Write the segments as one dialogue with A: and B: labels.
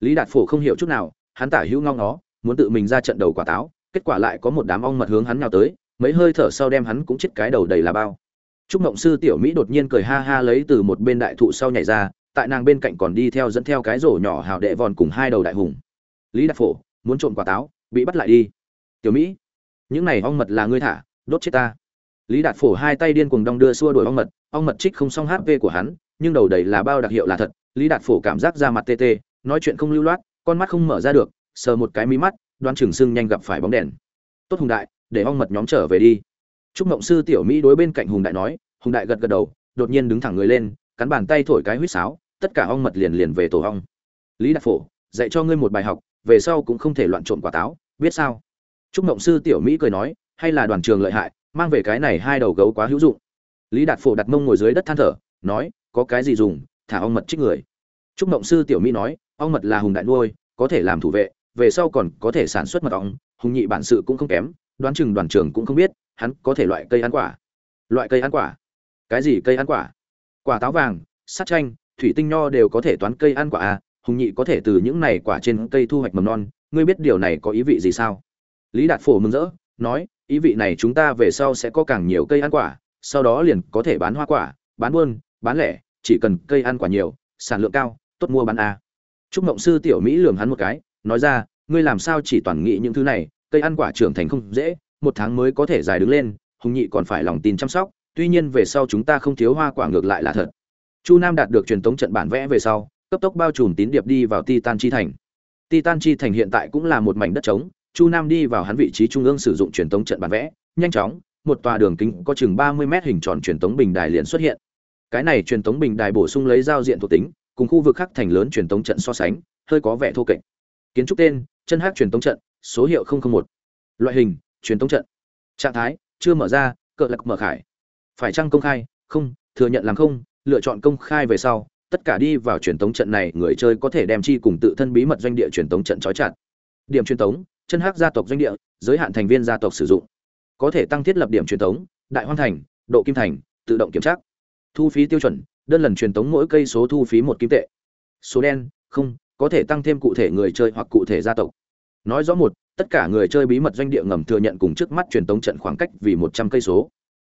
A: lý đạt phổ không hiểu chút nào, hắn tả hữu ngong nó muốn tự mình ra trận đầu quả táo, kết quả lại có một đám ong mật hướng hắn nào tới, mấy hơi thở sau đem hắn cũng chết cái đầu đầy là bao. Trúc mộng sư tiểu mỹ đột nhiên cười ha ha lấy từ một bên đại thụ sau nhảy ra, tại nàng bên cạnh còn đi theo dẫn theo cái rổ nhỏ hào đệ vòn cùng hai đầu đại hùng. Lý đạt phổ, muốn trộm quả táo, bị bắt lại đi. Tiểu mỹ, những này ong mật là ngươi thả, đốt chết ta. Lý đạt phổ hai tay điên cuồng đong đưa xua đuổi ong mật ong mật trích không xong hp của hắn, nhưng đầu đầy là bao đặc hiệu là thật. Lý đạt phổ cảm giác ra mặt tê tê nói chuyện không lưu loát, con mắt không mở ra được, sờ một cái mí mắt đoan trường sưng nhanh gặp phải bóng đèn. Tốt hùng đại, để ong mật nhóm trở về đi. Trúc mộng sư tiểu mỹ đối bên cạnh hùng đại nói, hùng đại gật gật đầu, đột nhiên đứng thẳng người lên, cắn bàn tay thổi cái huýt sáo, tất cả ong mật liền liền về tổ ong lý đạt phổ, dạy cho ngươi một bài học, về sau cũng không thể loạn trộn quả táo, biết sao? Trúc mộng sư tiểu mỹ cười nói, hay là đoàn trường lợi hại, mang về cái này hai đầu gấu quá hữu dụng. Lý đạt phổ đặt mông ngồi dưới đất than thở, nói, có cái gì dùng, thả ong mật trích người. Trúc mộng sư tiểu mỹ nói ong mật là hùng đại nuôi, có thể làm thủ vệ, về sau còn có thể sản xuất mật ong, hùng nhị bản sự cũng không kém, đoán chừng đoàn trường cũng không biết, hắn có thể loại cây ăn quả. Loại cây ăn quả? Cái gì cây ăn quả? Quả táo vàng, sắt chanh, thủy tinh nho đều có thể toán cây ăn quả à hùng nhị có thể từ những này quả trên cây thu hoạch mầm non, ngươi biết điều này có ý vị gì sao? Lý đạt phổ mừng rỡ, nói, ý vị này chúng ta về sau sẽ có càng nhiều cây ăn quả, sau đó liền có thể bán hoa quả, bán buôn, bán lẻ, chỉ cần cây ăn quả nhiều, sản lượng cao, tốt mua bán a trúc mộng sư tiểu mỹ lườm hắn một cái, nói ra, ngươi làm sao chỉ toàn nghĩ những thứ này, cây ăn quả trưởng thành không dễ, một tháng mới có thể dài đứng lên, hùng nhị còn phải lòng tin chăm sóc, tuy nhiên về sau chúng ta không thiếu hoa quả ngược lại là thật. Chu nam đạt được truyền thống trận bản vẽ về sau, cấp tốc bao trùm tín điệp đi vào titan chi thành. Titan chi thành hiện tại cũng là một mảnh đất trống, chu nam đi vào hắn vị trí trung ương sử dụng truyền thống trận bản vẽ, nhanh chóng, một tòa đường kính có chừng ba mươi mét hình tròn truyền thống bình đài liền xuất hiện. Cái này truyền thống bình đài bổ sung lấy giao diện thuộc tính cùng khu vực khác thành lớn truyền tống trận so sánh, hơi có vẻ thô kệch. Kiến trúc tên, chân Hắc truyền tống trận, số hiệu một. Loại hình, truyền tống trận. Trạng thái, chưa mở ra, cờ lạc mở khải. Phải chăng công khai? Không, thừa nhận làm không, lựa chọn công khai về sau, tất cả đi vào truyền tống trận này, người chơi có thể đem chi cùng tự thân bí mật doanh địa truyền tống trận trói chặt. Điểm truyền tống, chân hắc gia tộc doanh địa, giới hạn thành viên gia tộc sử dụng. Có thể tăng thiết lập điểm truyền tống, đại hoang thành, độ kim thành, tự động kiểm tra. Thu phí tiêu chuẩn đơn lần truyền tống mỗi cây số thu phí một kim tệ số đen không có thể tăng thêm cụ thể người chơi hoặc cụ thể gia tộc nói rõ một tất cả người chơi bí mật doanh địa ngầm thừa nhận cùng trước mắt truyền tống trận khoảng cách vì một trăm cây số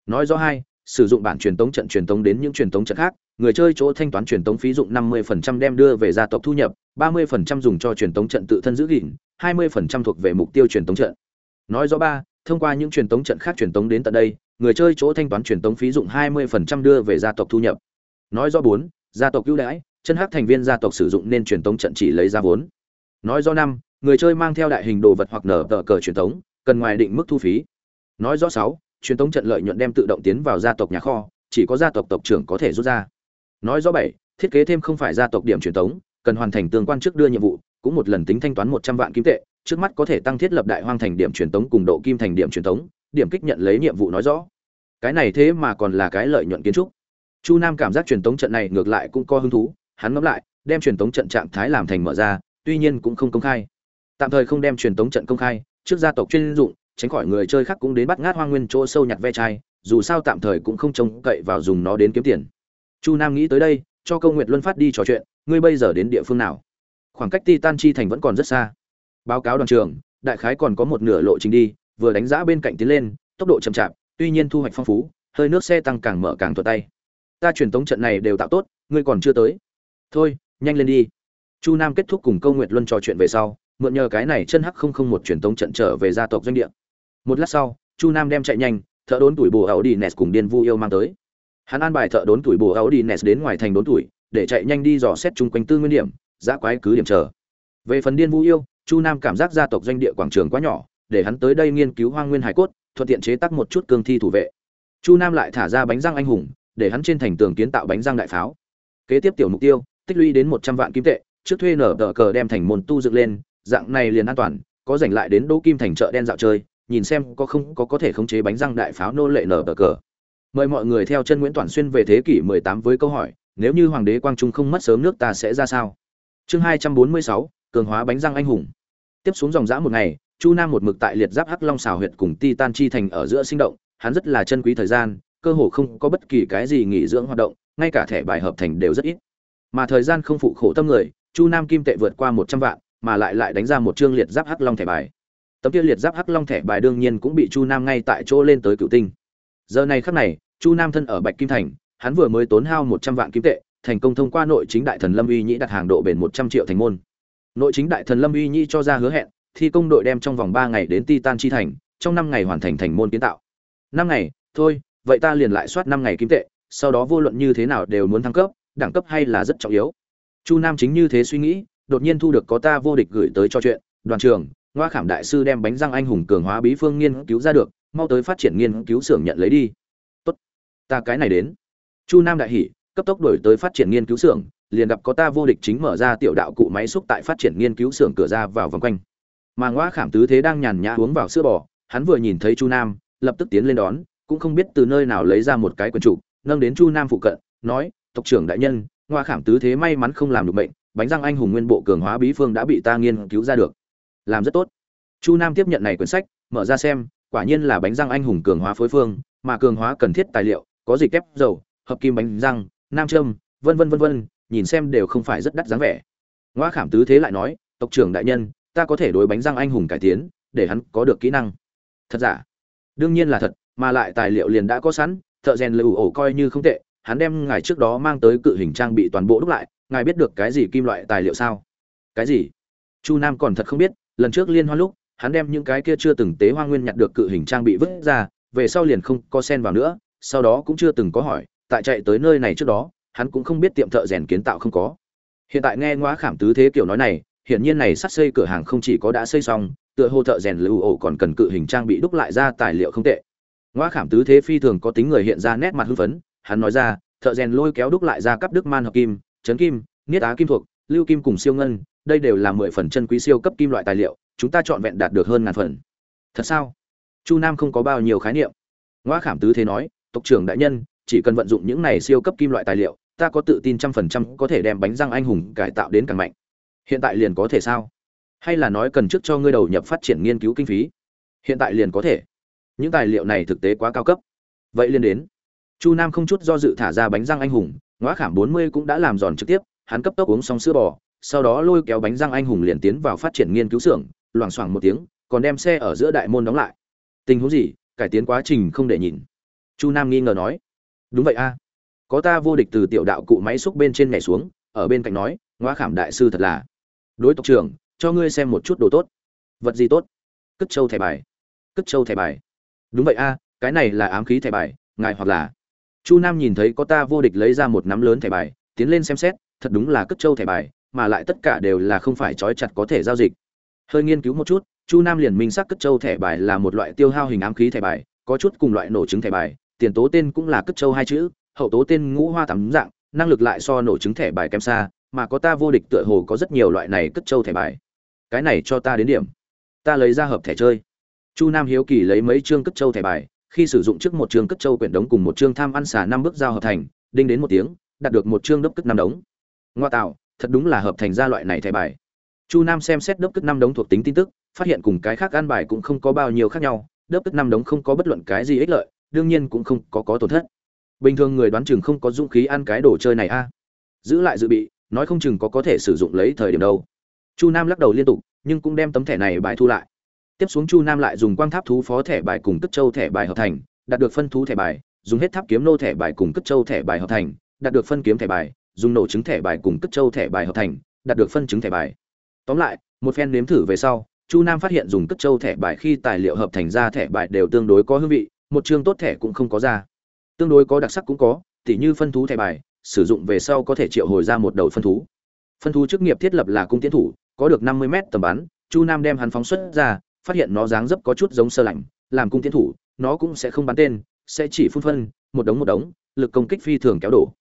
A: nói rõ hai sử dụng bản truyền tống trận truyền tống đến những truyền tống trận khác người chơi chỗ thanh toán truyền tống phí dụng 50% đem đưa về gia tộc thu nhập 30% dùng cho truyền tống trận tự thân giữ gìn 20% thuộc về mục tiêu truyền tống trận nói rõ ba thông qua những truyền tống trận khác truyền tống đến tận đây người chơi chỗ thanh toán truyền tống phí dụng 20% đưa về gia tộc thu nhập nói rõ bốn, gia tộc ưu đãi, chân hắc thành viên gia tộc sử dụng nên truyền tống trận chỉ lấy ra vốn. Nói rõ năm, người chơi mang theo đại hình đồ vật hoặc nở tờ cờ truyền tống, cần ngoài định mức thu phí. Nói rõ sáu, truyền tống trận lợi nhuận đem tự động tiến vào gia tộc nhà kho, chỉ có gia tộc tộc trưởng có thể rút ra. Nói rõ bảy, thiết kế thêm không phải gia tộc điểm truyền tống, cần hoàn thành tương quan trước đưa nhiệm vụ, cũng một lần tính thanh toán một trăm vạn kim tệ, trước mắt có thể tăng thiết lập đại hoang thành điểm truyền tống cùng độ kim thành điểm truyền tống, điểm kích nhận lấy nhiệm vụ nói rõ. Cái này thế mà còn là cái lợi nhuận kiến trúc chu nam cảm giác truyền tống trận này ngược lại cũng có hứng thú, hắn ngẫm lại, đem truyền tống trận trạng thái làm thành mở ra, tuy nhiên cũng không công khai. Tạm thời không đem truyền tống trận công khai, trước gia tộc chuyên dụng, tránh khỏi người chơi khác cũng đến bắt ngát hoang nguyên chỗ sâu nhặt ve chai, dù sao tạm thời cũng không trông cậy vào dùng nó đến kiếm tiền. Chu nam nghĩ tới đây, cho câu nguyệt luân phát đi trò chuyện, ngươi bây giờ đến địa phương nào? Khoảng cách titan chi thành vẫn còn rất xa. Báo cáo đoàn trường đại khái còn có một nửa lộ trình đi, vừa đánh giá bên cạnh tiến lên, tốc độ chậm chạp, tuy nhiên thu hoạch phong phú, hơi nước xe tăng càng mở càng thuận tay ta truyền tống trận này đều tạo tốt, ngươi còn chưa tới. Thôi, nhanh lên đi. Chu nam kết thúc cùng câu nguyệt luân trò chuyện về sau, mượn nhờ cái này chân hắc không không một truyền tống trận trở về gia tộc doanh địa. Một lát sau, chu nam đem chạy nhanh, thợ đốn tuổi bồ áo đi nes cùng điên vu yêu mang tới. Hắn an bài thợ đốn tuổi bồ áo đi nes đến ngoài thành đốn tuổi, để chạy nhanh đi dò xét chung quanh tư nguyên điểm giã quái cứ điểm chờ. Về phần điên vu yêu, chu nam cảm giác gia tộc doanh địa quảng trường quá nhỏ, để hắn tới đây nghiên cứu hoang nguyên hải cốt, thuận tiện chế tác một chút cương thi thủ vệ. Chu nam lại thả ra bánh răng anh hùng để hắn trên thành tường kiến tạo bánh răng đại pháo. Kế tiếp tiểu mục tiêu tích lũy đến một trăm vạn kim tệ trước thuê nở tờ cờ đem thành môn tu dựng lên dạng này liền an toàn có dành lại đến đỗ kim thành chợ đen dạo chơi nhìn xem có không có có thể khống chế bánh răng đại pháo nô lệ nở tờ cờ. Mời mọi người theo chân nguyễn toàn xuyên về thế kỷ 18 với câu hỏi nếu như hoàng đế quang trung không mất sớm nước ta sẽ ra sao? Chương 246, cường hóa bánh răng anh hùng. Tiếp xuống dòng dã một ngày chu nam một mực tại liệt giáp hắc long xào huyệt cùng titan chi thành ở giữa sinh động hắn rất là chân quý thời gian cơ hồ không có bất kỳ cái gì nghỉ dưỡng hoạt động, ngay cả thẻ bài hợp thành đều rất ít. Mà thời gian không phụ khổ tâm người, chu nam kim tệ vượt qua một trăm vạn, mà lại lại đánh ra một chương liệt giáp hắc long thẻ bài. Tấm kia liệt giáp hắc long thẻ bài đương nhiên cũng bị chu nam ngay tại chỗ lên tới cựu tinh. Giờ này khắc này, chu nam thân ở bạch kim thành, hắn vừa mới tốn hao một trăm vạn kim tệ, thành công thông qua nội chính đại thần lâm uy nhĩ đặt hàng độ bền một trăm triệu thành môn. Nội chính đại thần lâm uy nhĩ cho ra hứa hẹn, thi công đội đem trong vòng ba ngày đến titan chi thành, trong năm ngày hoàn thành thành môn kiến tạo. Năm ngày, thôi vậy ta liền lại soát năm ngày kim tệ, sau đó vô luận như thế nào đều muốn thăng cấp, đẳng cấp hay là rất trọng yếu. Chu nam chính như thế suy nghĩ, đột nhiên thu được có ta vô địch gửi tới cho chuyện, đoàn trường, ngoa khảm đại sư đem bánh răng anh hùng cường hóa bí phương nghiên cứu ra được, mau tới phát triển nghiên cứu xưởng nhận lấy đi. Tốt, ta cái này đến. Chu nam đại hỉ, cấp tốc đổi tới phát triển nghiên cứu xưởng, liền gặp có ta vô địch chính mở ra tiểu đạo cụ máy xúc tại phát triển nghiên cứu xưởng cửa ra vào vòng quanh. Mà ngoa khảm tứ thế đang nhàn nhã uống vào sữa bò, hắn vừa nhìn thấy chu nam, lập tức tiến lên đón cũng không biết từ nơi nào lấy ra một cái quần trụ nâng đến chu nam phụ cận, nói, tộc trưởng đại nhân ngoa khảm tứ thế may mắn không làm được bệnh, bánh răng anh hùng nguyên bộ cường hóa bí phương đã bị ta nghiên cứu ra được. Làm rất tốt. Chu nam tiếp nhận này quyển sách, mở ra xem, quả nhiên là bánh răng anh hùng cường hóa phối phương, mà cường hóa cần thiết tài liệu, có dịch kép, dầu, hợp kim bánh răng, nam châm, vân vân vân vân, nhìn xem đều không phải rất đắt dáng vẻ. Ngoa khảm tứ thế lại nói, tộc trưởng đại nhân, ta có thể đối bánh răng anh hùng cải tiến, để hắn có được kỹ năng. Thật giả? Đương nhiên là thật mà lại tài liệu liền đã có sẵn, thợ rèn lưu ổ coi như không tệ, hắn đem ngài trước đó mang tới cự hình trang bị toàn bộ đúc lại, ngài biết được cái gì kim loại tài liệu sao? Cái gì? Chu nam còn thật không biết, lần trước liên hoan lúc, hắn đem những cái kia chưa từng tế hoa nguyên nhặt được cự hình trang bị vứt ra, về sau liền không có sen vào nữa, sau đó cũng chưa từng có hỏi, tại chạy tới nơi này trước đó, hắn cũng không biết tiệm thợ rèn kiến tạo không có. Hiện tại nghe ngoá khảm tứ thế kiểu nói này, hiển nhiên này sắt xây cửa hàng không chỉ có đã xây xong, tựa hồ thợ rèn lưu ổ còn cần cự hình trang bị đúc lại ra tài liệu không tệ ngoa khảm tứ thế phi thường có tính người hiện ra nét mặt hưng phấn, hắn nói ra, thợ rèn lôi kéo đúc lại ra cấp đức man hợp kim, chấn kim, niết á kim thuộc, lưu kim cùng siêu ngân, đây đều là mười phần chân quý siêu cấp kim loại tài liệu, chúng ta chọn vẹn đạt được hơn ngàn phần. Thật sao? Chu nam không có bao nhiêu khái niệm. Ngoa khảm tứ thế nói, tộc trưởng đại nhân, chỉ cần vận dụng những này siêu cấp kim loại tài liệu, ta có tự tin trăm phần trăm có thể đem bánh răng anh hùng cải tạo đến càng mạnh. Hiện tại liền có thể sao? Hay là nói cần trước cho ngươi đầu nhập phát triển nghiên cứu kinh phí? Hiện tại liền có thể những tài liệu này thực tế quá cao cấp. Vậy liên đến. Chu nam không chút do dự thả ra bánh răng anh hùng, ngõ khảm bốn mươi cũng đã làm giòn trực tiếp, hắn cấp tốc uống xong sữa bò, sau đó lôi kéo bánh răng anh hùng liền tiến vào phát triển nghiên cứu xưởng, loảng xoảng một tiếng, còn đem xe ở giữa đại môn đóng lại. Tình huống gì? Cải tiến quá trình không để nhìn. Chu nam nghi ngờ nói. Đúng vậy a. Có ta vô địch từ tiểu đạo cụ máy xúc bên trên nhảy xuống, ở bên cạnh nói, ngõ khảm đại sư thật là. Đối tộc trưởng, cho ngươi xem một chút đồ tốt. Vật gì tốt? Cất châu thẻ bài. Cất châu thẻ bài đúng vậy a, cái này là ám khí thẻ bài, ngài hoặc là. Chu nam nhìn thấy có ta vô địch lấy ra một nắm lớn thẻ bài, tiến lên xem xét, thật đúng là cất châu thẻ bài, mà lại tất cả đều là không phải trói chặt có thể giao dịch. Hơi nghiên cứu một chút, chu nam liền minh xác cất châu thẻ bài là một loại tiêu hao hình ám khí thẻ bài, có chút cùng loại nổ trứng thẻ bài, tiền tố tên cũng là cất châu hai chữ, hậu tố tên ngũ hoa tắm dạng, năng lực lại so nổ trứng thẻ bài kém xa, mà có ta vô địch tựa hồ có rất nhiều loại này cất châu thẻ bài. Cái này cho ta đến điểm. Ta lấy ra hợp thẻ chơi chu nam hiếu kỳ lấy mấy chương cất châu thẻ bài, khi sử dụng trước một chương cất châu quyển đống cùng một chương tham ăn xà năm bước giao hợp thành, đinh đến một tiếng, đạt được một chương đốc cất năm đống. Ngoa tạo, thật đúng là hợp thành ra loại này thẻ bài. Chu nam xem xét đốc cất năm đống thuộc tính tin tức, phát hiện cùng cái khác ăn bài cũng không có bao nhiêu khác nhau, đốc cất năm đống không có bất luận cái gì ích lợi, đương nhiên cũng không có có tổn thất. Bình thường người đoán chừng không có dũng khí ăn cái đồ chơi này a. Giữ lại dự bị, nói không chừng có có thể sử dụng lấy thời điểm đâu. Chu nam lắc đầu liên tục, nhưng cũng đem tấm thẻ này bài thu lại tiếp xuống chu nam lại dùng quang tháp thú phó thẻ bài cùng cất châu thẻ bài hợp thành, đạt được phân thú thẻ bài, dùng hết tháp kiếm nô thẻ bài cùng cất châu thẻ bài hợp thành, đạt được phân kiếm thẻ bài, dùng nổ trứng thẻ bài cùng cất châu thẻ bài hợp thành, đạt được phân trứng thẻ bài. Tóm lại, một phen nếm thử về sau, chu nam phát hiện dùng cất châu thẻ bài khi tài liệu hợp thành ra thẻ bài đều tương đối có hương vị, một chương tốt thẻ cũng không có ra. Tương đối có đặc sắc cũng có, tỉ như phân thú thẻ bài, sử dụng về sau có thể triệu hồi ra một đầu phân thú. Phân thú chức nghiệp thiết lập là cung tiến thủ, có được năm mươi m tầm bắn, chu nam đem hắn phóng xuất ra phát hiện nó dáng dấp có chút giống sơ lạnh làm cung tiến thủ nó cũng sẽ không bắn tên sẽ chỉ phun phân một đống một đống lực công kích phi thường kéo đổ.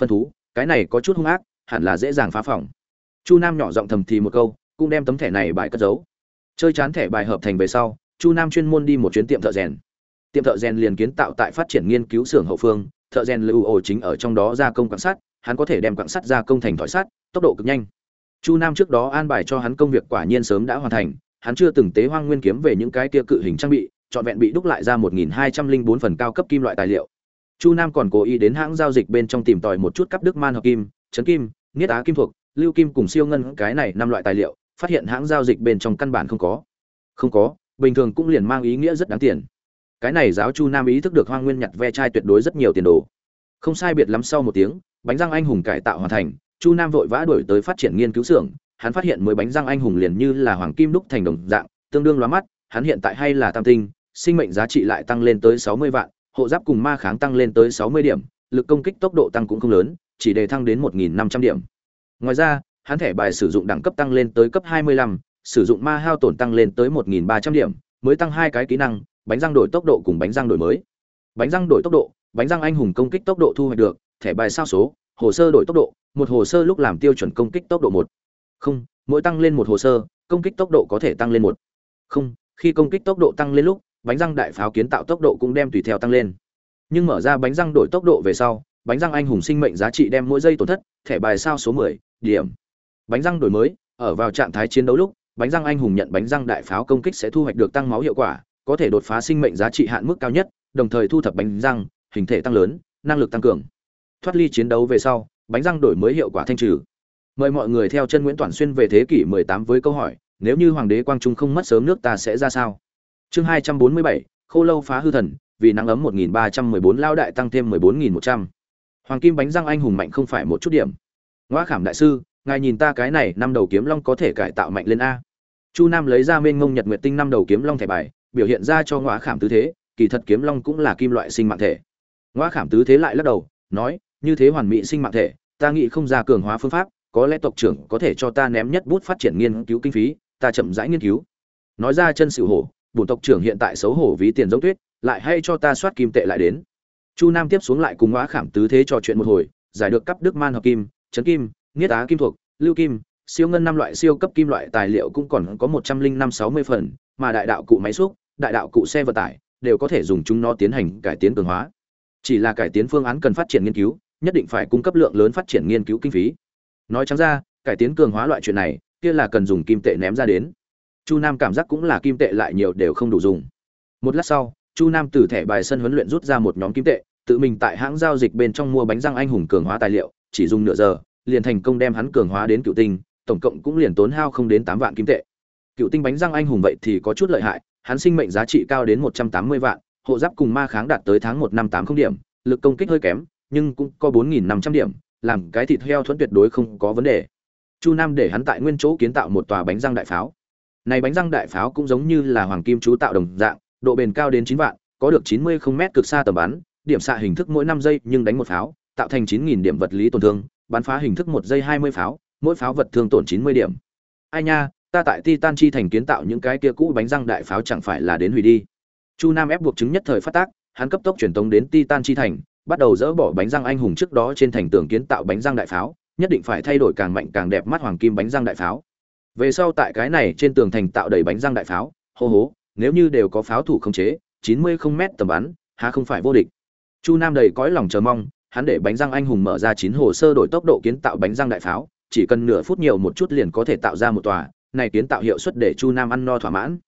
A: Phân thú cái này có chút hung ác hẳn là dễ dàng phá phòng. Chu nam nhỏ giọng thầm thì một câu cũng đem tấm thẻ này bài cất giấu. Chơi chán thẻ bài hợp thành về sau chu nam chuyên môn đi một chuyến tiệm thợ rèn. Tiệm thợ rèn liền kiến tạo tại phát triển nghiên cứu xưởng hậu phương thợ rèn lưu ổ chính ở trong đó gia công quảng sát, hắn có thể đem quảng sắt gia công thành thỏi sắt tốc độ cực nhanh. Chu nam trước đó an bài cho hắn công việc quả nhiên sớm đã hoàn thành hắn chưa từng tế hoang nguyên kiếm về những cái kia cự hình trang bị, trọn vẹn bị đúc lại ra một nghìn hai trăm linh bốn phần cao cấp kim loại tài liệu. Chu nam còn cố ý đến hãng giao dịch bên trong tìm tòi một chút cấp đức man hợp kim, chấn kim, niết á kim thuộc, lưu kim cùng siêu ngân, cái này năm loại tài liệu, phát hiện hãng giao dịch bên trong căn bản không có. Không có, bình thường cũng liền mang ý nghĩa rất đáng tiền. Cái này giáo chu nam ý thức được hoang nguyên nhặt ve chai tuyệt đối rất nhiều tiền đồ. Không sai biệt lắm sau một tiếng, bánh răng anh hùng cải tạo hoàn thành, chu nam vội vã đuổi tới phát triển nghiên cứu xưởng hắn phát hiện mới bánh răng anh hùng liền như là hoàng kim đúc thành đồng dạng, tương đương lóa mắt, hắn hiện tại hay là tam tinh, sinh mệnh giá trị lại tăng lên tới sáu mươi vạn, hộ giáp cùng ma kháng tăng lên tới sáu mươi điểm, lực công kích tốc độ tăng cũng không lớn, chỉ đề thăng đến một nghìn năm trăm điểm. Ngoài ra, hắn thẻ bài sử dụng đẳng cấp tăng lên tới cấp hai mươi lăm, sử dụng ma hao tổn tăng lên tới một nghìn ba trăm điểm, mới tăng hai cái kỹ năng, bánh răng đổi tốc độ cùng bánh răng đổi mới. Bánh răng đổi tốc độ, bánh răng anh hùng công kích tốc độ thu hoạch được, thẻ bài sao số, hồ sơ đổi tốc độ, một hồ sơ lúc làm tiêu chuẩn công kích tốc độ một không mỗi tăng lên một hồ sơ công kích tốc độ có thể tăng lên một. Không khi công kích tốc độ tăng lên lúc bánh răng đại pháo kiến tạo tốc độ cũng đem tùy theo tăng lên. Nhưng mở ra bánh răng đổi tốc độ về sau bánh răng anh hùng sinh mệnh giá trị đem mỗi giây tổn thất thẻ bài sao số 10, điểm. Bánh răng đổi mới ở vào trạng thái chiến đấu lúc bánh răng anh hùng nhận bánh răng đại pháo công kích sẽ thu hoạch được tăng máu hiệu quả có thể đột phá sinh mệnh giá trị hạn mức cao nhất đồng thời thu thập bánh răng hình thể tăng lớn năng lực tăng cường. Thoát ly chiến đấu về sau bánh răng đổi mới hiệu quả thanh trừ mời mọi người theo chân nguyễn toàn xuyên về thế kỷ 18 với câu hỏi nếu như hoàng đế quang trung không mất sớm nước ta sẽ ra sao chương 247, khô lâu phá hư thần vì nắng ấm 1314 lao đại tăng thêm 14100. Hoàng kim bánh răng anh hùng mạnh không phải một chút điểm. Ngoa Khảm đại sư, ngài nhìn ta cái này năm đầu kiếm long có thể cải tạo mạnh lên a. Chu Nam lấy ra mênh ngông nhật nguyệt tinh năm đầu kiếm long thẻ bài, biểu hiện ra cho Ngoa Khảm tứ thế, kỳ thật kiếm long cũng là kim loại sinh mạng thể. Ngoa Khảm tứ thế lại lắc đầu, nói, như thế hoàn mỹ sinh mạng thể, ta nghĩ không ra cường hóa phương pháp, có lẽ tộc trưởng có thể cho ta ném nhất bút phát triển nghiên cứu kinh phí, ta chậm rãi nghiên cứu. Nói ra chân sự hổ, bổn tộc trưởng hiện tại xấu hổ ví tiền giống tuyết, lại hay cho ta soát kim tệ lại đến. Chu nam tiếp xuống lại cùng ngõ khảm tứ thế trò chuyện một hồi giải được cấp đức man hợp kim chấn kim nghiết á kim thuộc lưu kim siêu ngân năm loại siêu cấp kim loại tài liệu cũng còn có một trăm linh năm sáu mươi phần mà đại đạo cụ máy xúc đại đạo cụ xe vận tải đều có thể dùng chúng nó tiến hành cải tiến cường hóa. Chỉ là cải tiến phương án cần phát triển nghiên cứu nhất định phải cung cấp lượng lớn phát triển nghiên cứu kinh phí nói trắng ra, cải tiến cường hóa loại chuyện này, kia là cần dùng kim tệ ném ra đến. Chu nam cảm giác cũng là kim tệ lại nhiều đều không đủ dùng. Một lát sau, chu nam từ thẻ bài sân huấn luyện rút ra một nhóm kim tệ, tự mình tại hãng giao dịch bên trong mua bánh răng anh hùng cường hóa tài liệu, chỉ dùng nửa giờ, liền thành công đem hắn cường hóa đến cựu tinh, tổng cộng cũng liền tốn hao không đến tám vạn kim tệ. Cựu tinh bánh răng anh hùng vậy thì có chút lợi hại, hắn sinh mệnh giá trị cao đến một trăm tám mươi vạn, hộ giáp cùng ma kháng đạt tới tháng một năm tám không điểm, lực công kích hơi kém, nhưng cũng có bốn nghìn năm trăm điểm làm cái thịt heo thuẫn tuyệt đối không có vấn đề chu nam để hắn tại nguyên chỗ kiến tạo một tòa bánh răng đại pháo này bánh răng đại pháo cũng giống như là hoàng kim chú tạo đồng dạng độ bền cao đến chín vạn, có được chín mươi không mét cực xa tầm bắn, điểm xạ hình thức mỗi năm giây nhưng đánh một pháo, tạo thành chín nghìn điểm vật lý tổn thương, bắn phá hình thức một giây hai mươi pháo, mỗi pháo vật thương tổn chín mươi điểm. Ai nha, ta tại Titan chi thành kiến tạo những cái kia cũ bánh răng đại pháo chẳng phải là đến hủy đi. Chu Nam ép buộc chứng nhất thời phát tác, hắn cấp tốc truyền tống đến Titan chi thành, bắt đầu dỡ bỏ bánh răng anh hùng trước đó trên thành tường kiến tạo bánh răng đại pháo, nhất định phải thay đổi càng mạnh càng đẹp mắt hoàng kim bánh răng đại pháo. Về sau tại cái này trên tường thành tạo đầy bánh răng đại pháo, hô hố, nếu như đều có pháo thủ khống chế, 90 không mét tầm bắn, há không phải vô địch. Chu Nam đầy cõi lòng chờ mong, hắn để bánh răng anh hùng mở ra chín hồ sơ đổi tốc độ kiến tạo bánh răng đại pháo, chỉ cần nửa phút nhiều một chút liền có thể tạo ra một tòa, này kiến tạo hiệu suất để Chu Nam ăn no thỏa mãn.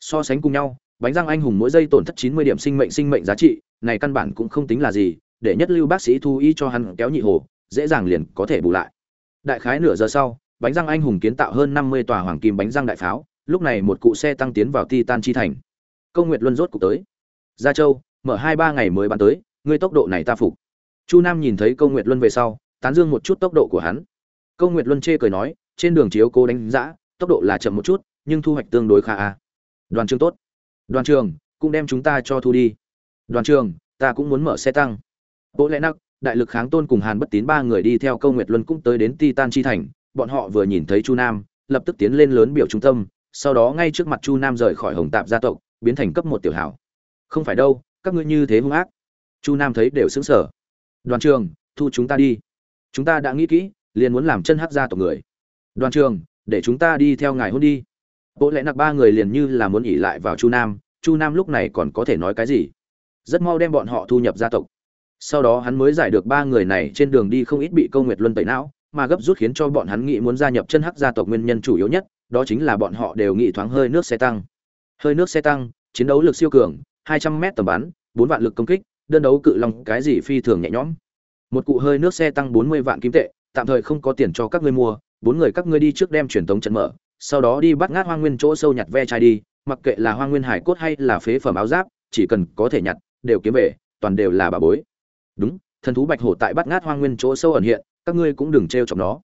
A: So sánh cùng nhau, bánh răng anh hùng mỗi giây tổn thất 90 điểm sinh mệnh sinh mệnh giá trị, này căn bản cũng không tính là gì, để nhất lưu bác sĩ thu y cho hắn kéo nhị hồ, dễ dàng liền có thể bù lại. Đại khái nửa giờ sau, bánh răng anh hùng kiến tạo hơn 50 tòa hoàng kim bánh răng đại pháo, lúc này một cụ xe tăng tiến vào titan chi thành. Công nguyệt luân rốt cục tới. Gia châu mở hai ba ngày mới bắn tới ngươi tốc độ này ta phục. Chu nam nhìn thấy công nguyệt luân về sau tán dương một chút tốc độ của hắn. Công nguyệt luân chê cười nói trên đường chiếu cố đánh giã, tốc độ là chậm một chút nhưng thu hoạch tương đối khá a. Đoàn trường tốt. Đoàn trường cũng đem chúng ta cho thu đi đoàn trường, ta cũng muốn mở xe tăng. Bộ lẽ nặc đại lực kháng tôn cùng hàn bất tín ba người đi theo Câu nguyệt luân cũng tới đến titan chi thành. Bọn họ vừa nhìn thấy chu nam, lập tức tiến lên lớn biểu trung tâm, sau đó ngay trước mặt chu nam rời khỏi hồng tạp gia tộc, biến thành cấp một tiểu hảo. Không phải đâu, các ngươi như thế hung ác. Chu nam thấy đều xứng sở đoàn trường, thu chúng ta đi. Chúng ta đã nghĩ kỹ, liền muốn làm chân hát gia tộc người. Đoàn trường, để chúng ta đi theo ngài hôn đi. Bộ lẽ nặc ba người liền như là muốn ỉ lại vào chu nam. Chu nam lúc này còn có thể nói cái gì? Rất mau đem bọn họ thu nhập gia tộc sau đó hắn mới giải được ba người này trên đường đi không ít bị câu nguyệt luân tẩy não mà gấp rút khiến cho bọn hắn nghĩ muốn gia nhập chân hắc gia tộc nguyên nhân chủ yếu nhất đó chính là bọn họ đều nghĩ thoáng hơi nước xe tăng. Hơi nước xe tăng, chiến đấu lực siêu cường, 200m tầm bắn, 4 vạn lực công kích, đơn đấu cự long cái gì phi thường nhẹ nhõm. Một cụ hơi nước xe tăng 40 vạn kim tệ, tạm thời không có tiền cho các ngươi mua, bốn người các ngươi đi trước đem truyền tống trận mở sau đó đi bắt ngát hoang nguyên chỗ sâu nhặt ve chai đi mặc kệ là hoang nguyên hải cốt hay là phế phẩm áo giáp chỉ cần có thể nhặt đều kiếm về, toàn đều là bà bối. Đúng, thần thú bạch hổ tại bát ngát hoang nguyên chỗ sâu ẩn hiện, các ngươi cũng đừng t r chọc nó.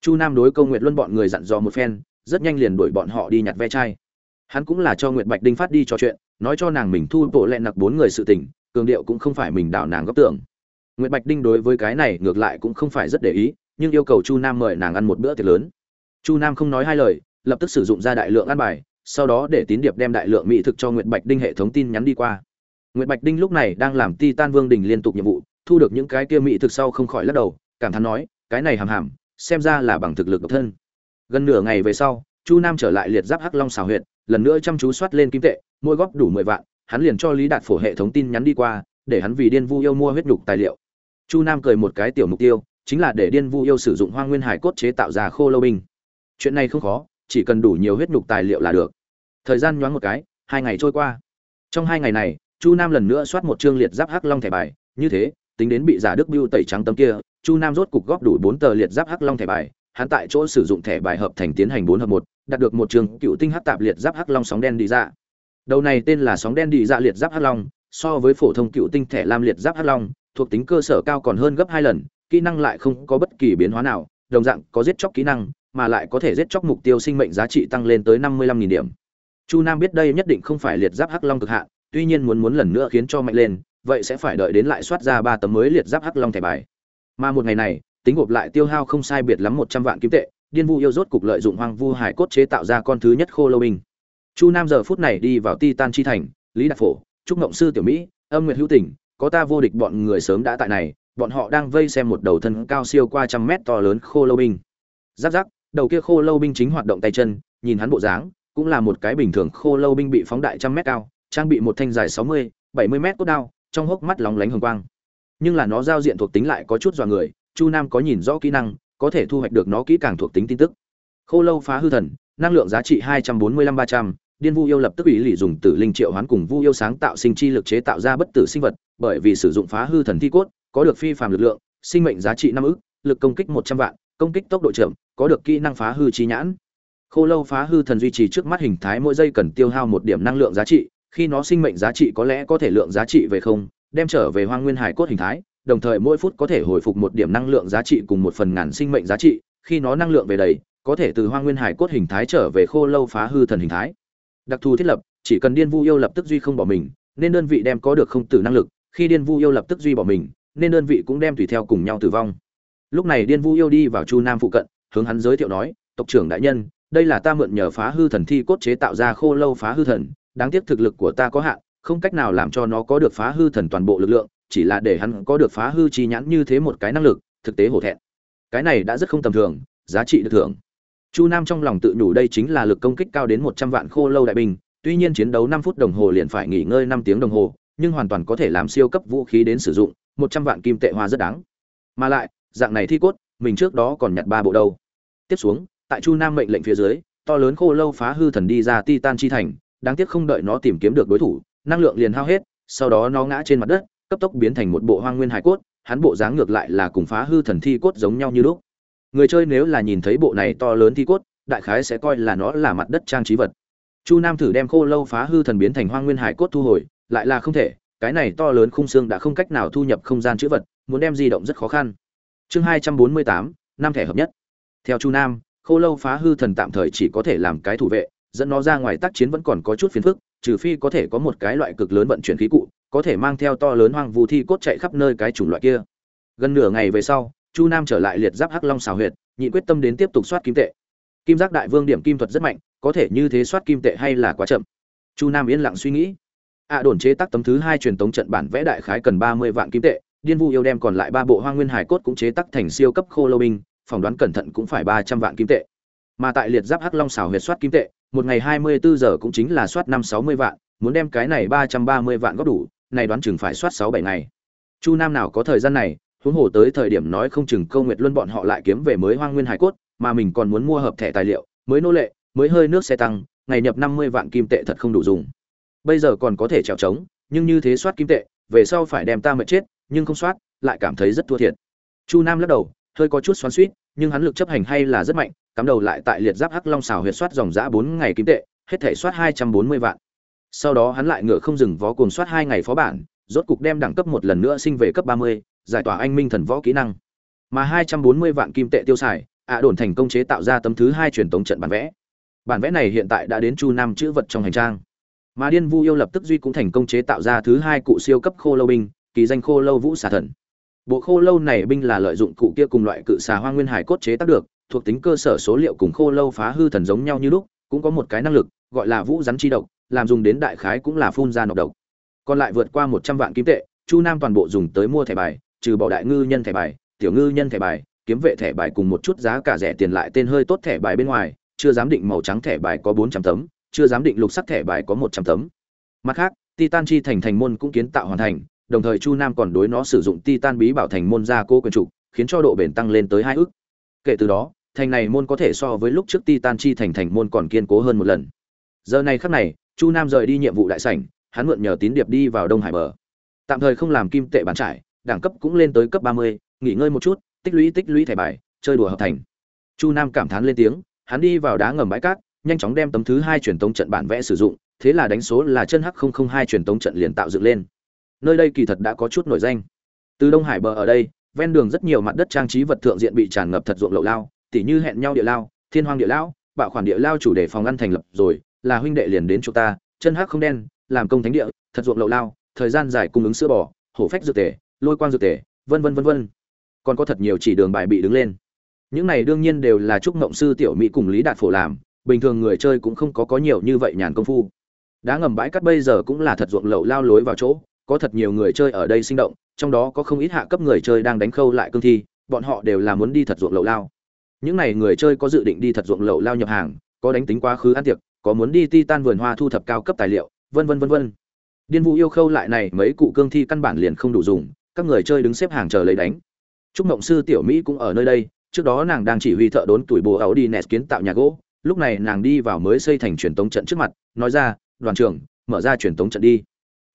A: Chu nam đối câu nguyện luân bọn người dặn dò một phen, rất nhanh liền đuổi bọn họ đi nhặt ve chai. Hắn cũng là cho nguyệt bạch đinh phát đi trò chuyện, nói cho nàng mình thu bộ lẹn nặc bốn người sự tình, cường điệu cũng không phải mình đảo nàng góp tưởng. Nguyệt bạch đinh đối với cái này ngược lại cũng không phải rất để ý, nhưng yêu cầu chu nam mời nàng ăn một bữa tiệc lớn. Chu nam không nói hai lời, lập tức sử dụng ra đại lượng ăn bài, sau đó để tín điệp đem đại lượng mỹ thực cho nguyệt bạch đinh hệ thống tin nhắn đi qua nguyệt bạch đinh lúc này đang làm ti tan vương đình liên tục nhiệm vụ, thu được những cái kia mỹ thực sau không khỏi lắc đầu, cảm thán nói, cái này hàm hàm, xem ra là bằng thực lực độc thân. Gần nửa ngày về sau, chu nam trở lại liệt giáp hắc long xảo huyệt, lần nữa chăm chú soát lên kim tệ, mỗi góp đủ mười vạn, hắn liền cho lý đạt phổ hệ thống tin nhắn đi qua, để hắn vì điên vu yêu mua huyết nhục tài liệu. Chu nam cười một cái tiểu mục tiêu, chính là để điên vu yêu sử dụng hoang nguyên hải cốt chế tạo ra khô lâu binh. Chuyện này không khó, chỉ cần đủ nhiều huyết nhục tài liệu là được. Thời gian nhoáng một cái, hai ngày trôi qua. Trong hai ngày này chu nam lần nữa soát một chương liệt giáp hắc long thẻ bài, như thế, tính đến bị giả đức biêu tẩy trắng tấm kia, chu nam rốt cục góp đủ bốn tờ liệt giáp hắc long thẻ bài, hắn tại chỗ sử dụng thẻ bài hợp thành tiến hành bốn hợp một, đạt được một trường cựu tinh hắc tạp liệt giáp hắc long sóng đen đi ra. Đầu này tên là sóng đen đi ra liệt giáp hắc long, so với phổ thông cựu tinh thẻ lam liệt giáp hắc long, thuộc tính cơ sở cao còn hơn gấp hai lần, kỹ năng lại không có bất kỳ biến hóa nào, đồng dạng có giết chóc kỹ năng, mà lại có thể giết chóc mục tiêu sinh mệnh giá trị tăng lên tới năm mươi lăm nghìn điểm. Chu nam biết đây nhất định không phải liệt giáp hắc long cực hạn tuy nhiên muốn muốn lần nữa khiến cho mạnh lên, vậy sẽ phải đợi đến lại soát ra ba tấm mới liệt giáp hắc long thẻ bài. Mà một ngày này, tính gộp lại tiêu hao không sai biệt lắm một trăm vạn kim tệ, điên vu yêu rốt cục lợi dụng hoang vu hải cốt chế tạo ra con thứ nhất khô lâu binh. Chu nam giờ phút này đi vào Titan chi thành, lý đạt phổ, trúc ngộng sư tiểu mỹ, âm nguyệt hữu tỉnh, có ta vô địch bọn người sớm đã tại này, bọn họ đang vây xem một đầu thân cao siêu qua trăm mét to lớn khô lâu binh. Giáp giáp, đầu kia khô lâu binh chính hoạt động tay chân, nhìn hắn bộ dáng, cũng là một cái bình thường khô lâu binh bị phóng đại trăm mét cao trang bị một thanh dài sáu mươi, bảy mươi mét cốt đao, trong hốc mắt lóng lánh hồng quang. Nhưng là nó giao diện thuộc tính lại có chút dọa người, chu nam có nhìn rõ kỹ năng, có thể thu hoạch được nó kỹ càng thuộc tính tin tức. Khô lâu phá hư thần, năng lượng giá trị hai trăm bốn mươi lăm ba trăm, điên vu yêu lập tức ủy lì dùng tử linh triệu hoán cùng vu yêu sáng tạo sinh chi lực chế tạo ra bất tử sinh vật, bởi vì sử dụng phá hư thần thi cốt, có được phi phàm lực lượng, sinh mệnh giá trị năm ức, lực công kích một trăm vạn, công kích tốc độ chậm, có được kỹ năng phá hư chi nhãn. Khô lâu phá hư thần duy trì trước mắt hình thái mỗi giây cần tiêu hao một điểm năng lượng giá trị khi nó sinh mệnh giá trị có lẽ có thể lượng giá trị về không, đem trở về hoang nguyên hải cốt hình thái, đồng thời mỗi phút có thể hồi phục một điểm năng lượng giá trị cùng một phần ngàn sinh mệnh giá trị, khi nó năng lượng về đầy, có thể từ hoang nguyên hải cốt hình thái trở về khô lâu phá hư thần hình thái. Đặc thù thiết lập, chỉ cần điên vu yêu lập tức duy không bỏ mình, nên đơn vị đem có được không tử năng lực, khi điên vu yêu lập tức duy bỏ mình, nên đơn vị cũng đem tùy theo cùng nhau tử vong. Lúc này điên vu yêu đi vào chu nam phụ cận, hướng hắn giới thiệu nói, tộc trưởng đại nhân, đây là ta mượn nhờ phá hư thần thi cốt chế tạo ra khô lâu phá hư thần đáng tiếc thực lực của ta có hạn, không cách nào làm cho nó có được phá hư thần toàn bộ lực lượng, chỉ là để hắn có được phá hư chi nhãn như thế một cái năng lực, thực tế hổ thẹn. Cái này đã rất không tầm thường, giá trị được thưởng. Chu nam trong lòng tự nhủ đây chính là lực công kích cao đến một trăm vạn khô lâu đại binh tuy nhiên chiến đấu năm phút đồng hồ liền phải nghỉ ngơi năm tiếng đồng hồ, nhưng hoàn toàn có thể làm siêu cấp vũ khí đến sử dụng, một trăm vạn kim tệ hoa rất đáng. Mà lại, dạng này thi cốt, mình trước đó còn nhặt ba bộ đâu. Tiếp xuống, tại chu nam mệnh lệnh phía dưới, to lớn khô lâu phá hư thần đi ra titan chi thành đáng tiếc không đợi nó tìm kiếm được đối thủ, năng lượng liền hao hết, sau đó nó ngã trên mặt đất, cấp tốc biến thành một bộ hoang nguyên hải cốt, hắn bộ dáng ngược lại là cùng phá hư thần thi cốt giống nhau như lúc. Người chơi nếu là nhìn thấy bộ này to lớn thi cốt, đại khái sẽ coi là nó là mặt đất trang trí vật. Chu nam thử đem khô lâu phá hư thần biến thành hoang nguyên hải cốt thu hồi, lại là không thể, cái này to lớn khung xương đã không cách nào thu nhập không gian chữ vật, muốn đem di động rất khó khăn. Chương hai trăm bốn mươi tám, năm thẻ hợp nhất. Theo chu nam, khô lâu phá hư thần tạm thời chỉ có thể làm cái thủ vệ dẫn nó ra ngoài tác chiến vẫn còn có chút phiền phức, trừ phi có thể có một cái loại cực lớn vận chuyển khí cụ, có thể mang theo to lớn hoang vu thi cốt chạy khắp nơi cái chủng loại kia. Gần nửa ngày về sau, chu nam trở lại liệt giáp hắc long xào huyệt nhị quyết tâm đến tiếp tục soát kim tệ. Kim giác đại vương điểm kim thuật rất mạnh, có thể như thế soát kim tệ hay là quá chậm? Chu nam yên lặng suy nghĩ. Ạ đồn chế tác tấm thứ hai truyền tống trận bản vẽ đại khái cần ba mươi vạn kim tệ, điên vu yêu đem còn lại ba bộ hoa nguyên hải cốt cũng chế tác thành siêu cấp khô lâu binh, phỏng đoán cẩn thận cũng phải ba trăm vạn kim tệ mà tại liệt giáp hắc long xảo huyệt soát kim tệ, một ngày hai mươi bốn giờ cũng chính là soát năm sáu mươi vạn, muốn đem cái này ba trăm ba mươi vạn góp đủ, này đoán chừng phải soát sáu bảy ngày. Chu nam nào có thời gian này, huống hồ tới thời điểm nói không chừng câu nguyệt luân bọn họ lại kiếm về mới hoang nguyên hải cốt, mà mình còn muốn mua hợp thẻ tài liệu, mới nô lệ, mới hơi nước xe tăng, ngày nhập năm mươi vạn kim tệ thật không đủ dùng. Bây giờ còn có thể trèo trống, nhưng như thế soát kim tệ, về sau phải đem ta mệt chết, nhưng không soát, lại cảm thấy rất thua thiệt. Chu nam lắc đầu, hơi có chút xoắn suýt nhưng hắn lực chấp hành hay là rất mạnh cắm đầu lại tại liệt giáp hắc long xào huyệt soát dòng giã bốn ngày kim tệ, hết thể soát hai trăm bốn mươi vạn. Sau đó hắn lại ngựa không dừng vó cuồng soát hai ngày phó bản, rốt cục đem đẳng cấp một lần nữa sinh về cấp ba mươi, giải tỏa anh minh thần võ kỹ năng. Mà hai trăm bốn mươi vạn kim tệ tiêu xài, ạ đồn thành công chế tạo ra tấm thứ hai truyền tống trận bản vẽ. Bản vẽ này hiện tại đã đến chu nam chữ vật trong hành trang. Mà điên vu yêu lập tức duy cũng thành công chế tạo ra thứ hai cụ siêu cấp khô lâu binh, kỳ danh khô lâu vũ xà thần. Bộ khô lâu này binh là lợi dụng cụ kia cùng loại cự xà hoa nguyên hải cốt chế tác được thuộc tính cơ sở số liệu cùng khô lâu phá hư thần giống nhau như lúc, cũng có một cái năng lực, gọi là vũ rắn chi độc, làm dùng đến đại khái cũng là phun ra nọc độc. Còn lại vượt qua một trăm vạn kim tệ, chu nam toàn bộ dùng tới mua thẻ bài, trừ bỏ đại ngư nhân thẻ bài, tiểu ngư nhân thẻ bài, kiếm vệ thẻ bài cùng một chút giá cả rẻ tiền lại tên hơi tốt thẻ bài bên ngoài, chưa dám định màu trắng thẻ bài có bốn trăm tấm, chưa dám định lục sắc thẻ bài có một trăm tấm. Mặt khác, titan chi thành thành môn cũng kiến tạo hoàn thành, đồng thời chu nam còn đối nó sử dụng titan bí bảo thành môn gia cố quyền trục, khiến cho độ bền tăng lên tới hai ước kể từ đó, thành này môn có thể so với lúc trước titan chi thành thành môn còn kiên cố hơn một lần. Giờ này khắc này, chu nam rời đi nhiệm vụ đại sảnh, hắn mượn nhờ tín điệp đi vào đông hải bờ. Tạm thời không làm kim tệ bán trải, đẳng cấp cũng lên tới cấp ba mươi, nghỉ ngơi một chút, tích lũy tích lũy thẻ bài, chơi đùa hợp thành. Chu nam cảm thán lên tiếng, hắn đi vào đá ngầm bãi cát, nhanh chóng đem tấm thứ hai truyền tống trận bản vẽ sử dụng, thế là đánh số là chân h hai truyền tống trận liền tạo dựng lên. Nơi đây kỳ thật đã có chút nổi danh. Từ đông hải bờ ở đây ven đường rất nhiều mặt đất trang trí vật thượng diện bị tràn ngập thật ruộng lậu lao tỉ như hẹn nhau địa lao thiên hoang địa lao bạo khoản địa lao chủ đề phòng ăn thành lập rồi là huynh đệ liền đến chỗ ta chân hắc không đen làm công thánh địa thật ruộng lậu lao thời gian dài cung ứng sữa bò hổ phách dược tể, lôi quang dược tể, vân vân vân vân. Còn có thật nhiều chỉ đường bài bị đứng lên. Những này đương nhiên đều là trúc ngộng sư tiểu mỹ cùng lý đạt phổ làm bình thường người chơi cũng không có có nhiều như vậy nhàn công phu. Đá ngầm bãi cắt bây giờ cũng là thật ruộng lậu lao lối vào chỗ có thật nhiều người chơi ở đây sinh động, trong đó có không ít hạ cấp người chơi đang đánh khâu lại cương thi, bọn họ đều là muốn đi thật ruộng lậu lao. Những này người chơi có dự định đi thật ruộng lậu lao nhập hàng, có đánh tính quá khứ ăn tiệc, có muốn đi titan vườn hoa thu thập cao cấp tài liệu, vân vân vân vân. Điên vụ yêu khâu lại này, mấy cụ cương thi căn bản liền không đủ dùng, các người chơi đứng xếp hàng chờ lấy đánh. Trúc mộng sư tiểu mỹ cũng ở nơi đây, trước đó nàng đang chỉ huy thợ đốn tuổi bồ áo đi nẹt kiến tạo nhà gỗ, lúc này nàng đi vào mới xây thành truyền tống trận trước mặt, nói ra, đoàn trưởng, mở ra truyền tống trận đi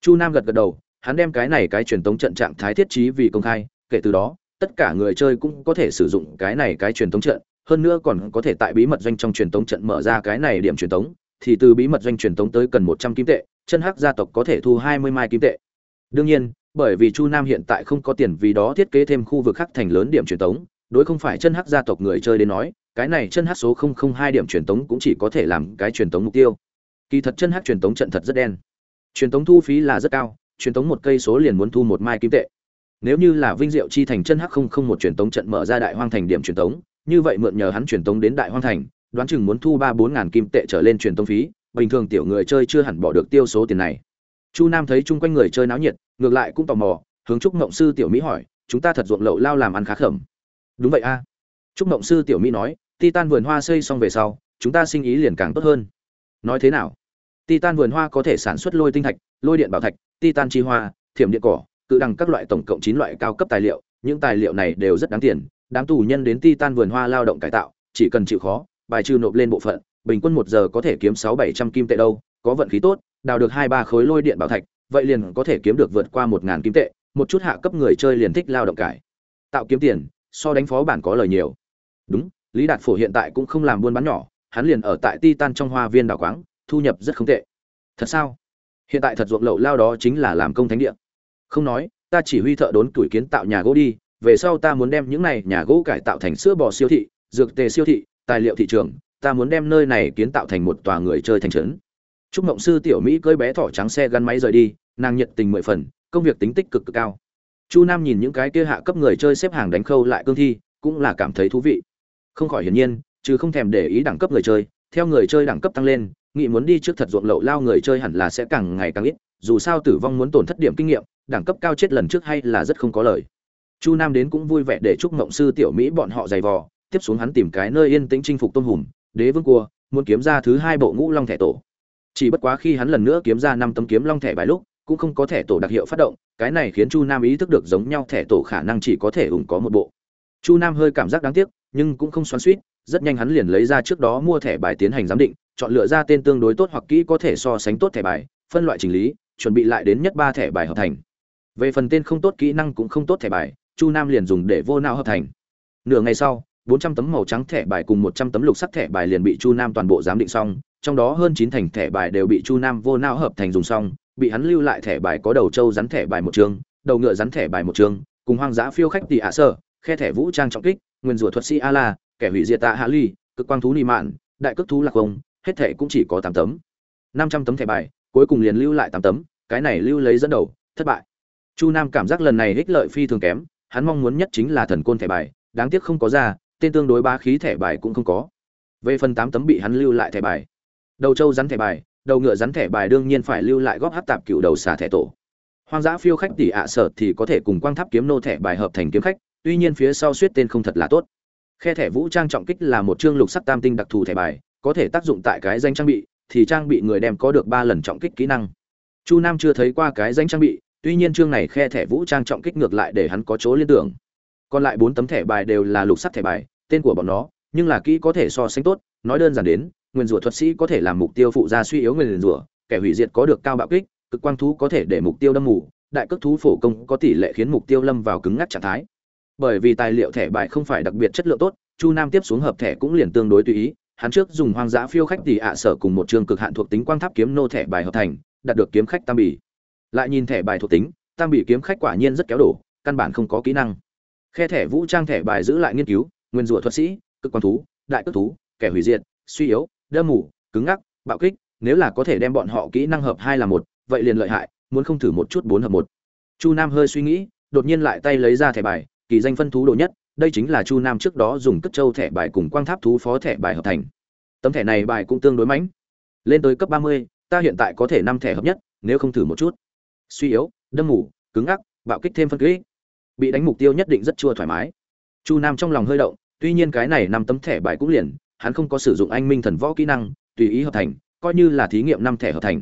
A: chu nam gật gật đầu, hắn đem cái này cái truyền tống trận trạng thái thiết trí vì công khai, kể từ đó, tất cả người chơi cũng có thể sử dụng cái này cái truyền tống trận, hơn nữa còn có thể tại bí mật doanh trong truyền tống trận mở ra cái này điểm truyền tống, thì từ bí mật doanh truyền tống tới cần một trăm kim tệ, chân hắc gia tộc có thể thu hai mươi mai kim tệ. Đương nhiên, bởi vì chu nam hiện tại không có tiền vì đó thiết kế thêm khu vực khác thành lớn điểm truyền tống, đối không phải chân hắc gia tộc người chơi đến nói, cái này chân hắc số không không hai điểm truyền tống cũng chỉ có thể làm cái truyền tống mục tiêu. Kỳ thật chân hắc truyền tống trận thật rất đen truyền tống thu phí là rất cao, truyền tống một cây số liền muốn thu một mai kim tệ. Nếu như là vinh diệu chi thành chân hắc không không một truyền tống trận mở ra đại hoang thành điểm truyền tống, như vậy mượn nhờ hắn truyền tống đến đại hoang thành, đoán chừng muốn thu ba bốn ngàn kim tệ trở lên truyền tống phí, bình thường tiểu người chơi chưa hẳn bỏ được tiêu số tiền này. Chu nam thấy chung quanh người chơi náo nhiệt, ngược lại cũng tò mò, hướng trúc ngộng sư tiểu mỹ hỏi, chúng ta thật ruộng lậu lao làm ăn khá khẩm đúng vậy a. Trúc ngộng sư tiểu mỹ nói titan vườn hoa xây xong về sau, chúng ta sinh ý liền càng tốt hơn. Nói thế nào? Titan vườn hoa có thể sản xuất lôi tinh thạch, lôi điện bảo thạch, titan chi hoa, thiểm điện cỏ, cự đằng các loại tổng cộng chín loại cao cấp tài liệu. Những tài liệu này đều rất đáng tiền. Đám tù nhân đến titan vườn hoa lao động cải tạo, chỉ cần chịu khó, bài trừ nộp lên bộ phận, bình quân một giờ có thể kiếm sáu bảy trăm kim tệ đâu. Có vận khí tốt, đào được hai ba khối lôi điện bảo thạch, vậy liền có thể kiếm được vượt qua một ngàn kim tệ. Một chút hạ cấp người chơi liền thích lao động cải, tạo kiếm tiền, so đánh phó bản có lời nhiều. Đúng, lý đạt phổ hiện tại cũng không làm buôn bán nhỏ, hắn liền ở tại titan trong hoa viên đào quáng thu nhập rất không tệ thật sao hiện tại thật ruộng lậu lao đó chính là làm công thánh địa không nói ta chỉ huy thợ đốn tuổi kiến tạo nhà gỗ đi về sau ta muốn đem những này nhà gỗ cải tạo thành sữa bò siêu thị dược tề siêu thị tài liệu thị trường ta muốn đem nơi này kiến tạo thành một tòa người chơi thành trấn Trúc Mộng sư tiểu Mỹ cưỡi bé thỏ trắng xe gắn máy rời đi, nàng nhiệt tình mười phần, công việc tính tích cực cực cao. Chu Nam nhìn những cái kia hạ cấp người chơi xếp hàng đánh khâu lại cương thi, cũng là cảm thấy thú vị. Không khỏi hiển nhiên, chứ không thèm để ý đẳng cấp người chơi, theo người chơi đẳng cấp tăng lên, nghĩ muốn đi trước thật ruộng lậu lao người chơi hẳn là sẽ càng ngày càng ít, dù sao tử vong muốn tổn thất điểm kinh nghiệm, đẳng cấp cao chết lần trước hay là rất không có lời. Chu Nam đến cũng vui vẻ để chúc Mộng sư tiểu Mỹ bọn họ giày vò, tiếp xuống hắn tìm cái nơi yên tĩnh chinh phục tôm hùm, đế vương cua, muốn kiếm ra thứ hai bộ ngũ long thẻ tổ chỉ bất quá khi hắn lần nữa kiếm ra năm tấm kiếm long thẻ bài lúc cũng không có thẻ tổ đặc hiệu phát động cái này khiến chu nam ý thức được giống nhau thẻ tổ khả năng chỉ có thể ủng có một bộ chu nam hơi cảm giác đáng tiếc nhưng cũng không xoắn suýt rất nhanh hắn liền lấy ra trước đó mua thẻ bài tiến hành giám định chọn lựa ra tên tương đối tốt hoặc kỹ có thể so sánh tốt thẻ bài phân loại chỉnh lý chuẩn bị lại đến nhất ba thẻ bài hợp thành. Về phần tên không tốt kỹ năng cũng không tốt thẻ bài chu nam liền dùng để vô não hợp thành. Nửa ngày sau 400 tấm màu trắng thẻ bài cùng 100 tấm lục sắc thẻ bài liền bị Chu Nam toàn bộ giám định xong, trong đó hơn 9 thành thẻ bài đều bị Chu Nam vô não hợp thành dùng xong, bị hắn lưu lại thẻ bài có đầu trâu rắn thẻ bài một trường, đầu ngựa rắn thẻ bài một trường, cùng hoang dã phiêu khách tỷ ạ sở, khe thẻ vũ trang trọng kích, nguyên rủa thuật sĩ Ala, kẻ hủy diệt tạ Hạ Ly, cực quang thú nị mạn, đại cước thú lạc không, hết thẻ cũng chỉ có tám tấm. 500 tấm thẻ bài, cuối cùng liền lưu lại tám tấm, cái này lưu lấy dẫn đầu, thất bại. Chu Nam cảm giác lần này ích lợi phi thường kém, hắn mong muốn nhất chính là thần côn thẻ bài, đáng tiếc không có ra, tên tương đối ba khí thẻ bài cũng không có. Về phần tám tấm bị hắn lưu lại thẻ bài. Đầu châu rắn thẻ bài, đầu ngựa rắn thẻ bài đương nhiên phải lưu lại góp hát tạp cựu đầu xà thẻ tổ. Hoang dã phiêu khách tỷ ạ sở thì có thể cùng quang tháp kiếm nô thẻ bài hợp thành kiếm khách, tuy nhiên phía sau suýt tên không thật là tốt. Khe thẻ vũ trang trọng kích là một chương lục sắc tam tinh đặc thù thẻ bài, có thể tác dụng tại cái danh trang bị, thì trang bị người đem có được ba lần trọng kích kỹ năng. Chu Nam chưa thấy qua cái danh trang bị, tuy nhiên chương này khe thẻ vũ trang trọng kích ngược lại để hắn có chỗ liên tưởng còn lại bốn tấm thẻ bài đều là lục sắc thẻ bài tên của bọn nó nhưng là kỹ có thể so sánh tốt nói đơn giản đến nguyên rủa thuật sĩ có thể làm mục tiêu phụ gia suy yếu nguyên rủa kẻ hủy diệt có được cao bạo kích cực quang thú có thể để mục tiêu đâm mù đại cước thú phổ công có tỷ lệ khiến mục tiêu lâm vào cứng ngắc trạng thái bởi vì tài liệu thẻ bài không phải đặc biệt chất lượng tốt, chu nam tiếp xuống hợp thẻ cũng liền tương đối tùy ý, hắn trước dùng hoang dã phiêu khách tỷ ạ sở cùng một trường cực hạn thuộc tính quang tháp kiếm nô thẻ bài hợp thành, đạt được kiếm khách tam bỉ lại nhìn thẻ bài thuộc tính, tam bỉ kiếm khách quả nhiên rất kéo đổ, căn bản không có kỹ năng. Khe thẻ vũ trang thẻ bài giữ lại nghiên cứu, nguyên rủa thuật sĩ, cực quan thú, đại cất thú, kẻ hủy diệt, suy yếu, đâm mù, cứng ngắc, bạo kích, nếu là có thể đem bọn họ kỹ năng hợp hai là một, vậy liền lợi hại, muốn không thử một chút bốn hợp một. Chu nam hơi suy nghĩ, đột nhiên lại tay lấy ra thẻ bài kỳ danh phân thú đồ nhất đây chính là chu nam trước đó dùng cất châu thẻ bài cùng quang tháp thú phó thẻ bài hợp thành. Tấm thẻ này bài cũng tương đối mãnh. Lên tới cấp ba mươi ta hiện tại có thể năm thẻ hợp nhất nếu không thử một chút. Suy yếu đâm ngủ, cứng ngắc bạo kích thêm phân kỹ. Bị đánh mục tiêu nhất định rất chua thoải mái. Chu nam trong lòng hơi động tuy nhiên cái này năm tấm thẻ bài cũng liền hắn không có sử dụng anh minh thần võ kỹ năng tùy ý hợp thành coi như là thí nghiệm năm thẻ hợp thành.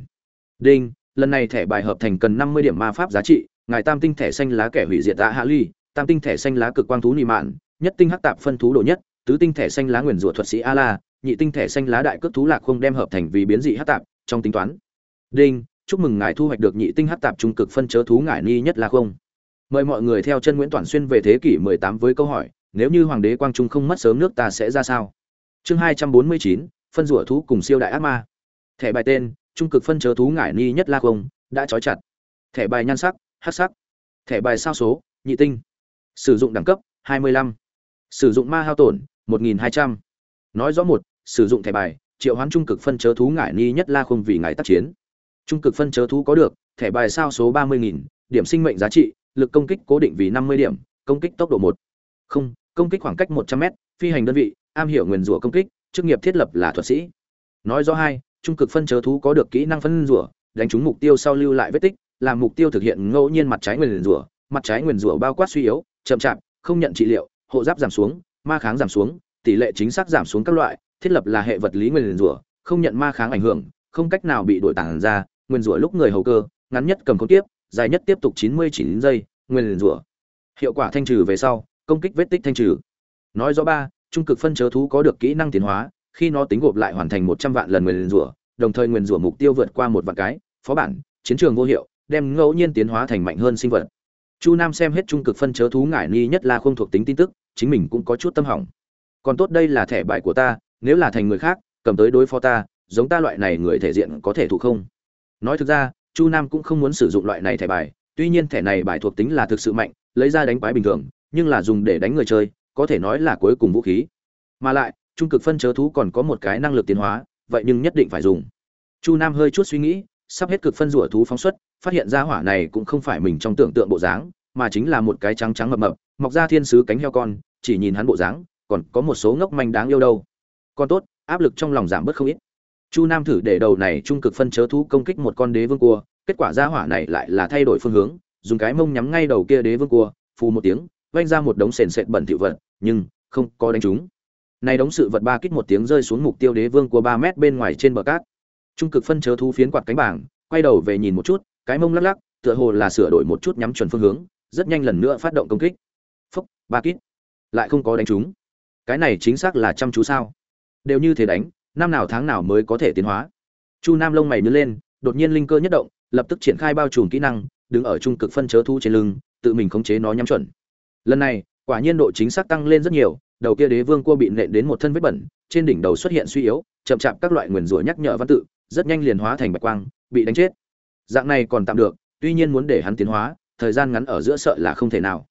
A: Đinh lần này thẻ bài hợp thành cần năm mươi điểm ma pháp giá trị ngài tam tinh thẻ xanh lá kẻ hủy diệt tạ hạ ly tam tinh thẻ xanh lá cực quang thú nị mạn nhất tinh hắc tạp phân thú đồ nhất tứ tinh thẻ xanh lá nguyền rủa thuật sĩ a la nhị tinh thẻ xanh lá đại cước thú lạc không đem hợp thành vì biến dị hắc tạp trong tính toán. Đinh chúc mừng ngài thu hoạch được nhị tinh hắc tạp trung cực phân chớ thú ngải ni nhất là không. Mời mọi người theo chân nguyễn toàn xuyên về thế kỷ 18 với câu hỏi nếu như hoàng đế quang trung không mất sớm nước ta sẽ ra sao? Chương 249, phân rủa thú cùng siêu đại ác ma. Thẻ bài tên trung cực phân chớ thú ngải ni nhất la không đã trói chặt. Thẻ bài nhan sắc hắc sắc. Thẻ bài sao số nhị tinh sử dụng đẳng cấp 25. sử dụng ma hao tổn 1.200. nói rõ một, sử dụng thẻ bài, triệu hoán trung cực phân chớ thú ngải ni nhất la không vì ngài tác chiến trung cực phân chớ thú có được, thẻ bài sao số ba mươi nghìn, điểm sinh mệnh giá trị, lực công kích cố định vì năm mươi điểm, công kích tốc độ một không, công kích khoảng cách một trăm m phi hành đơn vị, am hiểu nguyền rủa công kích, chức nghiệp thiết lập là thuật sĩ nói rõ hai, trung cực phân chớ thú có được kỹ năng phân rủa, đánh trúng mục tiêu sau lưu lại vết tích, làm mục tiêu thực hiện ngẫu nhiên mặt trái nguyền rủa, mặt trái nguyền rủa bao quát suy yếu chậm chạp, không nhận trị liệu, hộ giáp giảm xuống, ma kháng giảm xuống, tỷ lệ chính xác giảm xuống các loại, thiết lập là hệ vật lý nguyền rủa, không nhận ma kháng ảnh hưởng, không cách nào bị đổi tản ra, nguyên rủa lúc người hầu cơ, ngắn nhất cầm khống tiếp dài nhất tiếp tục chín mươi chín giây, nguyên rủa. Hiệu quả thanh trừ về sau, công kích vết tích thanh trừ. Nói rõ ba, trung cực phân chớ thú có được kỹ năng tiến hóa, khi nó tính gộp lại hoàn thành một trăm vạn lần nguyên rủa, đồng thời nguyên rủa mục tiêu vượt qua một vạn cái, phó bản, chiến trường vô hiệu, đem ngẫu nhiên tiến hóa thành mạnh hơn sinh vật chu nam xem hết trung cực phân chớ thú ngải ni nhất là không thuộc tính tin tức, chính mình cũng có chút tâm hỏng. Còn tốt đây là thẻ bài của ta, nếu là thành người khác, cầm tới đối phó ta, giống ta loại này người thể diện có thể thụ không? Nói thực ra, chu nam cũng không muốn sử dụng loại này thẻ bài, tuy nhiên thẻ này bài thuộc tính là thực sự mạnh, lấy ra đánh quái bình thường, nhưng là dùng để đánh người chơi, có thể nói là cuối cùng vũ khí. Mà lại, trung cực phân chớ thú còn có một cái năng lực tiến hóa, vậy nhưng nhất định phải dùng. Chu nam hơi chút suy nghĩ sắp hết cực phân rủa thú phóng xuất, phát hiện ra hỏa này cũng không phải mình trong tưởng tượng bộ dáng, mà chính là một cái trắng trắng mập mập, mọc ra thiên sứ cánh heo con, chỉ nhìn hắn bộ dáng, còn có một số ngốc manh đáng yêu đâu. Con tốt, áp lực trong lòng giảm bớt không ít. Chu nam thử để đầu này trung cực phân chớ thú công kích một con đế vương cua, kết quả ra hỏa này lại là thay đổi phương hướng, dùng cái mông nhắm ngay đầu kia đế vương cua, phù một tiếng vang ra một đống sền sệt bẩn thỉu vật, nhưng không có đánh trúng. Này đống sự vật ba kích một tiếng rơi xuống mục tiêu đế vương của ba mét bên ngoài trên bờ cát trung cực phân chớ thú phiến quạt cánh bảng, quay đầu về nhìn một chút, cái mông lắc lắc, tựa hồ là sửa đổi một chút nhắm chuẩn phương hướng, rất nhanh lần nữa phát động công kích. Phúc, ba kích lại không có đánh trúng. Cái này chính xác là chăm chú sao? Đều như thế đánh, năm nào tháng nào mới có thể tiến hóa? Chu nam lông mày nhớ lên, đột nhiên linh cơ nhất động, lập tức triển khai bao trùm kỹ năng, đứng ở trung cực phân chớ thu trên lưng, tự mình khống chế nó nhắm chuẩn. Lần này, quả nhiên độ chính xác tăng lên rất nhiều, đầu kia đế vương cua bị nện đến một thân vết bẩn, trên đỉnh đầu xuất hiện suy yếu, chậm chạp các loại nguyền rủa nhắc nhở văn tự rất nhanh liền hóa thành bạch quang, bị đánh chết. Dạng này còn tạm được, tuy nhiên muốn để hắn tiến hóa, thời gian ngắn ở giữa sợ là không thể nào.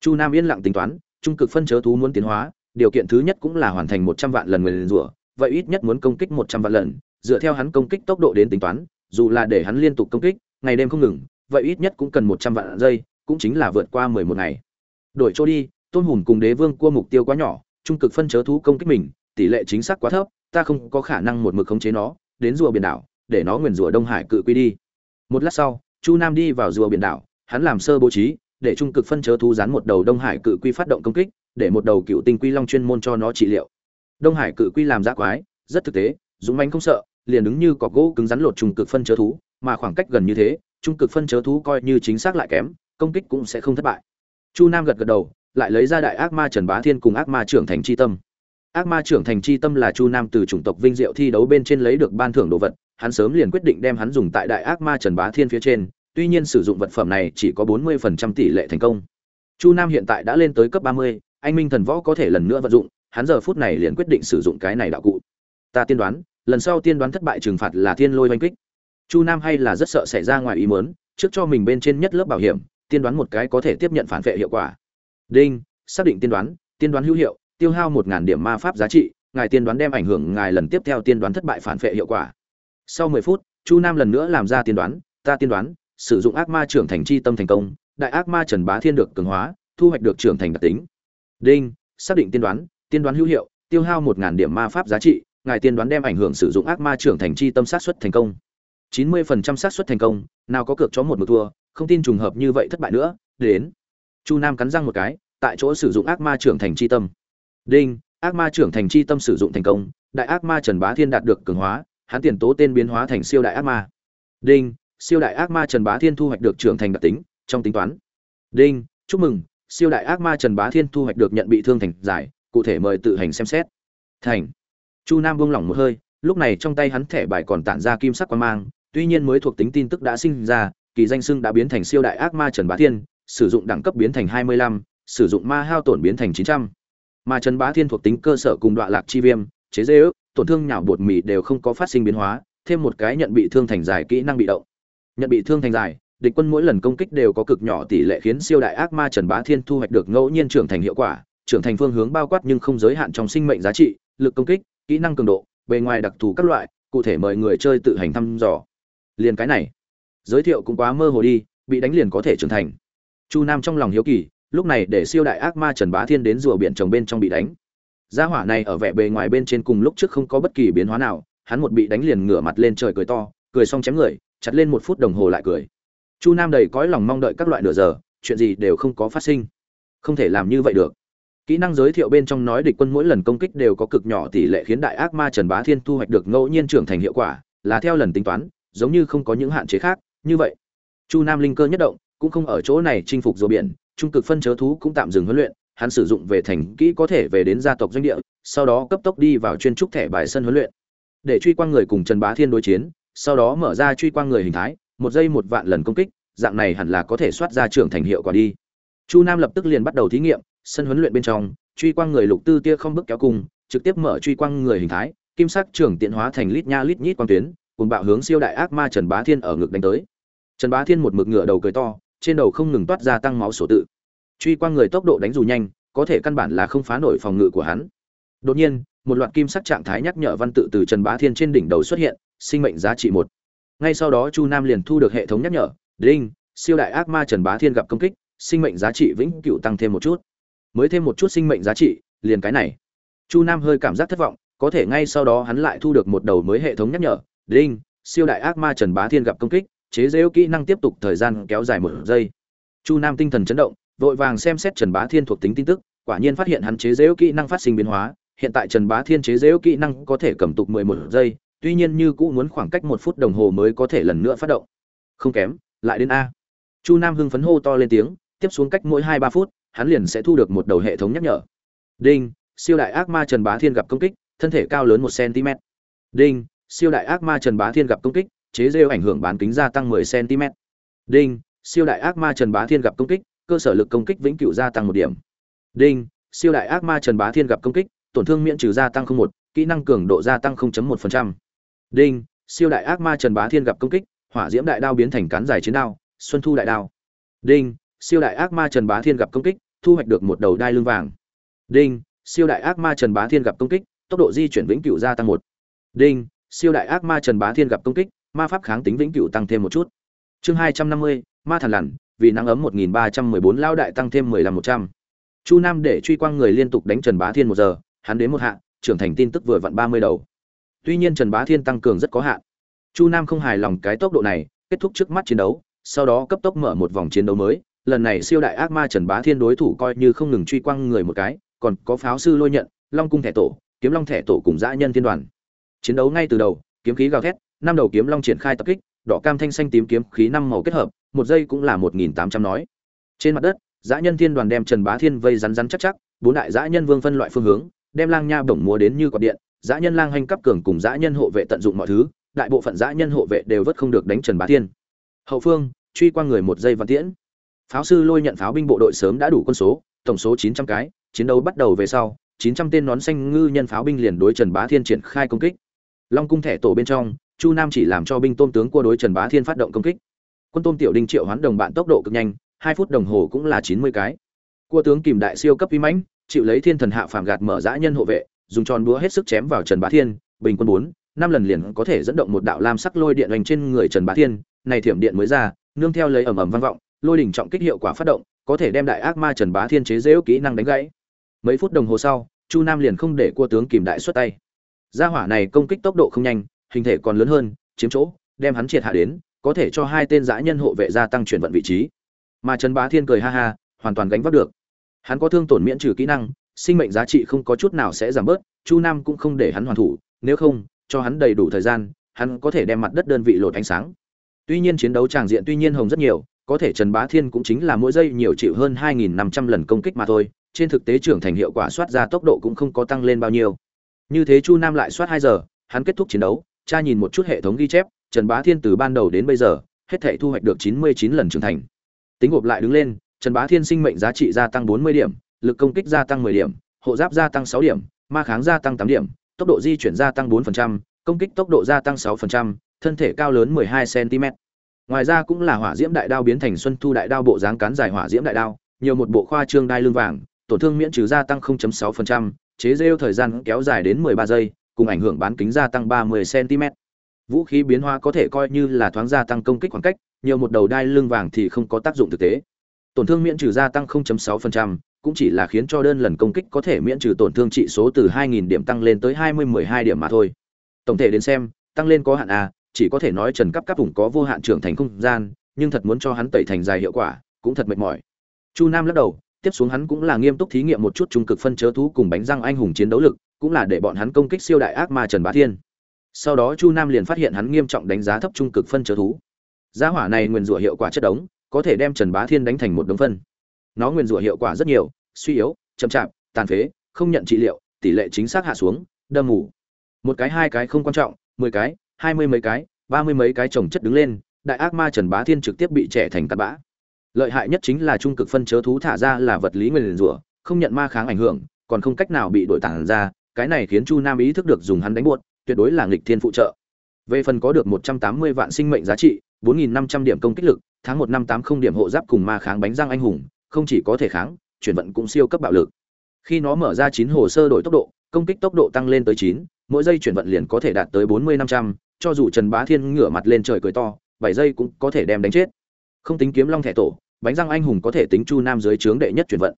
A: Chu nam yên lặng tính toán, trung cực phân chớ thú muốn tiến hóa, điều kiện thứ nhất cũng là hoàn thành một trăm vạn lần nguyên rủa, vậy ít nhất muốn công kích một trăm vạn lần, dựa theo hắn công kích tốc độ đến tính toán, dù là để hắn liên tục công kích, ngày đêm không ngừng, vậy ít nhất cũng cần một trăm vạn giây, cũng chính là vượt qua mười một ngày. Đổi chỗ đi, tôn hồn cùng đế vương cua mục tiêu quá nhỏ, trung cực phân chớ thú công kích mình, tỷ lệ chính xác quá thấp, ta không có khả năng một mực khống chế nó đến rùa biển đảo, để nó nguyền rủa đông hải cự quy đi. Một lát sau, chu nam đi vào rùa biển đảo, hắn làm sơ bố trí, để trung cực phân chớ thú dán một đầu đông hải cự quy phát động công kích, để một đầu cựu tinh quy long chuyên môn cho nó trị liệu. Đông hải cự quy làm giã quái, rất thực tế, dũng mánh không sợ, liền đứng như cọc gỗ cứng rắn lột trung cực phân chớ thú, mà khoảng cách gần như thế, trung cực phân chớ thú coi như chính xác lại kém, công kích cũng sẽ không thất bại. Chu nam gật gật đầu, lại lấy ra đại ác ma trần bá thiên cùng ác ma trưởng thành chi tâm ác ma trưởng thành chi tâm là chu nam từ chủng tộc vinh diệu thi đấu bên trên lấy được ban thưởng đồ vật, hắn sớm liền quyết định đem hắn dùng tại đại ác ma trần bá thiên phía trên, tuy nhiên sử dụng vật phẩm này chỉ có bốn mươi phần trăm tỷ lệ thành công. Chu nam hiện tại đã lên tới cấp ba mươi, anh minh thần võ có thể lần nữa vận dụng, hắn giờ phút này liền quyết định sử dụng cái này đạo cụ. Ta tiên đoán, lần sau tiên đoán thất bại trừng phạt là thiên lôi oanh kích. Chu nam hay là rất sợ xảy ra ngoài ý mớn trước cho mình bên trên nhất lớp bảo hiểm, tiên đoán một cái có thể tiếp nhận phản vệ hiệu quả. Đinh, xác định tiên đoán tiên đoán hữu hiệu tiêu hao một ngàn điểm ma pháp giá trị, ngài tiên đoán đem ảnh hưởng ngài lần tiếp theo tiên đoán thất bại phản vệ hiệu quả. Sau mười phút, chu nam lần nữa làm ra tiên đoán, ta tiên đoán, sử dụng ác ma trưởng thành chi tâm thành công, đại ác ma trần bá thiên được cường hóa, thu hoạch được trưởng thành đặc tính. Đinh, xác định tiên đoán tiên đoán hữu hiệu, tiêu hao một ngàn điểm ma pháp giá trị, ngài tiên đoán đem ảnh hưởng sử dụng ác ma trưởng thành chi tâm sát xuất thành công. Chín mươi phần trăm xác suất thành công, nào có cược chó một một thua, không tin trùng hợp như vậy thất bại nữa, đến. Chu nam cắn răng một cái, tại chỗ sử dụng ác ma trưởng thành chi tâm đinh ác ma trưởng thành chi tâm sử dụng thành công đại ác ma trần bá thiên đạt được cường hóa hắn tiền tố tên biến hóa thành siêu đại ác ma. Đinh siêu đại ác ma trần bá thiên thu hoạch được trưởng thành đặc tính trong tính toán. Đinh chúc mừng siêu đại ác ma trần bá thiên thu hoạch được nhận bị thương thành giải cụ thể mời tự hành xem xét. Thành. Chu nam buông lỏng một hơi lúc này trong tay hắn thẻ bài còn tản ra kim sắc quan mang tuy nhiên mới thuộc tính tin tức đã sinh ra kỳ danh xưng đã biến thành siêu đại ác ma trần bá thiên sử dụng đẳng cấp biến thành 25, sử dụng ma hao tổn biến thành 900. Mà Trần Bá Thiên thuộc tính cơ sở cùng đoạn lạc chi viêm, chế dễ ước, tổn thương nhảo bột mì đều không có phát sinh biến hóa, thêm một cái nhận bị thương thành dài kỹ năng bị động. Nhận bị thương thành dài, địch quân mỗi lần công kích đều có cực nhỏ tỷ lệ khiến siêu đại ác ma Trần Bá Thiên thu hoạch được ngẫu nhiên trưởng thành hiệu quả, trưởng thành phương hướng bao quát nhưng không giới hạn trong sinh mệnh giá trị, lực công kích, kỹ năng cường độ, bề ngoài đặc thù các loại, cụ thể mời người chơi tự hành thăm dò. Liền cái này, giới thiệu cũng quá mơ hồ đi, bị đánh liền có thể trưởng thành. Chu Nam trong lòng hiếu kỳ, lúc này để siêu đại ác ma Trần Bá Thiên đến rùa biển trồng bên trong bị đánh. Gia hỏa này ở vẻ bề ngoài bên trên cùng lúc trước không có bất kỳ biến hóa nào, hắn một bị đánh liền ngửa mặt lên trời cười to, cười xong chém người, chặt lên một phút đồng hồ lại cười. Chu Nam đầy cõi lòng mong đợi các loại nửa giờ, chuyện gì đều không có phát sinh. Không thể làm như vậy được. Kỹ năng giới thiệu bên trong nói địch quân mỗi lần công kích đều có cực nhỏ tỷ lệ khiến đại ác ma Trần Bá Thiên thu hoạch được ngẫu nhiên trưởng thành hiệu quả, là theo lần tính toán, giống như không có những hạn chế khác, như vậy. Chu Nam linh cơ nhất động, cũng không ở chỗ này chinh phục rùa biển, trung cực phân chớ thú cũng tạm dừng huấn luyện, hắn sử dụng về thành kỹ có thể về đến gia tộc doanh địa, sau đó cấp tốc đi vào chuyên trúc thẻ bài sân huấn luyện. Để truy quang người cùng Trần Bá Thiên đối chiến, sau đó mở ra truy quang người hình thái, một giây một vạn lần công kích, dạng này hẳn là có thể soát ra trưởng thành hiệu quả đi. Chu Nam lập tức liền bắt đầu thí nghiệm, sân huấn luyện bên trong, truy quang người lục tư tia không bước kéo cùng, trực tiếp mở truy quang người hình thái, kim sắc trưởng tiện hóa thành lít nha lít nhít quang tuyến, cùng bạo hướng siêu đại ác ma Trần Bá Thiên ở ngực đánh tới. Trần Bá Thiên một mực ngửa đầu cười to, trên đầu không ngừng toát ra tăng máu sổ tự. Truy quang người tốc độ đánh dù nhanh, có thể căn bản là không phá nổi phòng ngự của hắn. Đột nhiên, một loạt kim sắc trạng thái nhắc nhở văn tự từ trần bá thiên trên đỉnh đầu xuất hiện, sinh mệnh giá trị một. Ngay sau đó chu nam liền thu được hệ thống nhắc nhở, đinh, siêu đại ác ma trần bá thiên gặp công kích, sinh mệnh giá trị vĩnh cửu tăng thêm một chút. Mới thêm một chút sinh mệnh giá trị, liền cái này. Chu nam hơi cảm giác thất vọng, có thể ngay sau đó hắn lại thu được một đầu mới hệ thống nhắc nhở, đinh, siêu đại ác ma trần bá thiên gặp công kích chế giễu kỹ năng tiếp tục thời gian kéo dài một giây. Chu nam tinh thần chấn động, vội vàng xem xét trần bá thiên thuộc tính tin tức, quả nhiên phát hiện hắn chế giễu kỹ năng phát sinh biến hóa, hiện tại trần bá thiên chế giễu kỹ năng có thể cầm tục mười một giây, tuy nhiên như cũ muốn khoảng cách một phút đồng hồ mới có thể lần nữa phát động. Không kém, lại đến a. Chu nam hưng phấn hô to lên tiếng, tiếp xuống cách mỗi hai ba phút, hắn liền sẽ thu được một đầu hệ thống nhắc nhở. Đinh, siêu đại ác ma trần bá thiên gặp công kích, thân thể cao lớn một cm đinh, siêu đại ác ma trần bá thiên gặp công kích chế rêu ảnh hưởng bán kính gia tăng 10 cm. Đinh, siêu đại ác ma Trần Bá Thiên gặp công kích, cơ sở lực công kích vĩnh cửu gia tăng một điểm. Đinh, siêu đại ác ma trần bá thiên gặp công kích tổn thương miễn trừ gia tăng không một kỹ năng cường độ gia tăng 0.1%. đinh siêu đại ác ma trần bá thiên gặp công kích hỏa diễm đại đao biến thành cán dài chiến đao xuân thu đại đao đinh siêu đại ác ma trần bá thiên gặp công kích thu hoạch được một đầu đai lưng vàng đinh siêu đại ác ma trần bá thiên gặp công kích tốc độ di chuyển vĩnh cửu gia tăng một đinh siêu đại ác ma trần bá thiên gặp công kích ma pháp kháng tính vĩnh cửu tăng thêm một chút. Chương hai trăm năm mươi, ma thần lằn, vì nắng ấm một nghìn ba trăm mười bốn lao đại tăng thêm mười lăm một trăm. Chu nam để truy quang người liên tục đánh trần bá thiên một giờ, hắn đến một hạ, trưởng thành tin tức vừa vặn ba mươi đầu. Tuy nhiên trần bá thiên tăng cường rất có hạn. Chu nam không hài lòng cái tốc độ này, kết thúc trước mắt chiến đấu, sau đó cấp tốc mở một vòng chiến đấu mới. Lần này siêu đại ác ma trần bá thiên đối thủ coi như không ngừng truy quang người một cái, còn có pháo sư lôi nhận, long cung thẻ tổ, kiếm long thẻ tổ cùng dã nhân thiên đoàn. Chiến đấu ngay từ đầu, kiếm khí gào thét năm đầu kiếm long triển khai tập kích, đỏ cam thanh xanh tím kiếm khí năm màu kết hợp, một giây cũng là một nghìn tám trăm nói. Trên mặt đất, dã nhân thiên đoàn đem trần bá thiên vây rắn rắn chắc chắc, bốn đại dã nhân vương phân loại phương hướng, đem lang nha bổng múa đến như quạt điện, dã nhân lang hành cấp cường cùng dã nhân hộ vệ tận dụng mọi thứ, đại bộ phận dã nhân hộ vệ đều vất không được đánh trần bá thiên. Hậu phương, truy qua người một giây văn tiễn. Pháo sư lôi nhận pháo binh bộ đội sớm đã đủ quân số, tổng số chín trăm cái, chiến đấu bắt đầu về sau, chín trăm tên nón xanh ngư nhân pháo binh liền đối trần bá thiên triển khai công kích. Long cung thẻ tổ bên trong chu nam chỉ làm cho binh tôm tướng cua đối trần bá thiên phát động công kích. Quân tôm tiểu đinh triệu hoán đồng bạn tốc độ cực nhanh, hai phút đồng hồ cũng là chín mươi cái. Cua tướng kìm đại siêu cấp vi mãnh, chịu lấy thiên thần hạ phàm gạt mở dã nhân hộ vệ, dùng tròn búa hết sức chém vào trần bá thiên, bình quân bốn, năm lần liền có thể dẫn động một đạo lam sắc lôi điện hoành trên người trần bá thiên, này thiểm điện mới ra, nương theo lấy ầm ầm vang vọng, lôi đỉnh trọng kích hiệu quả phát động, có thể đem đại ác ma trần bá thiên chế dễu kỹ năng đánh gãy. Mấy phút đồng hồ sau, chu nam liền không để cua tướng kìm đại xuất tay. Gia hỏa này công kích tốc độ không nhanh hình thể còn lớn hơn, chiếm chỗ, đem hắn triệt hạ đến, có thể cho hai tên dã nhân hộ vệ gia tăng chuyển vận vị trí. Mà trần bá thiên cười ha ha, hoàn toàn gánh vác được. Hắn có thương tổn miễn trừ kỹ năng, sinh mệnh giá trị không có chút nào sẽ giảm bớt, chu nam cũng không để hắn hoàn thủ, nếu không, cho hắn đầy đủ thời gian, hắn có thể đem mặt đất đơn vị lột ánh sáng. Tuy nhiên chiến đấu tràng diện tuy nhiên hồng rất nhiều, có thể trần bá thiên cũng chính là mỗi giây nhiều chịu hơn 2.500 lần công kích mà thôi, trên thực tế trưởng thành hiệu quả soát ra tốc độ cũng không có tăng lên bao nhiêu. Như thế chu nam lại soát hai giờ, hắn kết thúc chiến đấu cha nhìn một chút hệ thống ghi chép trần bá thiên từ ban đầu đến bây giờ hết thể thu hoạch được 99 lần trưởng thành tính gộp lại đứng lên trần bá thiên sinh mệnh giá trị gia tăng 40 điểm lực công kích gia tăng 10 điểm hộ giáp gia tăng 6 điểm ma kháng gia tăng 8 điểm tốc độ di chuyển gia tăng 4%, công kích tốc độ gia tăng 6%, thân thể cao lớn 12 cm. Ngoài ra cũng là hỏa diễm đại đao biến thành xuân thu đại đao bộ dáng cán dài hỏa diễm đại đao, nhiều một bộ khoa trương đai lưng vàng, tổn thương miễn trừ gia tăng 0.6%, chế rêu thời gian kéo dài đến 13 giây, cùng ảnh hưởng bán kính gia tăng 30 cm. Vũ khí biến hóa có thể coi như là thoáng gia tăng công kích khoảng cách, nhiều một đầu đai lưng vàng thì không có tác dụng thực tế. Tổn thương miễn trừ gia tăng 0.6%, cũng chỉ là khiến cho đơn lần công kích có thể miễn trừ tổn thương trị số từ 2000 điểm tăng lên tới 2012 điểm mà thôi. Tổng thể đến xem, tăng lên có hạn a, chỉ có thể nói Trần Cấp Cấp vùng có vô hạn trưởng thành không gian, nhưng thật muốn cho hắn tẩy thành dài hiệu quả, cũng thật mệt mỏi. Chu Nam lắc đầu, tiếp xuống hắn cũng là nghiêm túc thí nghiệm một chút trung cực phân chớ thú cùng bánh răng anh hùng chiến đấu lực, cũng là để bọn hắn công kích siêu đại ác ma Trần Bá Thiên. Sau đó Chu Nam liền phát hiện hắn nghiêm trọng đánh giá thấp trung cực phân chớ thú. Giá hỏa này nguyên rủa hiệu quả chất đống, có thể đem Trần Bá Thiên đánh thành một đống phân. Nó nguyên rủa hiệu quả rất nhiều, suy yếu, chậm chạp, tàn phế, không nhận trị liệu, tỷ lệ chính xác hạ xuống, đâm mù. Một cái hai cái không quan trọng, mười cái, hai mươi mấy cái, ba mươi mấy cái chồng chất đứng lên, đại ác ma Trần Bá Thiên trực tiếp bị trẻ thành cát bã lợi hại nhất chính là trung cực phân chớ thú thả ra là vật lý nguyên rủa không nhận ma kháng ảnh hưởng còn không cách nào bị đổi tản ra cái này khiến chu nam ý thức được dùng hắn đánh buột, tuyệt đối là nghịch thiên phụ trợ. Về phần có được một trăm tám mươi vạn sinh mệnh giá trị, bốn nghìn năm trăm điểm công kích lực, tháng một năm tám không điểm hộ giáp cùng ma kháng bánh răng anh hùng, không chỉ có thể kháng, chuyển vận cũng siêu cấp bạo lực. Khi nó mở ra chín hồ sơ đổi tốc độ, công kích tốc độ tăng lên tới chín, mỗi giây chuyển vận liền có thể đạt tới bốn mươi năm trăm, cho dù trần bá thiên ngửa mặt lên trời cười to, bảy giây cũng có thể đem đánh chết. Không tính kiếm long thẻ tổ, bánh răng anh hùng có thể tính chu nam dưới trướng đệ nhất chuyển vận.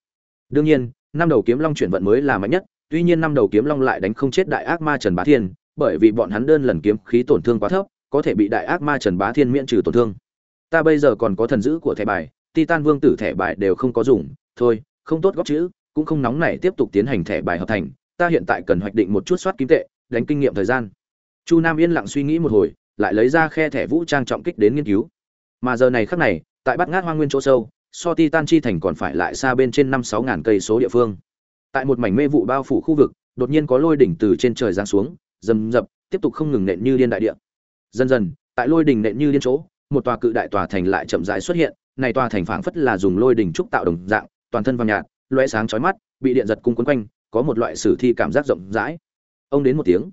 A: Đương nhiên, năm đầu kiếm long chuyển vận mới là mạnh nhất tuy nhiên năm đầu kiếm long lại đánh không chết đại ác ma trần bá thiên, bởi vì bọn hắn đơn lần kiếm khí tổn thương quá thấp, có thể bị đại ác ma trần bá thiên miễn trừ tổn thương. Ta bây giờ còn có thần dữ của thẻ bài, titan vương tử thẻ bài đều không có dùng, thôi, không tốt góp chữ, cũng không nóng này tiếp tục tiến hành thẻ bài hợp thành, ta hiện tại cần hoạch định một chút soát kim tệ, đánh kinh nghiệm thời gian. Chu nam yên lặng suy nghĩ một hồi, lại lấy ra khe thẻ vũ trang trọng kích đến nghiên cứu. Mà giờ này khắc này, tại bắt ngát hoang nguyên chỗ sâu, so titan chi thành còn phải lại xa bên trên năm sáu ngàn cây số địa phương tại một mảnh mê vụ bao phủ khu vực, đột nhiên có lôi đỉnh từ trên trời giáng xuống, rầm rập, tiếp tục không ngừng nện như điên đại địa. Dần dần, tại lôi đỉnh nện như điên chỗ, một tòa cự đại tòa thành lại chậm rãi xuất hiện, này tòa thành phảng phất là dùng lôi đỉnh trúc tạo đồng dạng, toàn thân vàng nhạt loé sáng chói mắt, bị điện giật cung quấn quanh, có một loại sử thi cảm giác rộng rãi. Ông đến một tiếng.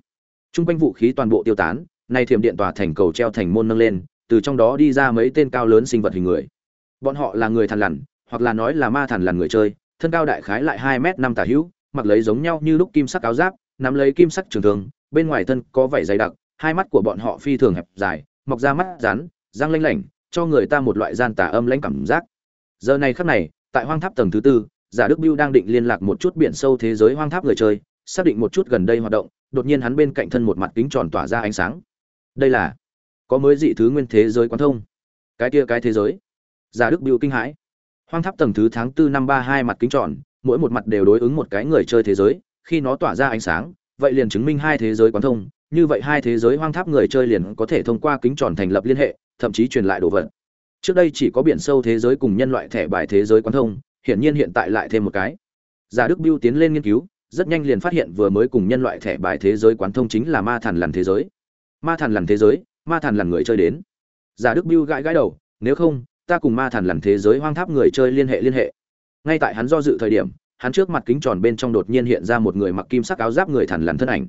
A: Trung quanh vũ khí toàn bộ tiêu tán, nay thiểm điện tòa thành cầu treo thành môn nâng lên, từ trong đó đi ra mấy tên cao lớn sinh vật hình người. Bọn họ là người thằn lằn, hoặc là nói là ma thằn lằn người chơi thân cao đại khái lại hai m năm tả hữu, mặc lấy giống nhau như lúc kim sắc áo giáp, nắm lấy kim sắc trường thường, bên ngoài thân có vảy dày đặc, hai mắt của bọn họ phi thường hẹp dài, mọc ra mắt rắn, răng lanh lảnh, cho người ta một loại gian tà âm lãnh cảm giác. Giờ này khắc này, tại hoang tháp tầng thứ tư, giả đức biêu đang định liên lạc một chút biển sâu thế giới hoang tháp người chơi, xác định một chút gần đây hoạt động, đột nhiên hắn bên cạnh thân một mặt kính tròn tỏa ra ánh sáng. Đây là, có mới dị thứ nguyên thế giới quán thông. Cái kia cái thế giới. Giả đức biêu kinh hãi hoang tháp tầng thứ tháng tư năm ba hai mặt kính tròn, mỗi một mặt đều đối ứng một cái người chơi thế giới, khi nó tỏa ra ánh sáng, vậy liền chứng minh hai thế giới quán thông, như vậy hai thế giới hoang tháp người chơi liền có thể thông qua kính tròn thành lập liên hệ, thậm chí truyền lại đồ vật. Trước đây chỉ có biển sâu thế giới cùng nhân loại thẻ bài thế giới quán thông, hiển nhiên hiện tại lại thêm một cái. Giả đức biêu tiến lên nghiên cứu, rất nhanh liền phát hiện vừa mới cùng nhân loại thẻ bài thế giới quán thông chính là ma thần lằn thế giới. Ma thần lằn thế giới, ma thần lằn người chơi đến. Giả đức biêu gãi gãi đầu, nếu không ta cùng ma thần lằn thế giới hoang tháp người chơi liên hệ liên hệ. Ngay tại hắn do dự thời điểm, hắn trước mặt kính tròn bên trong đột nhiên hiện ra một người mặc kim sắc áo giáp người thần lằn thân ảnh.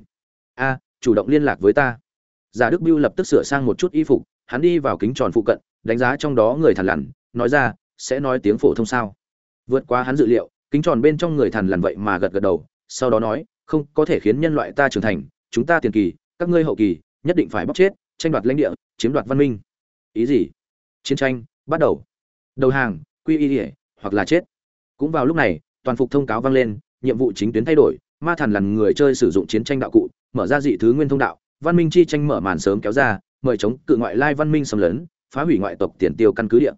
A: A, chủ động liên lạc với ta. Giả đức biêu lập tức sửa sang một chút y phục, hắn đi vào kính tròn phụ cận, đánh giá trong đó người thần lằn, nói ra, sẽ nói tiếng phổ thông sao? Vượt qua hắn dự liệu, kính tròn bên trong người thần lằn vậy mà gật gật đầu, sau đó nói, không, có thể khiến nhân loại ta trưởng thành, chúng ta tiền kỳ, các ngươi hậu kỳ, nhất định phải bóc chết, tranh đoạt lãnh địa, chiếm đoạt văn minh. Ý gì? Chiến tranh bắt đầu. Đầu hàng quy y ỉa hoặc là chết. Cũng vào lúc này toàn phục thông cáo vang lên nhiệm vụ chính tuyến thay đổi ma thần là người chơi sử dụng chiến tranh đạo cụ mở ra dị thứ nguyên thông đạo văn minh chi tranh mở màn sớm kéo ra mời chống cự ngoại lai văn minh xâm lấn phá hủy ngoại tộc tiền tiêu căn cứ địa.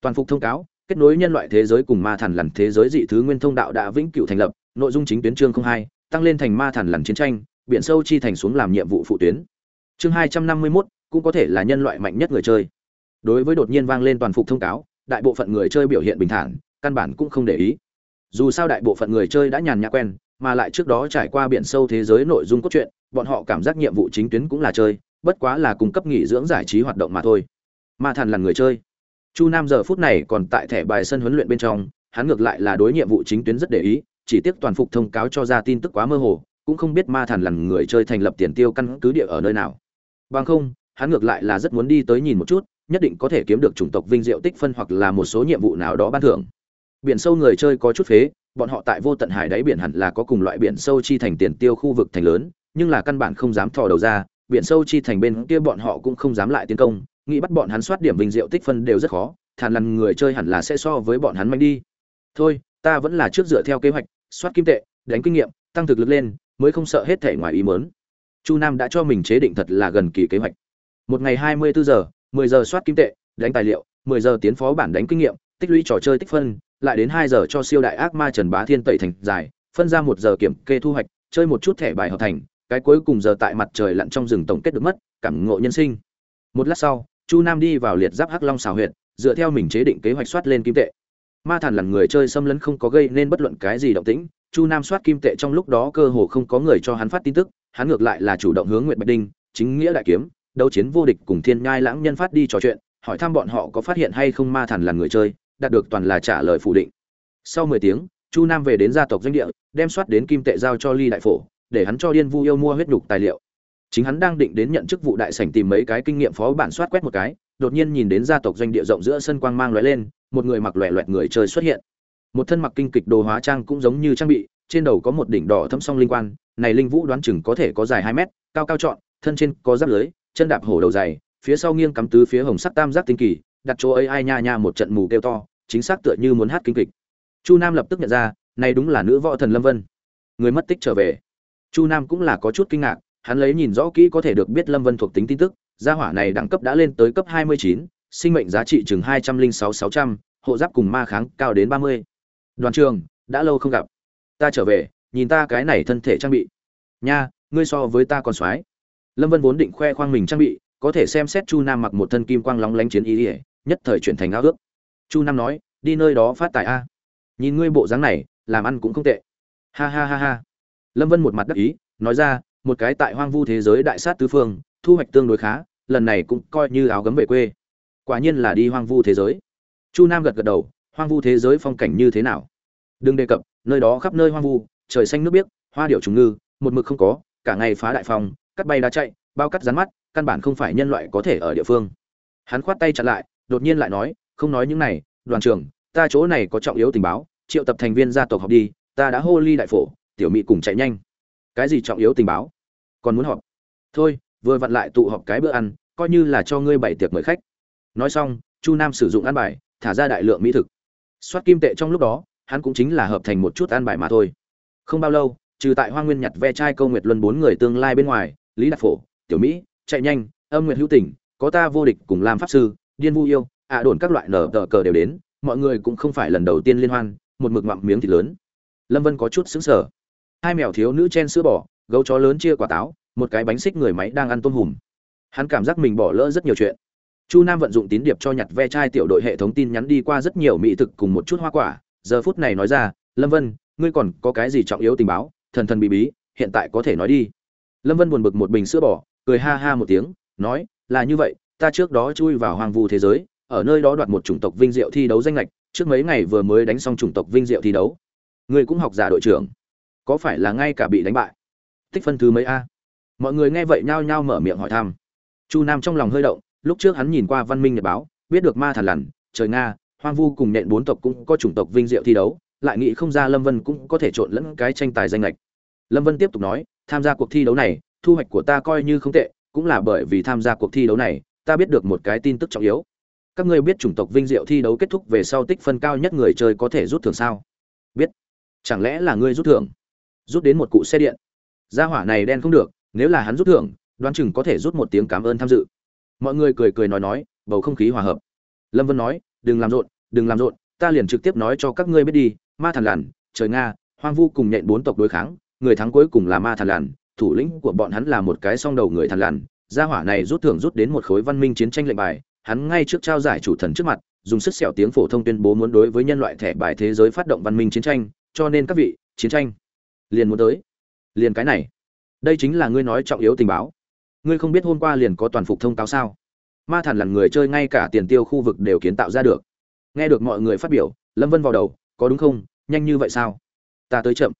A: Toàn phục thông cáo kết nối nhân loại thế giới cùng ma thần lằn thế giới dị thứ nguyên thông đạo đã vĩnh cửu thành lập nội dung chính tuyến chương hai tăng lên thành ma thần lằn chiến tranh biển sâu chi thành xuống làm nhiệm vụ phụ tuyến. Chương hai trăm năm mươi 251, cũng có thể là nhân loại mạnh nhất người chơi đối với đột nhiên vang lên toàn phục thông cáo, đại bộ phận người chơi biểu hiện bình thản, căn bản cũng không để ý. Dù sao đại bộ phận người chơi đã nhàn nhã quen, mà lại trước đó trải qua biển sâu thế giới nội dung cốt truyện, bọn họ cảm giác nhiệm vụ chính tuyến cũng là chơi, bất quá là cung cấp nghỉ dưỡng giải trí hoạt động mà thôi. Ma thần là người chơi. Chu nam giờ phút này còn tại thẻ bài sân huấn luyện bên trong, hắn ngược lại là đối nhiệm vụ chính tuyến rất để ý, chỉ tiếc toàn phục thông cáo cho ra tin tức quá mơ hồ, cũng không biết ma thần là người chơi thành lập tiền tiêu căn cứ địa ở nơi nào. Bằng không, hắn ngược lại là rất muốn đi tới nhìn một chút nhất định có thể kiếm được chủng tộc vinh diệu tích phân hoặc là một số nhiệm vụ nào đó ban thưởng. Biển sâu người chơi có chút phế, bọn họ tại vô tận hải đáy biển hẳn là có cùng loại biển sâu chi thành tiền tiêu khu vực thành lớn, nhưng là căn bản không dám thò đầu ra, biển sâu chi thành bên kia bọn họ cũng không dám lại tiến công, nghĩ bắt bọn hắn soát điểm vinh diệu tích phân đều rất khó, thàn lằn người chơi hẳn là sẽ so với bọn hắn mạnh đi. Thôi, ta vẫn là trước dựa theo kế hoạch, soát kim tệ, đánh kinh nghiệm, tăng thực lực lên, mới không sợ hết thể ngoài ý mớn chu nam đã cho mình chế định thật là gần kỳ kế hoạch. Một ngày hai mươi bốn giờ mười giờ soát kim tệ, đánh tài liệu, mười giờ tiến phó bản đánh kinh nghiệm, tích lũy trò chơi tích phân, lại đến hai giờ cho siêu đại ác ma trần bá thiên tẩy thành dài, phân ra một giờ kiểm kê thu hoạch, chơi một chút thẻ bài hợp thành, cái cuối cùng giờ tại mặt trời lặn trong rừng tổng kết được mất, cảm ngộ nhân sinh. Một lát sau, chu nam đi vào liệt giáp hắc long xảo huyệt, dựa theo mình chế định kế hoạch soát lên kim tệ. Ma thần lần người chơi xâm lấn không có gây nên bất luận cái gì động tĩnh, chu nam soát kim tệ trong lúc đó cơ hồ không có người cho hắn phát tin tức, hắn ngược lại là chủ động hướng nguyện bạch đinh, chính nghĩa đại kiếm đấu chiến vô địch cùng thiên nhai lãng nhân phát đi trò chuyện, hỏi thăm bọn họ có phát hiện hay không ma thần là người chơi, đạt được toàn là trả lời phủ định. Sau mười tiếng, chu nam về đến gia tộc doanh địa, đem soát đến kim tệ giao cho ly đại phổ, để hắn cho điên vu yêu mua huyết nhục tài liệu. Chính hắn đang định đến nhận chức vụ đại sảnh tìm mấy cái kinh nghiệm phó bản soát quét một cái, đột nhiên nhìn đến gia tộc doanh địa rộng giữa sân quang mang lóe lên, một người mặc loẹ loẹt người chơi xuất hiện. Một thân mặc kinh kịch đồ hóa trang cũng giống như trang bị, trên đầu có một đỉnh đỏ thâm song linh quan, này linh vũ đoán chừng có thể có dài hai mét, cao cao trọn, thân trên có giáp lưới chân đạp hổ đầu dày phía sau nghiêng cắm tứ phía hồng sắc tam giác tinh kỳ đặt chỗ ấy ai nha nha một trận mù kêu to chính xác tựa như muốn hát kinh kịch. Chu nam lập tức nhận ra này đúng là nữ võ thần lâm vân. Người mất tích trở về. Chu nam cũng là có chút kinh ngạc hắn lấy nhìn rõ kỹ có thể được biết lâm vân thuộc tính tin tức gia hỏa này đẳng cấp đã lên tới cấp 29, sinh mệnh giá trị chừng 206-600, hộ giáp cùng ma kháng cao đến 30. đoàn trường đã lâu không gặp. Ta trở về nhìn ta cái này thân thể trang bị. Nha ngươi so với ta còn soái lâm vân vốn định khoe khoang mình trang bị, có thể xem xét chu nam mặc một thân kim quang lóng lánh chiến ý ỉa nhất thời chuyển thành ao ước. Chu nam nói, đi nơi đó phát tài a. Nhìn ngươi bộ dáng này, làm ăn cũng không tệ. Ha ha ha ha. Lâm vân một mặt đắc ý, nói ra, một cái tại hoang vu thế giới đại sát tứ phương, thu hoạch tương đối khá, lần này cũng coi như áo gấm về quê. Quả nhiên là đi hoang vu thế giới. Chu nam gật gật đầu, hoang vu thế giới phong cảnh như thế nào? Đừng đề cập, nơi đó khắp nơi hoang vu, trời xanh nước biếc, hoa điệu trùng ngư, một mực không có, cả ngày phá đại phong cắt bay đá chạy, bao cắt rắn mắt, căn bản không phải nhân loại có thể ở địa phương. Hắn khoát tay chặn lại, đột nhiên lại nói, không nói những này, đoàn trưởng, ta chỗ này có trọng yếu tình báo, triệu tập thành viên gia tộc học đi, ta đã hô ly đại phổ, tiểu mỹ cùng chạy nhanh. Cái gì trọng yếu tình báo? Còn muốn họp. Thôi, vừa vặn lại tụ họp cái bữa ăn, coi như là cho ngươi bảy tiệc mời khách. Nói xong, chu nam sử dụng ăn bài, thả ra đại lượng mỹ thực. Soát kim tệ trong lúc đó, hắn cũng chính là hợp thành một chút ăn bài mà thôi. Không bao lâu, trừ tại hoa nguyên nhặt ve chai câu nguyệt luân bốn người tương lai bên ngoài lý đạt phổ, tiểu mỹ, chạy nhanh, âm nguyệt hữu tỉnh có ta vô địch cùng làm pháp sư, điên vu yêu, ạ đồn các loại nở tờ cờ đều đến, mọi người cũng không phải lần đầu tiên liên hoan, một mực ngoạm miếng thịt lớn. Lâm vân có chút xứng sở hai mèo thiếu nữ chen sữa bò, gấu chó lớn chia quả táo, một cái bánh xích người máy đang ăn tôm hùm. Hắn cảm giác mình bỏ lỡ rất nhiều chuyện. Chu nam vận dụng tín điệp cho nhặt ve chai tiểu đội hệ thống tin nhắn đi qua rất nhiều mỹ thực cùng một chút hoa quả. Giờ phút này nói ra, lâm vân, ngươi còn có cái gì trọng yếu tình báo? Thần thần bí bí, hiện tại có thể nói đi lâm vân buồn bực một bình sữa bò, cười ha ha một tiếng, nói, là như vậy, ta trước đó chui vào hoàng vu thế giới, ở nơi đó đoạt một chủng tộc vinh diệu thi đấu danh lệch trước mấy ngày vừa mới đánh xong chủng tộc vinh diệu thi đấu. Người cũng học giả đội trưởng, có phải là ngay cả bị đánh bại? Tích phân thứ mấy a? Mọi người nghe vậy nhao nhao mở miệng hỏi thăm. Chu nam trong lòng hơi động, lúc trước hắn nhìn qua văn minh nhật báo, biết được ma thản lằn, trời nga, hoang vu cùng nện bốn tộc cũng có chủng tộc vinh diệu thi đấu, lại nghĩ không ra lâm vân cũng có thể trộn lẫn cái tranh tài danh lệch lâm vân tiếp tục nói tham gia cuộc thi đấu này, thu hoạch của ta coi như không tệ, cũng là bởi vì tham gia cuộc thi đấu này, ta biết được một cái tin tức trọng yếu. Các ngươi biết chủng tộc vinh diệu thi đấu kết thúc về sau tích phân cao nhất người chơi có thể rút thưởng sao? Biết. Chẳng lẽ là ngươi rút thưởng? Rút đến một cụ xe điện. Gia hỏa này đen không được, nếu là hắn rút thưởng, đoán chừng có thể rút một tiếng cảm ơn tham dự. Mọi người cười cười nói nói, bầu không khí hòa hợp. Lâm vân nói, đừng làm rộn, đừng làm rộn, ta liền trực tiếp nói cho các ngươi biết đi, ma thần lằn trời nga, hoang vu cùng nhện bốn tộc đối kháng người thắng cuối cùng là ma thần lằn, thủ lĩnh của bọn hắn là một cái song đầu người thần lằn. Gia hỏa này rút thưởng rút đến một khối văn minh chiến tranh lệnh bài, hắn ngay trước trao giải chủ thần trước mặt, dùng sức sẹo tiếng phổ thông tuyên bố muốn đối với nhân loại thẻ bài thế giới phát động văn minh chiến tranh, cho nên các vị, chiến tranh liền muốn tới. Liền cái này. Đây chính là ngươi nói trọng yếu tình báo. Ngươi không biết hôm qua liền có toàn phục thông cáo sao? Ma thần là người chơi ngay cả tiền tiêu khu vực đều kiến tạo ra được. Nghe được mọi người phát biểu, lâm vân vào đầu, có đúng không? Nhanh như vậy sao? Ta tới chậm.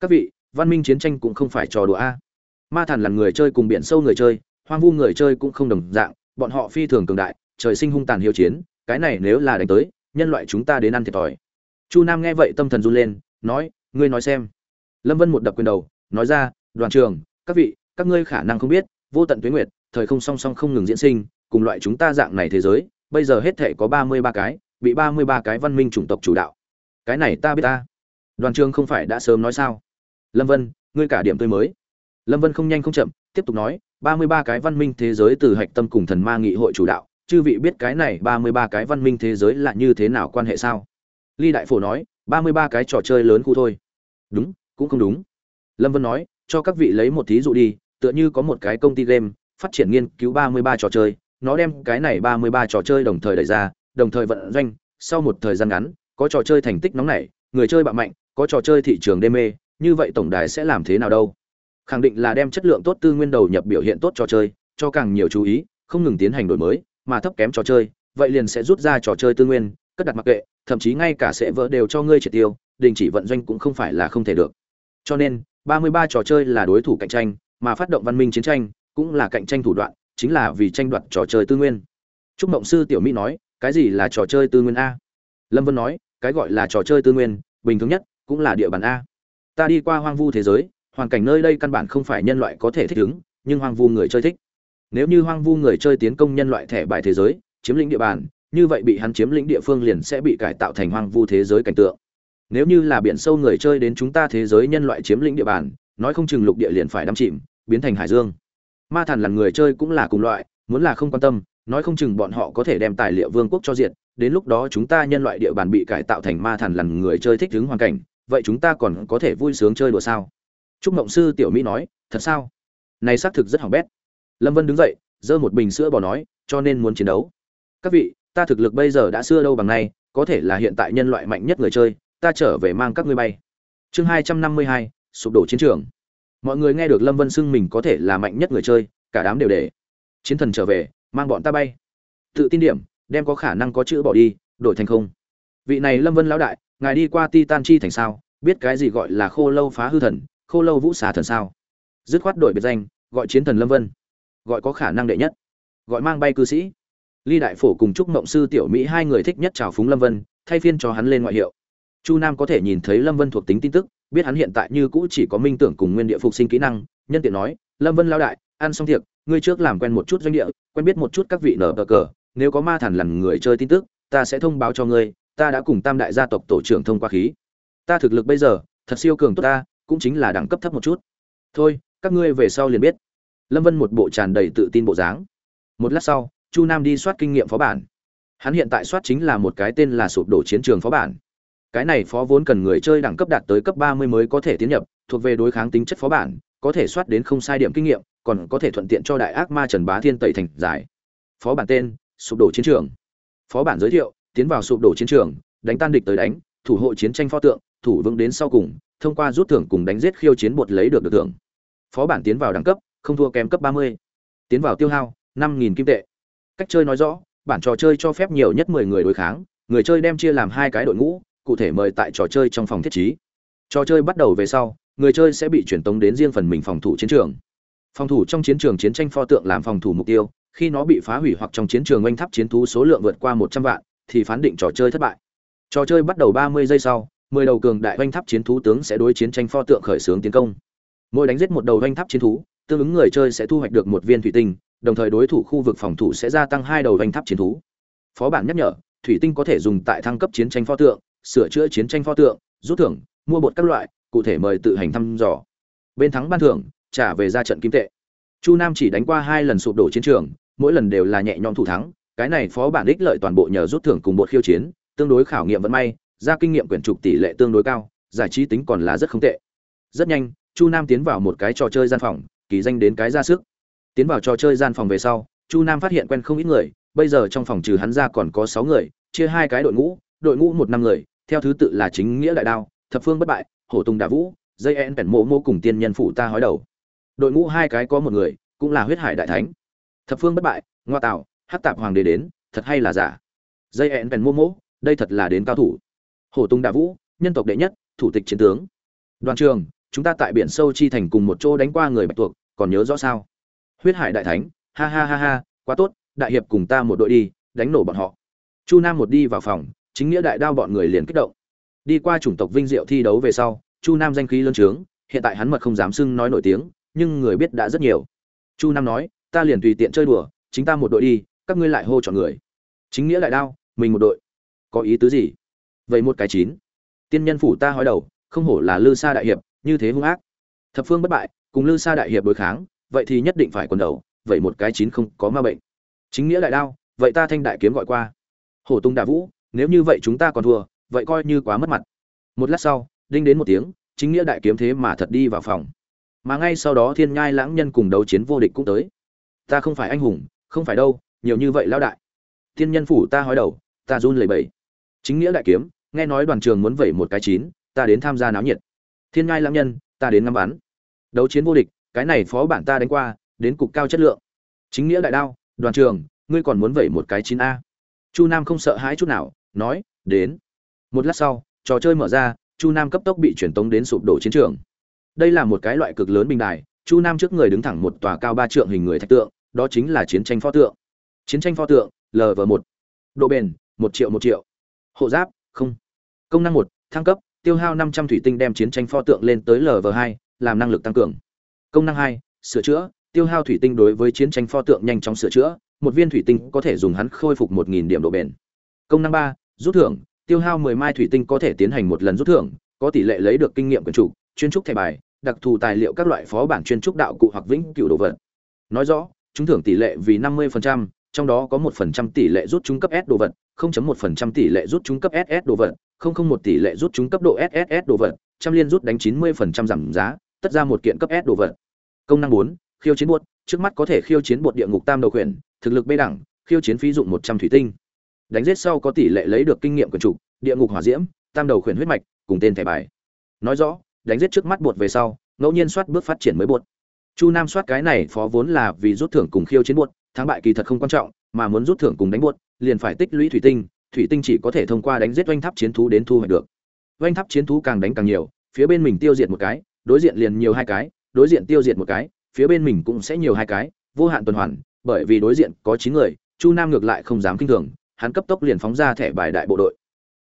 A: Các vị văn minh chiến tranh cũng không phải trò đùa a. Ma thần là người chơi cùng biển sâu người chơi, hoang vu người chơi cũng không đồng dạng, bọn họ phi thường cường đại, trời sinh hung tàn hiếu chiến, cái này nếu là đánh tới, nhân loại chúng ta đến ăn thiệt thòi. Chu nam nghe vậy tâm thần run lên, nói, ngươi nói xem. Lâm vân một đập quyền đầu, nói ra, đoàn trường, các vị, các ngươi khả năng không biết, vô tận tuyến nguyệt, thời không song song không ngừng diễn sinh, cùng loại chúng ta dạng này thế giới, bây giờ hết thể có ba mươi ba cái, bị ba mươi ba cái văn minh chủng tộc chủ đạo. Cái này ta biết ta. Đoàn trường không phải đã sớm nói sao? Lâm vân, ngươi cả điểm tươi mới. Lâm vân không nhanh không chậm, tiếp tục nói, ba mươi ba cái văn minh thế giới từ hạch tâm cùng thần ma nghị hội chủ đạo, chư vị biết cái này ba mươi ba cái văn minh thế giới là như thế nào quan hệ sao? Ly đại phổ nói, ba mươi ba cái trò chơi lớn khu thôi. Đúng, cũng không đúng. Lâm vân nói, cho các vị lấy một thí dụ đi, tựa như có một cái công ty game, phát triển nghiên cứu ba mươi ba trò chơi, nó đem cái này ba mươi ba trò chơi đồng thời đẩy ra, đồng thời vận doanh, sau một thời gian ngắn, có trò chơi thành tích nóng nảy, người chơi bạo mạnh, có trò chơi thị trường đê mê như vậy tổng đài sẽ làm thế nào đâu? Khẳng định là đem chất lượng tốt tư nguyên đầu nhập biểu hiện tốt trò chơi, cho càng nhiều chú ý, không ngừng tiến hành đổi mới, mà thấp kém trò chơi, vậy liền sẽ rút ra trò chơi tư nguyên, cất đặt mặc kệ, thậm chí ngay cả sẽ vỡ đều cho ngươi triệt tiêu, đình chỉ vận doanh cũng không phải là không thể được. Cho nên 33 trò chơi là đối thủ cạnh tranh, mà phát động văn minh chiến tranh cũng là cạnh tranh thủ đoạn, chính là vì tranh đoạt trò chơi tư nguyên. Trúc mộng sư tiểu mỹ nói, cái gì là trò chơi tư nguyên a? Lâm vân nói, cái gọi là trò chơi tư nguyên, bình thường nhất cũng là địa bàn a ta đi qua hoang vu thế giới, hoàn cảnh nơi đây căn bản không phải nhân loại có thể thích ứng, nhưng hoang vu người chơi thích. Nếu như hoang vu người chơi tiến công nhân loại thẻ bài thế giới, chiếm lĩnh địa bàn, như vậy bị hắn chiếm lĩnh địa phương liền sẽ bị cải tạo thành hoang vu thế giới cảnh tượng. Nếu như là biển sâu người chơi đến chúng ta thế giới nhân loại chiếm lĩnh địa bàn, nói không chừng lục địa liền phải đắm chìm, biến thành hải dương. Ma thần là người chơi cũng là cùng loại, muốn là không quan tâm, nói không chừng bọn họ có thể đem tài liệu vương quốc cho diện đến lúc đó chúng ta nhân loại địa bàn bị cải tạo thành ma thần là người chơi thích ứng hoàn cảnh vậy chúng ta còn có thể vui sướng chơi đùa sao? Chúc mộng sư tiểu mỹ nói, thật sao? Này xác thực rất hỏng bét. Lâm vân đứng dậy, giơ một bình sữa bò nói, cho nên muốn chiến đấu. Các vị, ta thực lực bây giờ đã xưa đâu bằng nay, có thể là hiện tại nhân loại mạnh nhất người chơi, ta trở về mang các ngươi bay. Chương hai trăm năm mươi hai, sụp đổ chiến trường. Mọi người nghe được lâm vân xưng mình có thể là mạnh nhất người chơi, cả đám đều để. Chiến thần trở về, mang bọn ta bay. Tự tin điểm, đem có khả năng có chữ bỏ đi, đổi thành không. Vị này lâm vân lão đại ngài đi qua titan chi thành sao? Biết cái gì gọi là khô lâu phá hư thần, khô lâu vũ xà thần sao? Dứt khoát đổi biệt danh, gọi chiến thần lâm vân. Gọi có khả năng đệ nhất. Gọi mang bay cư sĩ. Ly đại phổ cùng chúc mộng sư tiểu mỹ hai người thích nhất chào phúng lâm vân, thay phiên cho hắn lên ngoại hiệu. Chu nam có thể nhìn thấy lâm vân thuộc tính tin tức, biết hắn hiện tại như cũ chỉ có minh tưởng cùng nguyên địa phục sinh kỹ năng, nhân tiện nói, lâm vân lao đại, ăn xong tiệc, ngươi trước làm quen một chút doanh địa, quen biết một chút các vị nở cờ cờ, nếu có ma thần lằn người chơi tin tức, ta sẽ thông báo cho ngươi ta đã cùng tam đại gia tộc tổ trưởng thông qua khí. Ta thực lực bây giờ, thật siêu cường tốt ta, cũng chính là đẳng cấp thấp một chút. Thôi, các ngươi về sau liền biết. Lâm vân một bộ tràn đầy tự tin bộ dáng. Một lát sau, chu nam đi soát kinh nghiệm phó bản. Hắn hiện tại soát chính là một cái tên là sụp đổ chiến trường phó bản. Cái này phó vốn cần người chơi đẳng cấp đạt tới cấp ba mươi mới có thể tiến nhập, thuộc về đối kháng tính chất phó bản, có thể soát đến không sai điểm kinh nghiệm, còn có thể thuận tiện cho đại ác ma trần bá thiên tẩy thành giải. Phó bản tên, sụp đổ chiến trường. Phó bản giới thiệu tiến vào sụp đổ chiến trường, đánh tan địch tới đánh, thủ hộ chiến tranh pho tượng, thủ vững đến sau cùng, thông qua rút thưởng cùng đánh giết khiêu chiến bột lấy được được thưởng. Phó bản tiến vào đẳng cấp, không thua kém cấp ba mươi. Tiến vào tiêu hao, năm nghìn kim tệ. Cách chơi nói rõ, bản trò chơi cho phép nhiều nhất mười người đối kháng, người chơi đem chia làm hai cái đội ngũ, cụ thể mời tại trò chơi trong phòng thiết trí. Trò chơi bắt đầu về sau, người chơi sẽ bị chuyển tống đến riêng phần mình phòng thủ chiến trường. Phòng thủ trong chiến trường chiến tranh pho tượng làm phòng thủ mục tiêu, khi nó bị phá hủy hoặc trong chiến trường oanh tháp chiến thú số lượng vượt qua một trăm vạn thì phán định trò chơi thất bại. Trò chơi bắt đầu ba mươi giây sau, mười đầu cường đại vanh tháp chiến thú tướng sẽ đối chiến tranh pho tượng khởi xướng tiến công. Mỗi đánh giết một đầu vanh tháp chiến thú, tương ứng người chơi sẽ thu hoạch được một viên thủy tinh, đồng thời đối thủ khu vực phòng thủ sẽ gia tăng hai đầu vanh tháp chiến thú. Phó bản nhắc nhở, thủy tinh có thể dùng tại thăng cấp chiến tranh pho tượng, sửa chữa chiến tranh pho tượng, rút thưởng, mua bột các loại, cụ thể mời tự hành thăm dò. Bên thắng ban thưởng, trả về ra trận kim tệ. Chu nam chỉ đánh qua hai lần sụp đổ chiến trường, mỗi lần đều là nhẹ nhõm thủ thắng cái này phó bản đích lợi toàn bộ nhờ rút thưởng cùng bộ khiêu chiến, tương đối khảo nghiệm vận may, ra kinh nghiệm quyển trục tỷ lệ tương đối cao, giải trí tính còn là rất không tệ. Rất nhanh, chu nam tiến vào một cái trò chơi gian phòng, kỳ danh đến cái ra sức. Tiến vào trò chơi gian phòng về sau, chu nam phát hiện quen không ít người, bây giờ trong phòng trừ hắn ra còn có sáu người, chia hai cái đội ngũ đội ngũ một năm người, theo thứ tự là chính nghĩa đại đao, thập phương bất bại, hổ tùng đà vũ, dây en pèn mộ mô cùng tiên nhân phụ ta hói đầu. Đội ngũ hai cái có một người, cũng là huyết hải đại thánh. Thập phương bất bại, ngoa tạo hát tạp hoàng đế đến, thật hay là giả? Dây ẹn pèn mô mô, đây thật là đến cao thủ. Hổ Tung đà vũ, nhân tộc đệ nhất, thủ tịch chiến tướng. Đoàn trường, chúng ta tại biển sâu chi thành cùng một chỗ đánh qua người bạch tuộc, còn nhớ rõ sao? Huyết hải đại thánh, ha ha ha ha, quá tốt, đại hiệp cùng ta một đội đi, đánh nổ bọn họ. Chu nam một đi vào phòng, chính nghĩa đại đao bọn người liền kích động. Đi qua chủng tộc vinh diệu thi đấu về sau, chu nam danh khí lớn trướng, hiện tại hắn mật không dám xưng nói nổi tiếng, nhưng người biết đã rất nhiều. Chu nam nói, ta liền tùy tiện chơi đùa, chính ta một đội đi các ngươi lại hô chọn người. Chính nghĩa đại đao, mình một đội. Có ý tứ gì? Vậy một cái chín. Tiên nhân phủ ta hói đầu, không hổ là lư sa đại hiệp, như thế hung ác. Thập phương bất bại, cùng lư sa đại hiệp đối kháng, vậy thì nhất định phải quần đầu, vậy một cái chín không có ma bệnh. Chính nghĩa đại đao, vậy ta thanh đại kiếm gọi qua. Hổ tung đà vũ, nếu như vậy chúng ta còn thua, vậy coi như quá mất mặt. Một lát sau, đinh đến một tiếng, chính nghĩa đại kiếm thế mà thật đi vào phòng. Mà ngay sau đó thiên nhai lãng nhân cùng đấu chiến vô địch cũng tới. Ta không phải anh hùng, không phải đâu nhiều như vậy lao đại. Thiên nhân phủ ta hói đầu, ta run lẩy bẩy. Chính nghĩa đại kiếm, nghe nói đoàn trường muốn vẩy một cái chín, ta đến tham gia náo nhiệt. Thiên ngai lãng nhân, ta đến ngắm bắn. Đấu chiến vô địch, cái này phó bản ta đánh qua, đến cục cao chất lượng. Chính nghĩa đại đao, đoàn trường, ngươi còn muốn vẩy một cái chín a. Chu nam không sợ hãi chút nào, nói, đến. Một lát sau, trò chơi mở ra, chu nam cấp tốc bị truyền tống đến sụp đổ chiến trường. Đây là một cái loại cực lớn bình đài, chu nam trước người đứng thẳng một tòa cao ba trượng hình người thạch tượng, đó chính là chiến tranh pho tượng chiến tranh pho tượng lv một. Độ bền một triệu một triệu. Hộ giáp không. Công năng một thăng cấp tiêu hao năm trăm thủy tinh đem chiến tranh pho tượng lên tới lv hai làm năng lực tăng cường. Công năng hai sửa chữa tiêu hao thủy tinh đối với chiến tranh pho tượng nhanh chóng sửa chữa một viên thủy tinh có thể dùng hắn khôi phục một nghìn điểm độ bền. Công năng ba rút thưởng tiêu hao 10 mai thủy tinh có thể tiến hành một lần rút thưởng, có tỷ lệ lấy được kinh nghiệm quyền chủ, chuyên trúc thẻ bài, đặc thù tài liệu các loại phó bản chuyên trúc đạo cụ hoặc vĩnh cửu đồ vật. Nói rõ, trúng thưởng tỷ lệ vì 50%, trong đó có 1% tỷ lệ rút trúng cấp S đồ vật, 0.1% tỷ lệ rút trúng cấp SS đồ vật, 001 tỷ lệ rút trúng cấp độ SSS đồ vật, trăm liên rút đánh 90% giảm giá, tất ra một kiện cấp S đồ vật. Công năng 4, khiêu chiến buột, trước mắt có thể khiêu chiến buột địa ngục tam đầu quyền, thực lực bê đẳng, khiêu chiến phí dụng 100 thủy tinh đánh giết sau có tỷ lệ lấy được kinh nghiệm quyền chủ, địa ngục hỏa diễm tam đầu quyền huyết mạch cùng tên thẻ bài nói rõ đánh giết trước mắt buột về sau ngẫu nhiên soát bước phát triển mới buột. chu nam soát cái này phó vốn là vì rút thưởng cùng khiêu chiến buột thắng bại kỳ thật không quan trọng, mà muốn rút thưởng cùng đánh buốt, liền phải tích lũy thủy tinh thủy tinh chỉ có thể thông qua đánh giết oanh tháp chiến thú đến thu hoạch được. Oanh tháp chiến thú càng đánh càng nhiều, phía bên mình tiêu diệt một cái, đối diện liền nhiều hai cái, đối diện tiêu diệt một cái, phía bên mình cũng sẽ nhiều hai cái, vô hạn tuần hoàn, bởi vì đối diện có chín người, chu nam ngược lại không dám kinh thường, hắn cấp tốc liền phóng ra thẻ bài đại bộ đội.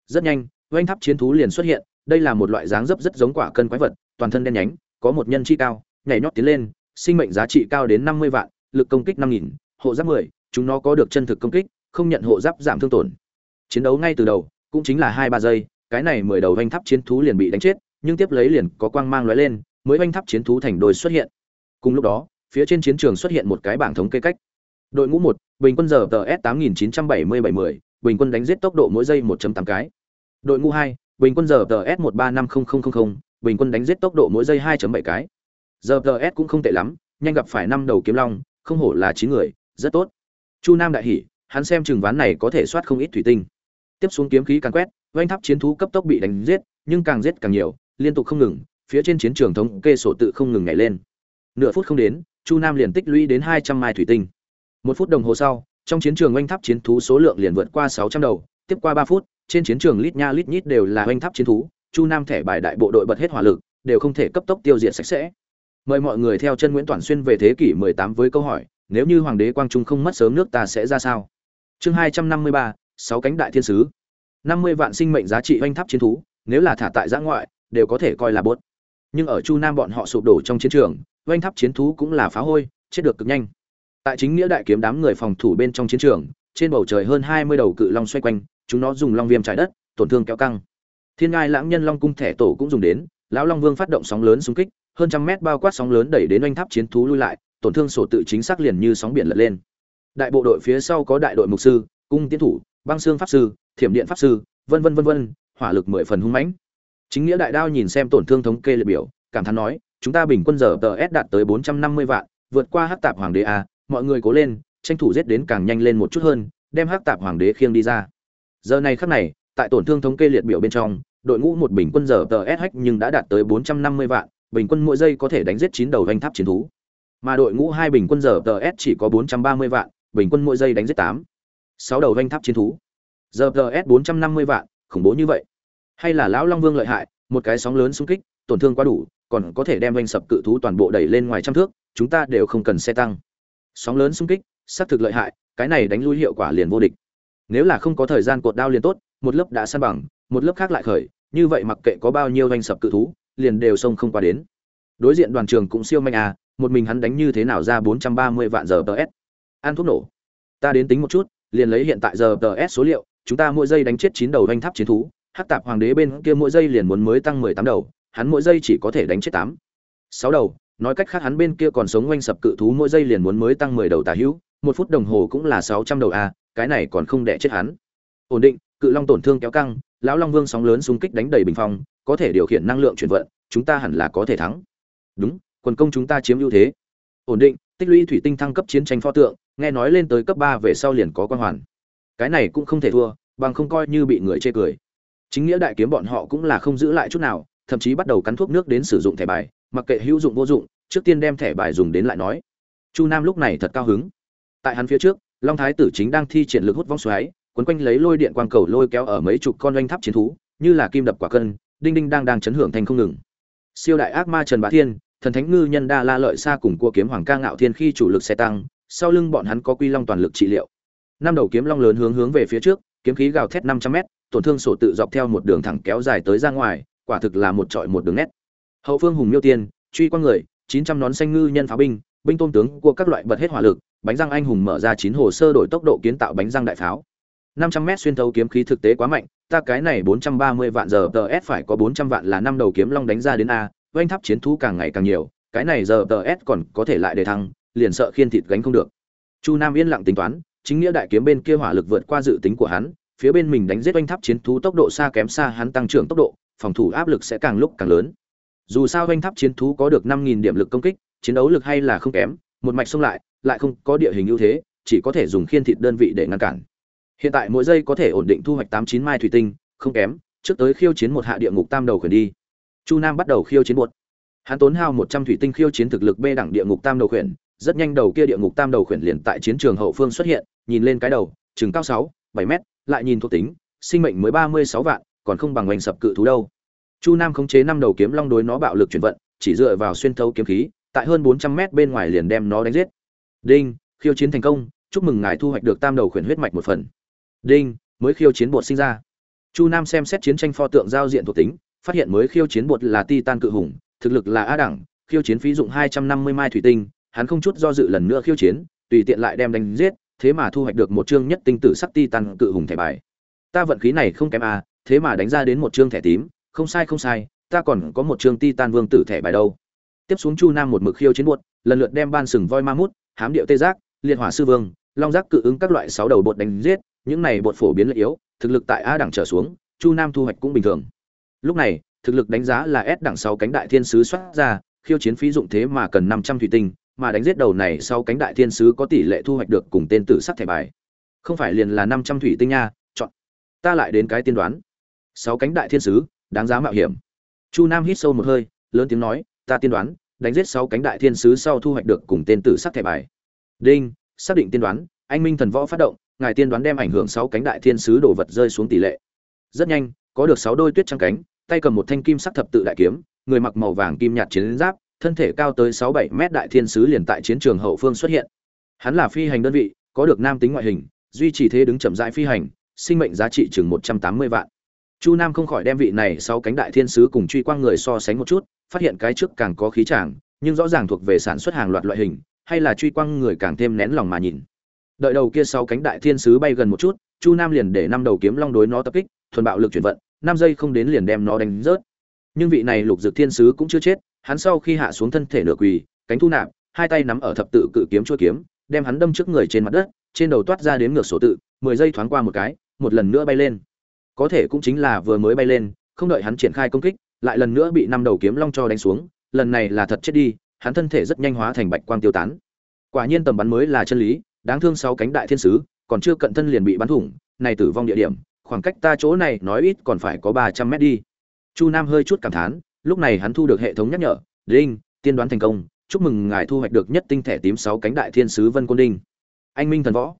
A: Rất nhanh, oanh tháp chiến thú liền xuất hiện, đây là một loại dáng dấp rất giống quả cân quái vật, toàn thân đen nhánh, có một nhân chi cao, nhảy nhót tiến lên, sinh mệnh giá trị cao đến năm mươi vạn, lực công kích năm nghìn hộ giáp mười, chúng nó có được chân thực công kích, không nhận hộ giáp giảm thương tổn. Chiến đấu ngay từ đầu, cũng chính là hai ba giây, cái này mười đầu vanh tháp chiến thú liền bị đánh chết, nhưng tiếp lấy liền có quang mang lóe lên, mới vanh tháp chiến thú thành đôi xuất hiện. Cùng lúc đó, phía trên chiến trường xuất hiện một cái bảng thống kê cách. Đội ngũ một, bình quân giờ tờ s tám nghìn chín trăm bảy mươi bảy mươi bình quân đánh giết tốc độ mỗi giây 1 tám cái. Đội ngũ hai, bình quân giờ tờ s một ba năm không không không không, bình quân đánh giết tốc độ mỗi giây 2 bảy cái. Giờ tờ s cũng không tệ lắm, nhanh gặp phải năm đầu kiếm long, không hổ là chín người rất tốt. Chu nam đại hỉ, hắn xem chừng ván này có thể soát không ít thủy tinh. Tiếp xuống kiếm khí càng quét, oanh tháp chiến thú cấp tốc bị đánh giết, nhưng càng giết càng nhiều, liên tục không ngừng, phía trên chiến trường thống kê sổ tự không ngừng nhảy lên. Nửa phút không đến, chu nam liền tích lũy đến hai trăm mai thủy tinh. Một phút đồng hồ sau, trong chiến trường oanh tháp chiến thú số lượng liền vượt qua sáu trăm đầu, tiếp qua ba phút, trên chiến trường lít nha lít nhít đều là oanh tháp chiến thú, chu nam thẻ bài đại bộ đội bật hết hỏa lực, đều không thể cấp tốc tiêu diệt sạch sẽ. Mời mọi người theo chân nguyễn toàn xuyên về thế kỷ 18 với câu hỏi nếu như hoàng đế quang trung không mất sớm nước ta sẽ ra sao? Chương 253, sáu cánh đại thiên sứ. 50 vạn sinh mệnh giá trị oanh tháp chiến thú nếu là thả tại giã ngoại đều có thể coi là bốt. Nhưng ở chu nam bọn họ sụp đổ trong chiến trường oanh tháp chiến thú cũng là phá hôi chết được cực nhanh. Tại chính nghĩa đại kiếm đám người phòng thủ bên trong chiến trường trên bầu trời hơn 20 đầu cự long xoay quanh chúng nó dùng long viêm trái đất tổn thương kéo căng. Thiên ngai lãng nhân long cung thẻ tổ cũng dùng đến lão long vương phát động sóng lớn xung kích hơn trăm mét bao quát sóng lớn đẩy đến oanh tháp chiến thú lui lại tổn thương sổ tự chính xác liền như sóng biển lật lên. Đại bộ đội phía sau có đại đội mục sư, cung tiến thủ, băng xương pháp sư, thiểm điện pháp sư, vân vân vân vân, hỏa lực mười phần hung mãnh. Chính nghĩa đại đao nhìn xem tổn thương thống kê liệt biểu, cảm thán nói, chúng ta bình quân giờ tờ s đạt tới bốn trăm năm mươi vạn, vượt qua hắc tạp hoàng đế a, mọi người cố lên, tranh thủ giết đến càng nhanh lên một chút hơn, đem hắc tạp hoàng đế khiêng đi ra. Giờ này khắc này, tại tổn thương thống kê liệt biểu bên trong, đội ngũ một bình quân giờ tờ hách nhưng đã đạt tới 450 vạn, bình quân mỗi giây có thể đánh giết chín đầu doanh tháp chiến thú mà đội ngũ hai bình quân giờ tờ s chỉ có 430 vạn, bình quân mỗi giây đánh giết tám. Sáu đầu doanh tháp chiến thú. Giờ tờ s 450 vạn, khủng bố như vậy. Hay là lão long vương lợi hại, một cái sóng lớn xung kích, tổn thương quá đủ, còn có thể đem doanh sập cự thú toàn bộ đẩy lên ngoài trăm thước, chúng ta đều không cần xe tăng. Sóng lớn xung kích, xác thực lợi hại, cái này đánh lui hiệu quả liền vô địch. Nếu là không có thời gian cột đao liền tốt, một lớp đã san bằng, một lớp khác lại khởi, như vậy mặc kệ có bao nhiêu doanh sập cự thú, liền đều xông không qua đến. Đối diện đoàn trường cũng siêu manh à một mình hắn đánh như thế nào ra 430 vạn giờ ts ăn thuốc nổ. Ta đến tính một chút, liền lấy hiện tại giờ ts số liệu, chúng ta mỗi giây đánh chết chín đầu doanh tháp chiến thú, hắc tạp hoàng đế bên kia mỗi giây liền muốn mới tăng 18 đầu, hắn mỗi giây chỉ có thể đánh chết tám, sáu đầu. Nói cách khác hắn bên kia còn sống quanh sập cự thú mỗi giây liền muốn mới tăng 10 đầu tà hữu, một phút đồng hồ cũng là 600 đầu a, cái này còn không đẻ chết hắn. Ổn định, cự long tổn thương kéo căng, lão long vương sóng lớn xung kích đánh đầy bình phong, có thể điều khiển năng lượng chuyển vận, chúng ta hẳn là có thể thắng. Đúng quần công chúng ta chiếm ưu thế. Ổn định, tích lũy thủy tinh thăng cấp chiến tranh pho tượng, nghe nói lên tới cấp ba về sau liền có quan hoàn. Cái này cũng không thể thua, bằng không coi như bị người chê cười. Chính nghĩa đại kiếm bọn họ cũng là không giữ lại chút nào, thậm chí bắt đầu cắn thuốc nước đến sử dụng thẻ bài, mặc kệ hữu dụng vô dụng, trước tiên đem thẻ bài dùng đến lại nói. Chu nam lúc này thật cao hứng. Tại hắn phía trước, long thái tử chính đang thi triển lực hút vong xoáy, quấn quanh lấy lôi điện quang cầu lôi kéo ở mấy chục con doanh tháp chiến thú, như là kim đập quả cân, đinh đinh đang đang chấn hưởng thành không ngừng. Siêu đại ác ma trần bá thiên thần thánh ngư nhân đa la lợi xa cùng cua kiếm hoàng ca ngạo thiên khi chủ lực xe tăng sau lưng bọn hắn có quy long toàn lực trị liệu. Năm đầu kiếm long lớn hướng hướng về phía trước kiếm khí gào thét năm trăm mét tổn thương sổ tự dọc theo một đường thẳng kéo dài tới ra ngoài quả thực là một trọi một đường nét. Hậu phương hùng miêu tiên truy quang người chín trăm nón xanh ngư nhân pháo binh binh tôn tướng của các loại bật hết hỏa lực bánh răng anh hùng mở ra chín hồ sơ đổi tốc độ kiến tạo bánh răng đại pháo. 500 mét xuyên thấu kiếm khí thực tế quá mạnh, ta cái này 430 vạn giờ TS phải có 400 vạn là năm đầu kiếm long đánh ra đến a, oanh tháp chiến thú càng ngày càng nhiều, cái này giờ TS còn có thể lại để thăng, liền sợ khiên thịt gánh không được. Chu Nam yên lặng tính toán, chính nghĩa đại kiếm bên kia hỏa lực vượt qua dự tính của hắn, phía bên mình đánh giết oanh tháp chiến thú tốc độ xa kém xa hắn tăng trưởng tốc độ, phòng thủ áp lực sẽ càng lúc càng lớn. Dù sao oanh tháp chiến thú có được 5000 điểm lực công kích, chiến đấu lực hay là không kém, một mạch xông lại, lại không có địa hình ưu thế, chỉ có thể dùng khiên thịt đơn vị để ngăn cản hiện tại mỗi giây có thể ổn định thu hoạch tám chín mai thủy tinh không kém trước tới khiêu chiến một hạ địa ngục tam đầu khuyển đi chu nam bắt đầu khiêu chiến bột hắn tốn hao một trăm thủy tinh khiêu chiến thực lực b đẳng địa ngục tam đầu khuyển, rất nhanh đầu kia địa ngục tam đầu khuyển liền tại chiến trường hậu phương xuất hiện, nhìn lên cái đầu, chừng cao sáu, bảy mét, lại nhìn thuộc tính, sinh mệnh mới ba mươi sáu vạn, còn không bằng oanh sập cự thú đâu. Chu nam khống chế năm đầu kiếm long đối nó bạo lực chuyển vận, chỉ dựa vào xuyên thấu kiếm khí, tại hơn bốn trăm mét bên ngoài liền đem nó đánh giết. Đinh, khiêu chiến thành công, chúc mừng ngài thu hoạch được tam đầu khuyển huyết mạch một phần. Đinh, mới khiêu chiến bột sinh ra. Chu nam xem xét chiến tranh pho tượng giao diện thuộc tính phát hiện mới khiêu chiến bột là titan cự hùng thực lực là a đẳng khiêu chiến phí dụng hai trăm năm mươi mai thủy tinh hắn không chút do dự lần nữa khiêu chiến tùy tiện lại đem đánh giết thế mà thu hoạch được một chương nhất tinh tử sắc titan cự hùng thẻ bài. Ta vận khí này không kém à thế mà đánh ra đến một chương thẻ tím không sai không sai ta còn có một chương titan vương tử thẻ bài đâu. Tiếp xuống chu nam một mực khiêu chiến bột, lần lượt đem ban sừng voi ma mút hám điệu tê giác liệt hỏa sư vương long giác cự ứng các loại sáu đầu bột đánh giết những này bột phổ biến lợi yếu thực lực tại a đẳng trở xuống chu nam thu hoạch cũng bình thường lúc này, thực lực đánh giá là s đẳng sáu cánh đại thiên sứ xuất ra, khiêu chiến phí dụng thế mà cần năm trăm thủy tinh, mà đánh giết đầu này sau cánh đại thiên sứ có tỷ lệ thu hoạch được cùng tên tử sắc thẻ bài. Không phải liền là năm trăm thủy tinh nha, chọn. Ta lại đến cái tiên đoán. Sáu cánh đại thiên sứ, đáng giá mạo hiểm. Chu nam hít sâu một hơi, lớn tiếng nói, ta tiên đoán, đánh giết sáu cánh đại thiên sứ sau thu hoạch được cùng tên tử sắc thẻ bài. Đinh, xác định tiên đoán, anh minh thần võ phát động, ngài tiên đoán đem ảnh hưởng sáu cánh đại thiên sứ đổ vật rơi xuống tỷ lệ. Rất nhanh, có được sáu đôi tuyết trắng cánh tay cầm một thanh kim sắc thập tự đại kiếm người mặc màu vàng kim nhạt chiến giáp thân thể cao tới sáu bảy mét đại thiên sứ liền tại chiến trường hậu phương xuất hiện. Hắn là phi hành đơn vị có được nam tính ngoại hình duy trì thế đứng chậm rãi phi hành sinh mệnh giá trị chừng một trăm tám mươi vạn. Chu nam không khỏi đem vị này sau cánh đại thiên sứ cùng truy quang người so sánh một chút phát hiện cái trước càng có khí chàng, nhưng rõ ràng thuộc về sản xuất hàng loạt loại hình hay là truy quang người càng thêm nén lòng mà nhìn. Đợi đầu kia sau cánh đại thiên sứ bay gần một chút chu nam liền để năm đầu kiếm long đối nó tập kích thuần bạo lực chuyển vận năm giây không đến liền đem nó đánh rớt. Nhưng vị này lục dược thiên sứ cũng chưa chết, hắn sau khi hạ xuống thân thể nửa quỳ, cánh thu nạp, hai tay nắm ở thập tự cự kiếm chuôi kiếm, đem hắn đâm trước người trên mặt đất, trên đầu toát ra đến ngược sổ tự, mười giây thoáng qua một cái, một lần nữa bay lên. Có thể cũng chính là vừa mới bay lên, không đợi hắn triển khai công kích, lại lần nữa bị năm đầu kiếm long cho đánh xuống, lần này là thật chết đi, hắn thân thể rất nhanh hóa thành bạch quang tiêu tán. Quả nhiên tầm bắn mới là chân lý, đáng thương sáu cánh đại thiên sứ, còn chưa cận thân liền bị bắn thủng, này tử vong địa điểm khoảng cách ta chỗ này nói ít còn phải có ba trăm mét đi. Chu nam hơi chút cảm thán, lúc này hắn thu được hệ thống nhắc nhở, đinh, tiên đoán thành công, chúc mừng ngài thu hoạch được nhất tinh thẻ tím sáu cánh đại thiên sứ vân côn đinh. Anh minh thần võ.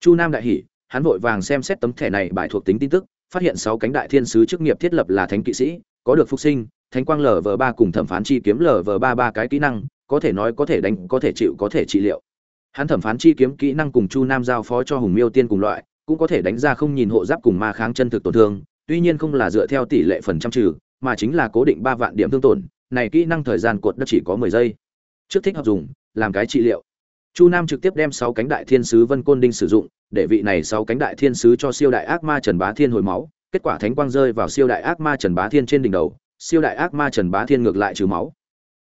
A: Chu nam đại hỷ hắn vội vàng xem xét tấm thẻ này bài thuộc tính tin tức, phát hiện sáu cánh đại thiên sứ chức nghiệp thiết lập là thánh kỵ sĩ, có được phục sinh, thánh quang lv ba cùng thẩm phán chi kiếm lv ba ba cái kỹ năng, có thể nói có thể đánh, có thể chịu, có thể trị liệu. Hắn thẩm phán chi kiếm kỹ năng cùng chu nam giao phó cho hùng miêu tiên cùng loại cũng có thể đánh ra không nhìn hộ giáp cùng ma kháng chân thực tổn thương, tuy nhiên không là dựa theo tỷ lệ phần trăm trừ, mà chính là cố định ba vạn điểm thương tổn, này kỹ năng thời gian cột đất chỉ có mười giây. Trước thích hợp dùng, làm cái trị liệu. Chu nam trực tiếp đem sáu cánh đại thiên sứ vân côn đinh sử dụng, để vị này sáu cánh đại thiên sứ cho siêu đại ác ma trần bá thiên hồi máu, kết quả thánh quang rơi vào siêu đại ác ma trần bá thiên trên đỉnh đầu, siêu đại ác ma trần bá thiên ngược lại trừ máu.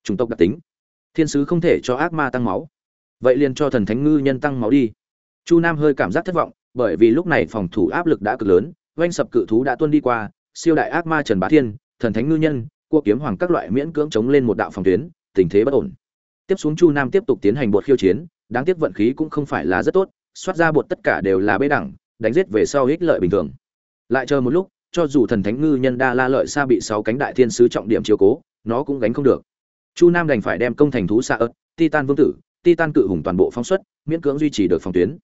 A: Chủng tộc đặc tính. Thiên sứ không thể cho ác ma tăng máu. Vậy liền cho thần thánh ngư nhân tăng máu đi. Chu nam hơi cảm giác thất vọng bởi vì lúc này phòng thủ áp lực đã cực lớn, oanh sập cự thú đã tuôn đi qua, siêu đại ác ma trần bá thiên, thần thánh ngư nhân, cua kiếm hoàng các loại miễn cưỡng chống lên một đạo phòng tuyến, tình thế bất ổn. Tiếp xuống chu nam tiếp tục tiến hành bột khiêu chiến, đáng tiếc vận khí cũng không phải là rất tốt, xoát ra bột tất cả đều là bế đẳng, đánh giết về sau ích lợi bình thường. Lại chờ một lúc, cho dù thần thánh ngư nhân đa la lợi xa bị sáu cánh đại thiên sứ trọng điểm chiếu cố, nó cũng gánh không được. Chu nam đành phải đem công thành thú xa ớt, titan vương tử, titan cự hùng toàn bộ phóng xuất, miễn cưỡng duy trì được phòng tuyến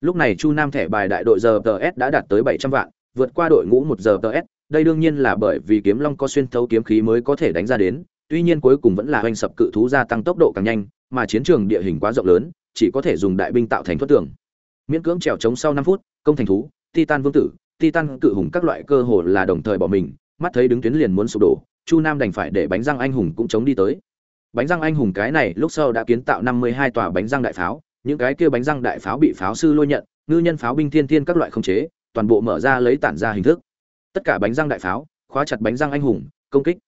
A: lúc này chu nam thẻ bài đại đội giờ ts đã đạt tới bảy trăm vạn, vượt qua đội ngũ một giờ ts đây đương nhiên là bởi vì kiếm long có xuyên thấu kiếm khí mới có thể đánh ra đến, tuy nhiên cuối cùng vẫn là hoành sập cự thú gia tăng tốc độ càng nhanh, mà chiến trường địa hình quá rộng lớn, chỉ có thể dùng đại binh tạo thành thoát tường. Miễn cưỡng trèo chống sau năm phút, công thành thú, titan vương tử, titan cự hùng các loại cơ hồ là đồng thời bỏ mình, mắt thấy đứng tuyến liền muốn sụp đổ, chu nam đành phải để bánh răng anh hùng cũng chống đi tới. Bánh răng anh hùng cái này lúc sau đã kiến tạo năm mươi hai tòa bánh răng đại pháo những cái kia bánh răng đại pháo bị pháo sư lôi nhận, ngư nhân pháo binh thiên thiên các loại không chế, toàn bộ mở ra lấy tản ra hình thức. Tất cả bánh răng đại pháo, khóa chặt bánh răng anh hùng, công kích.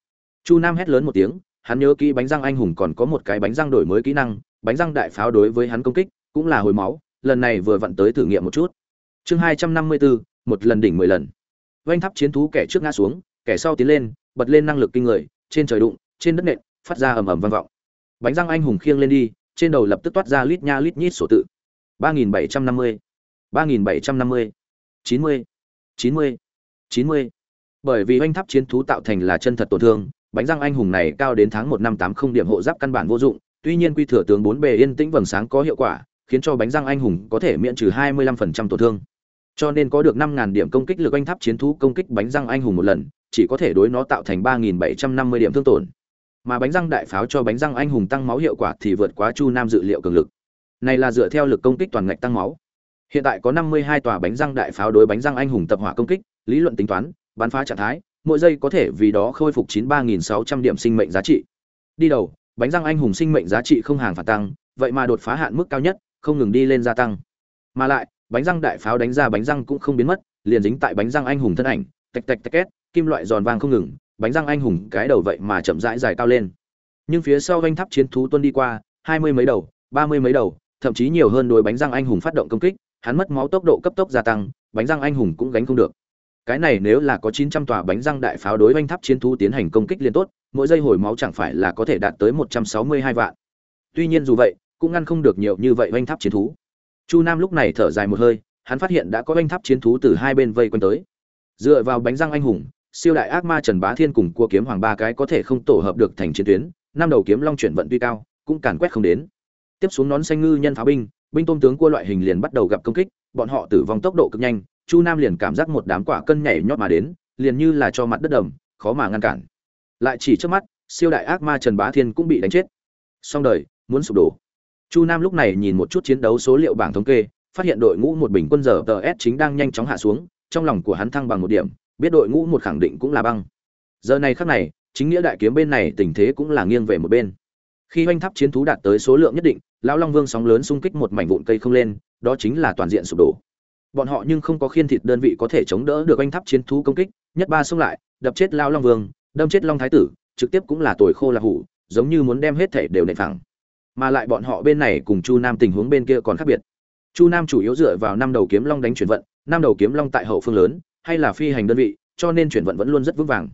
A: Chu nam hét lớn một tiếng, hắn nhớ kỹ bánh răng anh hùng còn có một cái bánh răng đổi mới kỹ năng, bánh răng đại pháo đối với hắn công kích cũng là hồi máu, lần này vừa vặn tới thử nghiệm một chút. Chương hai trăm năm mươi bốn một lần đỉnh mười lần. Vanh tháp chiến thú kẻ trước ngã xuống, kẻ sau tiến lên, bật lên năng lực kinh người, trên trời đụng, trên đất nện, phát ra ầm ầm vang vọng. Bánh răng anh hùng khiêng lên đi trên đầu lập tức toát ra lít nha lít nhít sổ tự. ba nghìn bảy trăm năm mươi, ba nghìn bảy trăm năm mươi, chín mươi chín mươi chín mươi. Bởi vì oanh tháp chiến thú tạo thành là chân thật tổn thương, bánh răng anh hùng này cao đến tháng một năm tám không điểm hộ giáp căn bản vô dụng. Tuy nhiên quy thừa tướng bốn bề yên tĩnh vầng sáng có hiệu quả, khiến cho bánh răng anh hùng có thể miễn trừ hai mươi lăm phần trăm tổn thương. Cho nên có được năm ngàn điểm công kích lực anh tháp chiến thú công kích bánh răng anh hùng một lần, chỉ có thể đối nó tạo thành 3750 điểm thương tổn. Mà bánh răng đại pháo cho bánh răng anh hùng tăng máu hiệu quả thì vượt quá Chu Nam dự liệu cường lực. Này là dựa theo lực công kích toàn ngạch tăng máu. Hiện tại có 52 tòa bánh răng đại pháo đối bánh răng anh hùng tập hỏa công kích, lý luận tính toán, bắn phá trạng thái, mỗi giây có thể vì đó khôi phục 93600 điểm sinh mệnh giá trị. Đi đầu, bánh răng anh hùng sinh mệnh giá trị không hàng phản tăng, vậy mà đột phá hạn mức cao nhất, không ngừng đi lên gia tăng. Mà lại, bánh răng đại pháo đánh ra bánh răng cũng không biến mất, liền dính tại bánh răng anh hùng thân ảnh, tạch tạch tạch két, kim loại giòn vàng không ngừng, bánh răng anh hùng cái đầu vậy mà chậm rãi dài cao lên. Nhưng phía sau anh tháp chiến thú tuân đi qua, hai mươi mấy đầu, ba mươi mấy đầu, thậm chí nhiều hơn đôi bánh răng anh hùng phát động công kích, hắn mất máu tốc độ cấp tốc gia tăng, bánh răng anh hùng cũng gánh không được. Cái này nếu là có 900 tòa bánh răng đại pháo đối anh tháp chiến thú tiến hành công kích liên tốt, mỗi giây hồi máu chẳng phải là có thể đạt tới 162 vạn. Tuy nhiên dù vậy, cũng ngăn không được nhiều như vậy anh tháp chiến thú. Chu Nam lúc này thở dài một hơi, hắn phát hiện đã có anh tháp chiến thú từ hai bên vây quanh tới. Dựa vào bánh răng anh hùng, siêu đại ác ma Trần Bá Thiên cùng cua kiếm hoàng ba cái có thể không tổ hợp được thành chiến tuyến, năm đầu kiếm long chuyển vận tuy cao, cũng càn quét không đến. Tiếp xuống nón xanh ngư nhân pháo binh, binh tôm tướng cua loại hình liền bắt đầu gặp công kích, bọn họ tử vong tốc độ cực nhanh, Chu Nam liền cảm giác một đám quả cân nhảy nhót mà đến, liền như là cho mặt đất đầm, khó mà ngăn cản. Lại chỉ trước mắt, siêu đại ác ma Trần Bá Thiên cũng bị đánh chết. Xong đời, muốn sụp đổ. Chu Nam lúc này nhìn một chút chiến đấu số liệu bảng thống kê, phát hiện đội ngũ một bình quân giờ TS chính đang nhanh chóng hạ xuống, trong lòng của hắn thăng bằng một điểm, biết đội ngũ một khẳng định cũng là băng. Giờ này khắc này, chính nghĩa đại kiếm bên này tình thế cũng là nghiêng về một bên. Khi hoành tháp chiến thú đạt tới số lượng nhất định, lão Long Vương sóng lớn xung kích một mảnh vụn cây không lên, đó chính là toàn diện sụp đổ. Bọn họ nhưng không có khiên thịt đơn vị có thể chống đỡ được hoành tháp chiến thú công kích, nhất ba xông lại, đập chết lão Long Vương, đâm chết Long Thái tử, trực tiếp cũng là tuổi khô là hủ, giống như muốn đem hết thể đều nện phẳng. Mà lại bọn họ bên này cùng Chu Nam tình huống bên kia còn khác biệt. Chu Nam chủ yếu dựa vào năm đầu kiếm long đánh chuyển vận, năm đầu kiếm long tại hậu phương lớn, hay là phi hành đơn vị, cho nên chuyển vận vẫn luôn rất vững vàng.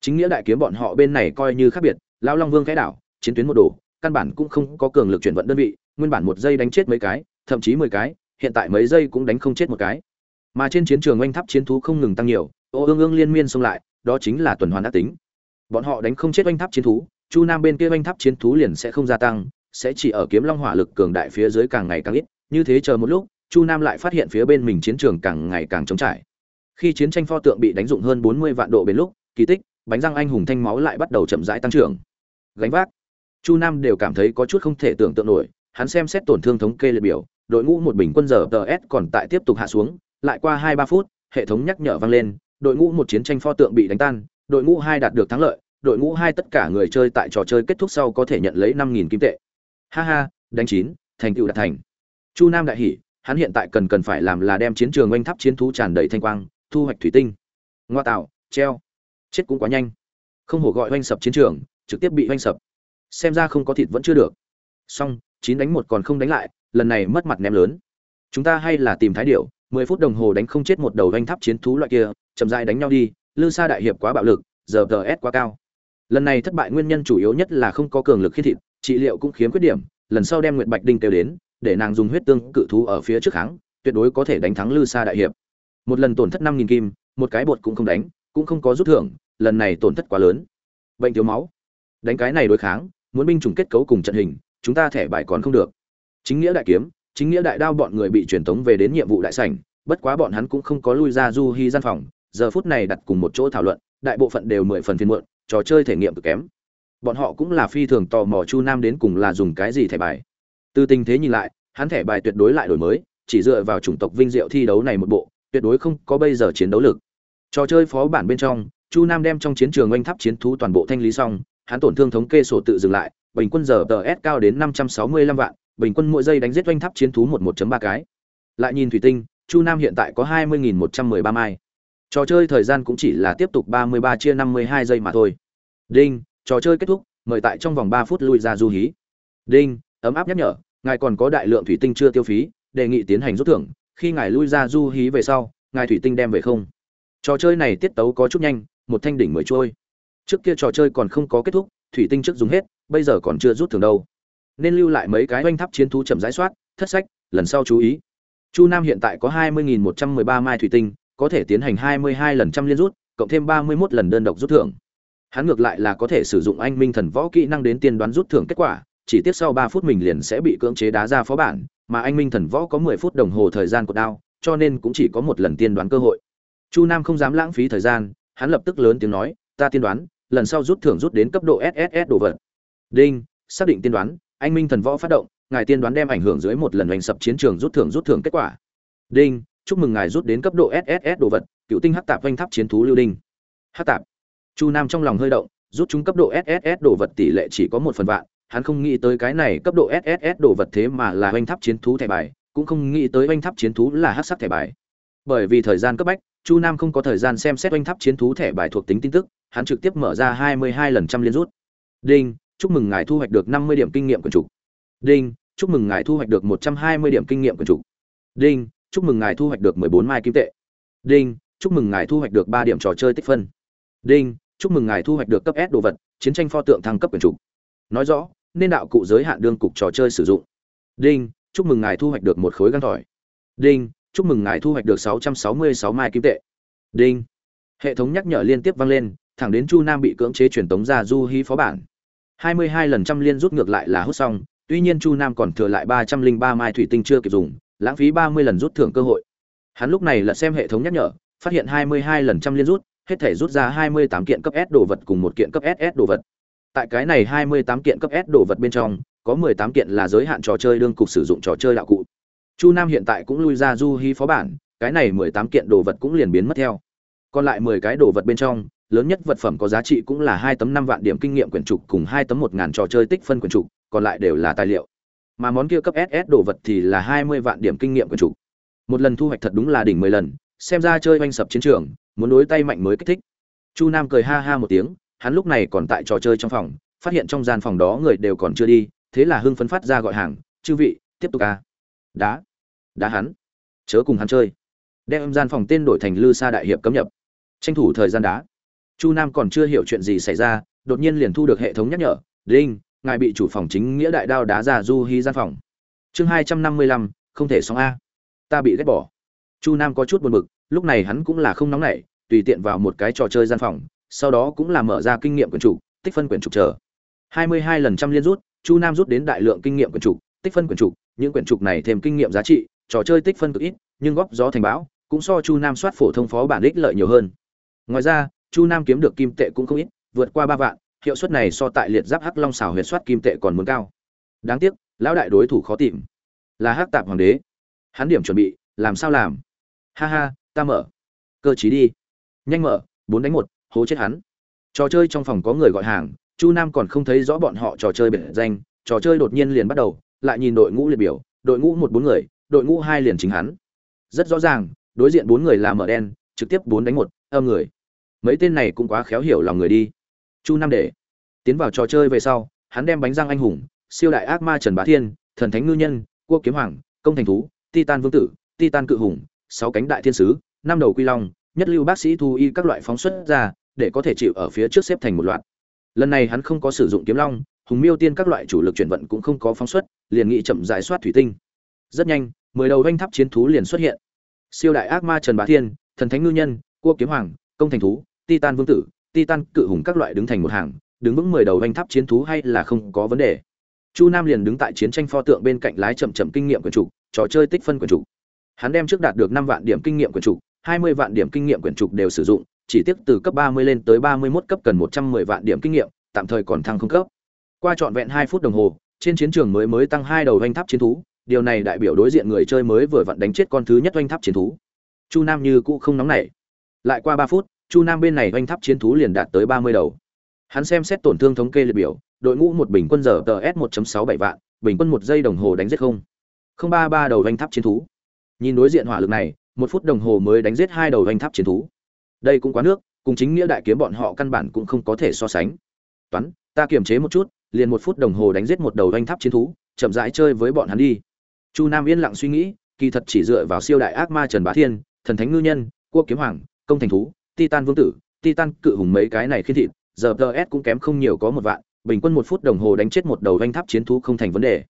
A: Chính nghĩa đại kiếm bọn họ bên này coi như khác biệt, lão Long Vương cái đảo, chiến tuyến một đồ, căn bản cũng không có cường lực chuyển vận đơn vị, nguyên bản một giây đánh chết mấy cái, thậm chí mười cái, hiện tại mấy giây cũng đánh không chết một cái. Mà trên chiến trường oanh tháp chiến thú không ngừng tăng nhiều, ô ương ương liên miên xông lại, đó chính là tuần hoàn ác tính. Bọn họ đánh không chết oanh tháp chiến thú, Chu Nam bên kia oanh tháp chiến thú liền sẽ không gia tăng, sẽ chỉ ở kiếm long hỏa lực cường đại phía dưới càng ngày càng ít, như thế chờ một lúc, Chu Nam lại phát hiện phía bên mình chiến trường càng ngày càng trống trải. Khi chiến tranh pho tượng bị đánh dụng hơn 40 vạn độ bền lúc, kỳ tích, bánh răng anh hùng thanh máu lại bắt đầu chậm rãi tăng trưởng. Gánh vác. Chu Nam đều cảm thấy có chút không thể tưởng tượng nổi, hắn xem xét tổn thương thống kê liệt biểu, đội ngũ một bình quân giờ DS còn tại tiếp tục hạ xuống, lại qua 2-3 phút, hệ thống nhắc nhở vang lên, đội ngũ một chiến tranh pho tượng bị đánh tan, đội ngũ 2 đạt được thắng lợi, đội ngũ 2 tất cả người chơi tại trò chơi kết thúc sau có thể nhận lấy 5000 kim tệ. Ha ha, đánh chín, thành tựu đạt thành. Chu Nam đại hỉ, hắn hiện tại cần cần phải làm là đem chiến trường oanh tháp chiến thú tràn đầy thanh quang, thu hoạch thủy tinh. Ngoa tạo, treo. Chết cũng quá nhanh. Không hổ gọi oanh sập chiến trường, trực tiếp bị oanh sập. Xem ra không có thịt vẫn chưa được. Xong, chín đánh một còn không đánh lại, lần này mất mặt ném lớn. Chúng ta hay là tìm thái điệu, mười phút đồng hồ đánh không chết một đầu oanh tháp chiến thú loại kia, chậm dại đánh nhau đi, Lư Sa đại hiệp quá bạo lực, giờ DS quá cao. Lần này thất bại nguyên nhân chủ yếu nhất là không có cường lực khi thịt, trị liệu cũng khiếm khuyết điểm, lần sau đem Nguyệt Bạch Đinh kêu đến, để nàng dùng huyết tương cự thú ở phía trước kháng, tuyệt đối có thể đánh thắng Lư Sa đại hiệp. Một lần tổn thất 5000 kim, một cái bột cũng không đánh, cũng không có rút thưởng, lần này tổn thất quá lớn. Bệnh thiếu máu. Đánh cái này đối kháng, muốn binh chủng kết cấu cùng trận hình, chúng ta thẻ bài còn không được. Chính nghĩa đại kiếm, chính nghĩa đại đao bọn người bị truyền tống về đến nhiệm vụ đại sảnh, bất quá bọn hắn cũng không có lui ra du hi gian phòng, giờ phút này đặt cùng một chỗ thảo luận, đại bộ phận đều mười phần phiên muộn, trò chơi thể nghiệm cực kém. Bọn họ cũng là phi thường tò mò Chu Nam đến cùng là dùng cái gì thẻ bài. Từ tình thế nhìn lại, hắn thẻ bài tuyệt đối lại đổi mới, chỉ dựa vào chủng tộc vinh diệu thi đấu này một bộ, tuyệt đối không có bây giờ chiến đấu lực. Trò chơi phó bản bên trong, Chu Nam đem trong chiến trường oanh tháp chiến thú toàn bộ thanh lý xong, hắn tổn thương thống kê sổ tự dừng lại, bình quân giờ DS cao đến 565 vạn, bình quân mỗi giây đánh giết oanh tháp chiến thú 11.3 cái. Lại nhìn thủy tinh, Chu Nam hiện tại có 20113 mai. Trò chơi thời gian cũng chỉ là tiếp tục 33 chia 52 giây mà thôi. Đinh, trò chơi kết thúc, mời tại trong vòng 3 phút lui ra du hí. Đinh, ấm áp nhắc nhở, ngài còn có đại lượng thủy tinh chưa tiêu phí, đề nghị tiến hành rút thưởng, khi ngài lui ra du hí về sau, ngài thủy tinh đem về không. Trò chơi này tiết tấu có chút nhanh, một thanh đỉnh mới trôi. Trước kia trò chơi còn không có kết thúc, thủy tinh trước dùng hết, bây giờ còn chưa rút thưởng đâu. Nên lưu lại mấy cái oanh tháp chiến thú chậm rãi soát, thất sách, lần sau chú ý. Chu Nam hiện tại có 20113 mai thủy tinh, có thể tiến hành 22 lần trăm liên rút, cộng thêm 31 lần đơn độc rút thưởng. Hắn ngược lại là có thể sử dụng anh minh thần võ kỹ năng đến tiên đoán rút thưởng kết quả, chỉ tiếp sau 3 phút mình liền sẽ bị cưỡng chế đá ra phó bản, mà anh minh thần võ có 10 phút đồng hồ thời gian của đao, cho nên cũng chỉ có một lần tiên đoán cơ hội. Chu Nam không dám lãng phí thời gian, hắn lập tức lớn tiếng nói ta tiên đoán lần sau rút thưởng rút đến cấp độ sss đồ vật. Đinh xác định tiên đoán anh minh thần võ phát động ngài tiên đoán đem ảnh hưởng dưới một lần hành sập chiến trường rút thưởng rút thưởng kết quả. Đinh chúc mừng ngài rút đến cấp độ sss đồ vật cựu tinh hắc tạp vành tháp chiến thú lưu đinh. Hắc tạp. Chu nam trong lòng hơi động rút chúng cấp độ sss đồ vật tỷ lệ chỉ có một phần vạn hắn không nghĩ tới cái này cấp độ sss đồ vật thế mà là vanh tháp chiến thú thẻ bài, cũng không nghĩ tới vanh tháp chiến thú là hắc sắc thẻ bài. Bởi vì thời gian cấp bách, chu nam không có thời gian xem xét oanh tháp chiến thú thẻ bài thuộc tính tin tức, hắn trực tiếp mở ra hai mươi hai lần trăm liên rút. Đinh, chúc mừng ngài thu hoạch được năm mươi điểm kinh nghiệm quần chủ. Đinh, chúc mừng ngài thu hoạch được một trăm hai mươi điểm kinh nghiệm quần chủ. Đinh, chúc mừng ngài thu hoạch được mười bốn mai kim tệ. Đinh, chúc mừng ngài thu hoạch được 3 điểm trò chơi tích phân. Đinh, chúc mừng ngài thu hoạch được cấp s đồ vật, chiến tranh pho tượng thăng cấp quyền chủ nói rõ nên đạo cụ giới hạn đương cục trò chơi sử dụng đinh chúc mừng ngài thu hoạch được một khối găng tỏi đinh chúc mừng ngài thu hoạch được 666 mai kim tệ. Đinh. Hệ thống nhắc nhở liên tiếp vang lên, thẳng đến Chu Nam bị cưỡng chế truyền tống ra du hí phó bản. 22 lần trăm liên rút ngược lại là hút xong, tuy nhiên Chu Nam còn thừa lại 303 mai thủy tinh chưa kịp dùng, lãng phí 30 lần rút thưởng cơ hội. Hắn lúc này là xem hệ thống nhắc nhở, phát hiện 22 lần trăm liên rút, hết thể rút ra 28 kiện cấp S đồ vật cùng một kiện cấp SS đồ vật. Tại cái này 28 kiện cấp S đồ vật bên trong, có 18 kiện là giới hạn trò chơi đương cục sử dụng trò chơi đạo cụ. Chu nam hiện tại cũng lui ra du hi phó bản cái này mười tám kiện đồ vật cũng liền biến mất theo. Còn lại mười cái đồ vật bên trong lớn nhất vật phẩm có giá trị cũng là hai tấm năm vạn điểm kinh nghiệm quyển trục cùng hai tấm một ngàn trò chơi tích phân quyển trục còn lại đều là tài liệu. Mà món kia cấp ss đồ vật thì là hai mươi vạn điểm kinh nghiệm quyển trục. Một lần thu hoạch thật đúng là đỉnh mười lần xem ra chơi oanh sập chiến trường muốn đối tay mạnh mới kích thích. Chu nam cười ha ha một tiếng hắn lúc này còn tại trò chơi trong phòng, phát hiện trong gian phòng đó người đều còn chưa đi, thế là hưng phấn phát ra gọi hàng, chư vị, tiếp tục ca đá đá hắn, chớ cùng hắn chơi. Đem gian phòng tên đổi thành lư sa đại hiệp cấm nhập. Tranh thủ thời gian đá. Chu nam còn chưa hiểu chuyện gì xảy ra, đột nhiên liền thu được hệ thống nhắc nhở, đinh, ngài bị chủ phòng chính nghĩa đại đao đá ra du hy gian phòng. Chương hai trăm năm mươi lăm, không thể xong a. Ta bị ghét bỏ. Chu nam có chút buồn bực, lúc này hắn cũng là không nóng nảy, tùy tiện vào một cái trò chơi gian phòng sau đó cũng là mở ra kinh nghiệm quyển trục, tích phân quyển trục chờ. Hai mươi hai lần trăm liên rút, chu nam rút đến đại lượng kinh nghiệm quyển trục, tích phân quyển trục, những quyển trục này thêm kinh nghiệm giá trị, trò chơi tích phân cực ít, nhưng góp gió thành bão, cũng so chu nam soát phổ thông phó bản ích lợi nhiều hơn. Ngoài ra, chu nam kiếm được kim tệ cũng không ít, vượt qua ba vạn, hiệu suất này so tại liệt giáp hắc long xảo huyệt soát kim tệ còn muốn cao. Đáng tiếc, lão đại đối thủ khó tìm. Là hắc tạp hoàng đế. Hắn điểm chuẩn bị, làm sao làm? Ha ha, ta mở. Cơ chí đi. Nhanh mở, bốn đánh một hố chết hắn. Trò chơi trong phòng có người gọi hàng, chu nam còn không thấy rõ bọn họ trò chơi biệt danh, trò chơi đột nhiên liền bắt đầu, lại nhìn đội ngũ liệt biểu, đội ngũ một bốn người, đội ngũ hai liền chính hắn. Rất rõ ràng, đối diện bốn người là mở đen, trực tiếp bốn đánh một, âm người. Mấy tên này cũng quá khéo hiểu lòng người đi. Chu Nam để tiến vào trò chơi về sau, hắn đem bánh răng anh hùng, siêu đại ác ma trần bá thiên, thần thánh ngư nhân quốc kiếm hoàng, công thành thú, titan vương tử, titan cự hùng, sáu cánh đại thiên sứ, năm đầu quy long, nhất lưu bác sĩ thu y các loại phóng xuất ra để có thể chịu ở phía trước xếp thành một loạt. Lần này hắn không có sử dụng kiếm long, hùng miêu tiên các loại chủ lực chuyển vận cũng không có phóng xuất, liền nghị chậm giải soát thủy tinh. Rất nhanh, mười đầu vanh tháp chiến thú liền xuất hiện. Siêu đại ác ma trần bá thiên, thần thánh ngư nhân, cua kiếm hoàng, công thành thú, titan vương tử, titan cự hùng các loại đứng thành một hàng, đứng vững mười đầu vanh tháp chiến thú hay là không có vấn đề. Chu nam liền đứng tại chiến tranh pho tượng bên cạnh lái chậm chậm kinh nghiệm quyền trục trò chơi tích phân quyền trục hắn đem trước đạt được năm vạn điểm kinh nghiệm quyền trục hai mươi vạn điểm kinh nghiệm quyền trục đều sử dụng chỉ tiếc từ cấp ba mươi lên tới ba mươi 31 cấp cần một trăm mười vạn điểm kinh nghiệm, tạm thời còn thăng không cấp. Qua trọn vẹn hai phút đồng hồ, trên chiến trường mới mới tăng hai đầu doanh tháp chiến thú, điều này đại biểu đối diện người chơi mới vừa vặn đánh chết con thứ nhất doanh tháp chiến thú. Chu nam như cũ không nóng nảy. Lại qua ba phút, chu nam bên này doanh tháp chiến thú liền đạt tới ba mươi đầu. Hắn xem xét tổn thương thống kê liệt biểu, đội ngũ một bình quân giờ tờ s một sáu bảy vạn, bình quân một giây đồng hồ đánh giết không. Không ba ba đầu doanh tháp chiến thú. Nhìn đối diện hỏa lực này, một phút đồng hồ mới đánh giết hai đầu doanh tháp chiến thú đây cũng quá nước, cùng chính nghĩa đại kiếm bọn họ căn bản cũng không có thể so sánh. Toán, ta kiềm chế một chút, liền một phút đồng hồ đánh giết một đầu doanh tháp chiến thú, chậm rãi chơi với bọn hắn đi. Chu nam yên lặng suy nghĩ, kỳ thật chỉ dựa vào siêu đại ác ma trần bá thiên, thần thánh ngư nhân quốc kiếm hoàng, công thành thú, titan vương tử, titan cự hùng mấy cái này khi thịt, giờ ts cũng kém không nhiều có một vạn, bình quân một phút đồng hồ đánh chết một đầu doanh tháp chiến thú không thành vấn đề.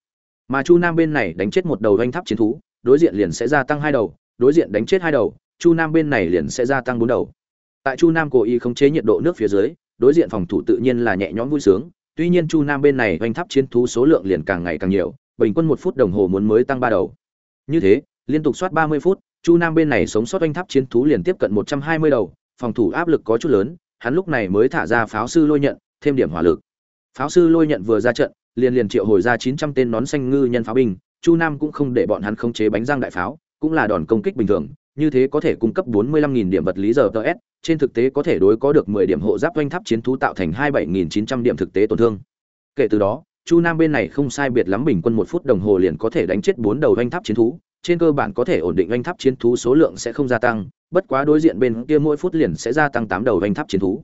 A: Mà chu nam bên này đánh chết một đầu doanh tháp chiến thú, đối diện liền sẽ gia tăng hai đầu, đối diện đánh chết hai đầu, chu nam bên này liền sẽ gia tăng bốn đầu tại chu nam cố ý khống chế nhiệt độ nước phía dưới, đối diện phòng thủ tự nhiên là nhẹ nhõm vui sướng. Tuy nhiên chu nam bên này doanh tháp chiến thú số lượng liền càng ngày càng nhiều, bình quân một phút đồng hồ muốn mới tăng ba đầu. Như thế, liên tục soát ba mươi phút, chu nam bên này sống sót oanh tháp chiến thú liền tiếp cận một trăm hai mươi đầu, phòng thủ áp lực có chút lớn, hắn lúc này mới thả ra pháo sư lôi nhận, thêm điểm hỏa lực. Pháo sư lôi nhận vừa ra trận, liền liền triệu hồi ra chín trăm tên nón xanh ngư nhân pháo binh, chu nam cũng không để bọn hắn khống chế bánh răng đại pháo, cũng là đòn công kích bình thường như thế có thể cung cấp bốn mươi lăm nghìn điểm vật lý giờ ts trên thực tế có thể đối có được mười điểm hộ giáp doanh tháp chiến thú tạo thành hai bảy nghìn chín trăm điểm thực tế tổn thương. Kể từ đó, chu nam bên này không sai biệt lắm bình quân một phút đồng hồ liền có thể đánh chết bốn đầu doanh tháp chiến thú, trên cơ bản có thể ổn định doanh tháp chiến thú số lượng sẽ không gia tăng, bất quá đối diện bên kia mỗi phút liền sẽ gia tăng tám đầu doanh tháp chiến thú.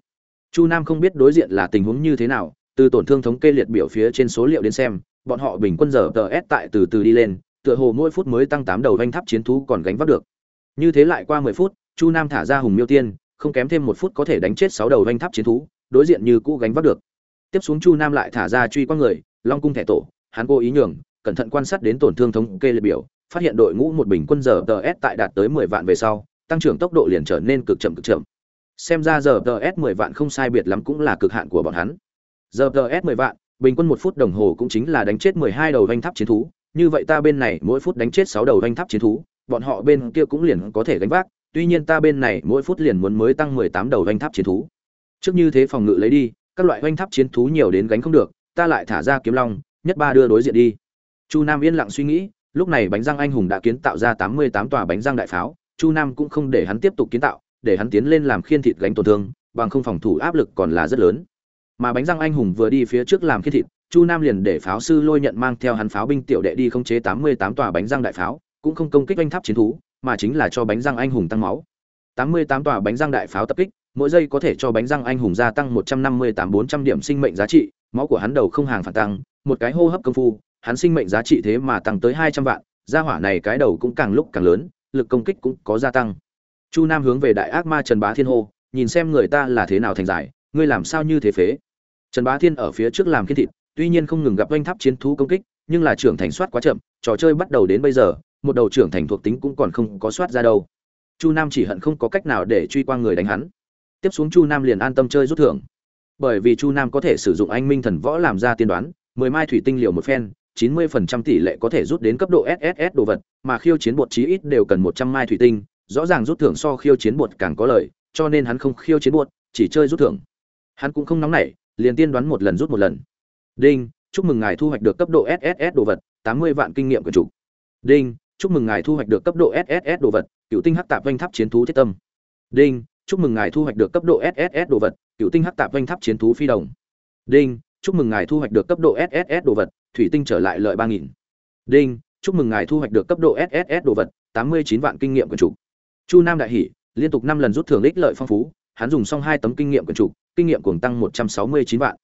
A: Chu nam không biết đối diện là tình huống như thế nào, từ tổn thương thống kê liệt biểu phía trên số liệu đến xem, bọn họ bình quân giờ ts tại từ từ đi lên, tựa hồ mỗi phút mới tăng tám đầu doanh tháp chiến thú còn gánh vác được như thế lại qua mười phút, chu nam thả ra hùng miêu tiên, không kém thêm một phút có thể đánh chết sáu đầu doanh tháp chiến thú, đối diện như cũ gánh vác được. Tiếp xuống chu nam lại thả ra truy qua người, long cung thẻ tổ, hắn cố ý nhường, cẩn thận quan sát đến tổn thương thống kê liệt biểu, phát hiện đội ngũ một bình quân giờ tờ s tại đạt tới mười vạn về sau, tăng trưởng tốc độ liền trở nên cực chậm cực chậm. Xem ra giờ tờ s mười vạn không sai biệt lắm cũng là cực hạn của bọn hắn. Giờ tờ s mười vạn, bình quân một phút đồng hồ cũng chính là đánh chết mười hai đầu doanh tháp chiến thú, như vậy ta bên này mỗi phút đánh chết sáu đầu doanh tháp chiến thú bọn họ bên kia cũng liền có thể gánh vác, tuy nhiên ta bên này mỗi phút liền muốn mới tăng mười tám đầu doanh tháp chiến thú. Trước như thế phòng ngự lấy đi, các loại doanh tháp chiến thú nhiều đến gánh không được, ta lại thả ra kiếm long, nhất ba đưa đối diện đi. Chu nam yên lặng suy nghĩ, lúc này bánh răng anh hùng đã kiến tạo ra tám mươi tám tòa bánh răng đại pháo, chu nam cũng không để hắn tiếp tục kiến tạo, để hắn tiến lên làm khiên thịt gánh tổn thương, bằng không phòng thủ áp lực còn là rất lớn. Mà bánh răng anh hùng vừa đi phía trước làm khiên thịt, chu nam liền để pháo sư lôi nhận mang theo hắn pháo binh tiểu đệ đi khống chế tám mươi tám tòa bánh răng đại pháo cũng không công kích anh tháp chiến thú, mà chính là cho bánh răng anh hùng tăng máu. Tám mươi tám tòa bánh răng đại pháo tập kích, mỗi giây có thể cho bánh răng anh hùng gia tăng một trăm năm mươi tám bốn trăm điểm sinh mệnh giá trị, máu của hắn đầu không hàng phản tăng, một cái hô hấp công phu, hắn sinh mệnh giá trị thế mà tăng tới hai trăm vạn, gia hỏa này cái đầu cũng càng lúc càng lớn, lực công kích cũng có gia tăng. Chu nam hướng về đại ác ma trần bá thiên hô, nhìn xem người ta là thế nào thành giải, ngươi làm sao như thế phế? Trần bá thiên ở phía trước làm kiên thịt, tuy nhiên không ngừng gặp oanh tháp chiến thú công kích, nhưng là trưởng thành soát quá chậm, trò chơi bắt đầu đến bây giờ một đầu trưởng thành thuộc tính cũng còn không có soát ra đâu. Chu nam chỉ hận không có cách nào để truy qua người đánh hắn. Tiếp xuống chu nam liền an tâm chơi rút thưởng. Bởi vì chu nam có thể sử dụng anh minh thần võ làm ra tiên đoán, mười mai thủy tinh liều một phen, chín mươi phần trăm tỷ lệ có thể rút đến cấp độ sss đồ vật, mà khiêu chiến bột chí ít đều cần một trăm mai thủy tinh, rõ ràng rút thưởng so khiêu chiến bột càng có lợi, cho nên hắn không khiêu chiến bột, chỉ chơi rút thưởng. Hắn cũng không nóng nảy, liền tiên đoán một lần rút một lần. Đinh, chúc mừng ngài thu hoạch được cấp độ sss đồ vật, tám mươi vạn kinh nghiệm của chủ. Đinh chúc mừng ngài thu hoạch được cấp độ sss đồ vật, cựu tinh hắc tạp vanh tháp chiến thú thiết tâm. Đinh, chúc mừng ngài thu hoạch được cấp độ sss đồ vật, cựu tinh hắc tạp vanh tháp chiến thú phi đồng. Đinh, chúc mừng ngài thu hoạch được cấp độ sss đồ vật, thủy tinh trở lại lợi ba nghìn. Đinh, chúc mừng ngài thu hoạch được cấp độ sss đồ vật, tám mươi chín vạn kinh nghiệm của chủ chu nam đại hỷ, liên tục năm lần rút thưởng ích lợi phong phú, hắn dùng xong hai tấm kinh nghiệm của chủ kinh nghiệm cuồng tăng một trăm sáu mươi chín vạn.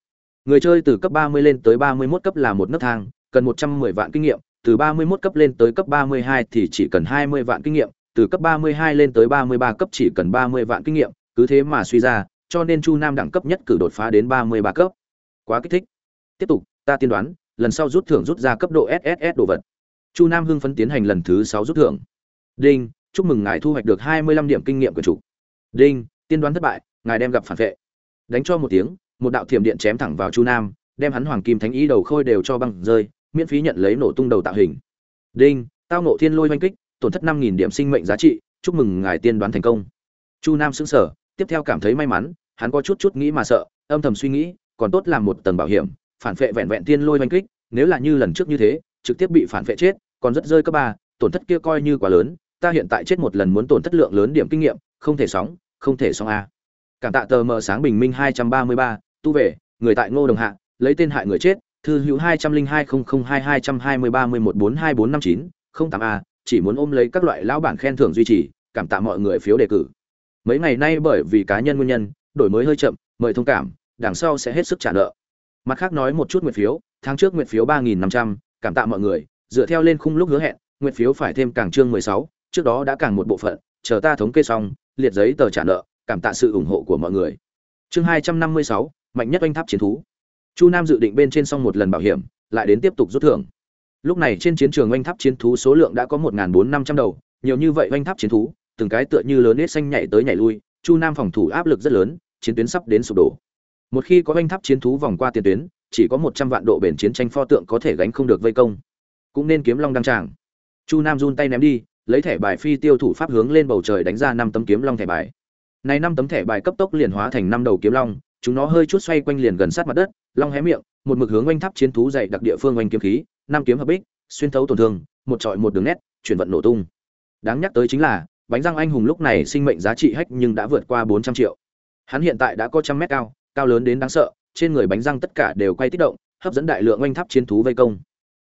A: Người chơi từ cấp ba mươi lên tới ba mươi 31 cấp là một nấc thang, cần một trăm mười vạn kinh nghiệm từ 31 cấp lên tới cấp ba mươi hai thì chỉ cần hai mươi vạn kinh nghiệm, từ cấp ba mươi hai lên tới ba mươi ba cấp chỉ cần ba mươi vạn kinh nghiệm, cứ thế mà suy ra, cho nên chu nam đẳng cấp nhất cử đột phá đến ba mươi ba cấp. Quá kích thích. Tiếp tục, ta tiên đoán, lần sau rút thưởng rút ra cấp độ sss đồ vật. Chu nam hưng phấn tiến hành lần thứ sáu rút thưởng. Đinh, chúc mừng ngài thu hoạch được hai mươi lăm điểm kinh nghiệm của chủ. Đinh, tiên đoán thất bại, ngài đem gặp phản vệ. Đánh cho một tiếng, một đạo thiểm điện chém thẳng vào chu nam, đem hắn hoàng kim thánh ý đầu khôi đều cho băng rơi miễn phí nhận lấy nổ tung đầu tạo hình. Đinh, tao nộ thiên lôi oanh kích, tổn thất năm nghìn điểm sinh mệnh giá trị, chúc mừng ngài tiên đoán thành công. Chu nam xứng sở tiếp theo cảm thấy may mắn, hắn có chút chút nghĩ mà sợ, âm thầm suy nghĩ, còn tốt làm một tầng bảo hiểm, phản vệ vẹn vẹn tiên lôi oanh kích, nếu là như lần trước như thế, trực tiếp bị phản vệ chết, còn rất rơi cấp ba, tổn thất kia coi như quá lớn, ta hiện tại chết một lần muốn tổn thất lượng lớn điểm kinh nghiệm, không thể sóng, không thể sóng a. Cảm tạ tờ mờ sáng bình minh hai trăm ba mươi ba, tu về, người tại ngô đồng hạ, lấy tên hại người chết thư hữu hai trăm linh hai không không hai hai trăm hai mươi ba mươi một bốn hai bốn năm chín không tám a, chỉ muốn ôm lấy các loại lão bản khen thưởng duy trì, cảm tạ mọi người phiếu đề cử. Mấy ngày nay bởi vì cá nhân nguyên nhân, đổi mới hơi chậm, mời thông cảm, đằng sau sẽ hết sức trả nợ. Mặt khác nói một chút nguyện phiếu, tháng trước nguyện phiếu ba nghìn năm trăm, cảm tạ mọi người, dựa theo lên khung lúc hứa hẹn, nguyện phiếu phải thêm càng chương mười sáu, trước đó đã càng một bộ phận, chờ ta thống kê xong, liệt giấy tờ trả nợ, cảm tạ sự ủng hộ của mọi người. Chương hai trăm năm mươi sáu, mạnh nhất oanh tháp chiến thú chu nam dự định bên trên xong một lần bảo hiểm, lại đến tiếp tục rút thưởng. Lúc này trên chiến trường oanh tháp chiến thú số lượng đã có một bốn năm trăm đầu, nhiều như vậy oanh tháp chiến thú, từng cái tựa như lớn nết xanh nhảy tới nhảy lui, chu nam phòng thủ áp lực rất lớn, chiến tuyến sắp đến sụp đổ. Một khi có oanh tháp chiến thú vòng qua tiền tuyến, chỉ có một trăm vạn độ bền chiến tranh pho tượng có thể gánh không được vây công. Cũng nên kiếm long đăng tràng. Chu nam run tay ném đi, lấy thẻ bài phi tiêu thủ pháp hướng lên bầu trời đánh ra năm tấm kiếm long thẻ bài. Này năm tấm thẻ bài cấp tốc liền hóa thành năm đầu kiếm long chúng nó hơi chút xoay quanh liền gần sát mặt đất, long hé miệng, một mực hướng oanh tháp chiến thú dày đặc địa phương oanh kiếm khí, năm kiếm hợp bích, xuyên thấu tổn thương, một trọi một đường nét, chuyển vận nổ tung. Đáng nhắc tới chính là, bánh răng anh hùng lúc này sinh mệnh giá trị hách nhưng đã vượt qua bốn trăm triệu. Hắn hiện tại đã có trăm mét cao cao lớn đến đáng sợ, trên người bánh răng tất cả đều quay tích động, hấp dẫn đại lượng oanh tháp chiến thú vây công.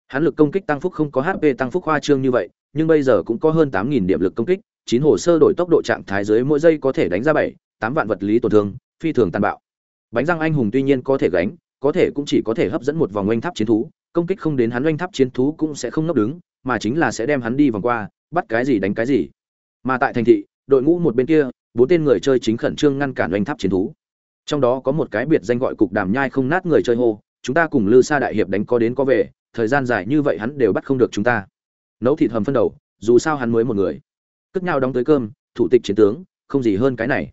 A: Hắn lực công kích tăng phúc không có hp tăng phúc hoa trương như vậy, nhưng bây giờ cũng có hơn tám nghìn điểm lực công kích, chín hồ sơ đổi tốc độ trạng thái dưới mỗi giây có thể đánh ra bảy, tám vạn vật lý tổn thương, phi thường tàn bạo bánh răng anh hùng tuy nhiên có thể gánh, có thể cũng chỉ có thể hấp dẫn một vòng oanh tháp chiến thú, công kích không đến hắn oanh tháp chiến thú cũng sẽ không ngốc đứng, mà chính là sẽ đem hắn đi vòng qua, bắt cái gì đánh cái gì. Mà tại thành thị, đội ngũ một bên kia, bốn tên người chơi chính khẩn trương ngăn cản oanh tháp chiến thú. Trong đó có một cái biệt danh gọi cục đàm nhai không nát người chơi hô, chúng ta cùng lư sa đại hiệp đánh có đến có về, thời gian dài như vậy hắn đều bắt không được chúng ta. Nấu thịt hầm phân đầu, dù sao hắn mới một người. Cất nhau đóng tới cơm, thủ tịch chiến tướng, không gì hơn cái này.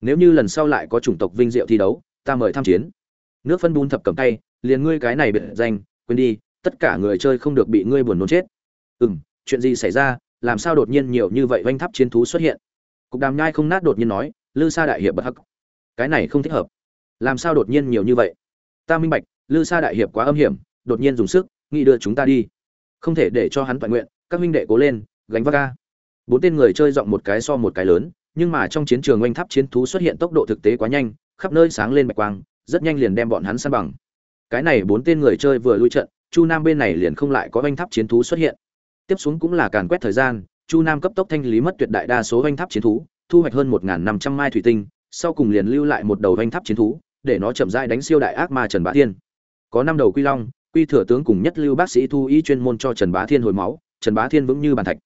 A: Nếu như lần sau lại có chủng tộc vinh diệu thi đấu ta mời tham chiến. Nước phân bún thập cầm tay, liền ngươi cái này biệt danh, quên đi, tất cả người chơi không được bị ngươi buồn nôn chết. Ừ m chuyện gì xảy ra, làm sao đột nhiên nhiều như vậy oanh tháp chiến thú xuất hiện? Cục đàm nhai không nát đột nhiên nói, lư sa đại hiệp bất hắc. Cái này không thích hợp. Làm sao đột nhiên nhiều như vậy? Ta minh bạch, lư sa đại hiệp quá âm hiểm, đột nhiên dùng sức, nghĩ đưa chúng ta đi. Không thể để cho hắn toàn nguyện, các minh đệ cố lên, gánh vác ca bốn tên người chơi dọn một cái so một cái lớn, nhưng mà trong chiến trường oanh tháp chiến thú xuất hiện tốc độ thực tế quá nhanh khắp nơi sáng lên bạch quang, rất nhanh liền đem bọn hắn san bằng. Cái này bốn tên người chơi vừa lui trận, chu nam bên này liền không lại có vanh tháp chiến thú xuất hiện. Tiếp xuống cũng là càn quét thời gian, chu nam cấp tốc thanh lý mất tuyệt đại đa số vanh tháp chiến thú, thu hoạch hơn một năm trăm mai thủy tinh, sau cùng liền lưu lại một đầu vanh tháp chiến thú, để nó chậm rãi đánh siêu đại ác ma trần bá thiên. Có năm đầu quy long, quy thừa tướng cùng nhất lưu bác sĩ thu y chuyên môn cho trần bá thiên hồi máu, trần bá thiên vững như bàn thạch.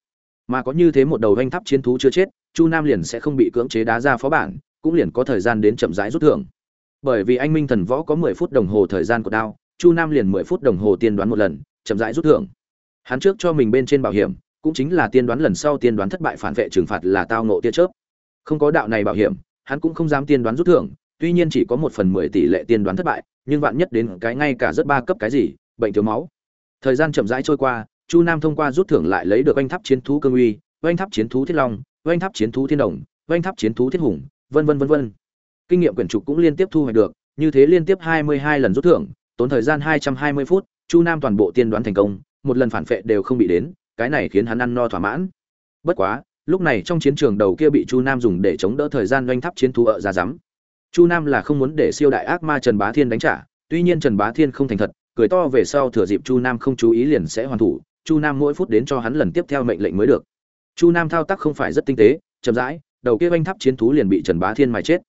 A: Mà có như thế một đầu vanh tháp chiến thú chưa chết, chu nam liền sẽ không bị cưỡng chế đá ra phó bản cũng liền có thời gian đến chậm rãi rút thưởng. Bởi vì anh minh thần võ có mười phút đồng hồ thời gian của đao, chu nam liền mười phút đồng hồ tiên đoán một lần, chậm rãi rút thưởng. Hắn trước cho mình bên trên bảo hiểm, cũng chính là tiên đoán lần sau tiên đoán thất bại phản vệ trừng phạt là tao nộ tia chớp. Không có đạo này bảo hiểm, hắn cũng không dám tiên đoán rút thưởng, tuy nhiên chỉ có một phần mười tỷ lệ tiên đoán thất bại, nhưng vạn nhất đến cái ngay cả rất ba cấp cái gì, bệnh thiếu máu. Thời gian chậm rãi trôi qua, chu nam thông qua rút thưởng lại lấy được oanh tháp chiến thú cương uy, oanh tháp chiến thú thiết long, oanh tháp chiến thú thiên đồng, oanh tháp chiến thú thiết hùng vân vân vân vân. Kinh nghiệm quyển trục cũng liên tiếp thu hoạch được, như thế liên tiếp hai mươi hai lần rút thưởng, tốn thời gian hai trăm hai mươi phút, chu nam toàn bộ tiên đoán thành công, một lần phản phệ đều không bị đến, cái này khiến hắn ăn no thỏa mãn. Bất quá, lúc này trong chiến trường đầu kia bị chu nam dùng để chống đỡ thời gian doanh tháp chiến thú ở ra rắm. Chu nam là không muốn để siêu đại ác ma trần bá thiên đánh trả, tuy nhiên trần bá thiên không thành thật, cười to về sau thừa dịp chu nam không chú ý liền sẽ hoàn thủ, chu nam mỗi phút đến cho hắn lần tiếp theo mệnh lệnh mới được. Chu nam thao tác không phải rất tinh tế, chậm rãi đầu kia oanh tháp chiến thú liền bị trần bá thiên mài chết.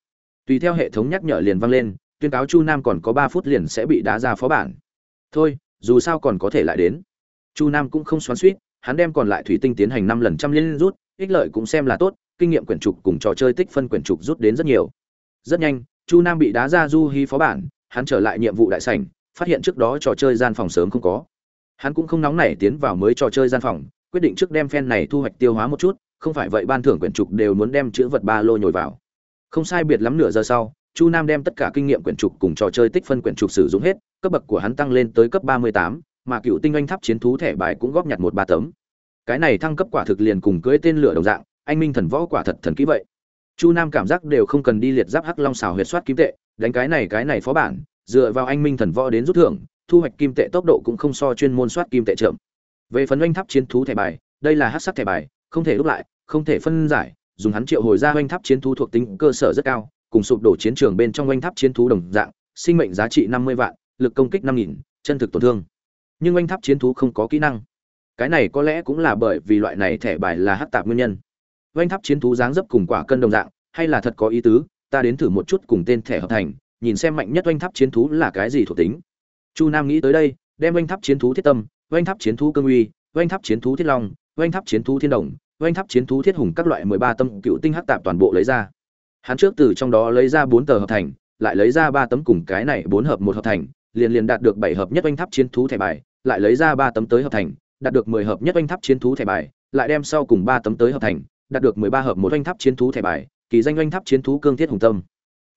A: Tùy theo hệ thống nhắc nhở liền vang lên, tuyên cáo chu nam còn có ba phút liền sẽ bị đá ra phó bản. Thôi, dù sao còn có thể lại đến. Chu nam cũng không xoắn suýt hắn đem còn lại thủy tinh tiến hành năm lần trăm liên rút, ích lợi cũng xem là tốt, kinh nghiệm quyển trục cùng trò chơi tích phân quyển trục rút đến rất nhiều. Rất nhanh, chu nam bị đá ra du Hi phó bản, hắn trở lại nhiệm vụ đại sảnh, phát hiện trước đó trò chơi gian phòng sớm không có. Hắn cũng không nóng nảy tiến vào mới trò chơi gian phòng, quyết định trước đem phen này thu hoạch tiêu hóa một chút không phải vậy ban thưởng quyển trục đều muốn đem chữ vật ba lô nhồi vào. Không sai biệt lắm nửa giờ sau, chu nam đem tất cả kinh nghiệm quyển trục cùng trò chơi tích phân quyển trục sử dụng hết, cấp bậc của hắn tăng lên tới cấp ba mươi tám, mà cựu tinh anh tháp chiến thú thẻ bài cũng góp nhặt một ba tấm. Cái này thăng cấp quả thực liền cùng cưỡi tên lửa đồng dạng, anh minh thần võ quả thật thần kỹ vậy. Chu nam cảm giác đều không cần đi liệt giáp hắc long xào huyệt soát kim tệ, đánh cái này cái này phó bản, dựa vào anh minh thần võ đến rút thưởng, thu hoạch kim tệ tốc độ cũng không so chuyên môn soát kim tệ chậm. Về phần oanh tháp chiến thú thẻ bài, đây là hát sắc thẻ bài, không thể đúc lại không thể phân giải, dùng hắn triệu hồi ra oanh tháp chiến thú thuộc tính cơ sở rất cao, cùng sụp đổ chiến trường bên trong oanh tháp chiến thú đồng dạng, sinh mệnh giá trị năm mươi vạn, lực công kích năm nghìn, chân thực tổn thương. Nhưng oanh tháp chiến thú không có kỹ năng. Cái này có lẽ cũng là bởi vì loại này thẻ bài là hát tạp nguyên nhân. Oanh tháp chiến thú dáng dấp cùng quả cân đồng dạng, hay là thật có ý tứ, ta đến thử một chút cùng tên thẻ hợp thành, nhìn xem mạnh nhất oanh tháp chiến thú là cái gì thuộc tính. Chu nam nghĩ tới đây, đem oanh tháp chiến thú thiết tâm, oanh tháp chiến thú cương uy, oanh tháp chiến thú thiết long, oanh tháp chiến thú thiên đồng oanh tháp chiến thú thiết hùng các loại mười ba tâm cựu tinh hắc tạp toàn bộ lấy ra. Hắn trước từ trong đó lấy ra bốn tờ hợp thành, lại lấy ra ba tấm cùng cái này bốn hợp một hợp thành, liền liền đạt được bảy hợp nhất oanh tháp chiến thú thẻ bài, lại lấy ra ba tấm tới hợp thành, đạt được mười hợp nhất oanh tháp chiến thú thẻ bài, lại đem sau cùng ba tấm tới hợp thành, đạt được mười ba hợp một oanh tháp chiến thú thẻ bài, kỳ danh oanh tháp chiến thú cương thiết hùng tâm.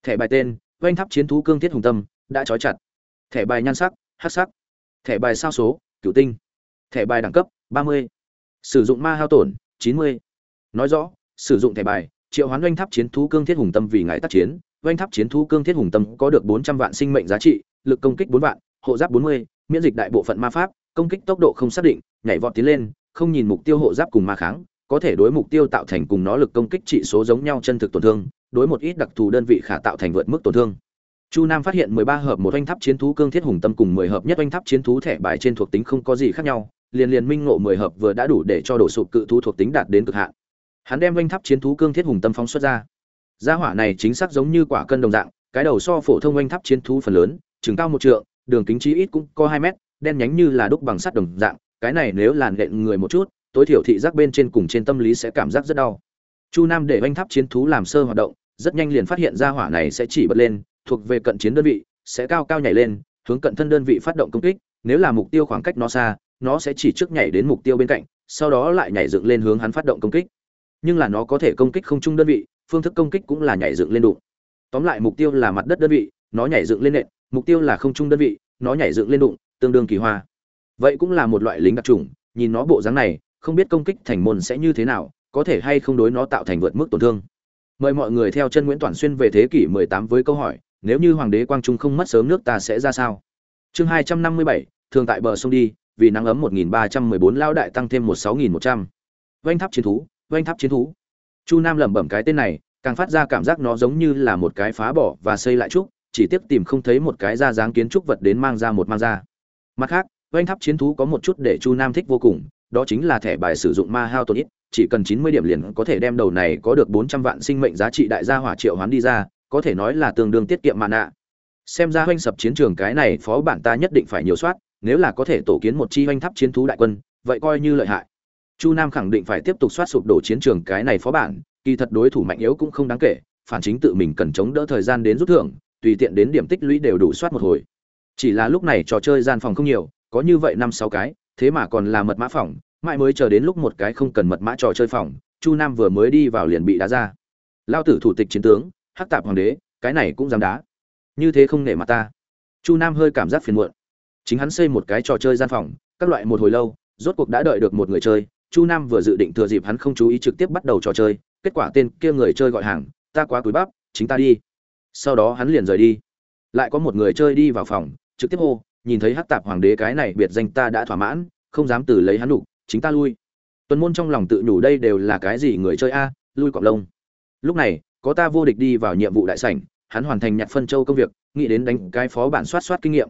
A: Thẻ bài tên, oanh tháp chiến thú cương thiết hùng tâm, đã trói chặt. Thẻ bài nhan sắc, hắc sắc. Thẻ bài sao số, cửu tinh. Thẻ bài đẳng cấp, ba mươi. Sử dụng ma hao tổn chín mươi. Nói rõ, sử dụng thẻ bài, triệu hoán oanh tháp chiến thú cương thiết hùng tâm vì ngài tác chiến. Oanh tháp chiến thú cương thiết hùng tâm có được bốn trăm vạn sinh mệnh giá trị, lực công kích bốn vạn, hộ giáp bốn mươi, miễn dịch đại bộ phận ma pháp, công kích tốc độ không xác định, nhảy vọt tiến lên, không nhìn mục tiêu hộ giáp cùng ma kháng, có thể đối mục tiêu tạo thành cùng nó lực công kích trị số giống nhau chân thực tổn thương, đối một ít đặc thù đơn vị khả tạo thành vượt mức tổn thương. Chu nam phát hiện mười ba hợp một oanh tháp chiến thú cương thiết hùng tâm cùng mười hợp nhất oanh tháp chiến thú thẻ bài trên thuộc tính không có gì khác nhau liền liền minh ngộ mười hợp vừa đã đủ để cho đổ sụp cự thú thuộc tính đạt đến cực hạn. Hắn đem oanh tháp chiến thú cương thiết hùng tâm phóng xuất ra. Gia hỏa này chính xác giống như quả cân đồng dạng, cái đầu so phổ thông oanh tháp chiến thú phần lớn chừng cao một trượng, đường kính chí ít cũng có hai mét, đen nhánh như là đúc bằng sắt đồng dạng, cái này nếu làn đện người một chút, tối thiểu thị giác bên trên cùng trên tâm lý sẽ cảm giác rất đau. Chu nam để oanh tháp chiến thú làm sơ hoạt động, rất nhanh liền phát hiện ra hỏa này sẽ chỉ bật lên, thuộc về cận chiến đơn vị, sẽ cao cao nhảy lên, hướng cận thân đơn vị phát động công kích, nếu là mục tiêu khoảng cách nó xa nó sẽ chỉ trước nhảy đến mục tiêu bên cạnh sau đó lại nhảy dựng lên hướng hắn phát động công kích. Nhưng là nó có thể công kích không chung đơn vị phương thức công kích cũng là nhảy dựng lên đụng. Tóm lại mục tiêu là mặt đất đơn vị nó nhảy dựng lên nện mục tiêu là không chung đơn vị nó nhảy dựng lên đụng tương đương kỳ hoa. Vậy cũng là một loại lính đặc trùng nhìn nó bộ dáng này không biết công kích thành môn sẽ như thế nào có thể hay không đối nó tạo thành vượt mức tổn thương. Mời mọi người theo chân nguyễn toàn xuyên về thế kỷ 18 với câu hỏi nếu như hoàng đế quang trung không mất sớm nước ta sẽ ra sao? Chương 257, thường tại bờ sông đi vì nắng ấm 1314 lao đại tăng thêm một 6100. Vành tháp chiến thú, vành tháp chiến thú. Chu Nam lẩm bẩm cái tên này, càng phát ra cảm giác nó giống như là một cái phá bỏ và xây lại trúc, chỉ tiếc tìm không thấy một cái ra dáng kiến trúc vật đến mang ra một mang ra. Mặt khác, vành tháp chiến thú có một chút để Chu Nam thích vô cùng, đó chính là thẻ bài sử dụng ma hao tổn ít, chỉ cần 90 điểm liền có thể đem đầu này có được 400 vạn sinh mệnh giá trị đại gia hỏa triệu hoán đi ra, có thể nói là tương đương tiết kiệm mà nạ. Xem ra huynh sập chiến trường cái này phó bản ta nhất định phải nhiều soát, nếu là có thể tổ kiến một chi hoành tháp chiến thú đại quân, vậy coi như lợi hại. Chu nam khẳng định phải tiếp tục soát sụp đổ chiến trường cái này phó bản, kỳ thật đối thủ mạnh yếu cũng không đáng kể, phản chính tự mình cần chống đỡ thời gian đến rút thưởng, tùy tiện đến điểm tích lũy đều đủ soát một hồi. Chỉ là lúc này trò chơi gian phòng không nhiều, có như vậy năm sáu cái, thế mà còn là mật mã phòng, mãi mới chờ đến lúc một cái không cần mật mã trò chơi phòng, chu nam vừa mới đi vào liền bị đá ra. Lao tử thủ tịch chiến tướng, hắc tạp hoàng đế, cái này cũng dám đá. Như thế không nể mặt ta. Chu nam hơi cảm giác phiền muộn chính hắn xây một cái trò chơi gian phòng, các loại một hồi lâu, rốt cuộc đã đợi được một người chơi. Chu nam vừa dự định thừa dịp hắn không chú ý trực tiếp bắt đầu trò chơi, kết quả tên kia người chơi gọi hàng, ta quá cúi bắp, chính ta đi. Sau đó hắn liền rời đi. Lại có một người chơi đi vào phòng, trực tiếp hô, nhìn thấy hát tạp hoàng đế cái này biệt danh ta đã thỏa mãn, không dám từ lấy hắn đủ, chính ta lui. Tuần môn trong lòng tự nhủ đây đều là cái gì người chơi a, lui cọp lông. Lúc này, có ta vô địch đi vào nhiệm vụ đại sảnh, hắn hoàn thành nhặt phân châu công việc, nghĩ đến đánh cái phó bản soát soát kinh nghiệm.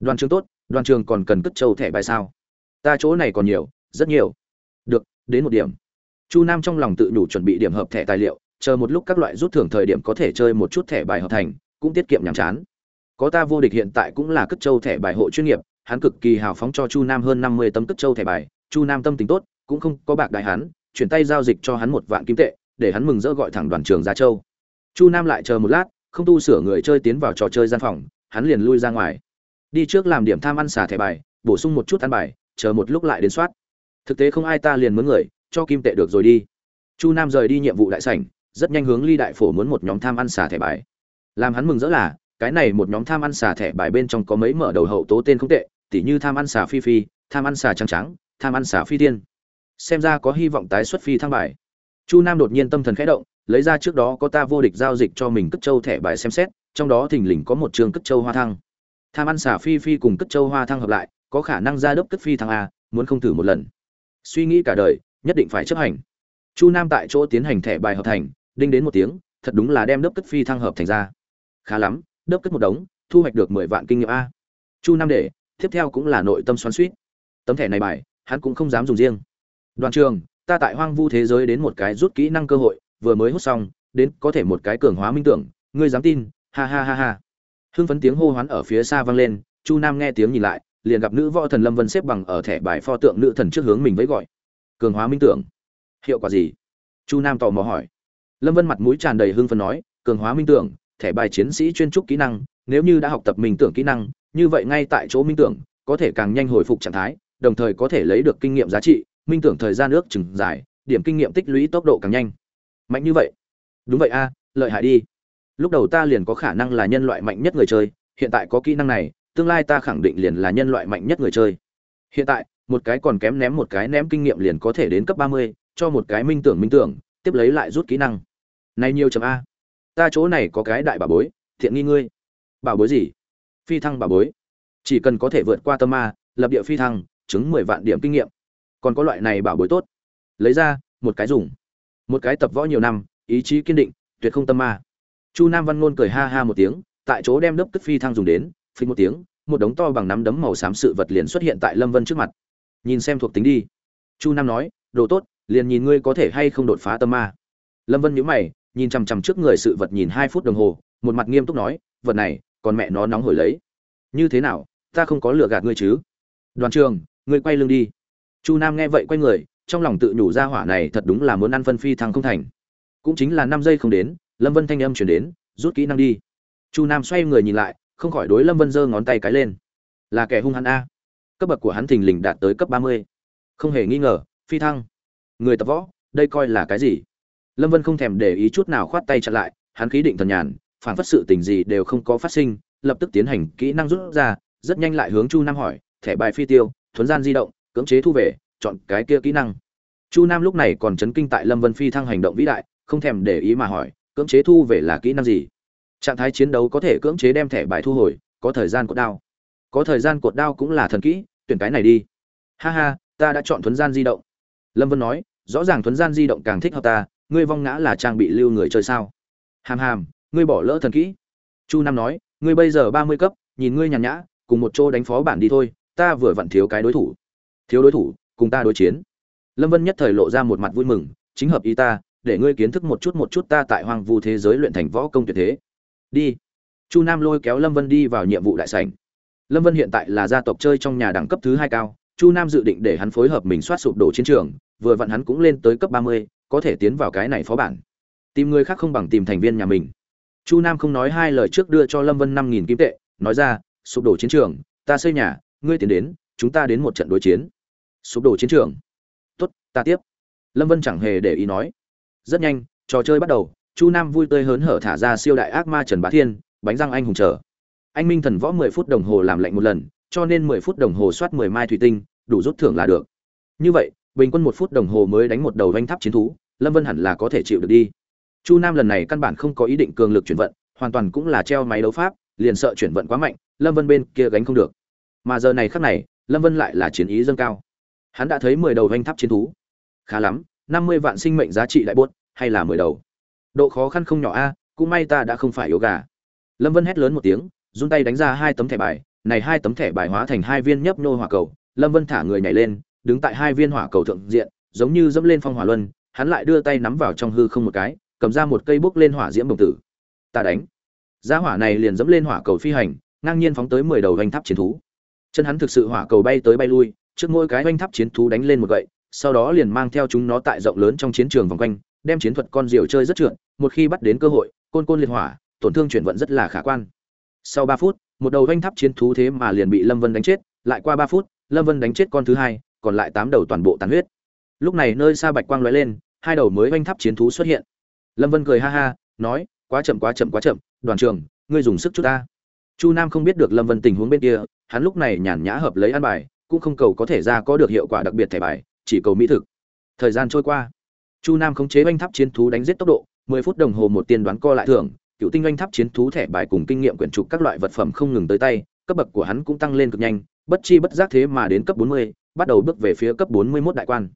A: Đoàn trường tốt đoàn trường còn cần cất châu thẻ bài sao? Ta chỗ này còn nhiều, rất nhiều. Được, đến một điểm. Chu nam trong lòng tự nhủ chuẩn bị điểm hợp thẻ tài liệu, chờ một lúc các loại rút thưởng thời điểm có thể chơi một chút thẻ bài hợp thành, cũng tiết kiệm nhàm chán. Có ta vô địch hiện tại cũng là cất châu thẻ bài hộ chuyên nghiệp, hắn cực kỳ hào phóng cho chu nam hơn năm mươi tấm cất châu thẻ bài. Chu nam tâm tính tốt, cũng không có bạc đại hắn, chuyển tay giao dịch cho hắn một vạn kim tệ, để hắn mừng rỡ gọi thẳng đoàn trường ra châu. Chu nam lại chờ một lát, không tu sửa người chơi tiến vào trò chơi gian phòng, hắn liền lui ra ngoài đi trước làm điểm tham ăn xả thẻ bài, bổ sung một chút ăn bài, chờ một lúc lại đến soát. Thực tế không ai ta liền mướn người, cho kim tệ được rồi đi. Chu nam rời đi nhiệm vụ đại sảnh, rất nhanh hướng ly đại phổ muốn một nhóm tham ăn xả thẻ bài. Làm hắn mừng rỡ là, cái này một nhóm tham ăn xả thẻ bài bên trong có mấy mở đầu hậu tố tên không tệ, tỉ như tham ăn xả phi phi, tham ăn xả trắng trắng, tham ăn xả phi tiên. Xem ra có hy vọng tái xuất phi thăng bài. Chu nam đột nhiên tâm thần khẽ động, lấy ra trước đó có ta vô địch giao dịch cho mình cất châu thẻ bài xem xét, trong đó thình lình có một trường cất châu hoa thăng tham ăn xả phi phi cùng cất châu hoa thăng hợp lại, có khả năng ra đốc cất phi thăng a, muốn không thử một lần. Suy nghĩ cả đời, nhất định phải chấp hành. Chu nam tại chỗ tiến hành thẻ bài hợp thành, đinh đến một tiếng, thật đúng là đem đốc cất phi thăng hợp thành ra. Khá lắm, đốc cất một đống, thu hoạch được mười vạn kinh nghiệm a. Chu nam để, tiếp theo cũng là nội tâm xoắn suýt tấm thẻ này bài, hắn cũng không dám dùng riêng. Đoàn trường, ta tại hoang vu thế giới đến một cái rút kỹ năng cơ hội, vừa mới hút xong, đến có thể một cái cường hóa minh tưởng, ngươi dám tin, ha ha ha ha hưng phấn tiếng hô hoán ở phía xa vang lên, chu nam nghe tiếng nhìn lại, liền gặp nữ võ thần lâm vân xếp bằng ở thẻ bài pho tượng nữ thần trước hướng mình với gọi. Cường hóa minh tưởng. Hiệu quả gì? Chu nam tò mò hỏi. Lâm vân mặt mũi tràn đầy hưng phấn nói, cường hóa minh tưởng, thẻ bài chiến sĩ chuyên trúc kỹ năng, nếu như đã học tập minh tưởng kỹ năng, như vậy ngay tại chỗ minh tưởng, có thể càng nhanh hồi phục trạng thái, đồng thời có thể lấy được kinh nghiệm giá trị, minh tưởng thời gian ước chừng dài, điểm kinh nghiệm tích lũy tốc độ càng nhanh. Mạnh như vậy. Đúng vậy a, lợi hại đi lúc đầu ta liền có khả năng là nhân loại mạnh nhất người chơi, hiện tại có kỹ năng này, tương lai ta khẳng định liền là nhân loại mạnh nhất người chơi. Hiện tại, một cái còn kém ném một cái ném kinh nghiệm liền có thể đến cấp ba mươi, cho một cái minh tưởng minh tưởng, tiếp lấy lại rút kỹ năng. Này nhiều chấm a. Ta chỗ này có cái đại bảo bối, thiện nghi ngươi. Bảo bối gì? Phi thăng bảo bối. Chỉ cần có thể vượt qua tâm ma, lập địa phi thăng, chứng mười vạn điểm kinh nghiệm. Còn có loại này bảo bối tốt. Lấy ra, một cái dùng. Một cái tập võ nhiều năm, ý chí kiên định, tuyệt không tâm ma chu nam văn ngôn cười ha ha một tiếng, tại chỗ đem đốc tức phi thăng dùng đến, phình một tiếng, một đống to bằng nắm đấm màu xám sự vật liền xuất hiện tại lâm vân trước mặt. Nhìn xem thuộc tính đi. Chu nam nói, đồ tốt, liền nhìn ngươi có thể hay không đột phá tâm ma. Lâm vân nhíu mày, nhìn chằm chằm trước người sự vật nhìn hai phút đồng hồ, một mặt nghiêm túc nói, vật này, còn mẹ nó nóng hổi lấy. Như thế nào, ta không có lừa gạt ngươi chứ? Đoàn trường, ngươi quay lưng đi. Chu nam nghe vậy quay người, trong lòng tự nhủ ra hỏa này thật đúng là muốn ăn phân phi thăng không thành. Cũng chính là năm giây không đến lâm vân thanh âm chuyển đến, rút kỹ năng đi. Chu nam xoay người nhìn lại, không khỏi đối lâm vân giơ ngón tay cái lên. Là kẻ hung hắn a. Cấp bậc của hắn thình lình đạt tới cấp ba mươi. Không hề nghi ngờ, phi thăng. Người tập võ, đây coi là cái gì? Lâm vân không thèm để ý chút nào khoát tay chặn lại, hắn khí định thần nhàn, phản phất sự tình gì đều không có phát sinh, lập tức tiến hành kỹ năng rút ra, rất nhanh lại hướng chu nam hỏi, thẻ bài phi tiêu, thuấn gian di động, cưỡng chế thu về, chọn cái kia kỹ năng. Chu nam lúc này còn chấn kinh tại lâm vân phi thăng hành động vĩ đại, không thèm để ý mà hỏi cưỡng chế thu về là kỹ năng gì? Trạng thái chiến đấu có thể cưỡng chế đem thẻ bài thu hồi, có thời gian cột đao. Có thời gian cột đao cũng là thần kỹ, tuyển cái này đi. Ha ha, ta đã chọn thuấn gian di động. Lâm vân nói, rõ ràng thuấn gian di động càng thích hợp ta, ngươi vong ngã là trang bị lưu người chơi sao? Hàm hàm, ngươi bỏ lỡ thần kỹ. Chu nam nói, ngươi bây giờ ba mươi cấp, nhìn ngươi nhàn nhã, cùng một chỗ đánh phó bản đi thôi, ta vừa vặn thiếu cái đối thủ. Thiếu đối thủ, cùng ta đối chiến. Lâm vân nhất thời lộ ra một mặt vui mừng, chính hợp ý ta để ngươi kiến thức một chút một chút ta tại hoang vu thế giới luyện thành võ công tuyệt thế. Đi. Chu nam lôi kéo lâm vân đi vào nhiệm vụ đại sảnh. Lâm vân hiện tại là gia tộc chơi trong nhà đẳng cấp thứ hai cao, chu nam dự định để hắn phối hợp mình soát sụp đổ chiến trường, vừa vặn hắn cũng lên tới cấp ba mươi, có thể tiến vào cái này phó bản. Tìm người khác không bằng tìm thành viên nhà mình. Chu nam không nói hai lời trước đưa cho lâm vân năm nghìn kim tệ, nói ra, sụp đổ chiến trường, ta xây nhà, ngươi tiến đến, chúng ta đến một trận đối chiến. Sụp đổ chiến trường. Tốt, ta tiếp. Lâm vân chẳng hề để ý nói rất nhanh, trò chơi bắt đầu, chu nam vui tươi hớn hở thả ra siêu đại ác ma trần bá thiên, bánh răng anh hùng chờ. Anh minh thần võ mười phút đồng hồ làm lạnh một lần, cho nên mười phút đồng hồ soát mười mai thủy tinh, đủ rút thưởng là được. Như vậy, bình quân một phút đồng hồ mới đánh một đầu vanh tháp chiến thú, lâm vân hẳn là có thể chịu được đi. Chu nam lần này căn bản không có ý định cường lực chuyển vận, hoàn toàn cũng là treo máy đấu pháp, liền sợ chuyển vận quá mạnh, lâm vân bên kia gánh không được. Mà giờ này khác này, lâm vân lại là chiến ý dâng cao. Hắn đã thấy mười đầu vanh tháp chiến thú. Khá lắm năm mươi vạn sinh mệnh giá trị đại buốt hay là mười đầu? Độ khó khăn không nhỏ a, cũng may ta đã không phải yếu gà. Lâm vân hét lớn một tiếng, run tay đánh ra hai tấm thẻ bài. Này hai tấm thẻ bài hóa thành hai viên nhấp nô hỏa cầu. Lâm vân thả người nhảy lên, đứng tại hai viên hỏa cầu thượng diện, giống như dẫm lên phong hỏa luân. Hắn lại đưa tay nắm vào trong hư không một cái, cầm ra một cây bốc lên hỏa diễm đồng tử. Ta đánh. Giá hỏa này liền dẫm lên hỏa cầu phi hành, ngang nhiên phóng tới mười đầu vanh tháp chiến thú. Chân hắn thực sự hỏa cầu bay tới bay lui, trước mỗi cái vanh tháp chiến thú đánh lên một gậy sau đó liền mang theo chúng nó tại rộng lớn trong chiến trường vòng quanh đem chiến thuật con diều chơi rất trượt một khi bắt đến cơ hội côn côn liệt hỏa tổn thương chuyển vận rất là khả quan. Sau ba phút một đầu vanh tháp chiến thú thế mà liền bị lâm vân đánh chết lại qua ba phút lâm vân đánh chết con thứ hai còn lại tám đầu toàn bộ tàn huyết. Lúc này nơi xa bạch quang lóe lên hai đầu mới vanh tháp chiến thú xuất hiện. Lâm vân cười ha ha nói quá chậm quá chậm quá chậm đoàn trưởng, ngươi dùng sức chút ta. Chu nam không biết được lâm vân tình huống bên kia hắn lúc này nhàn nhã hợp lấy ăn bài cũng không cầu có thể ra có được hiệu quả đặc biệt thẻ bài chỉ cầu mỹ thực. Thời gian trôi qua. Chu nam khống chế oanh tháp chiến thú đánh giết tốc độ, mười phút đồng hồ một tiên đoán co lại thưởng, cựu tinh oanh tháp chiến thú thẻ bài cùng kinh nghiệm quyển trục các loại vật phẩm không ngừng tới tay, cấp bậc của hắn cũng tăng lên cực nhanh, bất chi bất giác thế mà đến cấp bốn mươi, bắt đầu bước về phía cấp bốn mươi 41 đại quan.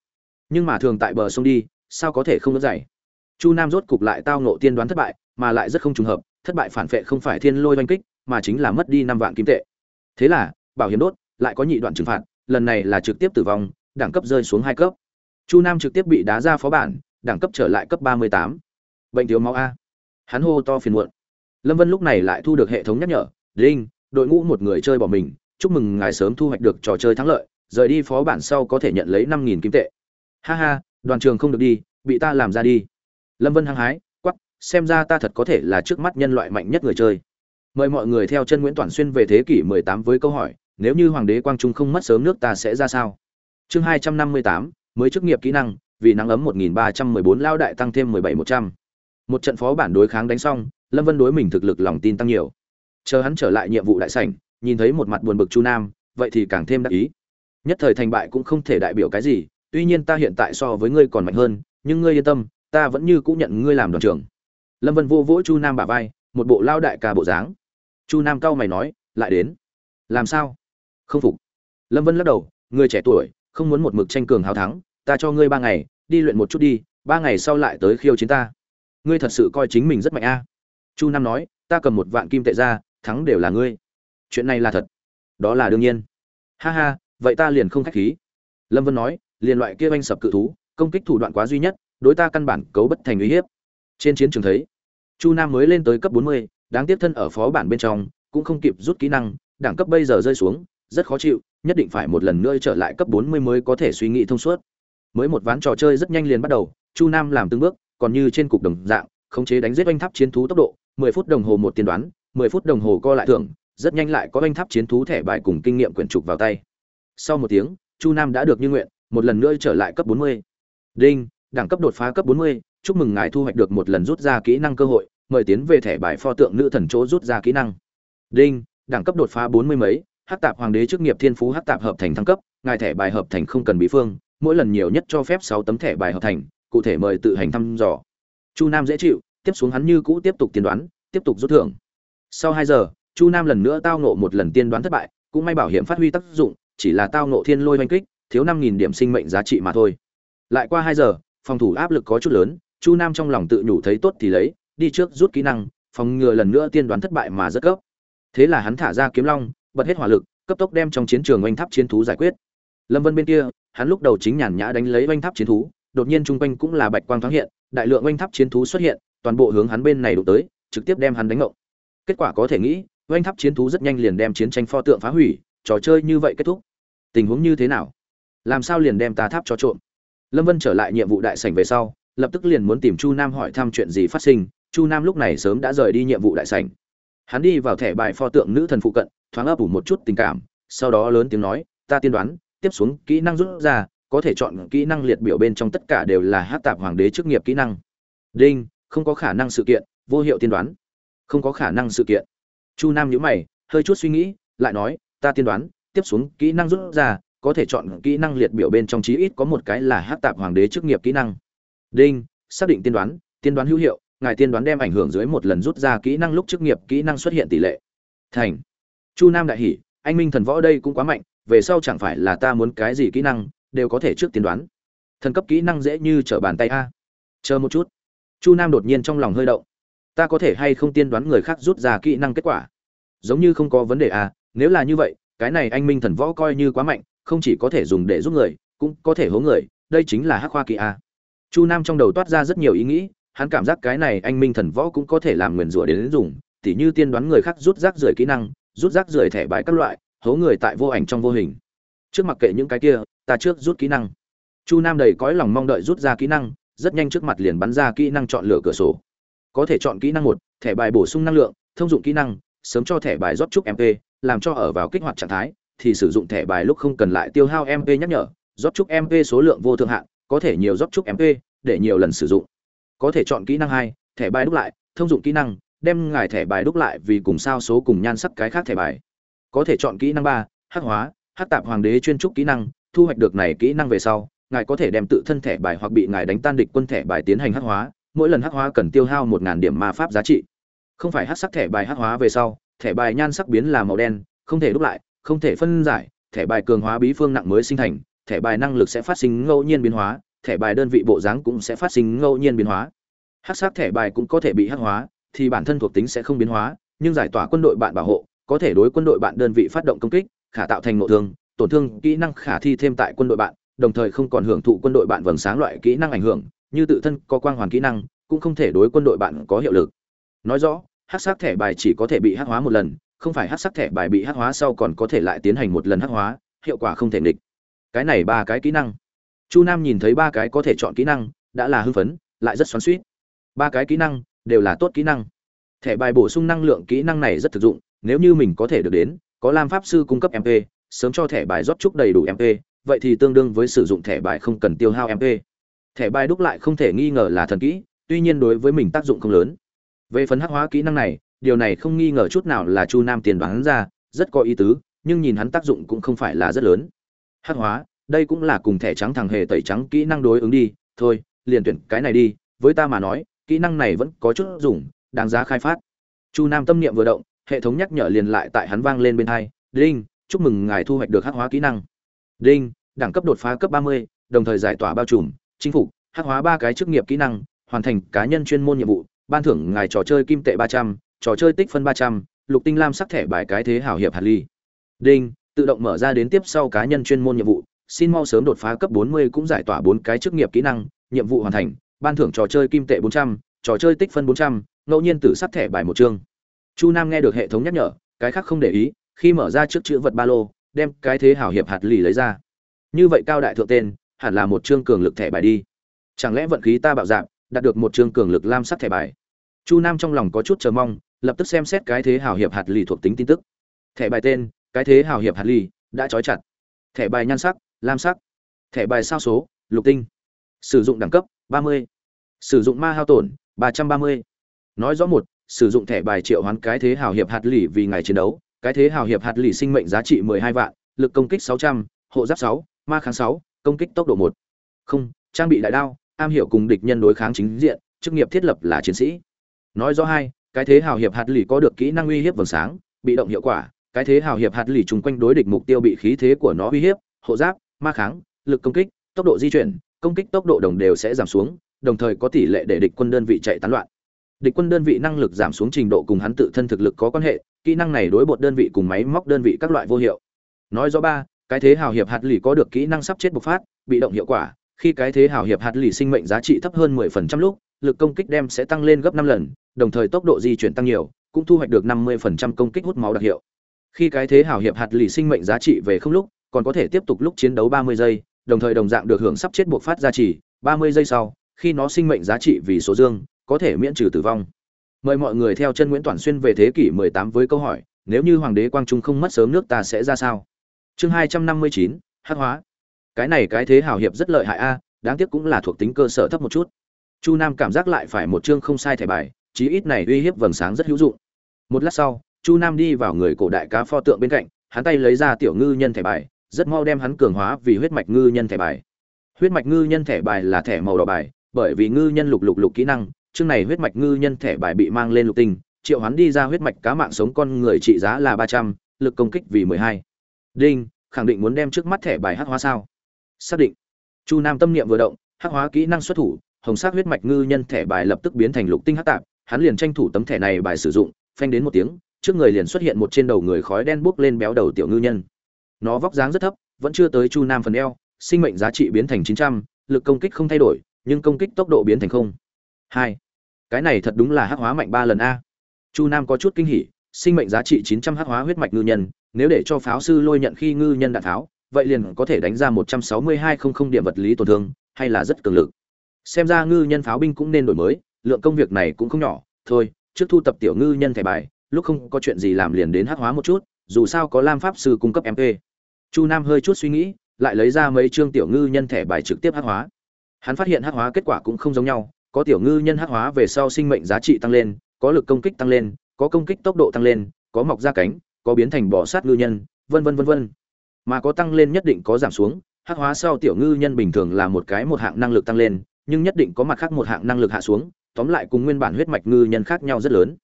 A: Nhưng mà thường tại bờ sông đi, sao có thể không đỡ dày chu nam rốt cục lại tao nộ tiên đoán thất bại, mà lại rất không trùng hợp, thất bại phản vệ không phải thiên lôi oanh kích, mà chính là mất đi năm vạn kim tệ. Thế là, bảo hiểm đốt, lại có nhị đoạn trừng phạt, lần này là trực tiếp tử vong đẳng cấp rơi xuống hai cấp. Chu nam trực tiếp bị đá ra phó bản, đẳng cấp trở lại cấp ba mươi tám. Bệnh thiếu máu a. Hắn hô to phiền muộn. Lâm vân lúc này lại thu được hệ thống nhắc nhở, đinh, đội ngũ một người chơi bỏ mình, chúc mừng ngài sớm thu hoạch được trò chơi thắng lợi, rời đi phó bản sau có thể nhận lấy năm nghìn kim tệ. Ha ha, đoàn trường không được đi, bị ta làm ra đi. Lâm vân hăng hái quắp xem ra ta thật có thể là trước mắt nhân loại mạnh nhất người chơi. Mời mọi người theo chân nguyễn toàn xuyên về thế kỷ 18 với câu hỏi, nếu như hoàng đế quang trung không mất sớm nước ta sẽ ra sao? Chương 258, mới chức nghiệp kỹ năng vì nắng ấm 1314 lao đại tăng thêm 17100. một trận phó bản đối kháng đánh xong lâm vân đối mình thực lực lòng tin tăng nhiều. Chờ hắn trở lại nhiệm vụ đại sảnh nhìn thấy một mặt buồn bực chu nam vậy thì càng thêm đắc ý. Nhất thời thành bại cũng không thể đại biểu cái gì tuy nhiên ta hiện tại so với ngươi còn mạnh hơn nhưng ngươi yên tâm ta vẫn như cũ nhận ngươi làm đoàn trưởng. Lâm vân vô vỗ chu nam bả vai một bộ lao đại ca bộ dáng. Chu nam cau mày nói lại đến. Làm sao? Không phục. Lâm vân lắc đầu người trẻ tuổi không muốn một mực tranh cường hào thắng, ta cho ngươi ba ngày, đi luyện một chút đi, ba ngày sau lại tới khiêu chiến ta. Ngươi thật sự coi chính mình rất mạnh a. Chu nam nói, ta cầm một vạn kim tệ ra, thắng đều là ngươi. Chuyện này là thật. Đó là đương nhiên. Ha ha, vậy ta liền không khách khí. Lâm vân nói liền loại kia oanh sập cự thú, công kích thủ đoạn quá duy nhất, đối ta căn bản cấu bất thành uy hiếp. Trên chiến trường thấy, chu nam mới lên tới cấp bốn mươi, đáng tiếc thân ở phó bản bên trong, cũng không kịp rút kỹ năng, đẳng cấp bây giờ rơi xuống rất khó chịu, nhất định phải một lần nữa trở lại cấp bốn mươi mới có thể suy nghĩ thông suốt. Mới một ván trò chơi rất nhanh liền bắt đầu, chu nam làm từng bước, còn như trên cục đồng dạng, khống chế đánh giết oanh tháp chiến thú tốc độ, mười phút đồng hồ một tiên đoán, mười phút đồng hồ co lại thưởng, rất nhanh lại có oanh tháp chiến thú thẻ bài cùng kinh nghiệm quyển trục vào tay. Sau một tiếng, chu nam đã được như nguyện, một lần nữa trở lại cấp bốn mươi. Đinh, đẳng cấp đột phá cấp bốn mươi, chúc mừng ngài thu hoạch được một lần rút ra kỹ năng cơ hội, mời tiến về thẻ bài pho tượng nữ thần chỗ rút ra kỹ năng. Đinh, đẳng cấp đột phá bốn mươi mấy hắc tạp hoàng đế chức nghiệp thiên phú hắc tạp hợp thành thăng cấp, ngài thẻ bài hợp thành không cần bí phương, mỗi lần nhiều nhất cho phép sáu tấm thẻ bài hợp thành, cụ thể mời tự hành thăm dò. Chu nam dễ chịu, tiếp xuống hắn như cũ tiếp tục tiên đoán, tiếp tục rút thưởng. Sau hai giờ, chu nam lần nữa tao nộ một lần tiên đoán thất bại, cũng may bảo hiểm phát huy tác dụng, chỉ là tao nộ thiên lôi oanh kích, thiếu năm nghìn điểm sinh mệnh giá trị mà thôi. Lại qua hai giờ, phòng thủ áp lực có chút lớn, chu nam trong lòng tự nhủ thấy tốt thì lấy, đi trước rút kỹ năng, phòng ngừa lần nữa tiên đoán thất bại mà rất cấp thế là hắn thả ra kiếm long bật hết hỏa lực, cấp tốc đem trong chiến trường oanh tháp chiến thú giải quyết. Lâm vân bên kia, hắn lúc đầu chính nhàn nhã đánh lấy oanh tháp chiến thú, đột nhiên chung quanh cũng là bạch quang thoáng hiện, đại lượng oanh tháp chiến thú xuất hiện, toàn bộ hướng hắn bên này đụng tới, trực tiếp đem hắn đánh ngộng. Kết quả có thể nghĩ, oanh tháp chiến thú rất nhanh liền đem chiến tranh pho tượng phá hủy, trò chơi như vậy kết thúc. Tình huống như thế nào? Làm sao liền đem ta tháp cho trộm? Lâm vân trở lại nhiệm vụ đại sảnh về sau, lập tức liền muốn tìm chu nam hỏi thăm chuyện gì phát sinh, chu nam lúc này sớm đã rời đi nhiệm vụ đại sảnh. Hắn đi vào thẻ bài pho tượng nữ thần phụ cận thoáng ấp ủ một chút tình cảm, sau đó lớn tiếng nói, ta tiên đoán, tiếp xuống kỹ năng rút ra, có thể chọn kỹ năng liệt biểu bên trong tất cả đều là hát tạp hoàng đế chức nghiệp kỹ năng. Đinh, không có khả năng sự kiện, vô hiệu tiên đoán. Không có khả năng sự kiện. Chu nam nhíu mày, hơi chút suy nghĩ, lại nói, ta tiên đoán, tiếp xuống kỹ năng rút ra, có thể chọn kỹ năng liệt biểu bên trong chí ít có một cái là hát tạp hoàng đế chức nghiệp kỹ năng. Đinh, xác định tiên đoán tiên đoán hữu hiệu, ngài tiên đoán đem ảnh hưởng dưới một lần rút ra kỹ năng lúc chức nghiệp kỹ năng xuất hiện tỷ lệ. Thành chu nam đại hỉ, anh minh thần võ đây cũng quá mạnh về sau chẳng phải là ta muốn cái gì kỹ năng đều có thể trước tiên đoán. Thần cấp kỹ năng dễ như trở bàn tay a. Chờ một chút. Chu nam đột nhiên trong lòng hơi động. Ta có thể hay không tiên đoán người khác rút ra kỹ năng kết quả? Giống như không có vấn đề a nếu là như vậy cái này anh minh thần võ coi như quá mạnh không chỉ có thể dùng để giúp người cũng có thể hố người đây chính là hắc khoa kỹ a. Chu nam trong đầu toát ra rất nhiều ý nghĩ hắn cảm giác cái này anh minh thần võ cũng có thể làm nguyền rủa đến, đến dùng tỉ như tiên đoán người khác rút rác rưởi kỹ năng rút rác rưởi thẻ bài các loại hố người tại vô ảnh trong vô hình. Trước mặc kệ những cái kia, ta trước rút kỹ năng. Chu nam đầy cõi lòng mong đợi rút ra kỹ năng, rất nhanh trước mặt liền bắn ra kỹ năng chọn lựa cửa sổ. Có thể chọn kỹ năng một, thẻ bài bổ sung năng lượng, thông dụng kỹ năng, sớm cho thẻ bài rót chúc mp làm cho ở vào kích hoạt trạng thái, thì sử dụng thẻ bài lúc không cần lại tiêu hao mp nhắc nhở, rót chúc mp số lượng vô thượng hạn, có thể nhiều rót chúc mp để nhiều lần sử dụng. Có thể chọn kỹ năng hai, thẻ bài đúc lại, thông dụng kỹ năng đem ngài thẻ bài đúc lại vì cùng sao số cùng nhan sắc cái khác thẻ bài. Có thể chọn kỹ năng ba, hắc hóa, hắc tạp hoàng đế chuyên trúc kỹ năng, thu hoạch được này kỹ năng về sau, ngài có thể đem tự thân thẻ bài hoặc bị ngài đánh tan địch quân thẻ bài tiến hành hắc hóa, mỗi lần hắc hóa cần tiêu hao một ngàn điểm ma pháp giá trị. Không phải hắc sắc thẻ bài hắc hóa về sau, thẻ bài nhan sắc biến là màu đen, không thể đúc lại, không thể phân giải, thẻ bài cường hóa bí phương nặng mới sinh thành, thẻ bài năng lực sẽ phát sinh ngẫu nhiên biến hóa, thẻ bài đơn vị bộ dáng cũng sẽ phát sinh ngẫu nhiên biến hóa. Hắc sắc thẻ bài cũng có thể bị hắc hóa thì bản thân thuộc tính sẽ không biến hóa, nhưng giải tỏa quân đội bạn bảo hộ, có thể đối quân đội bạn đơn vị phát động công kích, khả tạo thành nội thương, tổn thương kỹ năng khả thi thêm tại quân đội bạn, đồng thời không còn hưởng thụ quân đội bạn vầng sáng loại kỹ năng ảnh hưởng, như tự thân có quang hoàn kỹ năng, cũng không thể đối quân đội bạn có hiệu lực. Nói rõ, hắc sắc thẻ bài chỉ có thể bị hắc hóa một lần, không phải hắc sắc thẻ bài bị hắc hóa sau còn có thể lại tiến hành một lần hắc hóa, hiệu quả không thể nghịch. Cái này ba cái kỹ năng. Chu nam nhìn thấy ba cái có thể chọn kỹ năng, đã là hưng phấn, lại rất xoắn suýt ba cái kỹ năng đều là tốt kỹ năng. Thẻ bài bổ sung năng lượng kỹ năng này rất thực dụng, nếu như mình có thể được đến, có lam pháp sư cung cấp mp sớm cho thẻ bài rót chúc đầy đủ mp vậy thì tương đương với sử dụng thẻ bài không cần tiêu hao mp thẻ bài đúc lại không thể nghi ngờ là thần kỹ, tuy nhiên đối với mình tác dụng không lớn. Về phần hắc hóa kỹ năng này, điều này không nghi ngờ chút nào là chu nam tiền đoán ra, rất có ý tứ, nhưng nhìn hắn tác dụng cũng không phải là rất lớn. Hắc hóa, đây cũng là cùng thẻ trắng thằng hề tẩy trắng kỹ năng đối ứng đi, thôi, liền tuyển cái này đi, với ta mà nói kỹ năng này vẫn có chút dùng, đáng giá khai phát. Chu nam tâm niệm vừa động, hệ thống nhắc nhở liền lại tại hắn vang lên bên hai, đinh, chúc mừng ngài thu hoạch được hắc hóa kỹ năng. Đinh, đẳng cấp đột phá cấp ba mươi, đồng thời giải tỏa bao trùm, chinh phục, hắc hóa ba cái chức nghiệp kỹ năng, hoàn thành cá nhân chuyên môn nhiệm vụ, ban thưởng ngài trò chơi kim tệ ba trăm, trò chơi tích phân ba trăm, lục tinh lam sắc thẻ bài cái thế hảo hiệp hạt ly. Đinh, tự động mở ra đến tiếp sau cá nhân chuyên môn nhiệm vụ, xin mau sớm đột phá cấp 40 cũng giải tỏa bốn cái chức nghiệp kỹ năng, nhiệm vụ hoàn thành ban thưởng trò chơi kim tệ 400, trò chơi tích phân 400, ngẫu nhiên tử sắp thẻ bài một chương. Chu nam nghe được hệ thống nhắc nhở cái khác không để ý khi mở ra trước chữ vật ba lô đem cái thế hảo hiệp hạt lì lấy ra. Như vậy cao đại thượng tên hẳn là một chương cường lực thẻ bài đi. Chẳng lẽ vận khí ta bạo dạng đạt được một chương cường lực lam sắc thẻ bài? Chu nam trong lòng có chút chờ mong lập tức xem xét cái thế hảo hiệp hạt lì thuộc tính tin tức. Thẻ bài tên cái thế hảo hiệp hạt lì đã trói chặt. Thẻ bài nhan sắc lam sắc. Thẻ bài sao số lục tinh. Sử dụng đẳng cấp 30. sử dụng ma hao tổn 330. nói rõ một sử dụng thẻ bài triệu hoán cái thế hào hiệp hạt lì vì ngày chiến đấu cái thế hào hiệp hạt lì sinh mệnh giá trị 12 vạn lực công kích 600, hộ giáp 6, ma kháng 6, công kích tốc độ 1. không trang bị đại đao am hiểu cùng địch nhân đối kháng chính diện chức nghiệp thiết lập là chiến sĩ nói rõ hai cái thế hào hiệp hạt lì có được kỹ năng uy hiếp vầng sáng bị động hiệu quả cái thế hào hiệp hạt lì chung quanh đối địch mục tiêu bị khí thế của nó uy hiếp hộ giáp ma kháng lực công kích tốc độ di chuyển công kích tốc độ đồng đều sẽ giảm xuống, đồng thời có tỷ lệ để địch quân đơn vị chạy tán loạn. Địch quân đơn vị năng lực giảm xuống trình độ cùng hắn tự thân thực lực có quan hệ, kỹ năng này đối bột đơn vị cùng máy móc đơn vị các loại vô hiệu. Nói rõ ba, cái thế hào hiệp hạt lì có được kỹ năng sắp chết bộc phát, bị động hiệu quả, khi cái thế hào hiệp hạt lì sinh mệnh giá trị thấp hơn 10% lúc, lực công kích đem sẽ tăng lên gấp 5 lần, đồng thời tốc độ di chuyển tăng nhiều, cũng thu hoạch được 50% công kích hút máu đặc hiệu. Khi cái thế hào hiệp hạt lì sinh mệnh giá trị về không lúc, còn có thể tiếp tục lúc chiến đấu 30 giây đồng thời đồng dạng được hưởng sắp chết buộc phát gia trì, 30 giây sau khi nó sinh mệnh giá trị vì số dương có thể miễn trừ tử vong. Mời mọi người theo chân nguyễn toàn xuyên về thế kỷ 18 với câu hỏi nếu như hoàng đế quang trung không mất sớm nước ta sẽ ra sao? Chương 259, hắc hóa. Cái này cái thế hào hiệp rất lợi hại a đáng tiếc cũng là thuộc tính cơ sở thấp một chút. Chu nam cảm giác lại phải một chương không sai thẻ bài chí ít này uy hiếp vầng sáng rất hữu dụng. Một lát sau chu nam đi vào người cổ đại cá pho tượng bên cạnh hắn tay lấy ra tiểu ngư nhân thẻ bài rất mau đem hắn cường hóa vì huyết mạch ngư nhân thẻ bài. Huyết mạch ngư nhân thẻ bài là thẻ màu đỏ bài, bởi vì ngư nhân lục lục lục kỹ năng, chương này huyết mạch ngư nhân thẻ bài bị mang lên lục tinh, triệu hắn đi ra huyết mạch cá mạng sống con người trị giá là ba trăm, lực công kích vì mười hai. Đinh, khẳng định muốn đem trước mắt thẻ bài hắc hóa sao? Xác định. Chu nam tâm niệm vừa động, hắc hóa kỹ năng xuất thủ, hồng sắc huyết mạch ngư nhân thẻ bài lập tức biến thành lục tinh hắc tạp, hắn liền tranh thủ tấm thẻ này bài sử dụng, phanh đến một tiếng, trước người liền xuất hiện một trên đầu người khói đen bốc lên béo đầu tiểu ngư nhân nó vóc dáng rất thấp, vẫn chưa tới chu nam phần eo, sinh mệnh giá trị biến thành chín trăm, lực công kích không thay đổi, nhưng công kích tốc độ biến thành không. Hai, cái này thật đúng là hắc hóa mạnh ba lần a. Chu nam có chút kinh hỉ, sinh mệnh giá trị chín trăm hắc hóa huyết mạch ngư nhân, nếu để cho pháo sư lôi nhận khi ngư nhân đạn tháo, vậy liền có thể đánh ra một trăm sáu mươi hai không không điểm vật lý tổn thương, hay là rất cường lực. Xem ra ngư nhân pháo binh cũng nên đổi mới, lượng công việc này cũng không nhỏ, thôi, trước thu tập tiểu ngư nhân thẻ bài, lúc không có chuyện gì làm liền đến hắc hóa một chút, dù sao có lam pháp sư cung cấp mp chu nam hơi chút suy nghĩ, lại lấy ra mấy chương tiểu ngư nhân thẻ bài trực tiếp hắc hóa. Hắn phát hiện hắc hóa kết quả cũng không giống nhau, có tiểu ngư nhân hắc hóa về sau sinh mệnh giá trị tăng lên, có lực công kích tăng lên, có công kích tốc độ tăng lên, có mọc ra cánh, có biến thành bỏ sát ngư nhân, vân vân vân vân. Mà có tăng lên nhất định có giảm xuống, hắc hóa sau tiểu ngư nhân bình thường là một cái một hạng năng lực tăng lên, nhưng nhất định có mặt khác một hạng năng lực hạ xuống, tóm lại cùng nguyên bản huyết mạch ngư nhân khác nhau rất lớn.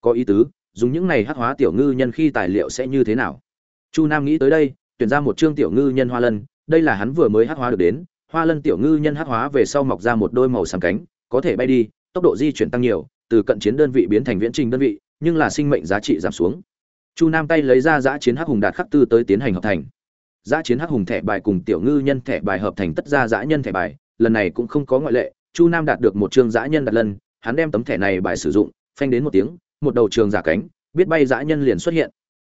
A: Có ý tứ, dùng những này hắc hóa tiểu ngư nhân khi tài liệu sẽ như thế nào? Chu nam nghĩ tới đây tuyển ra một chương tiểu ngư nhân hoa lân, đây là hắn vừa mới hát hóa được đến, hoa lân tiểu ngư nhân hát hóa về sau mọc ra một đôi màu sáng cánh, có thể bay đi, tốc độ di chuyển tăng nhiều, từ cận chiến đơn vị biến thành viễn trình đơn vị, nhưng là sinh mệnh giá trị giảm xuống. Chu nam tay lấy ra giã chiến hắc hùng đạt khắc tư tới tiến hành hợp thành. Giã chiến hắc hùng thẻ bài cùng tiểu ngư nhân thẻ bài hợp thành tất ra giã nhân thẻ bài, lần này cũng không có ngoại lệ, chu nam đạt được một chương giã nhân đặt lần hắn đem tấm thẻ này bài sử dụng, phanh đến một tiếng, một đầu trường giả cánh, biết bay giã nhân liền xuất hiện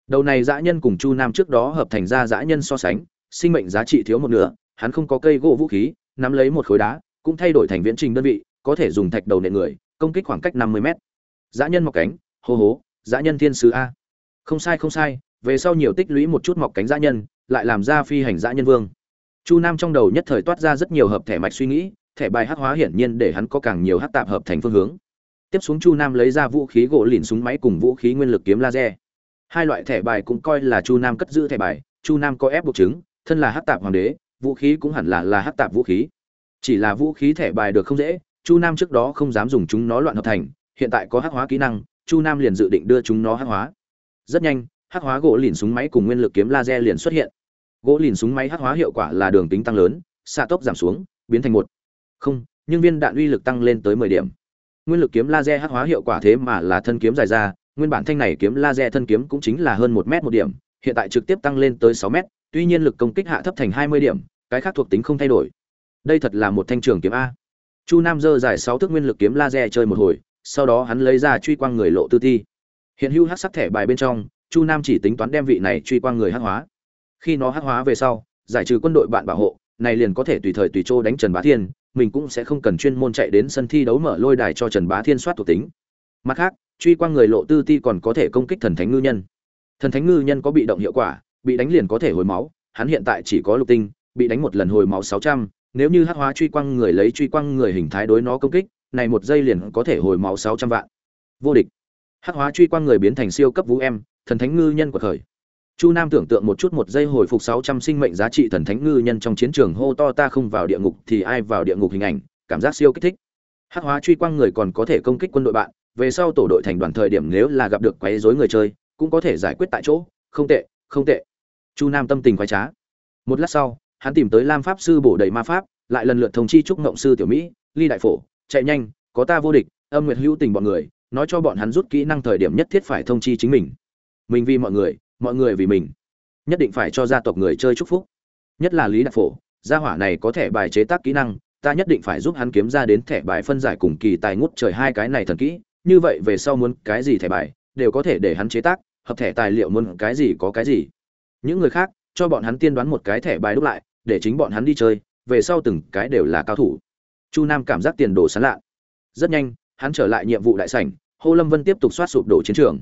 A: đầu này dã nhân cùng chu nam trước đó hợp thành ra dã nhân so sánh, sinh mệnh giá trị thiếu một nửa, hắn không có cây gỗ vũ khí, nắm lấy một khối đá, cũng thay đổi thành viễn trình đơn vị, có thể dùng thạch đầu nện người, công kích khoảng cách năm mươi mét. Dã nhân mọc cánh, hô hố, dã nhân thiên sứ a. Không sai không sai, về sau nhiều tích lũy một chút mọc cánh dã nhân, lại làm ra phi hành dã nhân vương. Chu nam trong đầu nhất thời toát ra rất nhiều hợp thẻ mạch suy nghĩ, thẻ bài hắc hóa hiển nhiên để hắn có càng nhiều hắc tạp hợp thành phương hướng. Tiếp xuống chu nam lấy ra vũ khí gỗ lìn súng máy cùng vũ khí nguyên lực kiếm laser hai loại thẻ bài cũng coi là chu nam cất giữ thẻ bài, chu nam có ép buộc chứng, thân là hát tạp hoàng đế, vũ khí cũng hẳn là là hát tạp vũ khí. Chỉ là vũ khí thẻ bài được không dễ, chu nam trước đó không dám dùng chúng nó loạn hợp thành, hiện tại có hát hóa kỹ năng, chu nam liền dự định đưa chúng nó hát hóa. Rất nhanh hát hóa gỗ lìn súng máy cùng nguyên lực kiếm laser liền xuất hiện. Gỗ lìn súng máy hát hóa hiệu quả là đường tính tăng lớn, xạ tốc giảm xuống, biến thành một. Không, nhưng viên đạn uy lực tăng lên tới mười điểm. Nguyên lực kiếm laser hát hóa hiệu quả thế mà là thân kiếm dài ra nguyên bản thanh này kiếm laser thân kiếm cũng chính là hơn một mét một điểm, hiện tại trực tiếp tăng lên tới sáu mét, tuy nhiên lực công kích hạ thấp thành hai mươi điểm, cái khác thuộc tính không thay đổi. Đây thật là một thanh trường kiếm a. Chu nam dơ dài sáu thước nguyên lực kiếm laser chơi một hồi, sau đó hắn lấy ra truy quang người lộ tư thi. Hiện hữu hắc sắc thẻ bài bên trong, chu nam chỉ tính toán đem vị này truy quang người hắc hóa. Khi nó hắc hóa về sau, giải trừ quân đội bạn bảo hộ, này liền có thể tùy thời tùy chỗ đánh trần bá thiên, mình cũng sẽ không cần chuyên môn chạy đến sân thi đấu mở lôi đài cho trần bá thiên soát thuộc tính. Mặt khác truy quang người lộ tư ti còn có thể công kích thần thánh ngư nhân. Thần thánh ngư nhân có bị động hiệu quả, bị đánh liền có thể hồi máu, hắn hiện tại chỉ có lục tinh, bị đánh một lần hồi máu sáu trăm, nếu như hắc hóa truy quang người lấy truy quang người hình thái đối nó công kích, này một giây liền có thể hồi máu sáu trăm vạn. Vô địch. Hắc hóa truy quang người biến thành siêu cấp vũ em, thần thánh ngư nhân của khởi chu nam tưởng tượng một chút một giây hồi phục sáu trăm sinh mệnh giá trị thần thánh ngư nhân trong chiến trường hô to ta không vào địa ngục thì ai vào địa ngục hình ảnh, cảm giác siêu kích thích. Hắc hóa truy quang người còn có thể công kích quân đội bạn về sau tổ đội thành đoàn thời điểm nếu là gặp được quấy rối người chơi, cũng có thể giải quyết tại chỗ. Không tệ không tệ. Chu nam tâm tình khoái trá. Một lát sau, hắn tìm tới lam pháp sư bổ đầy ma pháp, lại lần lượt thông chi trúc ngộng sư tiểu mỹ, ly đại phổ, chạy nhanh, có ta vô địch, âm nguyệt hữu tình bọn người, nói cho bọn hắn rút kỹ năng thời điểm nhất thiết phải thông chi chính mình. Mình vì mọi người mọi người vì mình. Nhất định phải cho gia tộc người chơi chúc phúc. Nhất là lý đại phổ, gia hỏa này có thể bài chế tác kỹ năng, ta nhất định phải giúp hắn kiếm ra đến thẻ bài phân giải cùng kỳ tài ngút trời hai cái này thần kỹ như vậy về sau muốn cái gì thẻ bài, đều có thể để hắn chế tác, hợp thẻ tài liệu muốn cái gì có cái gì. Những người khác, cho bọn hắn tiên đoán một cái thẻ bài đúc lại, để chính bọn hắn đi chơi, về sau từng cái đều là cao thủ. Chu nam cảm giác tiền đồ sán lạ. Rất nhanh, hắn trở lại nhiệm vụ đại sảnh, hô lâm vân tiếp tục soát sụp đổ chiến trường.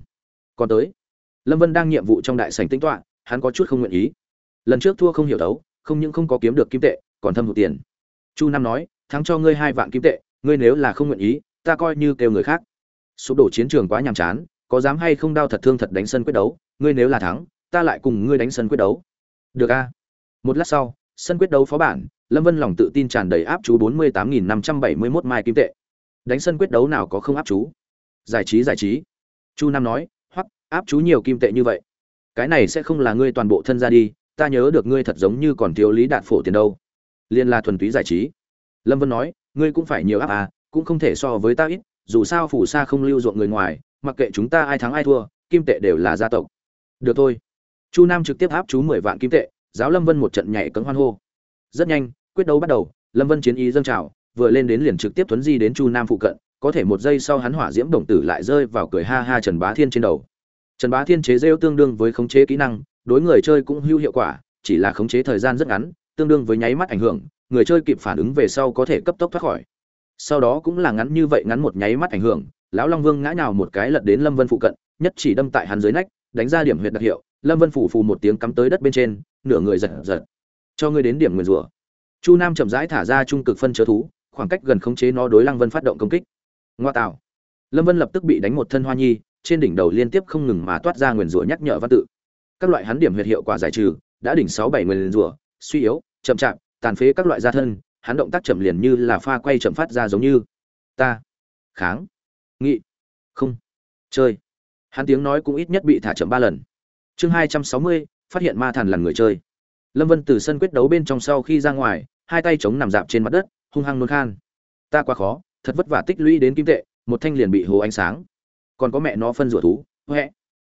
A: Còn tới, lâm vân đang nhiệm vụ trong đại sảnh tính toạ hắn có chút không nguyện ý. Lần trước thua không hiểu đấu, không những không có kiếm được kim tệ, còn thâm hụt tiền. Chu nam nói, thắng cho ngươi hai vạn kim tệ, ngươi nếu là không nguyện ý, ta coi như kêu người khác sụp đổ chiến trường quá nhàm chán, có dám hay không đao thật thương thật đánh sân quyết đấu, ngươi nếu là thắng, ta lại cùng ngươi đánh sân quyết đấu. Được a. Một lát sau, sân quyết đấu phó bản, lâm vân lòng tự tin tràn đầy áp chú bốn mươi tám nghìn năm trăm bảy mươi mốt mai kim tệ. Đánh sân quyết đấu nào có không áp chú? Giải trí giải trí. Chu nam nói hoặc áp chú nhiều kim tệ như vậy. Cái này sẽ không là ngươi toàn bộ thân ra đi, ta nhớ được ngươi thật giống như còn thiếu lý đạt phổ tiền đâu. Liên là thuần túy giải trí. Lâm vân nói, ngươi cũng phải nhiều áp à cũng không thể so với ta ít dù sao phủ sa không lưu ruộng người ngoài, mặc kệ chúng ta ai thắng ai thua, kim tệ đều là gia tộc. Được thôi. Chu nam trực tiếp áp chú mười vạn kim tệ, giáo lâm vân một trận nhảy cấm hoan hô. Rất nhanh, quyết đấu bắt đầu, lâm vân chiến ý dâng trào, vừa lên đến liền trực tiếp thuấn di đến chu nam phụ cận, có thể một giây sau hắn hỏa diễm đồng tử lại rơi vào cười ha ha trần bá thiên trên đầu. Trần bá thiên chế rêu tương đương với khống chế kỹ năng, đối người chơi cũng hữu hiệu quả, chỉ là khống chế thời gian rất ngắn, tương đương với nháy mắt ảnh hưởng, người chơi kịp phản ứng về sau có thể cấp tốc thoát khỏi sau đó cũng là ngắn như vậy ngắn một nháy mắt ảnh hưởng, lão long vương ngã nhào một cái lật đến lâm vân phụ cận, nhất chỉ đâm tại hắn dưới nách, đánh ra điểm huyệt đặc hiệu, lâm vân phủ phù một tiếng cắm tới đất bên trên, nửa người giật giật. Cho ngươi đến điểm nguyền rủa. Chu nam chậm rãi thả ra trung cực phân chớ thú, khoảng cách gần khống chế nó đối lăng vân phát động công kích. Ngoa tạo. Lâm vân lập tức bị đánh một thân hoa nhi, trên đỉnh đầu liên tiếp không ngừng mà toát ra nguyền rủa nhắc nhở văn tự. Các loại hắn điểm huyệt hiệu quả giải trừ, đã đỉnh sáu bảy nguyền rủa, suy yếu, chậm chạp, tàn phế các loại gia thân hắn động tác chậm liền như là pha quay chậm phát ra giống như, ta, kháng, nghị, không, chơi. Hắn tiếng nói cũng ít nhất bị thả chậm ba lần. Chương hai trăm sáu mươi, phát hiện ma thần là người chơi. Lâm vân từ sân quyết đấu bên trong sau khi ra ngoài, hai tay chống nằm dạp trên mặt đất, hung hăng nôn khan. Ta quá khó, thật vất vả tích lũy đến kim tệ, một thanh liền bị hồ ánh sáng. Còn có mẹ nó phân rủa thú, huệ.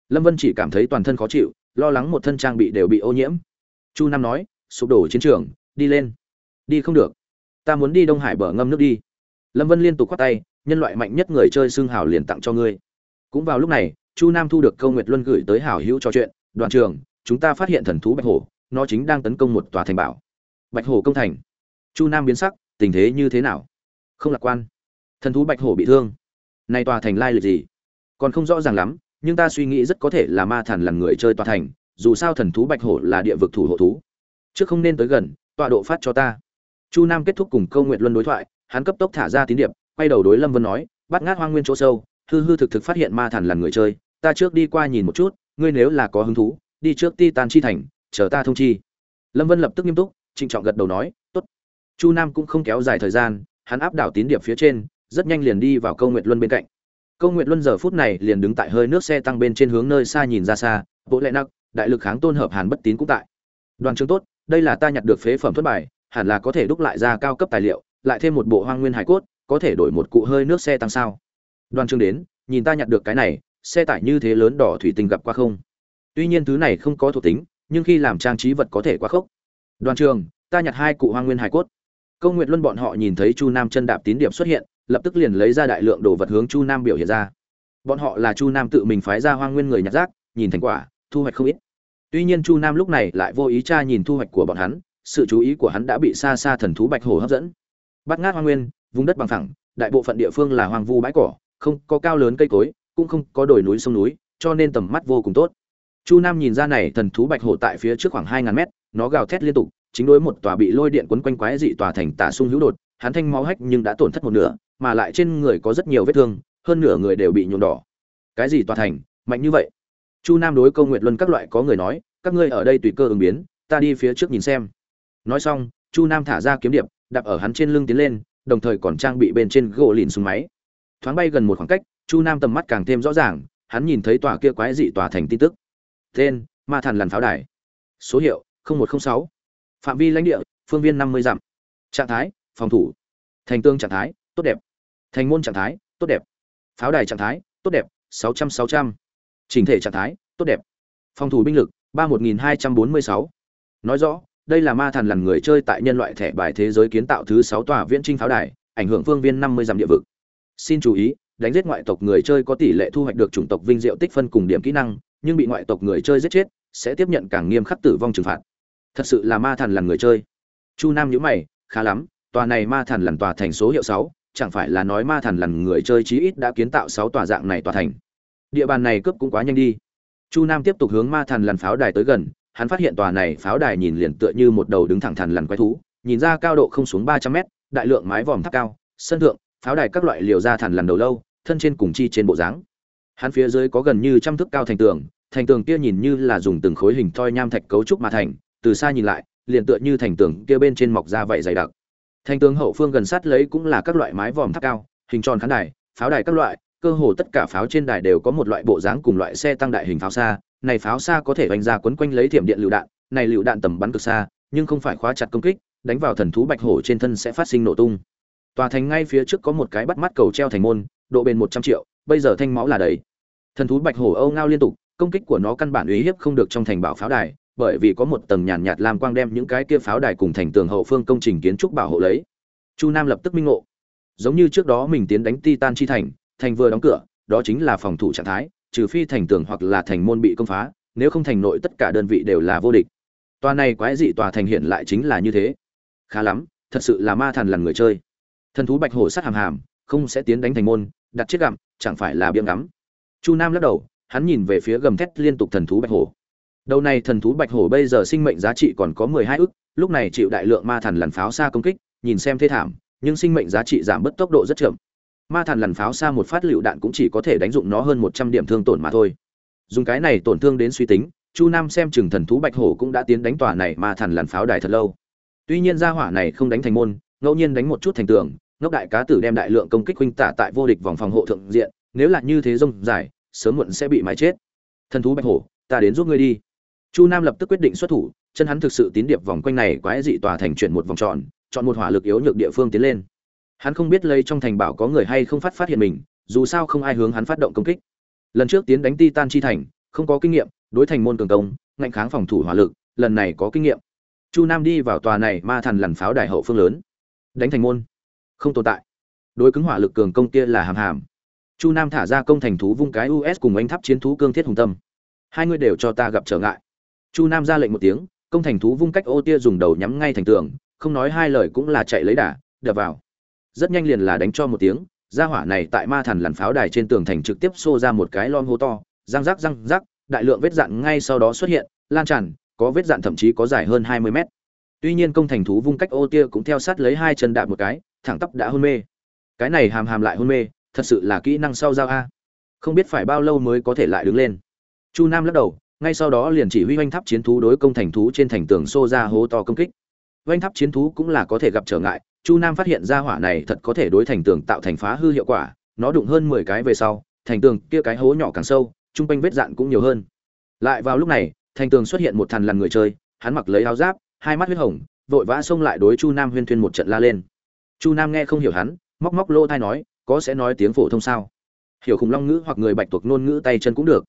A: Lâm vân chỉ cảm thấy toàn thân khó chịu, lo lắng một thân trang bị đều bị ô nhiễm. Chu nam nói, sụp đổ chiến trường, đi lên đi không được. Ta muốn đi đông hải bờ ngâm nước đi. Lâm vân liên tục khoát tay, nhân loại mạnh nhất người chơi xương hào liền tặng cho ngươi. Cũng vào lúc này, chu nam thu được câu nguyệt luân gửi tới hảo hữu trò chuyện, đoàn trường chúng ta phát hiện thần thú bạch hổ, nó chính đang tấn công một tòa thành bảo. Bạch hổ công thành. Chu nam biến sắc, tình thế như thế nào? Không lạc quan. Thần thú bạch hổ bị thương. Nay tòa thành lai lịch gì? Còn không rõ ràng lắm, nhưng ta suy nghĩ rất có thể là ma thần là người chơi tòa thành, dù sao thần thú bạch hổ là địa vực thủ hộ thú. Trước không nên tới gần, tọa độ phát cho ta chu nam kết thúc cùng câu nguyện luân đối thoại, hắn cấp tốc thả ra tín điệp, quay đầu đối lâm vân nói, bắt ngát hoang nguyên chỗ sâu, hư hư thực thực phát hiện ma thần là người chơi, ta trước đi qua nhìn một chút, ngươi nếu là có hứng thú, đi trước ti tan chi thành, chờ ta thông chi. Lâm vân lập tức nghiêm túc, trịnh trọng gật đầu nói, tốt. Chu nam cũng không kéo dài thời gian, hắn áp đảo tín điệp phía trên, rất nhanh liền đi vào câu nguyệt luân bên cạnh. Câu nguyệt luân giờ phút này liền đứng tại hơi nước xe tăng bên trên hướng nơi xa nhìn ra xa, bộ lệ nặc, đại lực kháng tôn hợp hàn bất tín cũng tại. Đoàn trường tốt, đây là ta nhặt được phế phẩm thất bài hẳn là có thể đúc lại ra cao cấp tài liệu, lại thêm một bộ hoang nguyên hải cốt, có thể đổi một cụ hơi nước xe tăng sao? Đoàn trường đến, nhìn ta nhặt được cái này, xe tải như thế lớn đỏ thủy tinh gặp qua không? Tuy nhiên thứ này không có thuộc tính, nhưng khi làm trang trí vật có thể quá khốc. Đoàn trường, ta nhặt hai cụ hoang nguyên hải cốt. Câu nguyện luân bọn họ nhìn thấy chu nam chân đạp tín điểm xuất hiện, lập tức liền lấy ra đại lượng đồ vật hướng chu nam biểu hiện ra. Bọn họ là chu nam tự mình phái ra hoang nguyên người nhặt rác, nhìn thành quả, thu hoạch không ít. Tuy nhiên chu nam lúc này lại vô ý tra nhìn thu hoạch của bọn hắn sự chú ý của hắn đã bị xa xa thần thú bạch hổ hấp dẫn. Bắt ngát hoang nguyên, vùng đất bằng phẳng, đại bộ phận địa phương là hoang vu bãi cỏ, không có cao lớn cây cối, cũng không có đồi núi sông núi, cho nên tầm mắt vô cùng tốt. Chu nam nhìn ra này, thần thú bạch hổ tại phía trước khoảng hai ngàn mét, nó gào thét liên tục, chính đối một tòa bị lôi điện quấn quanh quái dị tòa thành tả sung hữu đột, hắn thanh máu hách nhưng đã tổn thất một nửa, mà lại trên người có rất nhiều vết thương, hơn nửa người đều bị nhuộm đỏ. Cái gì tòa thành, mạnh như vậy? Chu nam đối câu nguyệt luân các loại có người nói, các ngươi ở đây tùy cơ ứng biến, ta đi phía trước nhìn xem nói xong, chu nam thả ra kiếm điệp, đạp ở hắn trên lưng tiến lên, đồng thời còn trang bị bên trên gỗ lìn súng máy. Thoáng bay gần một khoảng cách, chu nam tầm mắt càng thêm rõ ràng, hắn nhìn thấy tòa kia quái dị tòa thành tin tức. Tên, ma thần Làn pháo đài. Số hiệu một trăm sáu. Phạm vi lãnh địa, phương viên năm mươi dặm. Trạng thái, phòng thủ. Thành tương trạng thái, tốt đẹp. Thành môn trạng thái, tốt đẹp. Pháo đài trạng thái, tốt đẹp, sáu trăm sáu trăm. Chỉnh thể trạng thái, tốt đẹp. Phòng thủ binh lực, ba một nghìn hai trăm bốn mươi sáu. Nói rõ đây là ma thần lần người chơi tại nhân loại thẻ bài thế giới kiến tạo thứ sáu tòa viễn trinh pháo đài, ảnh hưởng phương viên năm mươi dặm địa vực. Xin chú ý, đánh giết ngoại tộc người chơi có tỷ lệ thu hoạch được chủng tộc vinh diệu tích phân cùng điểm kỹ năng, nhưng bị ngoại tộc người chơi giết chết, sẽ tiếp nhận càng nghiêm khắc tử vong trừng phạt. Thật sự là ma thần lần người chơi. Chu nam nhíu mày, khá lắm, tòa này ma thần lần tòa thành số hiệu sáu, chẳng phải là nói ma thần lần người chơi chí ít đã kiến tạo sáu tòa dạng này tòa thành. Địa bàn này cướp cũng quá nhanh đi. Chu nam tiếp tục hướng ma thần lần pháo đài tới gần hắn phát hiện tòa này pháo đài nhìn liền tựa như một đầu đứng thẳng thắn lằn quái thú, nhìn ra cao độ không xuống ba trăm mét, đại lượng mái vòm tháp cao, sân thượng, pháo đài các loại liều ra thẳng lằn đầu lâu, thân trên cùng chi trên bộ dáng. Hắn phía dưới có gần như trăm thước cao thành tường thành tường kia nhìn như là dùng từng khối hình thoi nham thạch cấu trúc mà thành, từ xa nhìn lại, liền tựa như thành tường kia bên trên mọc ra vậy dày đặc. Thành tường hậu phương gần sát lấy cũng là các loại mái vòm tháp cao, hình tròn khán đài, pháo đài các loại, cơ hồ tất cả pháo trên đài đều có một loại bộ dáng cùng loại xe tăng đại hình pháo xa này pháo xa có thể đánh ra quấn quanh lấy thiểm điện lựu đạn, này lựu đạn tầm bắn cực xa, nhưng không phải khóa chặt công kích, đánh vào thần thú bạch hổ trên thân sẽ phát sinh nổ tung. Tòa thành ngay phía trước có một cái bắt mắt cầu treo thành môn, độ bền một trăm triệu, bây giờ thanh máu là đầy. Thần thú bạch hổ âu ngao liên tục, công kích của nó căn bản uy hiếp không được trong thành bảo pháo đài, bởi vì có một tầng nhàn nhạt lam quang đem những cái kia pháo đài cùng thành tường hậu phương công trình kiến trúc bảo hộ lấy. Chu nam lập tức minh ngộ. Giống như trước đó mình tiến đánh titan chi thành thành vừa đóng cửa, đó chính là phòng thủ trạng thái trừ phi thành tường hoặc là thành môn bị công phá, nếu không thành nội tất cả đơn vị đều là vô địch. Tòa này quái dị tòa thành hiện lại chính là như thế. Khá lắm, thật sự là ma thần lần người chơi. Thần thú bạch hổ sát hàm hàm, không sẽ tiến đánh thành môn, đặt chiếc gặm, chẳng phải là biếng ngắm. Chu nam lắc đầu, hắn nhìn về phía gầm thét liên tục thần thú bạch hổ. Đầu này thần thú bạch hổ bây giờ sinh mệnh giá trị còn có mười hai ức, lúc này chịu đại lượng ma thần lần pháo xa công kích, nhìn xem thế thảm, nhưng sinh mệnh giá trị giảm bất tốc độ rất chậm ma thần lằn pháo xa một phát lựu đạn cũng chỉ có thể đánh dụng nó hơn một trăm điểm thương tổn mà thôi. Dùng cái này tổn thương đến suy tính, chu nam xem chừng thần thú bạch hổ cũng đã tiến đánh tòa này ma thần lằn pháo đài thật lâu. Tuy nhiên gia hỏa này không đánh thành môn, ngẫu nhiên đánh một chút thành tường, ngốc đại cá tử đem đại lượng công kích huynh tả tại vô địch vòng phòng hộ thượng diện, nếu là như thế rông dài, sớm muộn sẽ bị mái chết. Thần thú bạch hổ, ta đến giúp ngươi đi. Chu nam lập tức quyết định xuất thủ, chân hắn thực sự tín điệp vòng quanh này quái dị tòa thành chuyển một vòng tròn, chọn một hỏa lực yếu nhược địa phương tiến lên hắn không biết lây trong thành bảo có người hay không phát phát hiện mình, dù sao không ai hướng hắn phát động công kích. Lần trước tiến đánh titan chi thành, không có kinh nghiệm, đối thành môn cường công, ngạnh kháng phòng thủ hỏa lực, lần này có kinh nghiệm. Chu nam đi vào tòa này ma thần lằn pháo đài hậu phương lớn. Đánh thành môn. Không tồn tại. Đối cứng hỏa lực cường công kia là hàm hàm. Chu nam thả ra công thành thú vung cái us cùng anh tháp chiến thú cương thiết hùng tâm. Hai người đều cho ta gặp trở ngại. Chu nam ra lệnh một tiếng, công thành thú vung cách ô tia dùng đầu nhắm ngay thành tường, không nói hai lời cũng là chạy lấy đà, đập vào rất nhanh liền là đánh cho một tiếng, gia hỏa này tại ma thần lằn pháo đài trên tường thành trực tiếp xô ra một cái lon hô to, răng rắc răng rắc, đại lượng vết dạn ngay sau đó xuất hiện, lan tràn, có vết dạn thậm chí có dài hơn hai mươi mét. Tuy nhiên công thành thú vung cách ô tia cũng theo sát lấy hai chân đạp một cái, thẳng tắp đã hôn mê. Cái này hàm hàm lại hôn mê, thật sự là kỹ năng sau giao a. Không biết phải bao lâu mới có thể lại đứng lên. Chu nam lắc đầu, ngay sau đó liền chỉ huy oanh tháp chiến thú đối công thành thú trên thành tường xô ra hố to công kích oanh tháp chiến thú cũng là có thể gặp trở ngại, chu nam phát hiện ra hỏa này thật có thể đối thành tường tạo thành phá hư hiệu quả, nó đụng hơn mười cái về sau, thành tường kia cái hố nhỏ càng sâu chung quanh vết dạn cũng nhiều hơn. Lại vào lúc này, thành tường xuất hiện một thằn lằn người chơi, hắn mặc lấy áo giáp, hai mắt huyết hồng, vội vã xông lại đối chu nam huyên thuyên một trận la lên. Chu nam nghe không hiểu hắn, móc móc lỗ thai nói, có sẽ nói tiếng phổ thông sao? Hiểu khủng long ngữ hoặc người bạch tuộc nôn ngữ tay chân cũng được.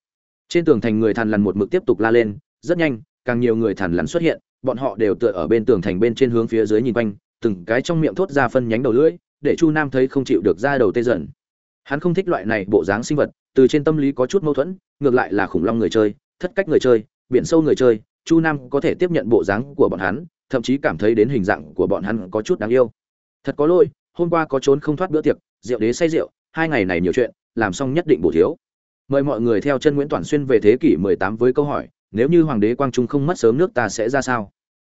A: Trên tường thành người thằn lằn một mực tiếp tục la lên, rất nhanh càng nhiều người thản lằn xuất hiện, bọn họ đều tựa ở bên tường thành bên trên hướng phía dưới nhìn quanh, từng cái trong miệng thốt ra phân nhánh đầu lưỡi, để chu nam thấy không chịu được ra đầu tê dận. hắn không thích loại này bộ dáng sinh vật, từ trên tâm lý có chút mâu thuẫn, ngược lại là khủng long người chơi, thất cách người chơi, biển sâu người chơi, chu nam có thể tiếp nhận bộ dáng của bọn hắn, thậm chí cảm thấy đến hình dạng của bọn hắn có chút đáng yêu thật có lỗi, hôm qua có trốn không thoát bữa tiệc, rượu đế say rượu, hai ngày này nhiều chuyện, làm xong nhất định bổ thiếu mời mọi người theo chân nguyễn toàn xuyên về thế kỷ 18 với câu hỏi nếu như hoàng đế quang trung không mất sớm nước ta sẽ ra sao?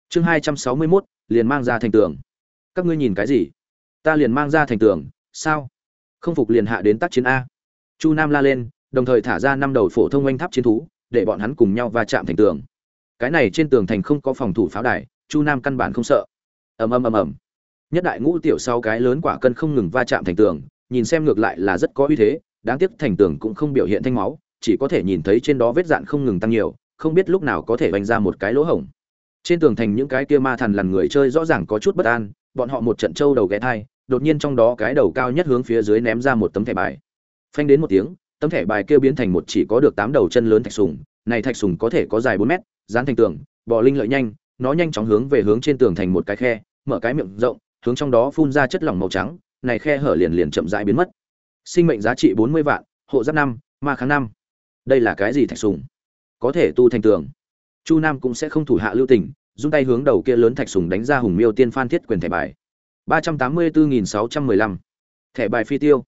A: Chương 261, liền mang ra thành tường. Các ngươi nhìn cái gì? Ta liền mang ra thành tường sao? Không phục liền hạ đến tác chiến a. Chu nam la lên đồng thời thả ra năm đầu phổ thông oanh tháp chiến thú để bọn hắn cùng nhau va chạm thành tường. Cái này trên tường thành không có phòng thủ pháo đài chu nam căn bản không sợ. Ầm ầm ầm ầm. Nhất đại ngũ tiểu sau cái lớn quả cân không ngừng va chạm thành tường nhìn xem ngược lại là rất có uy thế đáng tiếc thành tường cũng không biểu hiện thanh máu chỉ có thể nhìn thấy trên đó vết dạn không ngừng tăng nhiều không biết lúc nào có thể vành ra một cái lỗ hổng. Trên tường thành những cái kia ma thần lằn người chơi rõ ràng có chút bất an, bọn họ một trận trâu đầu ghé thai, đột nhiên trong đó cái đầu cao nhất hướng phía dưới ném ra một tấm thẻ bài. Phanh đến một tiếng, tấm thẻ bài kia biến thành một chỉ có được tám đầu chân lớn thạch sùng, này thạch sùng có thể có dài bốn mét, dán thành tường, bò linh lợi nhanh, nó nhanh chóng hướng về hướng trên tường thành một cái khe, mở cái miệng rộng, hướng trong đó phun ra chất lỏng màu trắng, này khe hở liền liền chậm rãi biến mất. Sinh mệnh giá trị bốn mươi vạn, hộ giáp năm, ma kháng năm. Đây là cái gì thạch sùng? Có thể tu thành tường. Chu nam cũng sẽ không thủ hạ lưu tình dung tay hướng đầu kia lớn thạch sùng đánh ra hùng miêu tiên phan thiết quyền thẻ bài. ba trăm tám mươi bốn nghìn sáu trăm mười lăm. Thẻ bài phi tiêu.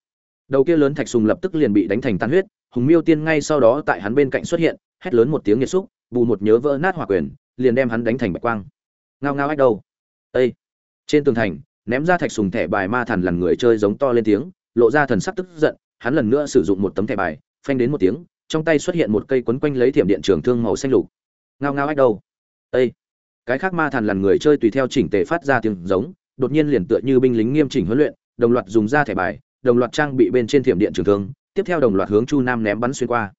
A: Đầu kia lớn thạch sùng lập tức liền bị đánh thành tan huyết, hùng miêu tiên ngay sau đó tại hắn bên cạnh xuất hiện, hét lớn một tiếng nhiệt xúc, bù một nhớ vỡ nát hỏa quyền, liền đem hắn đánh thành bạch quang. Ngao ngao ách đâu. Ây trên tường thành, ném ra thạch sùng thẻ bài ma thần lần người chơi giống to lên tiếng, lộ ra thần sắc tức giận, hắn lần nữa sử dụng một tấm thẻ bài, phanh đến một tiếng trong tay xuất hiện một cây quấn quanh lấy thiểm điện trường thương màu xanh lục. Ngao ngao ách đâu? Ây cái khác ma thần lần người chơi tùy theo chỉnh tề phát ra tiếng giống, đột nhiên liền tựa như binh lính nghiêm chỉnh huấn luyện, đồng loạt dùng ra thẻ bài, đồng loạt trang bị bên trên thiểm điện trường thương, tiếp theo đồng loạt hướng chu nam ném bắn xuyên qua.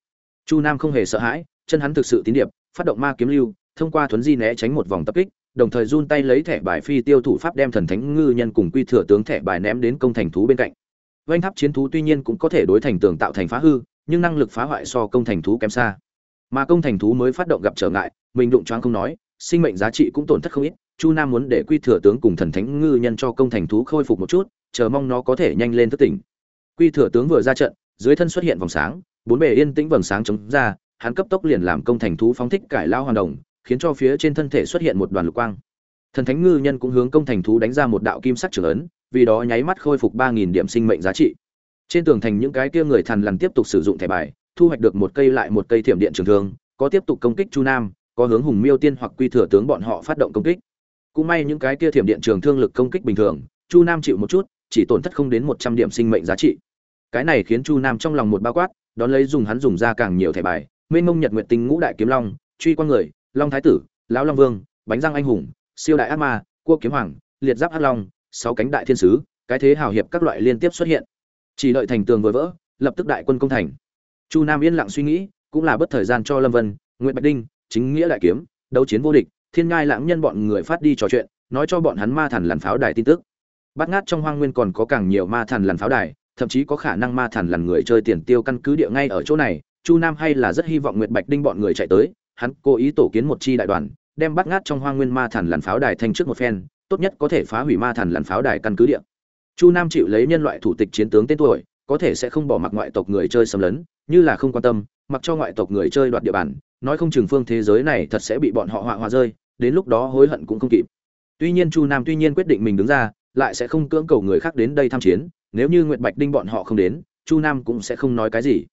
A: Chu nam không hề sợ hãi, chân hắn thực sự tín điệp, phát động ma kiếm lưu, thông qua thuấn di né tránh một vòng tập kích, đồng thời run tay lấy thẻ bài phi tiêu thủ pháp đem thần thánh ngư nhân cùng quy thừa tướng thẻ bài ném đến công thành thú bên cạnh. Vanh tháp chiến thú tuy nhiên cũng có thể đối thành tường tạo thành phá hư nhưng năng lực phá hoại so công thành thú kém xa. Mà công thành thú mới phát động gặp trở ngại mình đụng choáng không nói, sinh mệnh giá trị cũng tổn thất không ít, chu nam muốn để quy thừa tướng cùng thần thánh ngư nhân cho công thành thú khôi phục một chút, chờ mong nó có thể nhanh lên thức tỉnh. Quy thừa tướng vừa ra trận, dưới thân xuất hiện vòng sáng, bốn bề yên tĩnh vầng sáng chống ra, hắn cấp tốc liền làm công thành thú phóng thích cải lao hoàn đồng, khiến cho phía trên thân thể xuất hiện một đoàn lục quang. Thần thánh ngư nhân cũng hướng công thành thú đánh ra một đạo kim sắc trưởng ấn, vì đó nháy mắt khôi phục ba nghìn điểm sinh mệnh giá trị trên tường thành những cái kia người thần lần tiếp tục sử dụng thẻ bài, thu hoạch được một cây lại một cây thiểm điện trường thương, có tiếp tục công kích chu nam, có hướng hùng miêu tiên hoặc quy thừa tướng bọn họ phát động công kích. Cũng may những cái kia thiểm điện trường thương lực công kích bình thường, chu nam chịu một chút, chỉ tổn thất không đến một trăm điểm sinh mệnh giá trị. Cái này khiến chu nam trong lòng một bao quát, đón lấy dùng hắn dùng ra càng nhiều thẻ bài, mênh mông nhật nguyện tinh ngũ đại kiếm long, truy quan người, long thái tử, lão long vương, bánh răng anh hùng, siêu đại ác ma, cua kiếm hoàng, liệt giáp hắc long, sáu cánh đại thiên sứ, cái thế hào hiệp các loại liên tiếp xuất hiện chỉ đợi thành tường vừa vỡ, lập tức đại quân công thành. Chu nam yên lặng suy nghĩ, cũng là bất thời gian cho lâm vân nguyễn bạch đinh, chính nghĩa đại kiếm, đấu chiến vô địch, thiên ngai lãng nhân bọn người phát đi trò chuyện, nói cho bọn hắn ma thần làn pháo đài tin tức. Bắt ngát trong hoang nguyên còn có càng nhiều ma thần làn pháo đài, thậm chí có khả năng ma thần làn người chơi tiền tiêu căn cứ địa ngay ở chỗ này. Chu nam hay là rất hy vọng nguyệt bạch đinh bọn người chạy tới, hắn cố ý tổ kiến một chi đại đoàn, đem bắt ngát trong hoang nguyên ma thần làn pháo đài thành trước một phen, tốt nhất có thể phá hủy ma thần làn pháo đài căn cứ địa chu nam chịu lấy nhân loại thủ tịch chiến tướng tên tuổi, có thể sẽ không bỏ mặc ngoại tộc người chơi xâm lấn, như là không quan tâm, mặc cho ngoại tộc người chơi đoạt địa bàn, nói không chừng phương thế giới này thật sẽ bị bọn họ họa họa rơi, đến lúc đó hối hận cũng không kịp. Tuy nhiên chu nam tuy nhiên quyết định mình đứng ra, lại sẽ không cưỡng cầu người khác đến đây tham chiến, nếu như nguyệt bạch đinh bọn họ không đến, chu nam cũng sẽ không nói cái gì.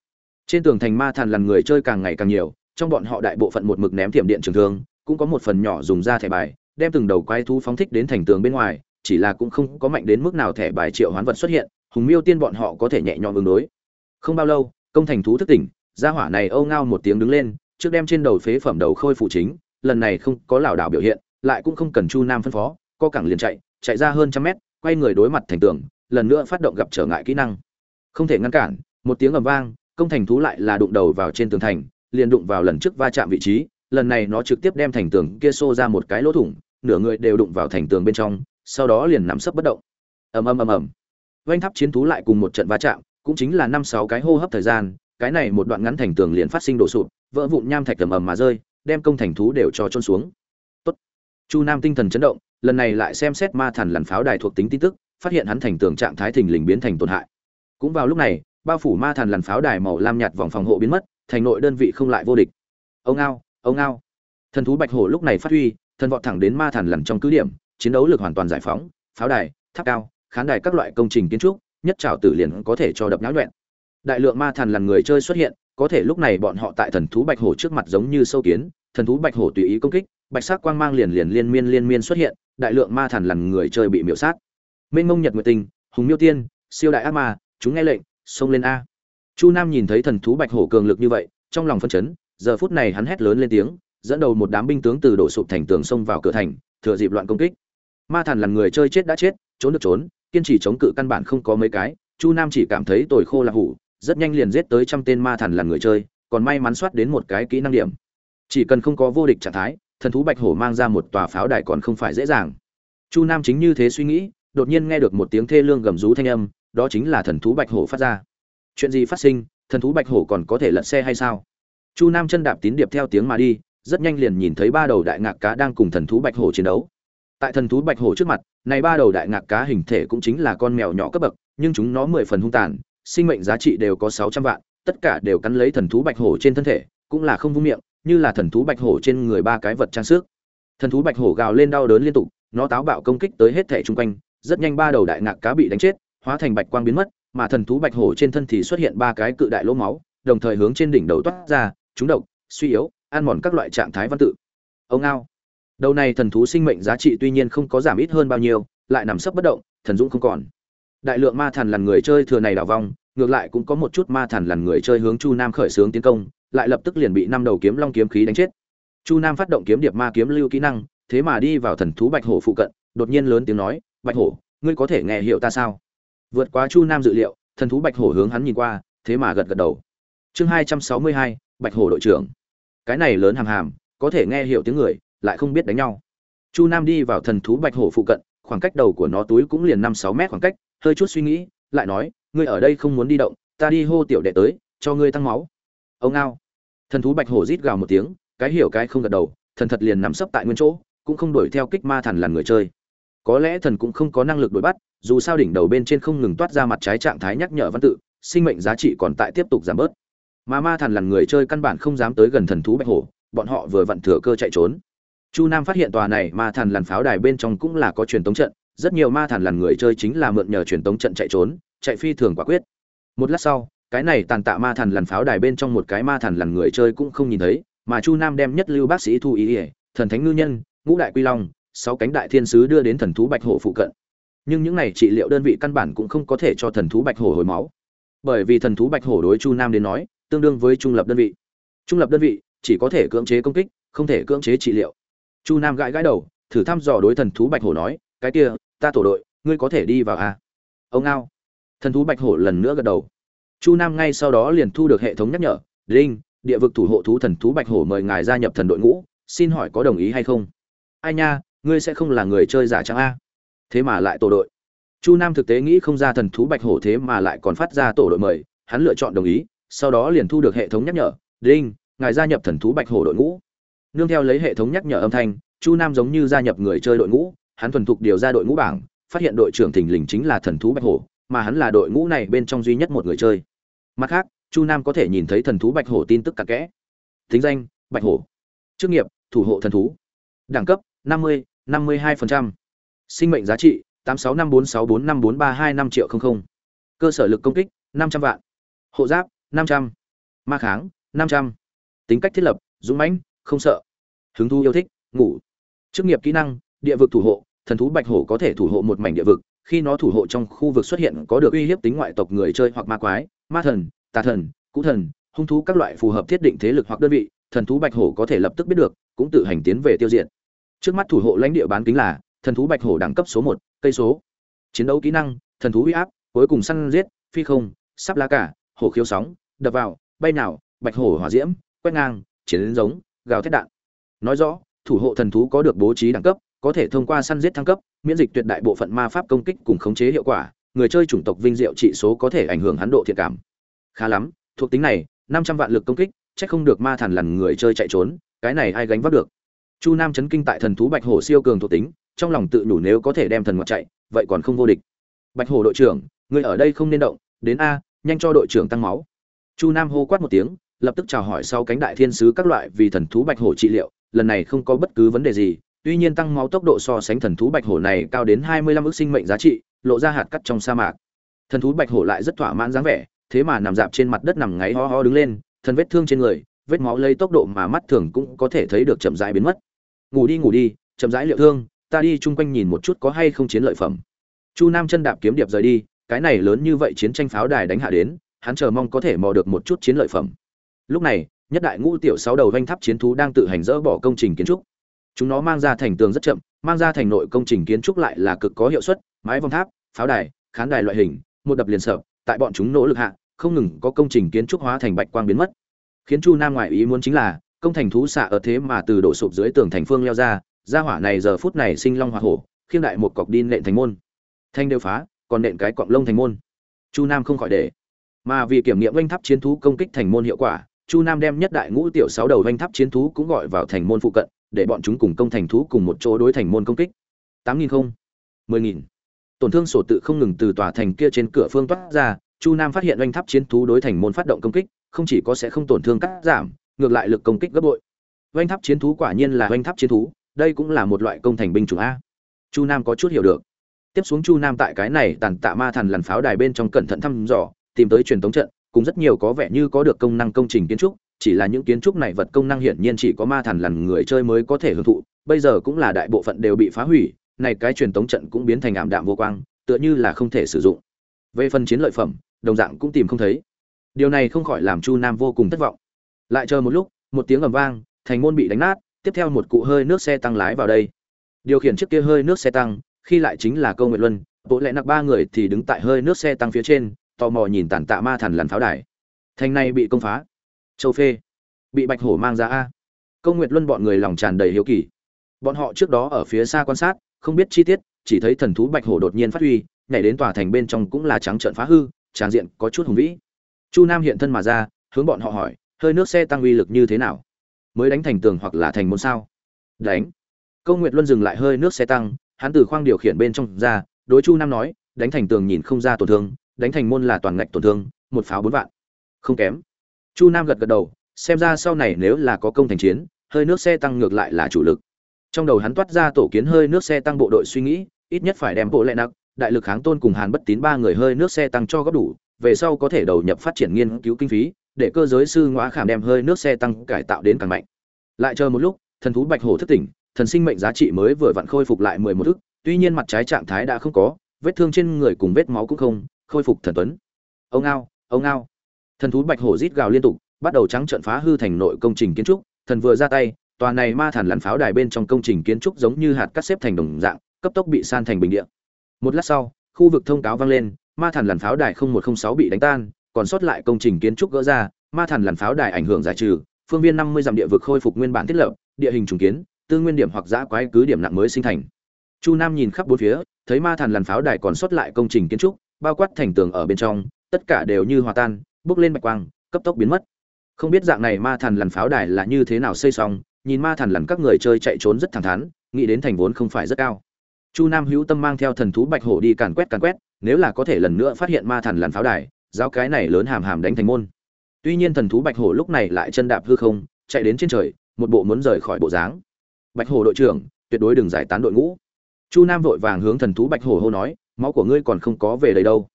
A: Trên tường thành ma thần lần người chơi càng ngày càng nhiều, trong bọn họ đại bộ phận một mực ném thiểm điện trường thương, cũng có một phần nhỏ dùng ra thẻ bài, đem từng đầu quái thú phóng thích đến thành tường bên ngoài chỉ là cũng không có mạnh đến mức nào thẻ bài triệu hoán vật xuất hiện, hùng miêu tiên bọn họ có thể nhẹ nhõm ứng đối. Không bao lâu, công thành thú thức tỉnh, gia hỏa này âu ngao một tiếng đứng lên, trước đem trên đầu phế phẩm đầu khôi phụ chính, lần này không có lảo đảo biểu hiện, lại cũng không cần chu nam phân phó, co cẳng liền chạy chạy ra hơn trăm mét, quay người đối mặt thành tường, lần nữa phát động gặp trở ngại kỹ năng. Không thể ngăn cản, một tiếng ầm vang, công thành thú lại là đụng đầu vào trên tường thành, liền đụng vào lần trước va chạm vị trí, lần này nó trực tiếp đem thành tường kia xô ra một cái lỗ thủng, nửa người đều đụng vào thành tường bên trong sau đó liền nằm sấp bất động. Ầm ầm ầm ầm. Vanh tháp chiến thú lại cùng một trận va chạm, cũng chính là năm sáu cái hô hấp thời gian, cái này một đoạn ngắn thành tường liền phát sinh đổ sụp, vỡ vụn nham thạch ầm ầm mà rơi, đem công thành thú đều cho trôn xuống. Tốt. chu nam tinh thần chấn động, lần này lại xem xét ma thần lằn pháo đài thuộc tính tin tức, phát hiện hắn thành tường trạng thái thình lình biến thành tổn hại. Cũng vào lúc này, bao phủ ma thần lằn pháo đài màu lam nhạt vòng phòng hộ biến mất, thành nội đơn vị không lại vô địch. Ông ao ông ao thần thú bạch hổ lúc này phát huy, thần vọt thẳng đến ma thần lằn trong cứ điểm chiến đấu lực hoàn toàn giải phóng, pháo đài, tháp cao, khán đài các loại công trình kiến trúc, nhất trảo tử liền có thể cho đập nháo loạn đại lượng ma thần lằn người chơi xuất hiện, có thể lúc này bọn họ tại thần thú bạch hổ trước mặt giống như sâu kiến, thần thú bạch hổ tùy ý công kích, bạch sắc quang mang liền liền liên miên liên miên xuất hiện, đại lượng ma thần lằn người chơi bị miểu sát. Mên Ngông nhật nguyệt tình hùng miêu tiên, siêu đại ác ma, chúng nghe lệnh, xông lên a. Chu nam nhìn thấy thần thú bạch hổ cường lực như vậy, trong lòng phân chấn, giờ phút này hắn hét lớn lên tiếng, dẫn đầu một đám binh tướng từ đổ sụp thành tường xông vào cửa thành, thừa dịp loạn công kích ma thần là người chơi chết đã chết, trốn được trốn, kiên trì chống cự căn bản không có mấy cái, chu nam chỉ cảm thấy tồi khô là hủ, rất nhanh liền giết tới trăm tên ma thần là người chơi, còn may mắn soát đến một cái kỹ năng điểm. Chỉ cần không có vô địch trạng thái, thần thú bạch hổ mang ra một tòa pháo đài còn không phải dễ dàng. Chu nam chính như thế suy nghĩ, đột nhiên nghe được một tiếng thê lương gầm rú thanh âm, đó chính là thần thú bạch hổ phát ra. Chuyện gì phát sinh, thần thú bạch hổ còn có thể lật xe hay sao? Chu nam chân đạp tín điệp theo tiếng mà đi, rất nhanh liền nhìn thấy ba đầu đại ngạc cá đang cùng thần thú bạch hổ chiến đấu tại thần thú bạch hổ trước mặt, này ba đầu đại ngạc cá hình thể cũng chính là con mèo nhỏ cấp bậc, nhưng chúng nó mười phần hung tàn, sinh mệnh giá trị đều có sáu trăm vạn, tất cả đều cắn lấy thần thú bạch hổ trên thân thể, cũng là không vung miệng, như là thần thú bạch hổ trên người ba cái vật trang sức. Thần thú bạch hổ gào lên đau đớn liên tục, nó táo bạo công kích tới hết thể chung quanh, rất nhanh ba đầu đại ngạc cá bị đánh chết, hóa thành bạch quang biến mất, mà thần thú bạch hổ trên thân thì xuất hiện ba cái cự đại lỗ máu, đồng thời hướng trên đỉnh đầu toát ra, chúng độc, suy yếu, ăn mòn các loại trạng thái văn tự. Ông ao đầu này thần thú sinh mệnh giá trị tuy nhiên không có giảm ít hơn bao nhiêu, lại nằm sấp bất động, thần dũng không còn. Đại lượng ma thần lằn người chơi thừa này đảo vong, ngược lại cũng có một chút ma thần lằn người chơi hướng chu nam khởi xướng tiến công, lại lập tức liền bị năm đầu kiếm long kiếm khí đánh chết. Chu nam phát động kiếm điệp ma kiếm lưu kỹ năng, thế mà đi vào thần thú bạch hổ phụ cận, đột nhiên lớn tiếng nói, bạch hổ, ngươi có thể nghe hiểu ta sao? Vượt qua chu nam dự liệu, thần thú bạch hổ hướng hắn nhìn qua, thế mà gật gật đầu. Chương hai trăm sáu mươi hai, bạch hổ đội trưởng. Cái này lớn hàm hàm, có thể nghe hiểu tiếng người lại không biết đánh nhau. Chu nam đi vào thần thú bạch hổ phụ cận, khoảng cách đầu của nó túi cũng liền năm sáu mét khoảng cách, hơi chút suy nghĩ, lại nói, ngươi ở đây không muốn đi động, ta đi hô tiểu đệ tới, cho ngươi tăng máu. Ông ao thần thú bạch hổ rít gào một tiếng, cái hiểu cái không gật đầu, thần thật liền nằm sấp tại nguyên chỗ, cũng không đuổi theo kích ma thần làn người chơi. Có lẽ thần cũng không có năng lực đuổi bắt, dù sao đỉnh đầu bên trên không ngừng toát ra mặt trái trạng thái nhắc nhở văn tự, sinh mệnh giá trị còn tại tiếp tục giảm bớt. Mà ma thần làn người chơi căn bản không dám tới gần thần thú bạch hổ, bọn họ vừa vặn thừa cơ chạy trốn chu nam phát hiện tòa này ma thần làn pháo đài bên trong cũng là có truyền tống trận, rất nhiều ma thần làn người chơi chính là mượn nhờ truyền tống trận chạy trốn, chạy phi thường quả quyết. Một lát sau, cái này tàn tạ ma thần làn pháo đài bên trong một cái ma thần làn người chơi cũng không nhìn thấy, mà chu nam đem nhất lưu bác sĩ thu ý ỉa thần thánh ngư nhân, ngũ đại quy long, sáu cánh đại thiên sứ đưa đến thần thú bạch hổ phụ cận. Nhưng những này trị liệu đơn vị căn bản cũng không có thể cho thần thú bạch hổ hồi máu. Bởi vì thần thú bạch hổ đối chu nam đến nói, tương đương với trung lập đơn vị. Trung lập đơn vị chỉ có thể cưỡng chế công kích, không thể cưỡng chế trị liệu chu nam gãi gãi đầu, thử thăm dò đối thần thú bạch hổ nói, cái kia, ta tổ đội, ngươi có thể đi vào à? ông ao thần thú bạch hổ lần nữa gật đầu. Chu nam ngay sau đó liền thu được hệ thống nhắc nhở, linh, địa vực thủ hộ thú thần thú bạch hổ mời ngài gia nhập thần đội ngũ, xin hỏi có đồng ý hay không? Ai nha, ngươi sẽ không là người chơi giả trang a. Thế mà lại tổ đội. Chu nam thực tế nghĩ không ra thần thú bạch hổ thế mà lại còn phát ra tổ đội mời, hắn lựa chọn đồng ý, sau đó liền thu được hệ thống nhắc nhở đinh ngài gia nhập thần thú bạch hổ đội ngũ nương theo lấy hệ thống nhắc nhở âm thanh chu nam giống như gia nhập người chơi đội ngũ hắn thuần thục điều ra đội ngũ bảng phát hiện đội trưởng thình lình chính là thần thú bạch hổ mà hắn là đội ngũ này bên trong duy nhất một người chơi mặt khác chu nam có thể nhìn thấy thần thú bạch hổ tin tức cặn kẽ thính danh bạch hổ chức nghiệp thủ hộ thần thú đẳng cấp 50, 52%. sinh mệnh giá trị 86546454325 triệu không không cơ sở lực công kích 500 vạn hộ giáp 500. ma kháng 500. tính cách thiết lập dũng mãnh không sợ. Hứng thú yêu thích, ngủ. Chức nghiệp kỹ năng, địa vực thủ hộ, thần thú bạch hổ có thể thủ hộ một mảnh địa vực. Khi nó thủ hộ trong khu vực xuất hiện có được uy hiếp tính ngoại tộc người chơi hoặc ma quái, ma thần, tà thần, cũ thần, hung thú các loại phù hợp thiết định thế lực hoặc đơn vị, thần thú bạch hổ có thể lập tức biết được, cũng tự hành tiến về tiêu diệt. Trước mắt thủ hộ lãnh địa bán kính là, thần thú bạch hổ đẳng cấp số một, cây số. Chiến đấu kỹ năng, thần thú huy áp, cuối cùng săn giết, phi không, sắp lá cả, hổ khiếu sóng, đập vào, bay nào bạch hổ hỏa diễm, quét ngang, chiến giống gào thét đạn. Nói rõ, thủ hộ thần thú có được bố trí đẳng cấp, có thể thông qua săn giết thăng cấp, miễn dịch tuyệt đại bộ phận ma pháp công kích cùng khống chế hiệu quả, người chơi chủng tộc vinh diệu trị số có thể ảnh hưởng hắn độ thiện cảm. Khá lắm, thuộc tính này, năm trăm vạn lực công kích, chắc không được ma thần lần người chơi chạy trốn, cái này ai gánh vác được? Chu nam chấn kinh tại thần thú bạch hổ siêu cường thuộc tính, trong lòng tự nhủ nếu có thể đem thần ngoại chạy, vậy còn không vô địch. Bạch hổ đội trưởng người ở đây không nên động, đến a, nhanh cho đội trưởng tăng máu. Chu nam hô quát một tiếng lập tức chào hỏi sau cánh đại thiên sứ các loại vì thần thú bạch hổ trị liệu, lần này không có bất cứ vấn đề gì, tuy nhiên tăng máu tốc độ so sánh thần thú bạch hổ này cao đến hai mươi lăm sinh mệnh giá trị, lộ ra hạt cắt trong sa mạc. Thần thú bạch hổ lại rất thỏa mãn dáng vẻ, thế mà nằm dạp trên mặt đất nằm ngáy ho ho đứng lên, thân vết thương trên người, vết máu lây tốc độ mà mắt thường cũng có thể thấy được chậm rãi biến mất. Ngủ đi ngủ đi, chậm rãi liệu thương, ta đi chung quanh nhìn một chút có hay không chiến lợi phẩm. Chu nam chân đạp kiếm điệp rời đi, cái này lớn như vậy chiến tranh pháo đài đánh hạ đến, hắn chờ mong có thể mò được một chút chiến lợi phẩm lúc này, nhất đại ngũ tiểu sáu đầu vanh tháp chiến thú đang tự hành dỡ bỏ công trình kiến trúc. Chúng nó mang ra thành tường rất chậm, mang ra thành nội công trình kiến trúc lại là cực có hiệu suất, mái vòng tháp, pháo đài, khán đài loại hình, một đập liền sợ tại bọn chúng nỗ lực hạ, không ngừng có công trình kiến trúc hóa thành bạch quang biến mất. Khiến chu nam ngoại ý muốn chính là, công thành thú xạ ở thế mà từ đổ sụp dưới tường thành phương leo ra ra hỏa này giờ phút này sinh long hoa hổ, khiêng đại một cọc đi nện thành môn. Thanh đều phá, còn nện cái cọng lông thành môn. Chu nam không khỏi để. Mà vì kiểm nghiệm oanh tháp chiến thú công kích thành môn hiệu quả chu nam đem nhất đại ngũ tiểu sáu đầu oanh tháp chiến thú cũng gọi vào thành môn phụ cận, để bọn chúng cùng công thành thú cùng một chỗ đối thành môn công kích. Tám nghìn không, mười nghìn. Tổn thương sổ tự không ngừng từ tòa thành kia trên cửa phương toát ra, chu nam phát hiện oanh tháp chiến thú đối thành môn phát động công kích, không chỉ có sẽ không tổn thương cắt giảm, ngược lại lực công kích gấp bội. Oanh tháp chiến thú quả nhiên là oanh tháp chiến thú, đây cũng là một loại công thành binh chủng a. Chu nam có chút hiểu được. Tiếp xuống chu nam tại cái này tàn tạ ma thần lằn pháo đài bên trong cẩn thận thăm dò, tìm tới truyền thống trận cùng rất nhiều có vẻ như có được công năng công trình kiến trúc, chỉ là những kiến trúc này vật công năng hiển nhiên chỉ có ma thần lằn người chơi mới có thể hưởng thụ, bây giờ cũng là đại bộ phận đều bị phá hủy, này cái truyền thống trận cũng biến thành ảm đạm vô quang, tựa như là không thể sử dụng. Về phần chiến lợi phẩm, đồng dạng cũng tìm không thấy. Điều này không khỏi làm chu nam vô cùng thất vọng. Lại chờ một lúc, một tiếng ầm vang, thành môn bị đánh nát, tiếp theo một cụ hơi nước xe tăng lái vào đây. Điều khiển chiếc kia hơi nước xe tăng, khi lại chính là câu nguyệt luân bộ lẽ nặc ba người thì đứng tại hơi nước xe tăng phía trên tò mò nhìn tàn tạ ma thần lằn pháo đài. Thành này bị công phá. Châu phê. Bị bạch hổ mang ra a. Câu nguyệt luân bọn người lòng tràn đầy hiếu kỳ. Bọn họ trước đó ở phía xa quan sát, không biết chi tiết, chỉ thấy thần thú bạch hổ đột nhiên phát huy, nhảy đến tòa thành bên trong cũng là trắng trợn phá hư, tràn diện có chút hùng vĩ. Chu nam hiện thân mà ra, hướng bọn họ hỏi, hơi nước xe tăng uy lực như thế nào? Mới đánh thành tường hoặc là thành môn sao? Đánh. Câu nguyệt luân dừng lại, hơi nước xe tăng. Hắn từ khoang điều khiển bên trong ra, đối chu nam nói, đánh thành tường nhìn không ra tổn thương đánh thành môn là toàn ngạch tổn thương, một pháo bốn vạn. Không kém. Chu nam gật gật đầu, xem ra sau này nếu là có công thành chiến, hơi nước xe tăng ngược lại là chủ lực. Trong đầu hắn toát ra tổ kiến hơi nước xe tăng bộ đội suy nghĩ, ít nhất phải đem bộ lệ nặng, đại lực kháng tôn cùng hàn bất tín ba người hơi nước xe tăng cho góp đủ, về sau có thể đầu nhập phát triển nghiên cứu kinh phí, để cơ giới sư ngõa khảm đem hơi nước xe tăng cải tạo đến càng mạnh. Lại chờ một lúc, thần thú bạch hổ thức tỉnh, thần sinh mệnh giá trị mới vừa vặn khôi phục lại mười một ức, tuy nhiên mặt trái trạng thái đã không có, vết thương trên người cùng vết máu cũng không khôi phục thần tuấn. Ông ao ông ao thần thú bạch hổ rít gào liên tục, bắt đầu trắng trận phá hư thành nội công trình kiến trúc. Thần vừa ra tay, tòa này ma thần lặn pháo đài bên trong công trình kiến trúc giống như hạt cắt xếp thành đồng dạng, cấp tốc bị san thành bình địa. Một lát sau, khu vực thông cáo vang lên, ma thần lặn pháo đài một trăm sáu bị đánh tan, còn sót lại công trình kiến trúc gỡ ra, ma thần lặn pháo đài ảnh hưởng giải trừ, phương viên năm mươi dặm địa vực khôi phục nguyên bản thiết lập, địa hình trùng kiến, tư nguyên điểm hoặc giã quái cứ điểm nặng mới sinh thành. Chu nam nhìn khắp bốn phía, thấy ma thần lằn pháo đài còn sót lại công trình kiến trúc bao quát thành tường ở bên trong, tất cả đều như hòa tan bước lên bạch quang, cấp tốc biến mất. Không biết dạng này ma thần lằn pháo đài là như thế nào xây xong, nhìn ma thần lằn các người chơi chạy trốn rất thẳng thắn, nghĩ đến thành vốn không phải rất cao. Chu nam hữu tâm mang theo thần thú bạch hổ đi càn quét càn quét, nếu là có thể lần nữa phát hiện ma thần lằn pháo đài giao cái này lớn hàm hàm đánh thành môn. Tuy nhiên thần thú bạch hổ lúc này lại chân đạp hư không, chạy đến trên trời, một bộ muốn rời khỏi bộ dáng. Bạch hổ đội trưởng, tuyệt đối đừng giải tán đội ngũ. Chu nam vội vàng hướng thần thú bạch hổ hô nói máu của ngươi còn không có về đây đâu.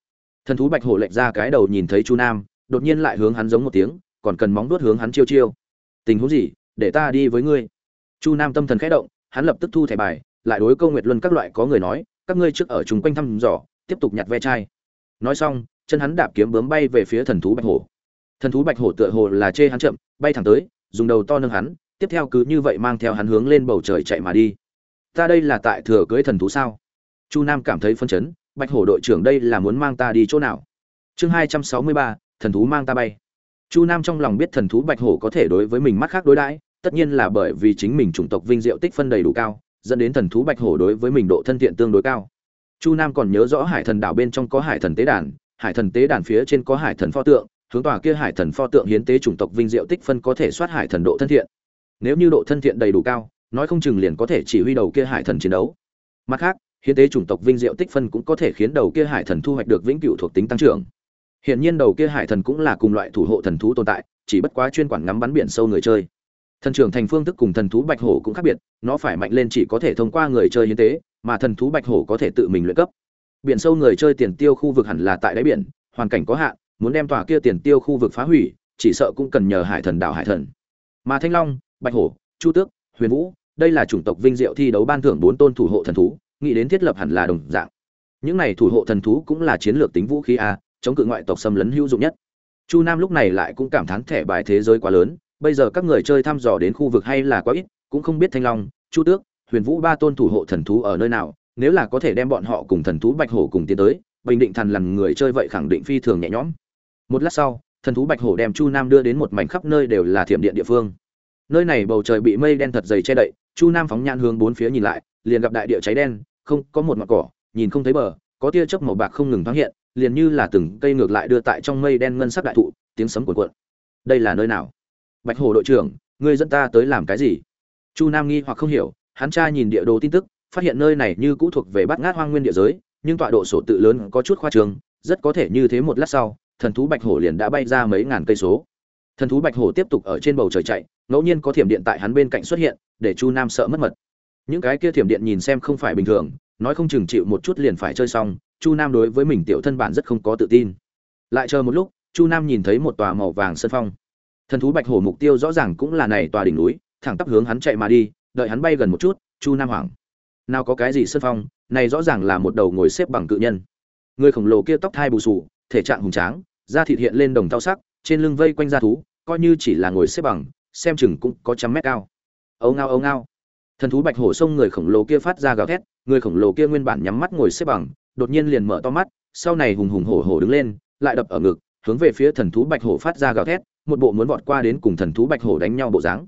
A: Thần thú bạch hổ lệch ra cái đầu nhìn thấy chu nam, đột nhiên lại hướng hắn giống một tiếng, còn cần móng đuốt hướng hắn chiêu chiêu. Tình huống gì? Để ta đi với ngươi. Chu nam tâm thần khẽ động, hắn lập tức thu thẻ bài, lại đối câu nguyệt luân các loại có người nói, các ngươi trước ở chung quanh thăm dò, tiếp tục nhặt ve chai. Nói xong, chân hắn đạp kiếm bướm bay về phía thần thú bạch hổ. Thần thú bạch hổ tựa hồ là chê hắn chậm, bay thẳng tới, dùng đầu to nâng hắn, tiếp theo cứ như vậy mang theo hắn hướng lên bầu trời chạy mà đi. Ta đây là tại thừa cưới thần thú sao? Chu nam cảm thấy phân chấn, bạch hổ đội trưởng đây là muốn mang ta đi chỗ nào? Chương hai trăm sáu mươi ba, thần thú mang ta bay. Chu nam trong lòng biết thần thú bạch hổ có thể đối với mình mắt khác đối đãi, tất nhiên là bởi vì chính mình chủng tộc vinh diệu tích phân đầy đủ cao, dẫn đến thần thú bạch hổ đối với mình độ thân thiện tương đối cao. Chu nam còn nhớ rõ hải thần đảo bên trong có hải thần tế đàn, hải thần tế đàn phía trên có hải thần pho tượng, hướng tòa kia hải thần pho tượng hiến tế chủng tộc vinh diệu tích phân có thể soát hải thần độ thân thiện. Nếu như độ thân thiện đầy đủ cao, nói không chừng liền có thể chỉ huy đầu kia hải thần chiến đấu. Mặt khác hiến tế chủng tộc vinh diệu tích phân cũng có thể khiến đầu kia hải thần thu hoạch được vĩnh cửu thuộc tính tăng trưởng. Hiện nhiên đầu kia hải thần cũng là cùng loại thủ hộ thần thú tồn tại, chỉ bất quá chuyên quản ngắm bắn biển sâu người chơi. Thần trưởng thành phương thức cùng thần thú bạch hổ cũng khác biệt, nó phải mạnh lên chỉ có thể thông qua người chơi hiến tế, mà thần thú bạch hổ có thể tự mình luyện cấp. Biển sâu người chơi tiền tiêu khu vực hẳn là tại đáy biển, hoàn cảnh có hạn, muốn đem tòa kia tiền tiêu khu vực phá hủy, chỉ sợ cũng cần nhờ hải thần đảo hải thần. Mà thanh long, bạch hổ, chu tước, huyền vũ, đây là chủng tộc vinh diệu thi đấu ban thưởng bốn tôn thủ hộ thần thú nghĩ đến thiết lập hẳn là đồng dạng. Những này thủ hộ thần thú cũng là chiến lược tính vũ khí a, chống cự ngoại tộc xâm lấn hữu dụng nhất. Chu nam lúc này lại cũng cảm thán thẻ bài thế giới quá lớn, bây giờ các người chơi thăm dò đến khu vực hay là quá ít, cũng không biết thanh long, chu tước, huyền vũ ba tôn thủ hộ thần thú ở nơi nào, nếu là có thể đem bọn họ cùng thần thú bạch hổ cùng tiến tới, bình định thần lần người chơi vậy khẳng định phi thường nhẹ nhõm. Một lát sau, thần thú bạch hổ đem chu nam đưa đến một mảnh khắp nơi đều là thiểm điện địa phương. Nơi này bầu trời bị mây đen thật dày che đậy, chu nam phóng nhãn hướng bốn phía nhìn lại, liền gặp đại địa cháy đen không có một mặt cỏ, nhìn không thấy bờ, có tia chớp màu bạc không ngừng thoáng hiện, liền như là từng cây ngược lại đưa tại trong mây đen ngân sắc đại thụ, tiếng sấm cuộn cuộn. Đây là nơi nào? Bạch hổ đội trưởng, ngươi dẫn ta tới làm cái gì? Chu nam nghi hoặc không hiểu, hắn tra nhìn địa đồ tin tức, phát hiện nơi này như cũ thuộc về bát ngát hoang nguyên địa giới, nhưng tọa độ sổ tự lớn có chút khoa trương, rất có thể như thế một lát sau, thần thú bạch hổ liền đã bay ra mấy ngàn cây số. Thần thú bạch hổ tiếp tục ở trên bầu trời chạy, ngẫu nhiên có thiểm điện tại hắn bên cạnh xuất hiện, để chu nam sợ mất mật những cái kia thiểm điện nhìn xem không phải bình thường, nói không chừng chịu một chút liền phải chơi xong, chu nam đối với mình tiểu thân bản rất không có tự tin. Lại chờ một lúc, chu nam nhìn thấy một tòa màu vàng sân phong. Thần thú bạch hổ mục tiêu rõ ràng cũng là này tòa đỉnh núi, thẳng tắp hướng hắn chạy mà đi, đợi hắn bay gần một chút, chu nam hoảng. Nào có cái gì sân phong, này rõ ràng là một đầu ngồi xếp bằng cự nhân. Người khổng lồ kia tóc thai bù sù thể trạng hùng tráng, da thịt hiện lên đồng thau sắc, trên lưng vây quanh da thú, coi như chỉ là ngồi xếp bằng, xem chừng cũng có trăm mét cao. Âu ngao âu ngao thần thú bạch hổ sông người khổng lồ kia phát ra gào thét, người khổng lồ kia nguyên bản nhắm mắt ngồi xếp bằng, đột nhiên liền mở to mắt, sau này hùng hùng hổ hổ đứng lên, lại đập ở ngực, hướng về phía thần thú bạch hổ phát ra gào thét, một bộ muốn vọt qua đến cùng thần thú bạch hổ đánh nhau bộ dáng.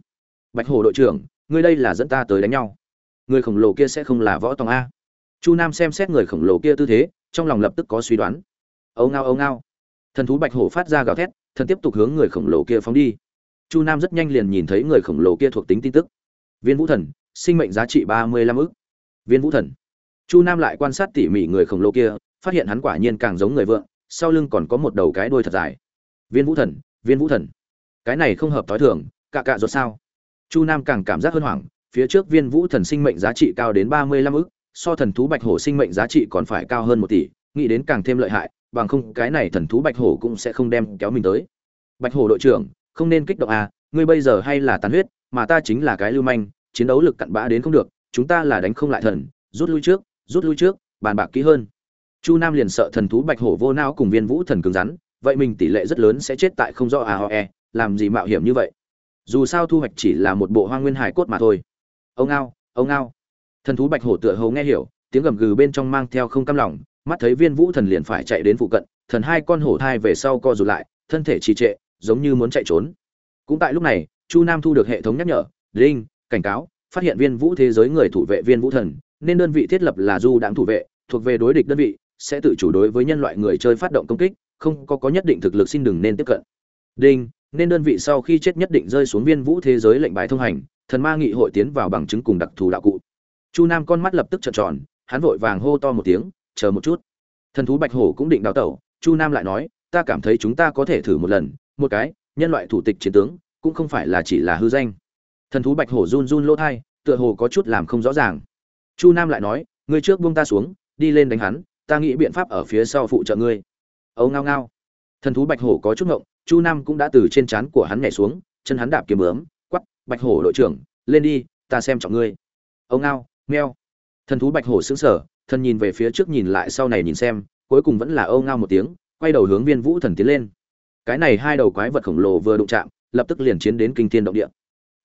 A: Bạch hổ đội trưởng, ngươi đây là dẫn ta tới đánh nhau. Người khổng lồ kia sẽ không là võ tòng a. Chu nam xem xét người khổng lồ kia tư thế, trong lòng lập tức có suy đoán. Âu ngao âu ngao. Thần thú bạch hổ phát ra gào thét, thần tiếp tục hướng người khổng lồ kia phóng đi. Chu nam rất nhanh liền nhìn thấy người khổng lồ kia thuộc tính tin tức. Viên vũ thần sinh mệnh giá trị ba mươi lăm ức. Viên vũ thần. Chu nam lại quan sát tỉ mỉ người khổng lồ kia, phát hiện hắn quả nhiên càng giống người vượng, sau lưng còn có một đầu cái đuôi thật dài. Viên vũ thần, viên vũ thần. Cái này không hợp t h o i thường, cạ cạ ruột sao? Chu nam càng cảm giác hơn hoảng, phía trước viên vũ thần sinh mệnh giá trị cao đến ba mươi lăm ức, so thần thú bạch hổ sinh mệnh giá trị còn phải cao hơn một tỷ, nghĩ đến càng thêm lợi hại, bằng không cái này thần thú bạch hổ cũng sẽ không đem kéo mình tới. Bạch hổ đội trưởng, không nên kích động à ngươi bây giờ hay là tàn huyết, mà ta chính là cái lưu manh chiến đấu lực cặn bã đến không được chúng ta là đánh không lại thần rút lui trước rút lui trước bàn bạc kỹ hơn. Chu nam liền sợ thần thú bạch hổ vô não cùng viên vũ thần cứng rắn vậy mình tỷ lệ rất lớn sẽ chết tại không rõ à AOE, e làm gì mạo hiểm như vậy? Dù sao thu hoạch chỉ là một bộ hoang nguyên hải cốt mà thôi. Ông ao ông ao thần thú bạch hổ tựa hầu nghe hiểu tiếng gầm gừ bên trong mang theo không cam lòng mắt thấy viên vũ thần liền phải chạy đến phụ cận thần hai con hổ thai về sau co rụt lại thân thể trì trệ giống như muốn chạy trốn. Cũng tại lúc này chu nam thu được hệ thống nhắc nhở linh cảnh cáo, phát hiện viên vũ thế giới người thủ vệ viên vũ thần, nên đơn vị thiết lập là du đảng thủ vệ, thuộc về đối địch đơn vị, sẽ tự chủ đối với nhân loại người chơi phát động công kích, không có có nhất định thực lực xin đừng nên tiếp cận. Đinh, nên đơn vị sau khi chết nhất định rơi xuống viên vũ thế giới lệnh bài thông hành, thần ma nghị hội tiến vào bằng chứng cùng đặc thù đạo cụ. Chu nam con mắt lập tức trợn tròn, hắn vội vàng hô to một tiếng, chờ một chút. Thần thú bạch hổ cũng định đào tẩu, chu nam lại nói, ta cảm thấy chúng ta có thể thử một lần, một cái, nhân loại thủ tịch chiến tướng, cũng không phải là chỉ là hư danh thần thú bạch hổ run run lỗ thai, tựa hồ có chút làm không rõ ràng. Chu nam lại nói, ngươi trước buông ta xuống, đi lên đánh hắn, ta nghĩ biện pháp ở phía sau phụ trợ ngươi. Âu ngao ngao. Thần thú bạch hổ có chút ngộng, chu nam cũng đã từ trên trán của hắn nhảy xuống, chân hắn đạp kiếm bướm quắp bạch hổ đội trưởng, lên đi, ta xem trọng ngươi. Âu ngao, meo. Thần thú bạch hổ sững sờ thần nhìn về phía trước nhìn lại sau này nhìn xem, cuối cùng vẫn là âu ngao một tiếng, quay đầu hướng viên vũ thần tiến lên. Cái này hai đầu quái vật khổng lồ vừa đụng chạm, lập tức liền chiến đến kinh thiên động địa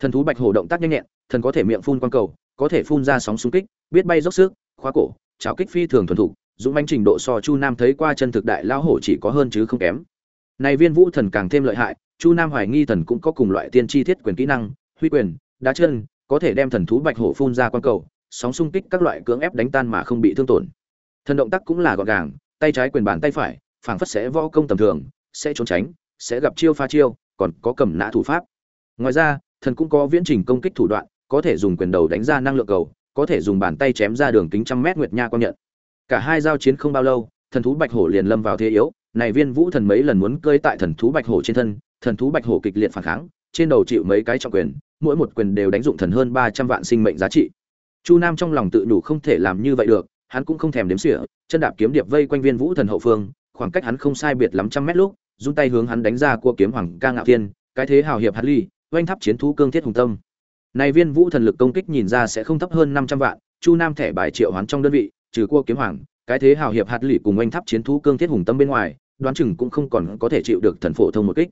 A: thần thú bạch hổ động tác nhanh nhẹn, thần có thể miệng phun quang cầu, có thể phun ra sóng xung kích, biết bay dốc sức, khóa cổ cháo kích phi thường thuần thục, dũng manh trình độ so chu nam thấy qua chân thực đại lao hổ chỉ có hơn chứ không kém. Này viên vũ thần càng thêm lợi hại, chu nam hoài nghi thần cũng có cùng loại tiên chi thiết quyền kỹ năng, huy quyền, đá chân, có thể đem thần thú bạch hổ phun ra quang cầu, sóng xung kích các loại cưỡng ép đánh tan mà không bị thương tổn. Thần động tác cũng là gọn gàng, tay trái quyền bàn tay phải, phảng phất sẽ võ công tầm thường, sẽ trốn tránh, sẽ gặp chiêu pha chiêu, còn có cầm nã thủ pháp. Ngoài ra thần cũng có viễn trình công kích thủ đoạn, có thể dùng quyền đầu đánh ra năng lượng cầu, có thể dùng bàn tay chém ra đường kính trăm mét nguyệt nha quang nhận. Cả hai giao chiến không bao lâu, thần thú bạch hổ liền lâm vào thế yếu, này viên vũ thần mấy lần muốn cơi tại thần thú bạch hổ trên thân, thần thú bạch hổ kịch liệt phản kháng, trên đầu chịu mấy cái trọng quyền, mỗi một quyền đều đánh dụng thần hơn ba trăm vạn sinh mệnh giá trị. Chu nam trong lòng tự đủ không thể làm như vậy được, hắn cũng không thèm đếm xỉa, chân đạp kiếm điệp vây quanh viên vũ thần hậu phương, khoảng cách hắn không sai biệt lắm trăm mét lúc dung tay hướng hắn đánh ra cua kiếm hoàng ca ngạo thiên, cái thế hào hiệp hạt ly oanh tháp chiến thú cương thiết hùng tâm. Này viên vũ thần lực công kích nhìn ra sẽ không thấp hơn năm trăm vạn, chu nam thẻ bài triệu hoán trong đơn vị, trừ cua kiếm hoàng, cái thế hào hiệp hạt lì cùng oanh tháp chiến thú cương thiết hùng tâm bên ngoài, đoán chừng cũng không còn có thể chịu được thần phổ thông một kích.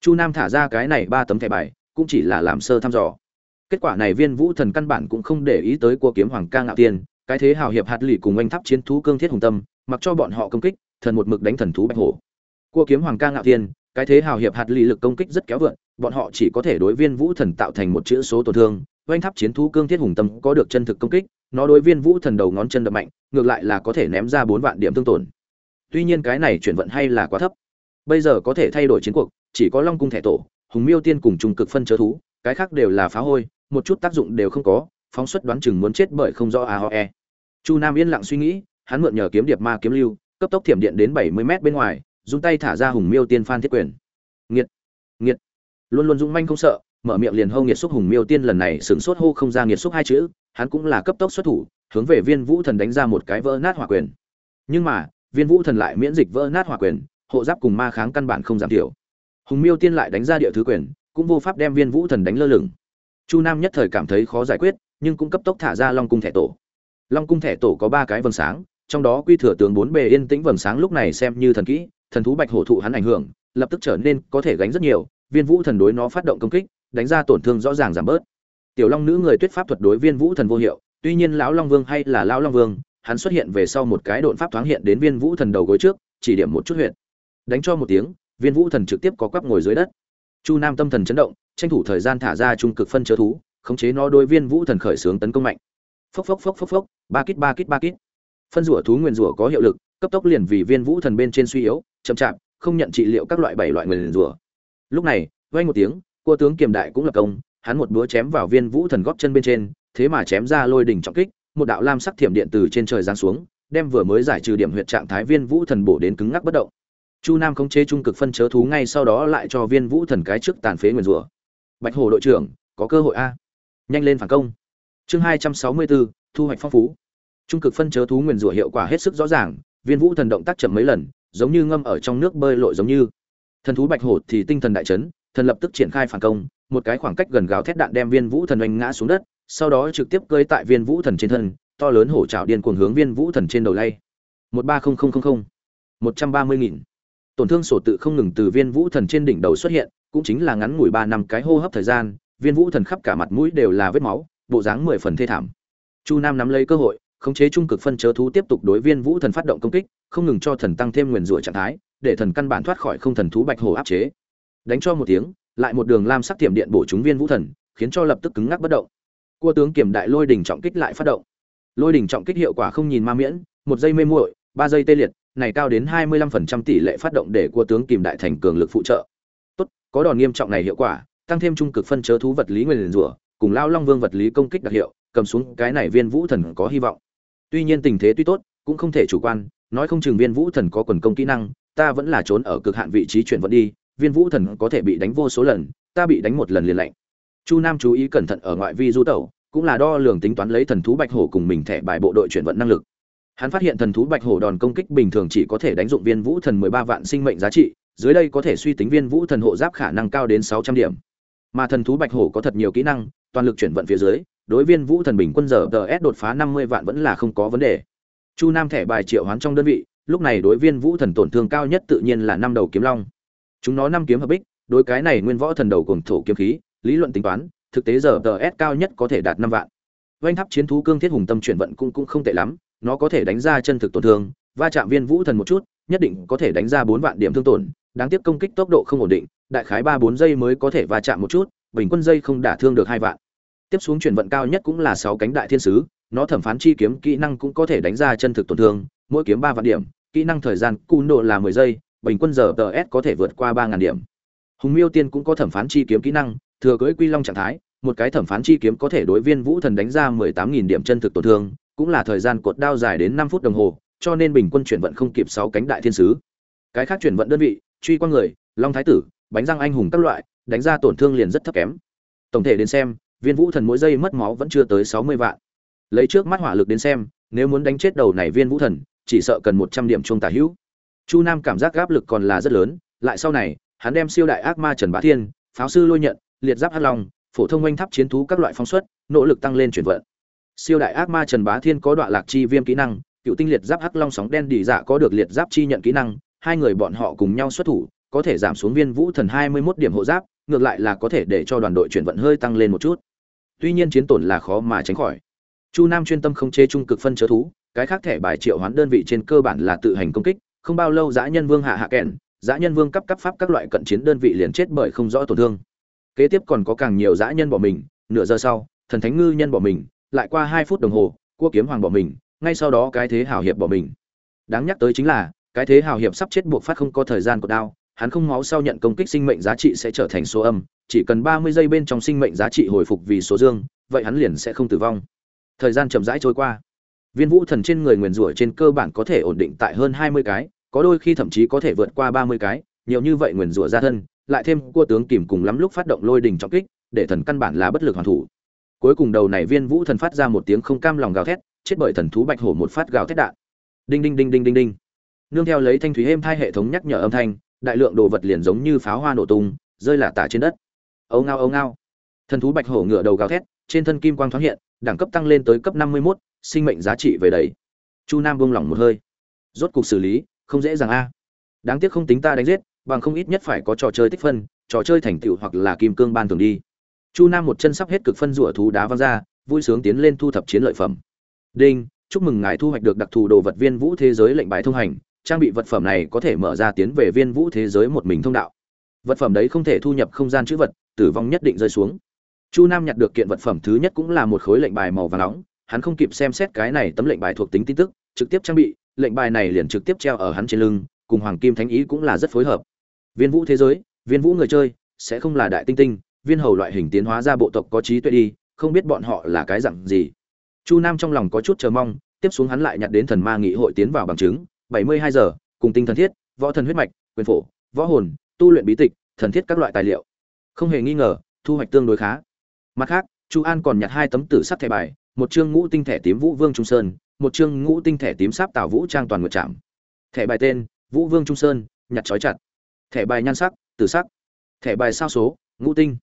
A: Chu nam thả ra cái này ba tấm thẻ bài, cũng chỉ là làm sơ thăm dò. Kết quả này viên vũ thần căn bản cũng không để ý tới cua kiếm hoàng ca ngạo tiên cái thế hào hiệp hạt lì cùng oanh tháp chiến thú cương thiết hùng tâm, mặc cho bọn họ công kích, thần một mực đánh thần thú bạch hổ. Cua kiếm hoàng ca ngạo tiên cái thế hào hiệp hạt lì lực công kích rất kéo vượn, bọn họ chỉ có thể đối viên vũ thần tạo thành một chữ số tổn thương, oanh tháp chiến thú cương thiết hùng tâm có được chân thực công kích, nó đối viên vũ thần đầu ngón chân đập mạnh, ngược lại là có thể ném ra bốn vạn điểm thương tổn. Tuy nhiên cái này chuyển vận hay là quá thấp. Bây giờ có thể thay đổi chiến cuộc, chỉ có long cung thẻ tổ, hùng miêu tiên cùng trung cực phân chớ thú, cái khác đều là phá hôi, một chút tác dụng đều không có, phóng xuất đoán chừng muốn chết bởi không rõ a ho e. Chu nam yên lặng suy nghĩ, hắn mượn nhờ kiếm điệp ma kiếm lưu, cấp tốc thiểm điện đến bảy mươi mét bên ngoài dùng tay thả ra hùng miêu tiên phan thiết quyền. Nghiệt nghiệt. Luôn luôn dũng manh không sợ, mở miệng liền hô nghiệt xúc hùng miêu tiên lần này sửng sốt hô không ra nghiệt xúc hai chữ, hắn cũng là cấp tốc xuất thủ, hướng về viên vũ thần đánh ra một cái vỡ nát hỏa quyền. Nhưng mà, viên vũ thần lại miễn dịch vỡ nát hỏa quyền, hộ giáp cùng ma kháng căn bản không giảm thiểu. Hùng miêu tiên lại đánh ra địa thứ quyền, cũng vô pháp đem viên vũ thần đánh lơ lửng. Chu nam nhất thời cảm thấy khó giải quyết, nhưng cũng cấp tốc thả ra long cung thẻ tổ. Long cung thẻ tổ có ba cái vầng sáng, trong đó quy thừa tướng bốn bề yên tĩnh vầng sáng lúc này xem như thần kỹ thần thú bạch hổ thụ hắn ảnh hưởng, lập tức trở nên có thể gánh rất nhiều, viên vũ thần đối nó phát động công kích, đánh ra tổn thương rõ ràng giảm bớt. Tiểu long nữ người tuyết pháp thuật đối viên vũ thần vô hiệu, tuy nhiên lão long vương hay là lão long vương, hắn xuất hiện về sau một cái độn pháp thoáng hiện đến viên vũ thần đầu gối trước, chỉ điểm một chút huyệt. Đánh cho một tiếng, viên vũ thần trực tiếp có quắp ngồi dưới đất. Chu nam tâm thần chấn động, tranh thủ thời gian thả ra trung cực phân chớ thú, khống chế nó đối viên vũ thần khởi xướng tấn công mạnh. Phốc phốc phốc phốc phốc, ba kích ba kích ba kích phân rủa thú nguyên rủa có hiệu lực cấp tốc liền vì viên vũ thần bên trên suy yếu, chậm chạp, không nhận trị liệu các loại bảy loại nguyền rủa lúc này vay một tiếng, cua tướng kiềm đại cũng lập công, hắn một búa chém vào viên vũ thần góp chân bên trên, thế mà chém ra lôi đỉnh trọng kích, một đạo lam sắc thiểm điện từ trên trời giáng xuống, đem vừa mới giải trừ điểm huyệt trạng thái viên vũ thần bổ đến cứng ngắc bất động. Chu nam khống chế trung cực phân chớ thú ngay sau đó lại cho viên vũ thần cái trước tàn phế nguyền rủa bạch hồ đội trưởng, có cơ hội a. Nhanh lên phản công. Chương hai trăm sáu mươi bốn, thu hoạch phong phú. Trung cực phân chớ thú nguyền rủa hiệu quả hết sức rõ ràng viên vũ thần động tác chậm mấy lần, giống như ngâm ở trong nước bơi lội giống như. Thần thú bạch hổ thì tinh thần đại chấn, thần lập tức triển khai phản công, một cái khoảng cách gần gào thét đạn đem viên vũ thần oanh ngã xuống đất, sau đó trực tiếp cơi tại viên vũ thần trên thân, to lớn hổ trào điên cuồng hướng viên vũ thần trên đầu lay. Một ba không không không không. Một trăm ba mươi nghìn. Tổn thương sổ tự không ngừng từ viên vũ thần trên đỉnh đầu xuất hiện, cũng chính là ngắn ngủi ba năm cái hô hấp thời gian, viên vũ thần khắp cả mặt mũi đều là vết máu, bộ dáng mười phần thê thảm. Chu nam nắm lấy cơ hội khống chế trung cực phân chớ thú tiếp tục đối viên vũ thần phát động công kích, không ngừng cho thần tăng thêm nguyền rủa trạng thái, để thần căn bản thoát khỏi không thần thú bạch hổ áp chế. Đánh cho một tiếng, lại một đường lam sắc tiệm điện bổ trúng viên vũ thần, khiến cho lập tức cứng ngắc bất động. Cua tướng kiểm đại lôi đỉnh trọng kích lại phát động. Lôi đỉnh trọng kích hiệu quả không nhìn ma miễn, một giây mê muội, ba giây tê liệt, này cao đến hai mươi lăm phần trăm tỷ lệ phát động để cua tướng kìm đại thành cường lực phụ trợ. Tốt, có đòn nghiêm trọng này hiệu quả, tăng thêm trung cực phân chớ thú vật lý nguyên rủa, cùng lao long vương vật lý công kích đặc hiệu, cầm xuống cái này viên vũ thần có hy vọng tuy nhiên tình thế tuy tốt, cũng không thể chủ quan, nói không chừng viên vũ thần có quần công kỹ năng, ta vẫn là trốn ở cực hạn vị trí chuyển vận đi, viên vũ thần có thể bị đánh vô số lần, ta bị đánh một lần liền lạnh. Chu nam chú ý cẩn thận ở ngoại vi du tẩu, cũng là đo lường tính toán lấy thần thú bạch hổ cùng mình thẻ bài bộ đội chuyển vận năng lực. Hắn phát hiện thần thú bạch hổ đòn công kích bình thường chỉ có thể đánh dụng viên vũ thần mười ba vạn sinh mệnh giá trị, dưới đây có thể suy tính viên vũ thần hộ giáp khả năng cao đến sáu trăm điểm. Mà thần thú bạch hổ có thật nhiều kỹ năng, toàn lực chuyển vận phía dưới đối viên vũ thần bình quân giờ ts đột phá năm mươi vạn vẫn là không có vấn đề. Chu nam thẻ bài triệu hoán trong đơn vị, lúc này đối viên vũ thần tổn thương cao nhất tự nhiên là năm đầu kiếm long. Chúng nó năm kiếm hợp bích, đối cái này nguyên võ thần đầu cùng thổ kiếm khí, lý luận tính toán, thực tế giờ ts cao nhất có thể đạt năm vạn. Oanh tháp chiến thú cương thiết hùng tâm chuyển vận cũng cũng không tệ lắm, nó có thể đánh ra chân thực tổn thương, va chạm viên vũ thần một chút, nhất định có thể đánh ra bốn vạn điểm thương tổn, đáng tiếc công kích tốc độ không ổn định, đại khái ba bốn giây mới có thể va chạm một chút, bình quân giây không đả thương được hai vạn tiếp xuống chuyển vận cao nhất cũng là sáu cánh đại thiên sứ, nó thẩm phán chi kiếm kỹ năng cũng có thể đánh ra chân thực tổn thương, mỗi kiếm ba vạn điểm, kỹ năng thời gian cun độ là mười giây, bình quân giờ ts có thể vượt qua ba ngàn điểm. Hùng miêu tiên cũng có thẩm phán chi kiếm kỹ năng, thừa cưỡi quy long trạng thái, một cái thẩm phán chi kiếm có thể đối viên vũ thần đánh ra mười tám nghìn điểm chân thực tổn thương, cũng là thời gian cột đao dài đến năm phút đồng hồ, cho nên bình quân chuyển vận không kịp sáu cánh đại thiên sứ. Cái khác chuyển vận đơn vị, truy quang người, long thái tử, bánh răng anh hùng các loại, đánh ra tổn thương liền rất thấp kém. Tổng thể đến xem viên vũ thần mỗi giây mất máu vẫn chưa tới sáu mươi vạn. Lấy trước mắt hỏa lực đến xem, nếu muốn đánh chết đầu này viên vũ thần, chỉ sợ cần một trăm điểm chuông tả hữu. Chu nam cảm giác áp lực còn là rất lớn, lại sau này, hắn đem siêu đại ác ma trần bá thiên, pháo sư lôi nhận, liệt giáp hắc long, phổ thông oanh tháp chiến thú các loại phong suất nỗ lực tăng lên chuyển vận. Siêu đại ác ma trần bá thiên có đoạn lạc chi viêm kỹ năng, cựu tinh liệt giáp hắc long sóng đen đỉ dạ có được liệt giáp chi nhận kỹ năng, hai người bọn họ cùng nhau xuất thủ, có thể giảm xuống viên vũ thần hai mươi 21 điểm hộ giáp, ngược lại là có thể để cho đoàn đội chuyển vận hơi tăng lên một chút tuy nhiên chiến tổn là khó mà tránh khỏi. Chu nam chuyên tâm không chế trung cực phân chớ thú, cái khác thẻ bài triệu hoán đơn vị trên cơ bản là tự hành công kích, không bao lâu dã nhân vương hạ hạ kèn dã nhân vương cấp cấp pháp các loại cận chiến đơn vị liền chết bởi không rõ tổn thương. Kế tiếp còn có càng nhiều dã nhân bỏ mình, nửa giờ sau, thần thánh ngư nhân bỏ mình, lại qua hai phút đồng hồ, cua kiếm hoàng bỏ mình, ngay sau đó cái thế hào hiệp bỏ mình. Đáng nhắc tới chính là, cái thế hào hiệp sắp chết buộc phát không có thời gian của đao hắn không máu sau nhận công kích sinh mệnh giá trị sẽ trở thành số âm, chỉ cần ba mươi giây bên trong sinh mệnh giá trị hồi phục vì số dương, vậy hắn liền sẽ không tử vong. Thời gian chậm rãi trôi qua. Viên vũ thần trên người nguyền rủa trên cơ bản có thể ổn định tại hơn hai mươi cái, có đôi khi thậm chí có thể vượt qua ba mươi cái, nhiều như vậy nguyền rủa ra thân, lại thêm cua tướng kìm cùng lắm lúc phát động lôi đình trọng kích, để thần căn bản là bất lực hoàn thủ. Cuối cùng đầu này viên vũ thần phát ra một tiếng không cam lòng gào thét, chết bởi thần thú bạch hổ một phát gào thét đạn. Đinh đinh đinh đinh đinh đinh. Nương theo lấy thanh thúy êm thai hệ thống nhắc nhở âm thanh đại lượng đồ vật liền giống như pháo hoa nổ tung rơi lả tả trên đất. Âu ngao âu ngao. Thần thú bạch hổ ngựa đầu gào thét trên thân kim quang thoáng hiện đẳng cấp tăng lên tới cấp năm mươi 51, sinh mệnh giá trị về đầy. Chu nam buông lỏng một hơi. Rốt cục xử lý không dễ dàng a. Đáng tiếc không tính ta đánh giết bằng không ít nhất phải có trò chơi tích phân trò chơi thành tựu hoặc là kim cương ban thưởng đi. Chu nam một chân sắp hết cực phân rủa thú đá văng ra vui sướng tiến lên thu thập chiến lợi phẩm. Đinh chúc mừng ngài thu hoạch được đặc thù đồ vật viên vũ thế giới lệnh bài thông hành trang bị vật phẩm này có thể mở ra tiến về viên vũ thế giới một mình thông đạo. Vật phẩm đấy không thể thu nhập không gian chữ vật, tử vong nhất định rơi xuống. Chu nam nhặt được kiện vật phẩm thứ nhất cũng là một khối lệnh bài màu vàng nóng, hắn không kịp xem xét cái này tấm lệnh bài thuộc tính tin tức, trực tiếp trang bị, lệnh bài này liền trực tiếp treo ở hắn trên lưng, cùng hoàng kim thánh ý cũng là rất phối hợp. Viên vũ thế giới, viên vũ người chơi, sẽ không là đại tinh tinh, viên hầu loại hình tiến hóa ra bộ tộc có trí tuệ đi, không biết bọn họ là cái dặn gì. Chu nam trong lòng có chút chờ mong, tiếp xuống hắn lại nhặt đến thần ma nghị hội tiến vào bằng chứng bảy mươi hai giờ, cùng tinh thần thiết, võ thần huyết mạch, quyền phổ, võ hồn, tu luyện bí tịch, thần thiết các loại tài liệu. Không hề nghi ngờ, thu hoạch tương đối khá. Mặt khác, chu an còn nhặt hai tấm tử sắt thẻ bài, một chương ngũ tinh thẻ tím vũ vương trung sơn, một chương ngũ tinh thẻ tím sáp tạo vũ trang toàn nguyệt trạm thẻ bài tên, vũ vương trung sơn, nhặt trói chặt. Thẻ bài nhan sắc, tử sắc. Thẻ bài sao số, ngũ tinh.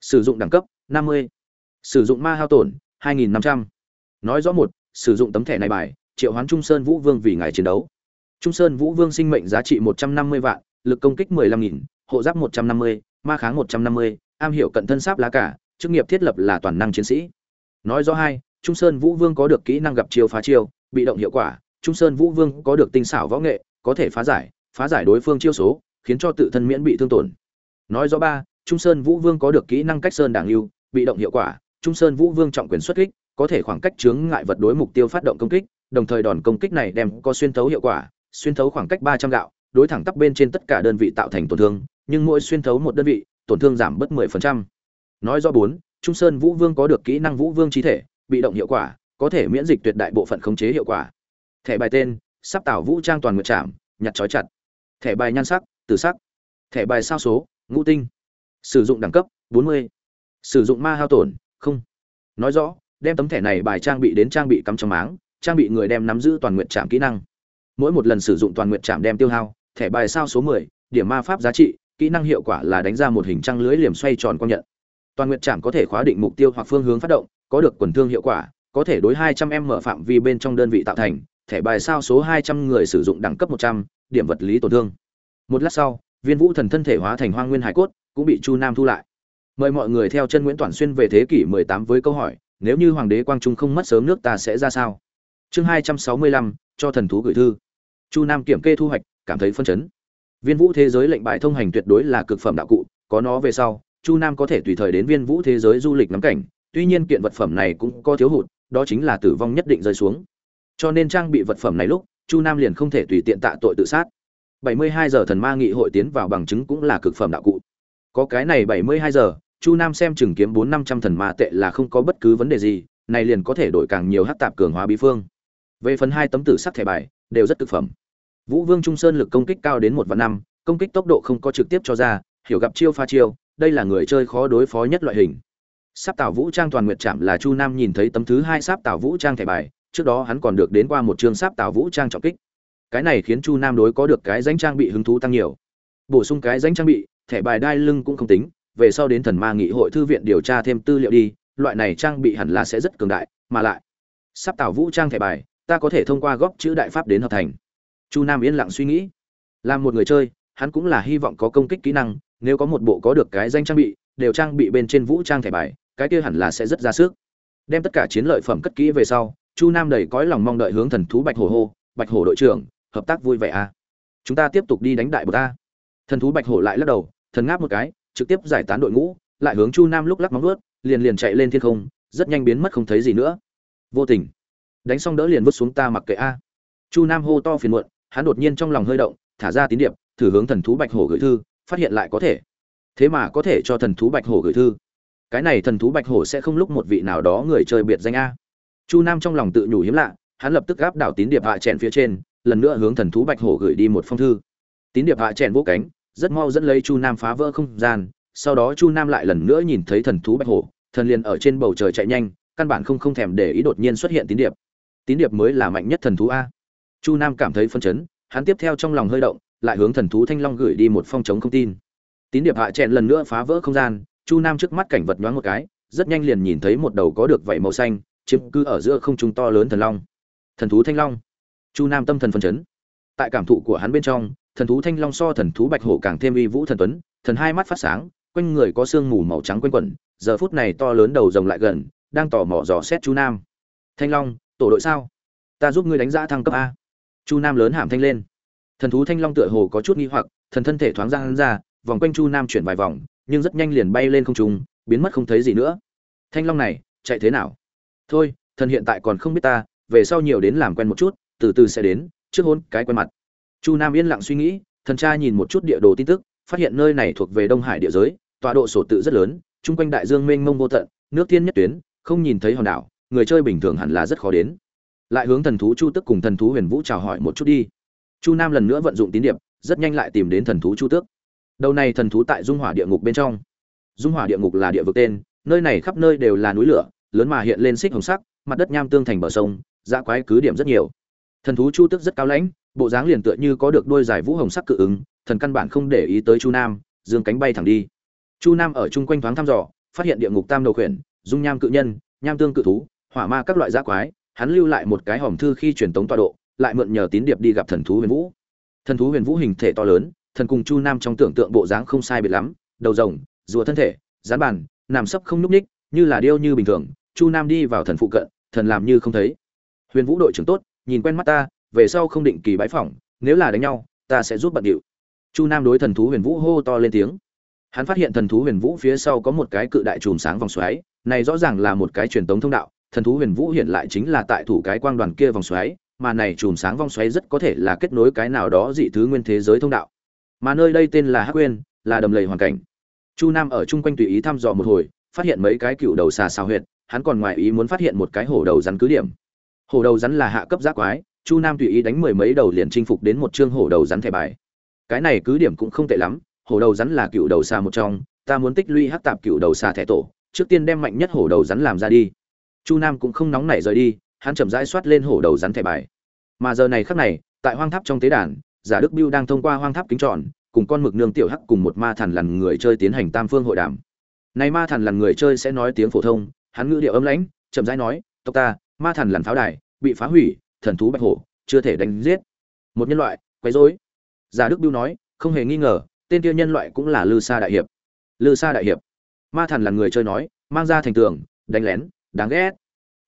A: Sử dụng đẳng cấp 50. sử dụng ma hao tổn 2.500. nói rõ một, sử dụng tấm thẻ này bài, triệu hoán trung sơn vũ vương vì ngài chiến đấu trung sơn vũ vương sinh mệnh giá trị 150 vạn lực công kích 15.000, hộ giáp 150, ma kháng 150, am hiểu cận thân sáp lá cả chức nghiệp thiết lập là toàn năng chiến sĩ. Nói rõ hai trung sơn vũ vương có được kỹ năng gặp chiêu phá chiêu bị động hiệu quả. Trung sơn vũ vương có được tinh xảo võ nghệ có thể phá giải phá giải đối phương chiêu số khiến cho tự thân miễn bị thương tổn. Nói rõ ba trung sơn vũ vương có được kỹ năng cách sơn đảng lưu bị động hiệu quả. Trung sơn vũ vương trọng quyền xuất kích có thể khoảng cách chướng ngại vật đối mục tiêu phát động công kích đồng thời đòn công kích này đem có xuyên thấu hiệu quả xuyên thấu khoảng cách ba trăm gạo, đối thẳng tắp bên trên tất cả đơn vị tạo thành tổn thương, nhưng mỗi xuyên thấu một đơn vị, tổn thương giảm bớt 10%. nói rõ bốn, trung sơn vũ vương có được kỹ năng vũ vương chi thể, bị động hiệu quả, có thể miễn dịch tuyệt đại bộ phận khống chế hiệu quả. Thẻ bài tên, sắp tạo vũ trang toàn nguyệt trạm nhặt trói chặt. Thẻ bài nhan sắc từ sắc. Thẻ bài sao số, ngũ tinh. Sử dụng đẳng cấp 40. sử dụng ma hao tổn, không. Nói rõ, đem tấm thẻ này bài trang bị đến trang bị cắm trong máng, trang bị người đem nắm giữ toàn nguyện trạm kỹ năng mỗi một lần sử dụng toàn nguyện trạm đem tiêu hao thẻ bài sao số 10, điểm ma pháp giá trị kỹ năng hiệu quả là đánh ra một hình trăng lưới liềm xoay tròn quang nhận. Toàn nguyện trạm có thể khóa định mục tiêu hoặc phương hướng phát động có được quần thương hiệu quả có thể đối 200 em mở phạm vi bên trong đơn vị tạo thành thẻ bài sao số 200 người sử dụng đẳng cấp 100, điểm vật lý tổn thương. Một lát sau viên vũ thần thân thể hóa thành hoang nguyên hải cốt cũng bị chu nam thu lại. Mời mọi người theo chân nguyễn toàn xuyên về thế kỷ 18 với câu hỏi nếu như hoàng đế quang trung không mất sớm nước ta sẽ ra sao? Chương hai trăm sáu mươi lăm cho thần thú gửi thư chu nam kiểm kê thu hoạch, cảm thấy phân chấn. Viên vũ thế giới lệnh bài thông hành tuyệt đối là cực phẩm đạo cụ, có nó về sau, chu nam có thể tùy thời đến viên vũ thế giới du lịch ngắm cảnh, tuy nhiên kiện vật phẩm này cũng có thiếu hụt, đó chính là tử vong nhất định rơi xuống. Cho nên trang bị vật phẩm này lúc, chu nam liền không thể tùy tiện tạ tội tự sát. 72 giờ thần ma nghị hội tiến vào bằng chứng cũng là cực phẩm đạo cụ. Có cái này 72 giờ, chu nam xem chừng kiếm bốn năm trăm thần ma tệ là không có bất cứ vấn đề gì, này liền có thể đổi càng nhiều hát tạp cường hóa bí phương. Về phần hai tấm tử sắc thẻ bài, đều rất cực phẩm vũ vương trung sơn lực công kích cao đến một vạn năm, công kích tốc độ không có trực tiếp cho ra, hiểu gặp chiêu pha chiêu, đây là người chơi khó đối phó nhất loại hình. Sắp tạo vũ trang toàn nguyệt trạm là chu nam nhìn thấy tấm thứ hai sắp tạo vũ trang thẻ bài, trước đó hắn còn được đến qua một chương sắp tạo vũ trang trọng kích. Cái này khiến chu nam đối có được cái danh trang bị hứng thú tăng nhiều. Bổ sung cái danh trang bị, thẻ bài đai lưng cũng không tính, về sau đến thần ma nghị hội thư viện điều tra thêm tư liệu đi, loại này trang bị hẳn là sẽ rất cường đại, mà lại sắp tạo vũ trang thẻ bài, ta có thể thông qua góp chữ đại pháp đến hợp thành chu nam yên lặng suy nghĩ. Làm một người chơi, hắn cũng là hy vọng có công kích kỹ năng, nếu có một bộ có được cái danh trang bị, đều trang bị bên trên vũ trang thẻ bài, cái kia hẳn là sẽ rất ra sức. Đem tất cả chiến lợi phẩm cất kỹ về sau, chu nam đầy cõi lòng mong đợi hướng thần thú bạch hổ hô, bạch hổ đội trưởng, hợp tác vui vẻ à. chúng ta tiếp tục đi đánh đại bờ ta. Thần thú bạch hổ lại lắc đầu, thần ngáp một cái, trực tiếp giải tán đội ngũ, lại hướng chu nam lúc lắc móng ướt liền liền chạy lên thiên không, rất nhanh biến mất không thấy gì nữa. Vô tình, đánh xong đỡ liền vứt xuống ta mặc kệ a. Chu nam hô to phiền muộn hắn đột nhiên trong lòng hơi động, thả ra tín điệp, thử hướng thần thú bạch hổ gửi thư, phát hiện lại có thể. Thế mà có thể cho thần thú bạch hổ gửi thư. Cái này thần thú bạch hổ sẽ không lúc một vị nào đó người chơi biệt danh a. Chu nam trong lòng tự nhủ hiếm lạ, hắn lập tức gáp đảo tín điệp hạ chèn phía trên, lần nữa hướng thần thú bạch hổ gửi đi một phong thư. Tín điệp hạ chèn vỗ cánh, rất mau dẫn lấy chu nam phá vỡ không gian, sau đó chu nam lại lần nữa nhìn thấy thần thú bạch hổ, thần liền ở trên bầu trời chạy nhanh, căn bản không không thèm để ý đột nhiên xuất hiện tín điệp. Tín điệp mới là mạnh nhất thần thú a chu nam cảm thấy phân chấn, hắn tiếp theo trong lòng hơi động, lại hướng thần thú thanh long gửi đi một phong chống không tin. Tín điệp hạ chèn lần nữa phá vỡ không gian, chu nam trước mắt cảnh vật nhoáng một cái, rất nhanh liền nhìn thấy một đầu có được vảy màu xanh, chiếm cứ ở giữa không trung to lớn thần long. Thần thú thanh long. Chu nam tâm thần phân chấn. Tại cảm thụ của hắn bên trong, thần thú thanh long so thần thú bạch hổ càng thêm uy vũ thần tuấn, thần hai mắt phát sáng, quanh người có sương mù màu trắng quanh quẩn, giờ phút này to lớn đầu rồng lại gần, đang tỏ mỏ dò xét chu nam. Thanh long, tổ đội sao? Ta giúp ngươi đánh giá thăng cấp a chu nam lớn hàm thanh lên. Thần thú thanh long tựa hồ có chút nghi hoặc, thần thân thể thoáng ra hắn ra, vòng quanh chu nam chuyển vài vòng, nhưng rất nhanh liền bay lên không trung, biến mất không thấy gì nữa. Thanh long này, chạy thế nào? Thôi, thần hiện tại còn không biết ta, về sau nhiều đến làm quen một chút, từ từ sẽ đến, trước hôn cái quen mặt. Chu nam yên lặng suy nghĩ, thần tra nhìn một chút địa đồ tin tức, phát hiện nơi này thuộc về đông hải địa giới, tọa độ sổ tự rất lớn, chung quanh đại dương mênh mông vô tận, nước thiên nhất tuyến, không nhìn thấy hòn đảo, người chơi bình thường hẳn là rất khó đến lại hướng thần thú chu tước cùng thần thú huyền vũ chào hỏi một chút đi. Chu nam lần nữa vận dụng tín điệp, rất nhanh lại tìm đến thần thú chu tước. Đầu này thần thú tại dung hỏa địa ngục bên trong. Dung hỏa địa ngục là địa vực tên, nơi này khắp nơi đều là núi lửa, lớn mà hiện lên xích hồng sắc, mặt đất nham tương thành bờ sông, dã quái cứ điểm rất nhiều. Thần thú chu tước rất cao lãnh, bộ dáng liền tựa như có được đôi giải vũ hồng sắc cự ứng, thần căn bản không để ý tới chu nam, dương cánh bay thẳng đi. Chu nam ở chung quanh thoáng thăm dò, phát hiện địa ngục tam đầu khuyển, dung nham cự nhân, nham tương cự thú, hỏa ma các loại dã quái hắn lưu lại một cái hòm thư khi truyền tống tọa độ, lại mượn nhờ tín điệp đi gặp thần thú huyền vũ. Thần thú huyền vũ hình thể to lớn, thần cùng chu nam trong tưởng tượng bộ dáng không sai biệt lắm, đầu rồng, rùa thân thể gián bàn, nằm sấp không nhúc ních như là điêu như bình thường. Chu nam đi vào thần phụ cận, thần làm như không thấy. Huyền vũ đội trưởng tốt, nhìn quen mắt ta, về sau không định kỳ bãi phỏng, nếu là đánh nhau, ta sẽ giúp bận điệu. Chu nam đối thần thú huyền vũ hô to lên tiếng. Hắn phát hiện thần thú huyền vũ phía sau có một cái cự đại chùm sáng vòng xoáy, này rõ ràng là một cái truyền tống thông đạo thần thú huyền vũ hiện lại chính là tại thủ cái quang đoàn kia vòng xoáy mà này chùm sáng vòng xoáy rất có thể là kết nối cái nào đó dị thứ nguyên thế giới thông đạo. Mà nơi đây tên là hắc uyên, là đầm lầy hoàn cảnh. Chu nam ở chung quanh tùy ý thăm dò một hồi phát hiện mấy cái cựu đầu xà xào huyệt hắn còn ngoài ý muốn phát hiện một cái hổ đầu rắn cứ điểm. Hổ đầu rắn là hạ cấp giác quái chu nam tùy ý đánh mười mấy đầu liền chinh phục đến một chương hổ đầu rắn thẻ bài. Cái này cứ điểm cũng không tệ lắm hổ đầu rắn là cựu đầu xà một trong ta muốn tích lũy hắc tạp cựu đầu xà thẻ tổ trước tiên đem mạnh nhất hổ đầu rắn làm ra đi chu nam cũng không nóng nảy rời đi, hắn chậm rãi soát lên hổ đầu rắn thẻ bài. Mà giờ này khắc này, tại hoang tháp trong tế đàn, giả đức biêu đang thông qua hoang tháp kính tròn, cùng con mực nương tiểu hắc cùng một ma thần lằn người chơi tiến hành tam phương hội đàm. Này ma thần lằn người chơi sẽ nói tiếng phổ thông, hắn ngữ điệu âm lãnh, chậm rãi nói, tộc ta, ma thần lằn pháo đài, bị phá hủy, thần thú bạch hổ, chưa thể đánh giết. Một nhân loại, quấy rối. Giả đức biêu nói, không hề nghi ngờ, tên kia nhân loại cũng là lư sa đại hiệp. Lư sa đại hiệp. Ma thần là người chơi nói, mang ra thành tường, đánh lén đáng ghét.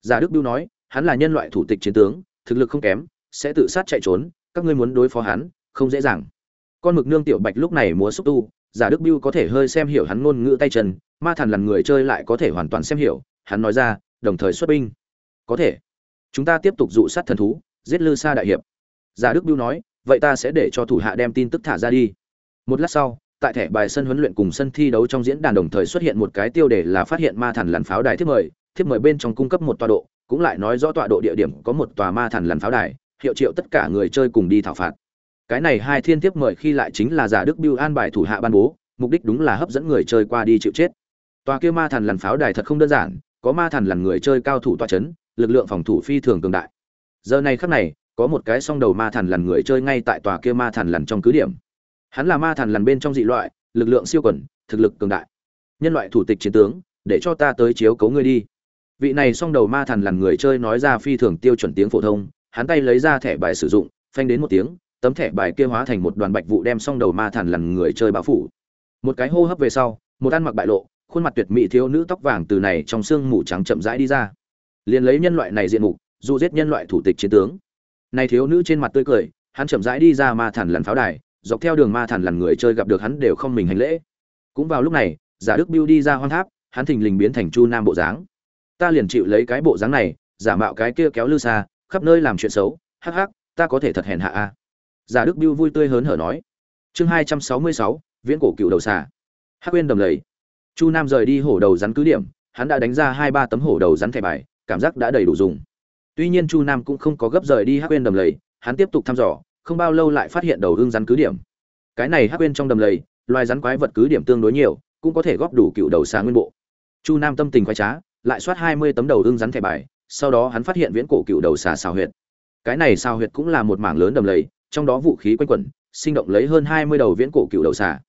A: Giả đức biêu nói, hắn là nhân loại thủ tịch chiến tướng, thực lực không kém, sẽ tự sát chạy trốn, các ngươi muốn đối phó hắn, không dễ dàng. Con mực nương tiểu bạch lúc này múa xúc tu, giả đức biêu có thể hơi xem hiểu hắn ngôn ngữ tay chân, ma thần lần người chơi lại có thể hoàn toàn xem hiểu, hắn nói ra, đồng thời xuất binh. Có thể. Chúng ta tiếp tục dụ sát thần thú, giết lư sa đại hiệp. Giả đức biêu nói, vậy ta sẽ để cho thủ hạ đem tin tức thả ra đi. Một lát sau, tại thẻ bài sân huấn luyện cùng sân thi đấu trong diễn đàn đồng thời xuất hiện một cái tiêu đề là phát hiện ma thần lằn pháo đài thiết mời thiếp mời bên trong cung cấp một tọa độ, cũng lại nói rõ tọa độ địa điểm có một tòa ma thần lằn pháo đài, hiệu triệu tất cả người chơi cùng đi thảo phạt. Cái này hai thiên thiếp mời khi lại chính là giả đức biêu an bài thủ hạ ban bố, mục đích đúng là hấp dẫn người chơi qua đi chịu chết. Tòa kia ma thần lằn pháo đài thật không đơn giản, có ma thần lằn người chơi cao thủ toa chấn, lực lượng phòng thủ phi thường cường đại. Giờ này khắc này, có một cái song đầu ma thần lằn người chơi ngay tại tòa kia ma thần lằn trong cứ điểm. Hắn là ma thần lằn bên trong dị loại, lực lượng siêu quẩn thực lực cường đại. Nhân loại thủ tịch chiến tướng, để cho ta tới chiếu cấu ngươi đi vị này song đầu ma thần lằn người chơi nói ra phi thường tiêu chuẩn tiếng phổ thông, hắn tay lấy ra thẻ bài sử dụng, phanh đến một tiếng, tấm thẻ bài kia hóa thành một đoàn bạch vụ đem song đầu ma thần lằn người chơi báo phủ. Một cái hô hấp về sau, một ăn mặc bại lộ, khuôn mặt tuyệt mỹ thiếu nữ tóc vàng từ này trong xương mù trắng chậm rãi đi ra. Liền lấy nhân loại này diện mục dù giết nhân loại thủ tịch chiến tướng. Này thiếu nữ trên mặt tươi cười, hắn chậm rãi đi ra ma thần lằn pháo đài, dọc theo đường ma thần lằn người chơi gặp được hắn đều không mình hành lễ. Cũng vào lúc này, giả đức biêu đi ra hoang tháp, hắn thình lình biến thành chu nam bộ dáng ta liền chịu lấy cái bộ dáng này, giả mạo cái kia kéo lư xa, khắp nơi làm chuyện xấu, hắc hắc, ta có thể thật hèn hạ a. Giả đức biêu vui tươi hớn hở nói. Chương hai trăm sáu mươi sáu, viễn cổ cựu đầu xà. Hắc quên đầm lầy. Chu nam rời đi hổ đầu rắn cứ điểm, hắn đã đánh ra hai ba tấm hổ đầu rắn thẻ bài, cảm giác đã đầy đủ dùng. Tuy nhiên chu nam cũng không có gấp rời đi hắc quên đầm lầy, hắn tiếp tục thăm dò, không bao lâu lại phát hiện đầu hương rắn cứ điểm. Cái này hắc quên trong đầm lầy, loài rắn quái vật cứ điểm tương đối nhiều, cũng có thể góp đủ cựu đầu xà nguyên bộ. Chu nam tâm tình khoái trá lại soát hai mươi tấm đầu ưng rắn thẻ bài, sau đó hắn phát hiện viễn cổ cựu đầu xà xào huyệt. Cái này xào huyệt cũng là một mảng lớn đầm lầy, trong đó vũ khí quanh quẩn, sinh động lấy hơn hai mươi đầu viễn cổ cựu đầu xà.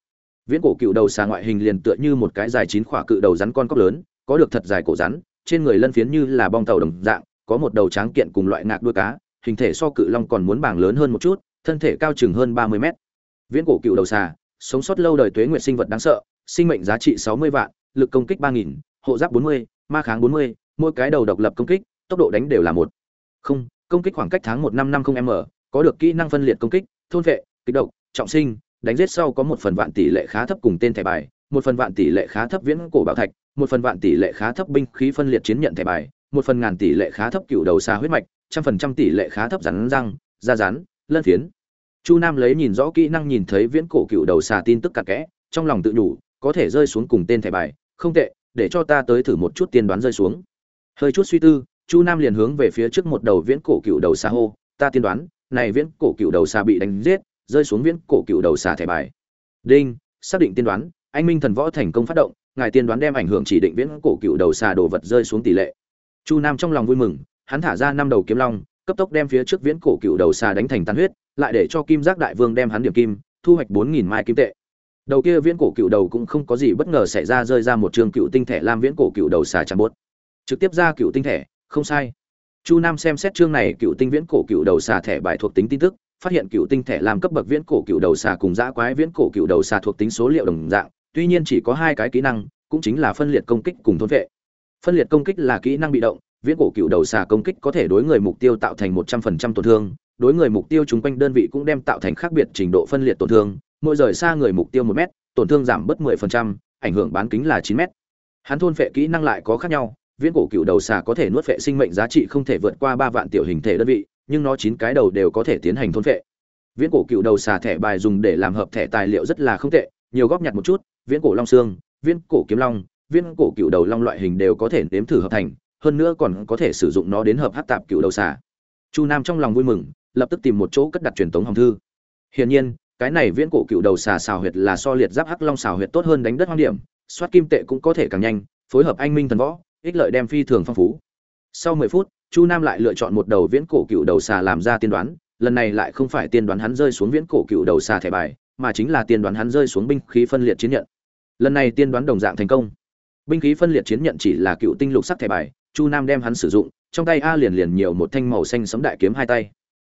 A: Viễn cổ cựu đầu xà ngoại hình liền tựa như một cái dài chín khỏa cự đầu rắn con cóc lớn, có được thật dài cổ rắn, trên người lân phiến như là bong tàu đồng dạng, có một đầu tráng kiện cùng loại ngạc đuôi cá, hình thể so cự long còn muốn bảng lớn hơn một chút, thân thể cao chừng hơn ba mươi mét. Viễn cổ cựu đầu xà, sống sót lâu đời tuế nguyện sinh vật đáng sợ, sinh mệnh giá trị sáu mươi vạn, lực công kích ba nghìn, hộ giáp bốn mươi ma kháng bốn mươi, mỗi cái đầu độc lập công kích, tốc độ đánh đều là một. Không, công kích khoảng cách tháng 1 năm năm không m, có được kỹ năng phân liệt công kích, thôn vệ, kích động, trọng sinh, đánh giết sau có một phần vạn tỷ lệ khá thấp cùng tên thẻ bài, một phần vạn tỷ lệ khá thấp viễn cổ bảo thạch, một phần vạn tỷ lệ khá thấp binh khí phân liệt chiến nhận thẻ bài, một phần ngàn tỷ lệ khá thấp cựu đầu xa huyết mạch, trăm phần trăm tỷ lệ khá thấp rắn răng, da rắn, lân phiến. Chu nam lấy nhìn rõ kỹ năng nhìn thấy viễn cổ cựu đầu xà tin tức cả kẽ, trong lòng tự nhủ, có thể rơi xuống cùng tên thẻ bài, không tệ để cho ta tới thử một chút tiên đoán rơi xuống. Hơi chút suy tư, chu nam liền hướng về phía trước một đầu viễn cổ cựu đầu xà hô, ta tiên đoán, này viễn cổ cựu đầu xà bị đánh giết, rơi xuống viễn cổ cựu đầu xà thẻ bài. Đinh, xác định tiên đoán, anh minh thần võ thành công phát động, ngài tiên đoán đem ảnh hưởng chỉ định viễn cổ cựu đầu xà đồ vật rơi xuống tỷ lệ. Chu nam trong lòng vui mừng, hắn thả ra năm đầu kiếm long, cấp tốc đem phía trước viễn cổ cựu đầu xà đánh thành tan huyết, lại để cho kim giác đại vương đem hắn điểm kim, thu hoạch bốn nghìn mai kim tệ đầu kia viễn cổ cựu đầu cũng không có gì bất ngờ xảy ra, rơi ra một trường cựu tinh thể lam viễn cổ cựu đầu xà chạm bốt. Trực tiếp ra cựu tinh thể, không sai. Chu nam xem xét chương này cựu tinh viễn cổ cựu đầu xà thẻ bài thuộc tính tin tức, phát hiện cựu tinh thể làm cấp bậc viễn cổ cựu đầu xà cùng dã quái viễn cổ cựu đầu xà thuộc tính số liệu đồng dạng, tuy nhiên chỉ có hai cái kỹ năng, cũng chính là phân liệt công kích cùng thôn vệ. Phân liệt công kích là kỹ năng bị động, viễn cổ cựu đầu xà công kích có thể đối người mục tiêu tạo thành một trăm phần trăm tổn thương, đối người mục tiêu chung quanh đơn vị cũng đem tạo thành khác biệt trình độ phân liệt tổn thương mỗi rời xa người mục tiêu một mét, tổn thương giảm bớt mười phần trăm, ảnh hưởng bán kính là 9 mét. hắn thôn phệ kỹ năng lại có khác nhau, viễn cổ cựu đầu xà có thể nuốt phệ sinh mệnh giá trị không thể vượt qua ba vạn tiểu hình thể đơn vị, nhưng nó chín cái đầu đều có thể tiến hành thôn phệ. Viễn cổ cựu đầu xà thẻ bài dùng để làm hợp thẻ tài liệu rất là không tệ, nhiều góp nhặt một chút, viễn cổ long xương, viễn cổ kiếm long, viễn cổ cựu đầu long loại hình đều có thể nếm thử hợp thành, hơn nữa còn có thể sử dụng nó đến hợp hát tạp cựu đầu xà. Chu nam trong lòng vui mừng, lập tức tìm một chỗ cất đặt truyền tống hồng thư. Hiển nhiên cái này viễn cổ cựu đầu xà xào huyệt là so liệt giáp hắc long xào huyệt tốt hơn đánh đất hoang điểm, soát kim tệ cũng có thể càng nhanh, phối hợp anh minh thần võ, ích lợi đem phi thường phong phú. Sau mười phút, chu nam lại lựa chọn một đầu viễn cổ cựu đầu xà làm ra tiên đoán, lần này lại không phải tiên đoán hắn rơi xuống viễn cổ cựu đầu xà thẻ bài, mà chính là tiên đoán hắn rơi xuống binh khí phân liệt chiến nhận. Lần này tiên đoán đồng dạng thành công. Binh khí phân liệt chiến nhận chỉ là cựu tinh lục sắc thẻ bài, chu nam đem hắn sử dụng, trong tay a liền liền nhiều một thanh màu xanh sấm đại kiếm hai tay.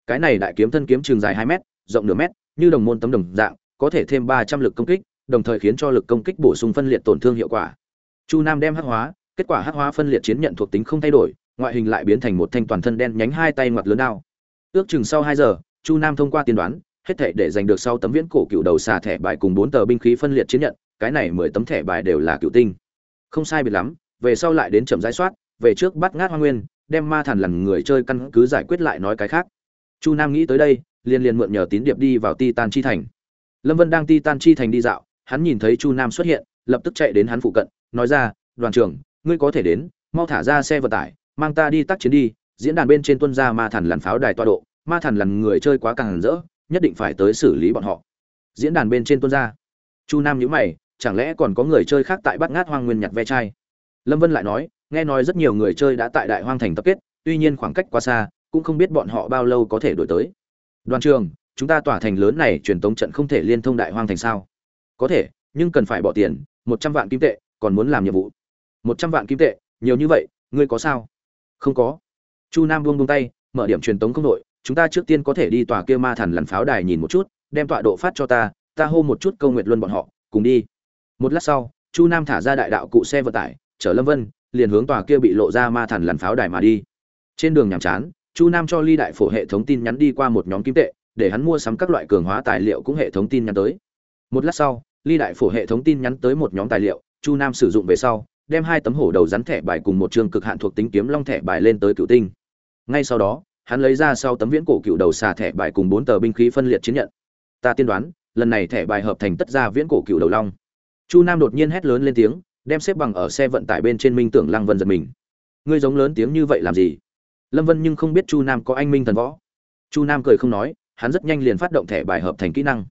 A: Cái này đại kiếm thân kiếm trường dài hai mét, rộng nửa mét như đồng môn tấm đồng dạng, có thể thêm ba trăm lực công kích, đồng thời khiến cho lực công kích bổ sung phân liệt tổn thương hiệu quả. Chu nam đem hắc hóa, kết quả hắc hóa phân liệt chiến nhận thuộc tính không thay đổi, ngoại hình lại biến thành một thanh toàn thân đen nhánh hai tay ngoặt lớn đao. Ước chừng sau hai giờ, chu nam thông qua tiên đoán, hết thảy để giành được sau tấm viễn cổ cựu đầu xà thẻ bài cùng bốn tờ binh khí phân liệt chiến nhận, cái này mười tấm thẻ bài đều là cựu tinh. Không sai biệt lắm, về sau lại đến chậm giải soát, về trước bắt ngát hoa nguyên, đem ma thần lần người chơi căn cứ giải quyết lại nói cái khác. Chu nam nghĩ tới đây liền liền mượn nhờ tín điệp đi vào titan chi thành. Lâm vân đang titan chi thành đi dạo, hắn nhìn thấy chu nam xuất hiện, lập tức chạy đến hắn phụ cận, nói ra, đoàn trưởng, ngươi có thể đến, mau thả ra xe vận tải, mang ta đi tác chiến đi, diễn đàn bên trên tuân ra ma thần lằn pháo đài tọa độ, ma thần lằn người chơi quá càng rỡ, nhất định phải tới xử lý bọn họ. Diễn đàn bên trên tuân ra. Chu nam nhíu mày, chẳng lẽ còn có người chơi khác tại bát ngát hoang nguyên nhặt ve chai? Lâm vân lại nói, nghe nói rất nhiều người chơi đã tại đại hoang thành tập kết, tuy nhiên khoảng cách quá xa, cũng không biết bọn họ bao lâu có thể đuổi tới đoàn trường, chúng ta tỏa thành lớn này truyền tống trận không thể liên thông đại hoang thành sao? Có thể, nhưng cần phải bỏ tiền, một trăm vạn kim tệ, còn muốn làm nhiệm vụ. Một trăm vạn kim tệ, nhiều như vậy, ngươi có sao? Không có. Chu nam buông buông tay, mở điểm truyền tống không đội, chúng ta trước tiên có thể đi tòa kia ma thần lằn pháo đài nhìn một chút, đem tọa độ phát cho ta ta hô một chút câu nguyệt luân bọn họ, cùng đi. Một lát sau, chu nam thả ra đại đạo cụ xe vận tải, chở lâm vân, liền hướng tòa kia bị lộ ra ma thần lằn pháo đài mà đi. Trên đường nhàm chán chu nam cho ly đại phổ hệ thống tin nhắn đi qua một nhóm kim tệ, để hắn mua sắm các loại cường hóa tài liệu cũng hệ thống tin nhắn tới. Một lát sau, ly đại phổ hệ thống tin nhắn tới một nhóm tài liệu, chu nam sử dụng về sau, đem hai tấm hổ đầu rắn thẻ bài cùng một trường cực hạn thuộc tính kiếm long thẻ bài lên tới cựu tinh. Ngay sau đó, hắn lấy ra sau tấm viễn cổ cựu đầu xà thẻ bài cùng bốn tờ binh khí phân liệt chiến nhận. Ta tiên đoán, lần này thẻ bài hợp thành tất ra viễn cổ cựu đầu long. Chu nam đột nhiên hét lớn lên tiếng, đem xếp bằng ở xe vận tải bên trên minh tưởng lăng vân giật mình. Ngươi giống lớn tiếng như vậy làm gì? Lâm vân nhưng không biết chu nam có anh minh thần võ. Chu nam cười không nói, hắn rất nhanh liền phát động thẻ bài hợp thành kỹ năng.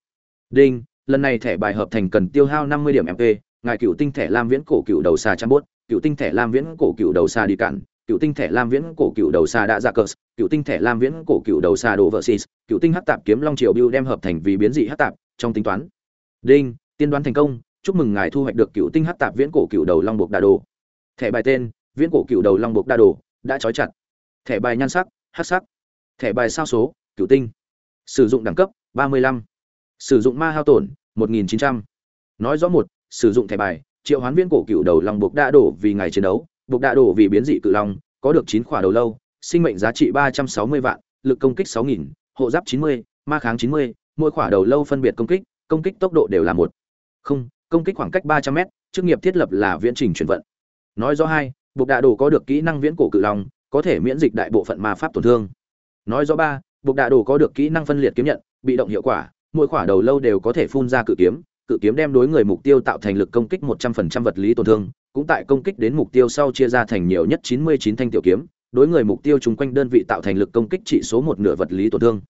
A: Đinh, lần này thẻ bài hợp thành cần tiêu hao năm mươi điểm mp ngài cựu tinh thẻ lam viễn cổ cựu đầu xà trăm bốt cựu tinh thẻ lam viễn cổ cựu đầu xà đi cản, cựu tinh thẻ lam viễn cổ cựu đầu xà đã ra dạ cờ, cựu tinh thẻ lam viễn cổ cựu đầu xà đồ vợ xì, cựu tinh hắc tạp kiếm long triều biêu đem hợp thành vì biến dị hắc tạp, trong tính toán. Đinh, tiên đoán thành công, chúc mừng ngài thu hoạch được cựu tinh hắc tạp viễn cổ cựu đầu long buộc đa đồ. Thẻ bài tên, viễn cổ cựu đầu long buộc đa đồ, đã trói chặt thẻ bài nhan sắc hát sắc thẻ bài sao số cựu tinh sử dụng đẳng cấp 35. sử dụng ma hao tổn 1900. nói rõ một sử dụng thẻ bài triệu hoán viên cổ cựu đầu long buộc đa đổ vì ngày chiến đấu buộc đa đổ vì biến dị cự long có được chín khỏa đầu lâu sinh mệnh giá trị 360 vạn lực công kích 6000, hộ giáp 90, ma kháng 90, mỗi khỏa đầu lâu phân biệt công kích công kích tốc độ đều là một không công kích khoảng cách 300 m chức nghiệp thiết lập là viễn trình chuyển vận nói rõ hai buộc đa đổ có được kỹ năng viễn cổ cự long có thể miễn dịch đại bộ phận ma pháp tổn thương. Nói rõ ba, buộc đạ đồ có được kỹ năng phân liệt kiếm nhận, bị động hiệu quả, mỗi khỏa đầu lâu đều có thể phun ra cự kiếm cự kiếm đem đối người mục tiêu tạo thành lực công kích một trăm phần trăm vật lý tổn thương, cũng tại công kích đến mục tiêu sau chia ra thành nhiều nhất chín mươi chín thanh tiểu kiếm, đối người mục tiêu chung quanh đơn vị tạo thành lực công kích trị số một nửa vật lý tổn thương.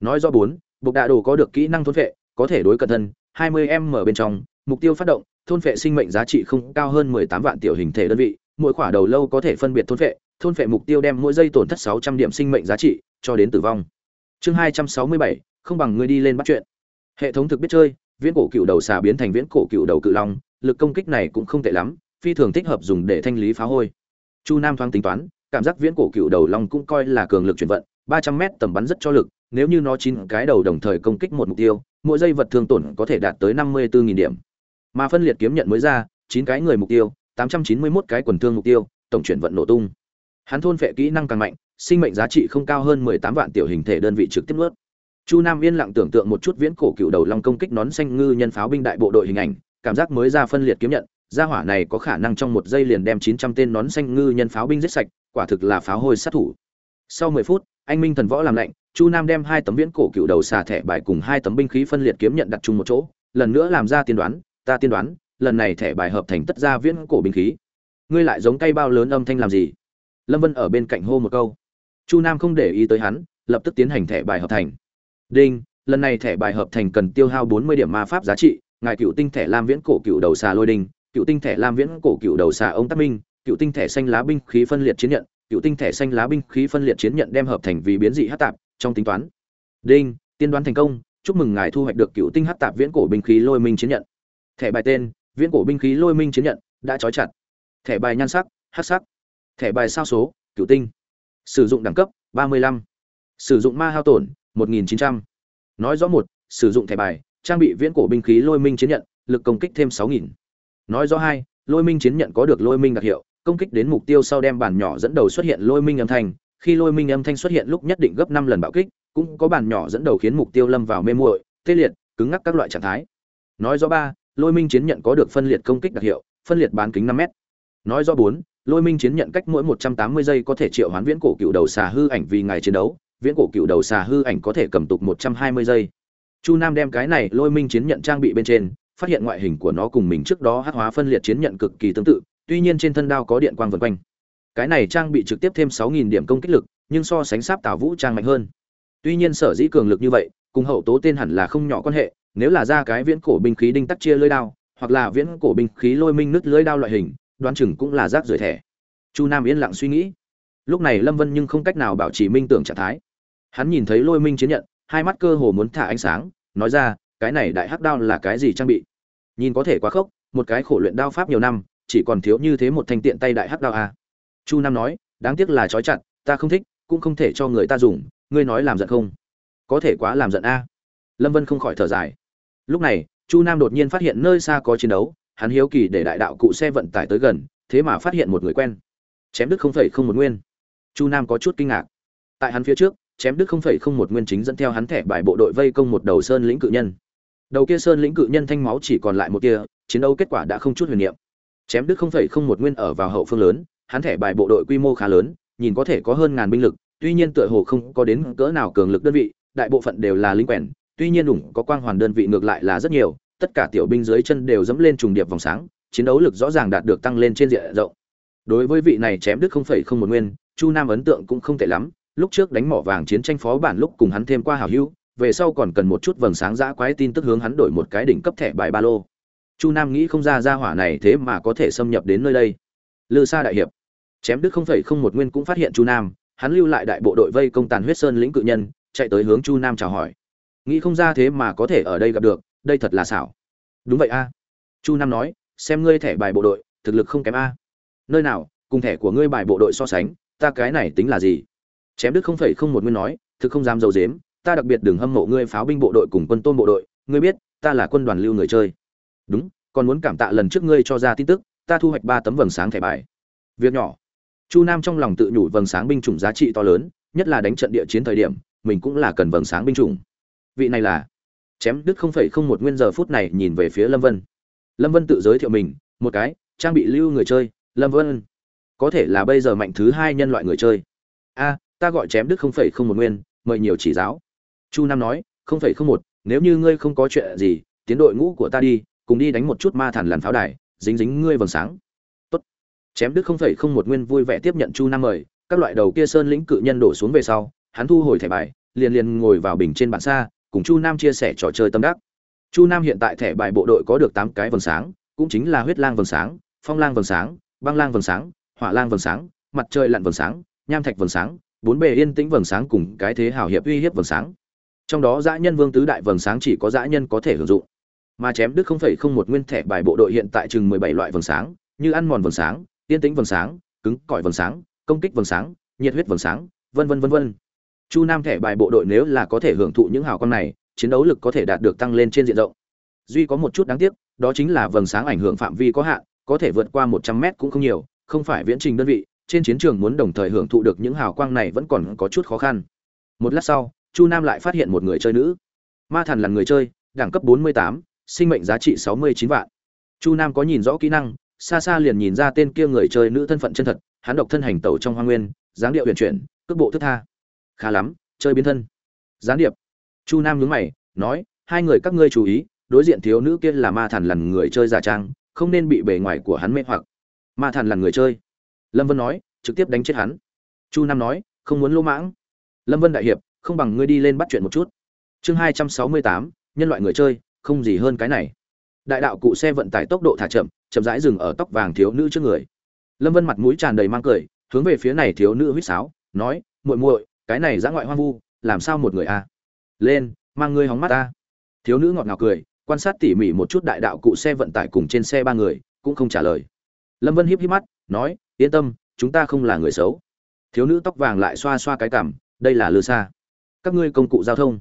A: Nói rõ bốn, buộc đạ đồ có được kỹ năng thôn vệ có thể đối cận thân, hai mươi m bên trong, mục tiêu phát động, thôn vệ sinh mệnh giá trị không cao hơn mười tám vạn tiểu hình thể đơn vị, mỗi khỏa đầu lâu có thể phân biệt thôn vệ thôn phệ mục tiêu đem mỗi giây tổn thất sáu trăm điểm sinh mệnh giá trị cho đến tử vong. Chương hai trăm sáu mươi bảy, không bằng ngươi đi lên bắt chuyện. Hệ thống thực biết chơi, viễn cổ cựu đầu xà biến thành viễn cổ cựu đầu cự long, lực công kích này cũng không tệ lắm, phi thường thích hợp dùng để thanh lý phá hôi. Chu nam thoáng tính toán, cảm giác viễn cổ cựu đầu long cũng coi là cường lực chuyển vận, ba trăm mét tầm bắn rất cho lực, nếu như nó chín cái đầu đồng thời công kích một mục tiêu, mỗi giây vật thương tổn có thể đạt tới năm mươi bốn điểm. Mà phân liệt kiếm nhận mới ra, chín cái người mục tiêu, tám trăm chín mươi 891 cái quần thương mục tiêu, tổng chuyển vận nổ tung hắn thôn phệ kỹ năng càng mạnh sinh mệnh giá trị không cao hơn mười tám vạn tiểu hình thể đơn vị trực tiếp nuốt. Chu Nam yên lặng tưởng tượng một chút viễn cổ cựu đầu long công kích nón xanh ngư nhân pháo binh đại bộ đội hình ảnh, cảm giác mới ra phân liệt kiếm nhận, gia hỏa này có khả năng trong một giây liền đem chín trăm tên nón xanh ngư nhân pháo binh giết sạch, quả thực là pháo hôi sát thủ. Sau mười phút, anh Minh thần võ làm lạnh, Chu Nam đem hai tấm viễn cổ cựu đầu xà thẻ bài cùng hai tấm binh khí phân liệt kiếm nhận đặt chung một chỗ, lần nữa làm ra tiên đoán, ta tiên đoán, lần này thẻ bài hợp thành tất ra viễn cổ binh khí. Ngươi lại giống cây bao lớn âm thanh làm gì? Lâm Vân ở bên cạnh hô một câu. Chu nam không để ý tới hắn, lập tức tiến hành thẻ bài hợp thành. Đinh, lần này thẻ bài hợp thành cần tiêu hao bốn mươi điểm ma pháp giá trị, ngài cựu tinh thẻ lam viễn cổ cựu đầu xà lôi đình cựu tinh thẻ lam viễn cổ cựu đầu xà ông tắc minh, cựu tinh thẻ xanh lá binh khí phân liệt chiến nhận, cựu tinh thẻ xanh lá binh khí phân liệt chiến nhận đem hợp thành vì biến dị hát tạp, trong tính toán. Đinh, tiên đoán thành công, chúc mừng ngài thu hoạch được cựu tinh hát tạp viễn cổ binh khí lôi minh chiến nhận. Thẻ bài tên, viễn cổ binh khí lôi minh chiến nhận, đã trói chặt. Thẻ bài nhan sắc, hát sắc thẻ bài sao số, cựu tinh sử dụng đẳng cấp 35. sử dụng ma hao tổn 1900. nói rõ một, sử dụng thẻ bài, trang bị viễn cổ binh khí lôi minh chiến nhận, lực công kích thêm 6000. nói rõ hai, lôi minh chiến nhận có được lôi minh đặc hiệu, công kích đến mục tiêu sau đem bản nhỏ dẫn đầu xuất hiện lôi minh âm thanh khi lôi minh âm thanh xuất hiện lúc nhất định gấp năm lần bạo kích, cũng có bản nhỏ dẫn đầu khiến mục tiêu lâm vào mê muội, tê liệt, cứng ngắc các loại trạng thái nói rõ ba, lôi minh chiến nhận có được phân liệt công kích đặc hiệu, phân liệt bán kính năm m nói rõ bốn lôi minh chiến nhận cách mỗi một trăm tám mươi giây có thể triệu hoán viễn cổ cựu đầu xà hư ảnh vì ngày chiến đấu, viễn cổ cựu đầu xà hư ảnh có thể cầm tục một trăm hai mươi giây. Chu nam đem cái này lôi minh chiến nhận trang bị bên trên, phát hiện ngoại hình của nó cùng mình trước đó hắc hóa phân liệt chiến nhận cực kỳ tương tự, tuy nhiên trên thân đao có điện quang vần quanh. Cái này trang bị trực tiếp thêm sáu nghìn điểm công kích lực, nhưng so sánh sáp tào vũ trang mạnh hơn. Tuy nhiên sở dĩ cường lực như vậy, cùng hậu tố tên hẳn là không nhỏ quan hệ, nếu là ra cái viễn cổ binh khí đinh tắc chia lưỡi đao, hoặc là viễn cổ binh khí lôi minh nứt lưỡi đao loại hình đoán chừng cũng là rác rưởi thẻ. Chu nam yên lặng suy nghĩ. Lúc này lâm vân nhưng không cách nào bảo trì minh tưởng trạng thái. Hắn nhìn thấy lôi minh chiến nhận, hai mắt cơ hồ muốn thả ánh sáng, nói ra, cái này đại hắc đao là cái gì trang bị? Nhìn có thể quá khốc, một cái khổ luyện đao pháp nhiều năm, chỉ còn thiếu như thế một thanh tiện tay đại hắc đao à. chu nam nói, đáng tiếc là trói chặt, ta không thích, cũng không thể cho người ta dùng, ngươi nói làm giận không? Có thể quá làm giận a. Lâm vân không khỏi thở dài. Lúc này, chu nam đột nhiên phát hiện nơi xa có chiến đấu hắn hiếu kỳ để đại đạo cụ xe vận tải tới gần, thế mà phát hiện một người quen. Chém đức không phẩy không một nguyên. Chu nam có chút kinh ngạc. Tại hắn phía trước, chém đức không phẩy không một nguyên chính dẫn theo hắn thẻ bài bộ đội vây công một đầu sơn lĩnh cự nhân. Đầu kia sơn lĩnh cự nhân thanh máu chỉ còn lại một kia chiến đấu kết quả đã không chút huyền niệm. Chém đức không phẩy không một nguyên ở vào hậu phương lớn, hắn thẻ bài bộ đội quy mô khá lớn, nhìn có thể có hơn ngàn binh lực, tuy nhiên tựa hồ không có đến cỡ nào cường lực đơn vị, đại bộ phận đều là lính quèn, tuy nhiên ủng có quang hoàn đơn vị ngược lại là rất nhiều tất cả tiểu binh dưới chân đều dẫm lên trùng điệp vòng sáng, chiến đấu lực rõ ràng đạt được tăng lên trên diện rộng. Đối với vị này chém đứt không phẩy không một nguyên, chu nam ấn tượng cũng không tệ lắm, lúc trước đánh mỏ vàng chiến tranh phó bản lúc cùng hắn thêm qua hảo hữu, về sau còn cần một chút vầng sáng dã quái tin tức hướng hắn đổi một cái đỉnh cấp thẻ bài ba lô. Chu nam nghĩ không ra ra hỏa này thế mà có thể xâm nhập đến nơi đây. Lư sa đại hiệp, chém đứt không phẩy không một nguyên cũng phát hiện chu nam, hắn lưu lại đại bộ đội vây công tàn huyết sơn lĩnh cự nhân, chạy tới hướng chu nam chào hỏi. Nghĩ không ra thế mà có thể ở đây gặp được đây thật là xảo. Đúng vậy a. Chu nam nói, xem ngươi thẻ bài bộ đội, thực lực không kém a. Nơi nào, cùng thẻ của ngươi bài bộ đội so sánh, ta cái này tính là gì? Chém đức không phải không một nguyên nói, thực không dám dầu dếm ta đặc biệt đừng hâm mộ ngươi pháo binh bộ đội cùng quân tôn bộ đội, ngươi biết, ta là quân đoàn lưu người chơi. Đúng, còn muốn cảm tạ lần trước ngươi cho ra tin tức, ta thu hoạch ba tấm vầng sáng thẻ bài. Việc nhỏ. Chu nam trong lòng tự nhủ vầng sáng binh chủng giá trị to lớn, nhất là đánh trận địa chiến thời điểm, mình cũng là cần vầng sáng binh chủng. Vị này là chém đứt không phẩy không một nguyên giờ phút này nhìn về phía lâm vân. Lâm vân tự giới thiệu mình, một cái, trang bị lưu người chơi, lâm vân. Có thể là bây giờ mạnh thứ hai nhân loại người chơi. A, ta gọi chém đứt không phẩy không một nguyên, mời nhiều chỉ giáo. Chu nam nói, không phẩy không một, nếu như ngươi không có chuyện gì, tiến đội ngũ của ta đi, cùng đi đánh một chút ma thản làn pháo đài, dính dính ngươi vầng sáng. Tốt. Chém đứt không phẩy không một nguyên vui vẻ tiếp nhận chu nam mời, các loại đầu kia sơn lĩnh cự nhân đổ xuống về sau, hắn thu hồi thẻ bài, liền liền ngồi vào bình trên bàn xa cùng chu nam chia sẻ trò chơi tâm đắc chu nam hiện tại thẻ bài bộ đội có được tám cái vầng sáng cũng chính là huyết lang vầng sáng phong lang vầng sáng băng lang vầng sáng hỏa lang vầng sáng mặt trời lặn vầng sáng nham thạch vầng sáng bốn bề yên tĩnh vầng sáng cùng cái thế hào hiệp uy hiếp vầng sáng trong đó dã nhân vương tứ đại vầng sáng chỉ có dã nhân có thể hưởng dụng mà chém đức không phẩy không một nguyên thẻ bài bộ đội hiện tại chừng mười bảy loại vầng sáng như ăn mòn vầng sáng yên tĩnh vầng sáng cứng cỏi vầng sáng công kích vầng sáng nhiệt huyết vầng sáng vân vân vân vân chu nam thẻ bài bộ đội nếu là có thể hưởng thụ những hào quang này, chiến đấu lực có thể đạt được tăng lên trên diện rộng. Duy có một chút đáng tiếc, đó chính là vầng sáng ảnh hưởng phạm vi có hạn, có thể vượt qua một trăm mét cũng không nhiều, không phải viễn trình đơn vị, trên chiến trường muốn đồng thời hưởng thụ được những hào quang này vẫn còn có chút khó khăn. Một lát sau, chu nam lại phát hiện một người chơi nữ. Ma thần là người chơi, đẳng cấp bốn mươi tám, sinh mệnh giá trị sáu mươi chín vạn. Chu nam có nhìn rõ kỹ năng, xa xa liền nhìn ra tên kia người chơi nữ thân phận chân thật, hắn độc thân hành tẩu trong hoa nguyên, dáng điệu huyền chuyển, cước bộ thức tha khá lắm, chơi biến thân. Gián điệp. Chu nam nhướng mày, nói, hai người các ngươi chú ý, đối diện thiếu nữ kia là ma thần lần người chơi giả trang, không nên bị bề ngoài của hắn mê hoặc. Ma thần lần người chơi. Lâm vân nói, trực tiếp đánh chết hắn. Chu nam nói, không muốn lỗ mãng. Lâm vân đại hiệp, không bằng ngươi đi lên bắt chuyện một chút. Chương hai trăm sáu mươi tám, nhân loại người chơi, không gì hơn cái này. Đại đạo cụ xe vận tải tốc độ thả chậm chậm rãi dừng ở tóc vàng thiếu nữ trước người. Lâm vân mặt mũi tràn đầy mang cười, hướng về phía này thiếu nữ huýt sáo, nói, muội muội cái này dã ngoại hoang vu, làm sao một người a? Lên, mang ngươi hóng mắt ta. Thiếu nữ ngọt ngào cười, quan sát tỉ mỉ một chút đại đạo cụ xe vận tải cùng trên xe ba người, cũng không trả lời. Lâm vân híp híp mắt, nói, yên tâm, chúng ta không là người xấu. Thiếu nữ tóc vàng lại xoa xoa cái cảm đây là lừa xa. Các ngươi công cụ giao thông.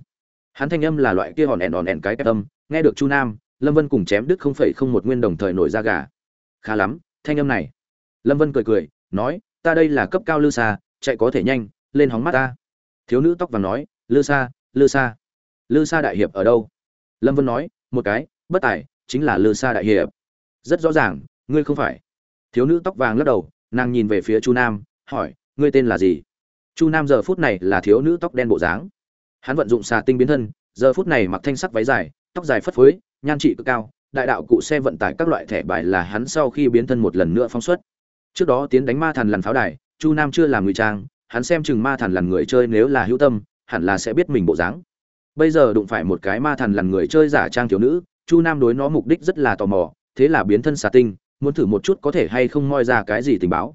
A: Hắn thanh âm là loại kia hòn ẻn hòn ẻn cái âm nghe được chu nam, lâm vân cùng chém đứt không phẩy không một nguyên đồng thời nổi ra gà. Khá lắm, thanh âm này. Lâm vân cười cười, nói, ta đây là cấp cao lư xa, chạy có thể nhanh lên hóng mắt ta. Thiếu nữ tóc vàng nói lư sa, lư sa, lư sa đại hiệp ở đâu? Lâm vân nói một cái bất tài chính là lư sa đại hiệp. Rất rõ ràng ngươi không phải. Thiếu nữ tóc vàng lắc đầu nàng nhìn về phía chu nam hỏi ngươi tên là gì? Chu nam giờ phút này là thiếu nữ tóc đen bộ dáng. Hắn vận dụng xà tinh biến thân giờ phút này mặc thanh sắc váy dài tóc dài phất phới nhan trị cực cao đại đạo cụ xe vận tải các loại thẻ bài là hắn sau khi biến thân một lần nữa phóng xuất. Trước đó tiến đánh ma thần lằn pháo đài chu nam chưa làm ngụy trang hắn xem chừng ma thần lần người chơi nếu là hữu tâm, hẳn là sẽ biết mình bộ dáng. Bây giờ đụng phải một cái ma thần lần người chơi giả trang thiếu nữ, chu nam đối nó mục đích rất là tò mò, thế là biến thân xà tinh, muốn thử một chút có thể hay không moi ra cái gì tình báo.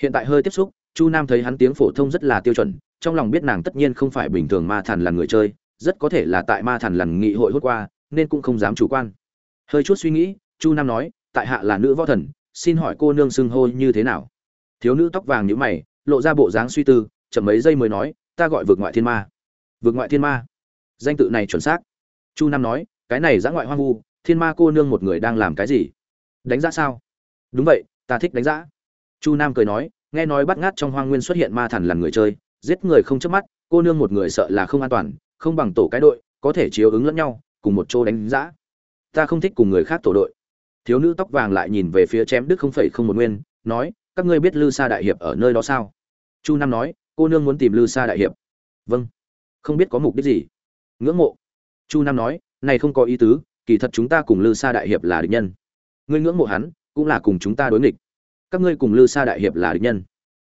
A: Hiện tại hơi tiếp xúc, chu nam thấy hắn tiếng phổ thông rất là tiêu chuẩn, trong lòng biết nàng tất nhiên không phải bình thường ma thần lần người chơi, rất có thể là tại ma thần lần nghị hội hốt qua, nên cũng không dám chủ quan. Hơi chút suy nghĩ, chu nam nói, tại hạ là nữ võ thần, xin hỏi cô nương xưng hô như thế nào? Thiếu nữ tóc vàng nhíu mày lộ ra bộ dáng suy tư, chậm mấy giây mới nói, ta gọi vượt ngoại thiên ma. Vượt ngoại thiên ma? Danh tự này chuẩn xác. Chu nam nói, cái này giã ngoại hoang vu, thiên ma cô nương một người đang làm cái gì? Đánh giá sao? Đúng vậy, ta thích đánh giá chu nam cười nói, nghe nói bắt ngát trong hoang nguyên xuất hiện ma thần làm người chơi, giết người không chớp mắt, cô nương một người sợ là không an toàn, không bằng tổ cái đội, có thể chiếu ứng lẫn nhau, cùng một chỗ đánh giá ta không thích cùng người khác tổ đội. Thiếu nữ tóc vàng lại nhìn về phía chém đức không phẩy không một nguyên, nói, các ngươi biết lư sa đại hiệp ở nơi đó sao? Chu nam nói, cô nương muốn tìm lư sa đại hiệp. Vâng. Không biết có mục đích gì? Ngưỡng mộ. Chu nam nói, này không có ý tứ, kỳ thật chúng ta cùng lư sa đại hiệp là địch nhân. Ngươi ngưỡng mộ hắn, cũng là cùng chúng ta đối nghịch. Các ngươi cùng lư sa đại hiệp là địch nhân.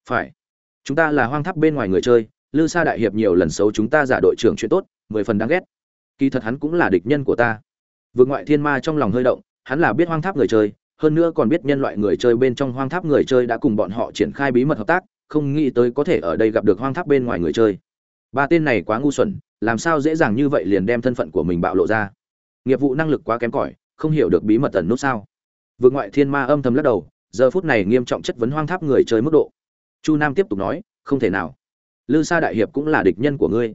A: Phải. Chúng ta là hoang tháp bên ngoài người chơi, lư sa đại hiệp nhiều lần xấu chúng ta giả đội trưởng chuyện tốt, mười phần đáng ghét. Kỳ thật hắn cũng là địch nhân của ta. Vượt ngoại thiên ma trong lòng hơi động, hắn là biết hoang tháp người chơi, hơn nữa còn biết nhân loại người chơi bên trong hoang tháp người chơi đã cùng bọn họ triển khai bí mật hợp tác không nghĩ tới có thể ở đây gặp được hoang tháp bên ngoài người chơi. Ba tên này quá ngu xuẩn, làm sao dễ dàng như vậy liền đem thân phận của mình bạo lộ ra? Nghiệp vụ năng lực quá kém cỏi, không hiểu được bí mật tần nút sao? Vượt ngoại thiên ma âm thầm lắc đầu, giờ phút này nghiêm trọng chất vấn hoang tháp người chơi mức độ. Chu nam tiếp tục nói, không thể nào. Lư sa đại hiệp cũng là địch nhân của ngươi.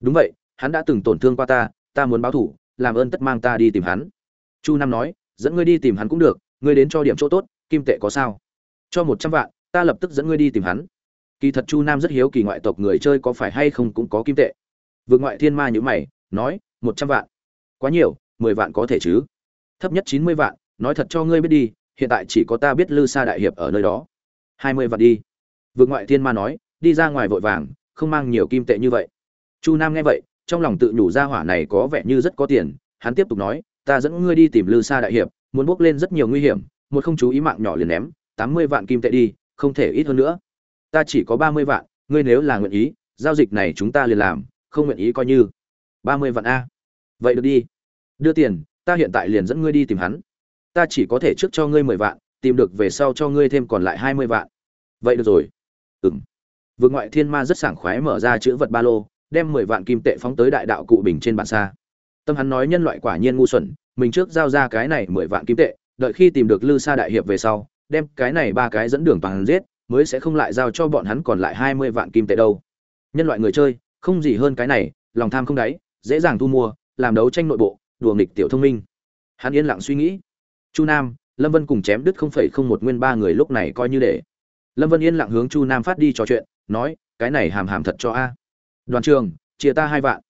A: Đúng vậy, hắn đã từng tổn thương qua ta ta muốn báo thủ, làm ơn tất mang ta đi tìm hắn. Chu nam nói, dẫn ngươi đi tìm hắn cũng được, ngươi đến cho điểm chỗ tốt, kim tệ có sao? Cho một trăm vạn, ta lập tức dẫn ngươi đi tìm hắn kỳ thật chu nam rất hiếu kỳ ngoại tộc người chơi có phải hay không cũng có kim tệ. Vượt ngoại thiên ma nhữ mày, nói, một trăm vạn. Quá nhiều, mười vạn có thể chứ? Thấp nhất chín mươi vạn, nói thật cho ngươi biết đi, hiện tại chỉ có ta biết lư sa đại hiệp ở nơi đó. Hai mươi vạn đi. Vượt ngoại thiên ma nói, đi ra ngoài vội vàng, không mang nhiều kim tệ như vậy. Chu nam nghe vậy, trong lòng tự nhủ ra hỏa này có vẻ như rất có tiền, hắn tiếp tục nói, ta dẫn ngươi đi tìm lư sa đại hiệp, muốn bước lên rất nhiều nguy hiểm, một không chú ý mạng nhỏ liền ném, tám mươi vạn kim tệ đi, không thể ít hơn nữa ta chỉ có ba mươi vạn, ngươi nếu là nguyện ý, giao dịch này chúng ta liền làm, không nguyện ý coi như. Ba mươi vạn a. Vậy được đi. Đưa tiền, ta hiện tại liền dẫn ngươi đi tìm hắn. Ta chỉ có thể trước cho ngươi mười vạn, tìm được về sau cho ngươi thêm còn lại hai mươi vạn. Vậy được rồi. Ừng vượt ngoại thiên ma rất sảng khoái mở ra chữ vật ba lô, đem mười vạn kim tệ phóng tới đại đạo cụ bình trên bản xa. Tâm hắn nói nhân loại quả nhiên ngu xuẩn, mình trước giao ra cái này mười vạn kim tệ, đợi khi tìm được lư sa đại hiệp về sau, đem cái này ba cái dẫn đường toàn giết mới sẽ không lại giao cho bọn hắn còn lại hai mươi vạn kim tệ đâu. Nhân loại người chơi, không gì hơn cái này, lòng tham không đáy, dễ dàng thu mua, làm đấu tranh nội bộ, đùa nghịch tiểu thông minh. Hắn yên lặng suy nghĩ. Chu nam, lâm vân cùng chém đứt không phẩy không một nguyên ba người lúc này coi như để. Lâm vân yên lặng hướng chu nam phát đi trò chuyện, nói, cái này hàm hàm thật cho a. Đoàn trường, chia ta hai vạn.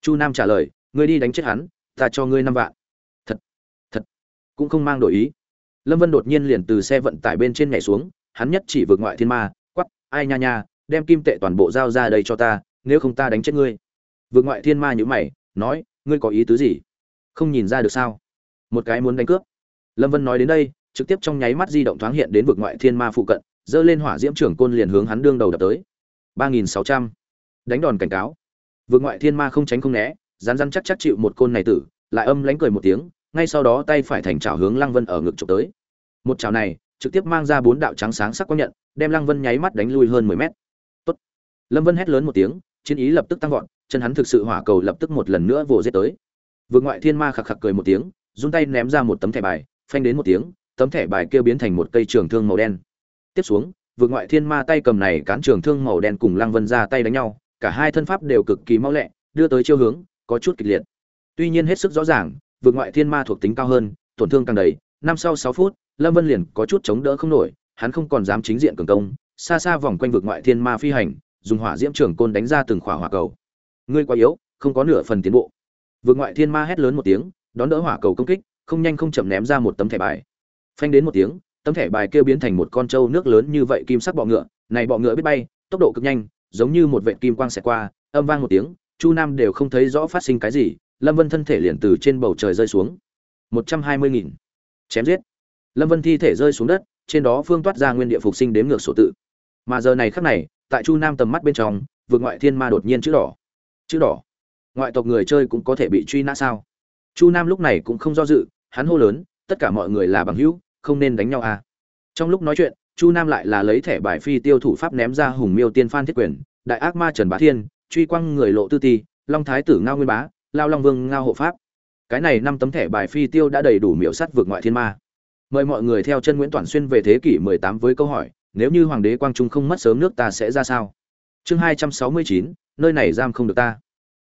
A: Chu nam trả lời, ngươi đi đánh chết hắn, ta cho ngươi năm vạn. Thật thật, cũng không mang đổi ý. Lâm vân đột nhiên liền từ xe vận tải bên trên nhảy xuống hắn nhất chỉ vượt ngoại thiên ma quắp ai nha nha, đem kim tệ toàn bộ giao ra đây cho ta, nếu không ta đánh chết ngươi. Vượt ngoại thiên ma nhữ mày, nói, ngươi có ý tứ gì? Không nhìn ra được sao? Một cái muốn đánh cướp. Lâm vân nói đến đây, trực tiếp trong nháy mắt di động thoáng hiện đến vực ngoại thiên ma phụ cận dơ lên hỏa diễm trưởng côn liền hướng hắn đương đầu đập tới. ba nghìn sáu trăm. Đánh đòn cảnh cáo. Vực ngoại thiên ma không tránh không né rán rán chắc chắc chịu một côn này tử, lại âm lánh cười một tiếng, ngay sau đó tay phải thành chảo hướng lăng vân ở ngực trộm tới. Một chảo này trực tiếp mang ra bốn đạo trắng sáng sắc quang nhận, đem lăng vân nháy mắt đánh lui hơn mười mét. Tốt. lâm vân hét lớn một tiếng, chiến ý lập tức tăng vọt, chân hắn thực sự hỏa cầu lập tức một lần nữa vồ giết tới. Vượt ngoại thiên ma khạc khạc cười một tiếng, run tay ném ra một tấm thẻ bài, phanh đến một tiếng, tấm thẻ bài kia biến thành một cây trường thương màu đen. Tiếp xuống vượt ngoại thiên ma tay cầm này cán trường thương màu đen cùng lăng vân ra tay đánh nhau, cả hai thân pháp đều cực kỳ mau lẹ, đưa tới chiêu hướng, có chút kịch liệt. Tuy nhiên hết sức rõ ràng vượt ngoại thiên ma thuộc tính cao hơn, tổn thương càng đầy, năm sau sáu phút lâm vân liền có chút chống đỡ không nổi, hắn không còn dám chính diện cường công, xa xa vòng quanh vực ngoại thiên ma phi hành, dùng hỏa diễm trường côn đánh ra từng khỏa hỏa cầu. Ngươi quá yếu, không có nửa phần tiến bộ. Vực ngoại thiên ma hét lớn một tiếng, đón đỡ hỏa cầu công kích, không nhanh không chậm ném ra một tấm thẻ bài. Phanh đến một tiếng, tấm thẻ bài kêu biến thành một con trâu nước lớn như vậy kim sắc bọ ngựa, này bọ ngựa biết bay, tốc độ cực nhanh, giống như một vệ kim quang xẹt qua, âm vang một tiếng, chu nam đều không thấy rõ phát sinh cái gì, lâm vân thân thể liền từ trên bầu trời rơi xuống. Một trăm hai mươi nghìn. Chém giết lâm vân thi thể rơi xuống đất, trên đó phương toát ra nguyên địa phục sinh đếm ngược sổ tự. Mà giờ này khắc này, tại chu nam tầm mắt bên trong vượt ngoại thiên ma đột nhiên chữ đỏ. Chữ đỏ? Ngoại tộc người chơi cũng có thể bị truy nã sao? Chu nam lúc này cũng không do dự, hắn hô lớn, tất cả mọi người là bằng hữu, không nên đánh nhau à. Trong lúc nói chuyện, chu nam lại là lấy thẻ bài phi tiêu thủ pháp ném ra hùng miêu tiên phan thiết quyền, đại ác ma trần bá thiên, truy quăng người lộ tư ti, long thái tử ngao nguyên bá, lao long vương ngao hộ pháp. Cái này năm tấm thẻ bài phi tiêu đã đầy đủ miểu sắt vượt ngoại thiên ma mời mọi người theo chân nguyễn toàn xuyên về thế kỷ 18 với câu hỏi nếu như hoàng đế quang trung không mất sớm nước ta sẽ ra sao? Chương 269, nơi này giam không được ta.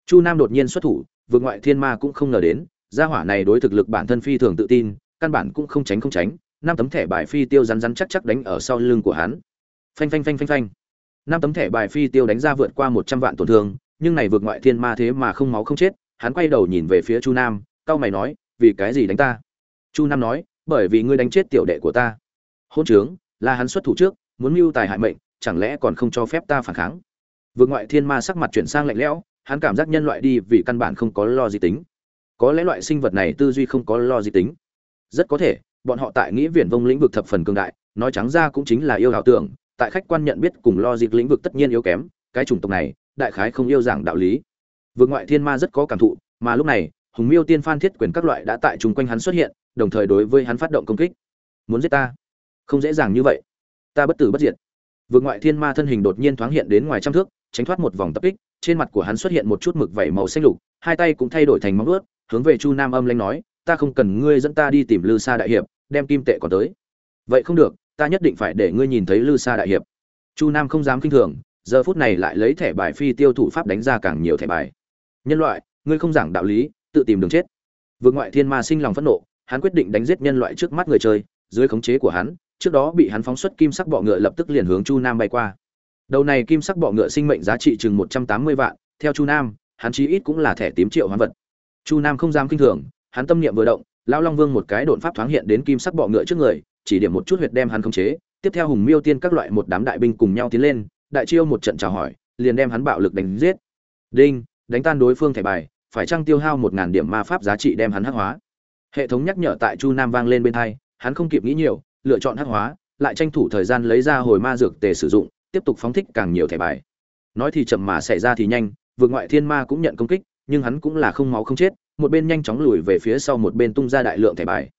A: Chu nam đột nhiên xuất thủ vượt ngoại thiên ma cũng không ngờ đến gia hỏa này đối thực lực bản thân phi thường tự tin căn bản cũng không tránh không tránh năm tấm thẻ bài phi tiêu rắn rắn chắc chắc đánh ở sau lưng của hắn. Phanh phanh phanh phanh phanh. Năm tấm thẻ bài phi tiêu đánh ra vượt qua một trăm vạn tổn thương nhưng này vượt ngoại thiên ma thế mà không máu không chết hắn quay đầu nhìn về phía chu nam cao mày nói vì cái gì đánh ta? Chu nam nói bởi vì ngươi đánh chết tiểu đệ của ta. Hôn trướng, là hắn xuất thủ trước, muốn mưu tài hại mệnh, chẳng lẽ còn không cho phép ta phản kháng? Vượt ngoại thiên ma sắc mặt chuyển sang lạnh lẽo, hắn cảm giác nhân loại đi vì căn bản không có lo gì tính. Có lẽ loại sinh vật này tư duy không có lo gì tính. Rất có thể, bọn họ tại nghĩ viển vông lĩnh vực thập phần cường đại, nói trắng ra cũng chính là yêu ảo tưởng, tại khách quan nhận biết cùng lo dịp lĩnh vực tất nhiên yếu kém, cái chủng tộc này, đại khái không yêu giảng đạo lý. Vượt ngoại thiên ma rất có cảm thụ, mà lúc này, hùng miêu tiên phan thiết quyền các loại đã tại chung quanh hắn xuất hiện đồng thời đối với hắn phát động công kích. Muốn giết ta? Không dễ dàng như vậy. Ta bất tử bất diệt. Vượt ngoại thiên ma thân hình đột nhiên thoáng hiện đến ngoài trăm thước, tránh thoát một vòng tập kích, trên mặt của hắn xuất hiện một chút mực vẩy màu xanh lục, hai tay cũng thay đổi thành móng ướt hướng về chu nam âm lanh nói, ta không cần ngươi dẫn ta đi tìm lư sa đại hiệp, đem kim tệ còn tới. Vậy không được, ta nhất định phải để ngươi nhìn thấy lư sa đại hiệp. Chu nam không dám kinh thường, giờ phút này lại lấy thẻ bài phi tiêu thủ pháp đánh ra càng nhiều thẻ bài. Nhân loại, ngươi không giảng đạo lý, tự tìm đường chết. Vượt ngoại thiên ma sinh lòng phẫn nộ hắn quyết định đánh giết nhân loại trước mắt người chơi, dưới khống chế của hắn, trước đó bị hắn phóng xuất kim sắc bọ ngựa lập tức liền hướng chu nam bay qua. Đầu này kim sắc bọ ngựa sinh mệnh giá trị chừng một trăm tám mươi vạn, theo chu nam, hắn chí ít cũng là thẻ tím triệu hoán vật. Chu nam không dám kinh thường, hắn tâm niệm vừa động, lão long vương một cái đột pháp thoáng hiện đến kim sắc bọ ngựa trước người, chỉ điểm một chút huyệt đem hắn khống chế, tiếp theo hùng miêu tiên các loại một đám đại binh cùng nhau tiến lên, đại chiêu một trận chào hỏi, liền đem hắn bạo lực đánh giết. Đinh, đánh tan đối phương thẻ bài, phải trăng tiêu hao một ngàn điểm ma pháp giá trị đem hắn hắc hóa? Hệ thống nhắc nhở tại chu nam vang lên bên thai hắn không kịp nghĩ nhiều, lựa chọn hắc hóa, lại tranh thủ thời gian lấy ra hồi ma dược tề sử dụng, tiếp tục phóng thích càng nhiều thẻ bài. Nói thì chậm mà xảy ra thì nhanh, vượt ngoại thiên ma cũng nhận công kích, nhưng hắn cũng là không máu không chết, một bên nhanh chóng lùi về phía sau một bên tung ra đại lượng thẻ bài.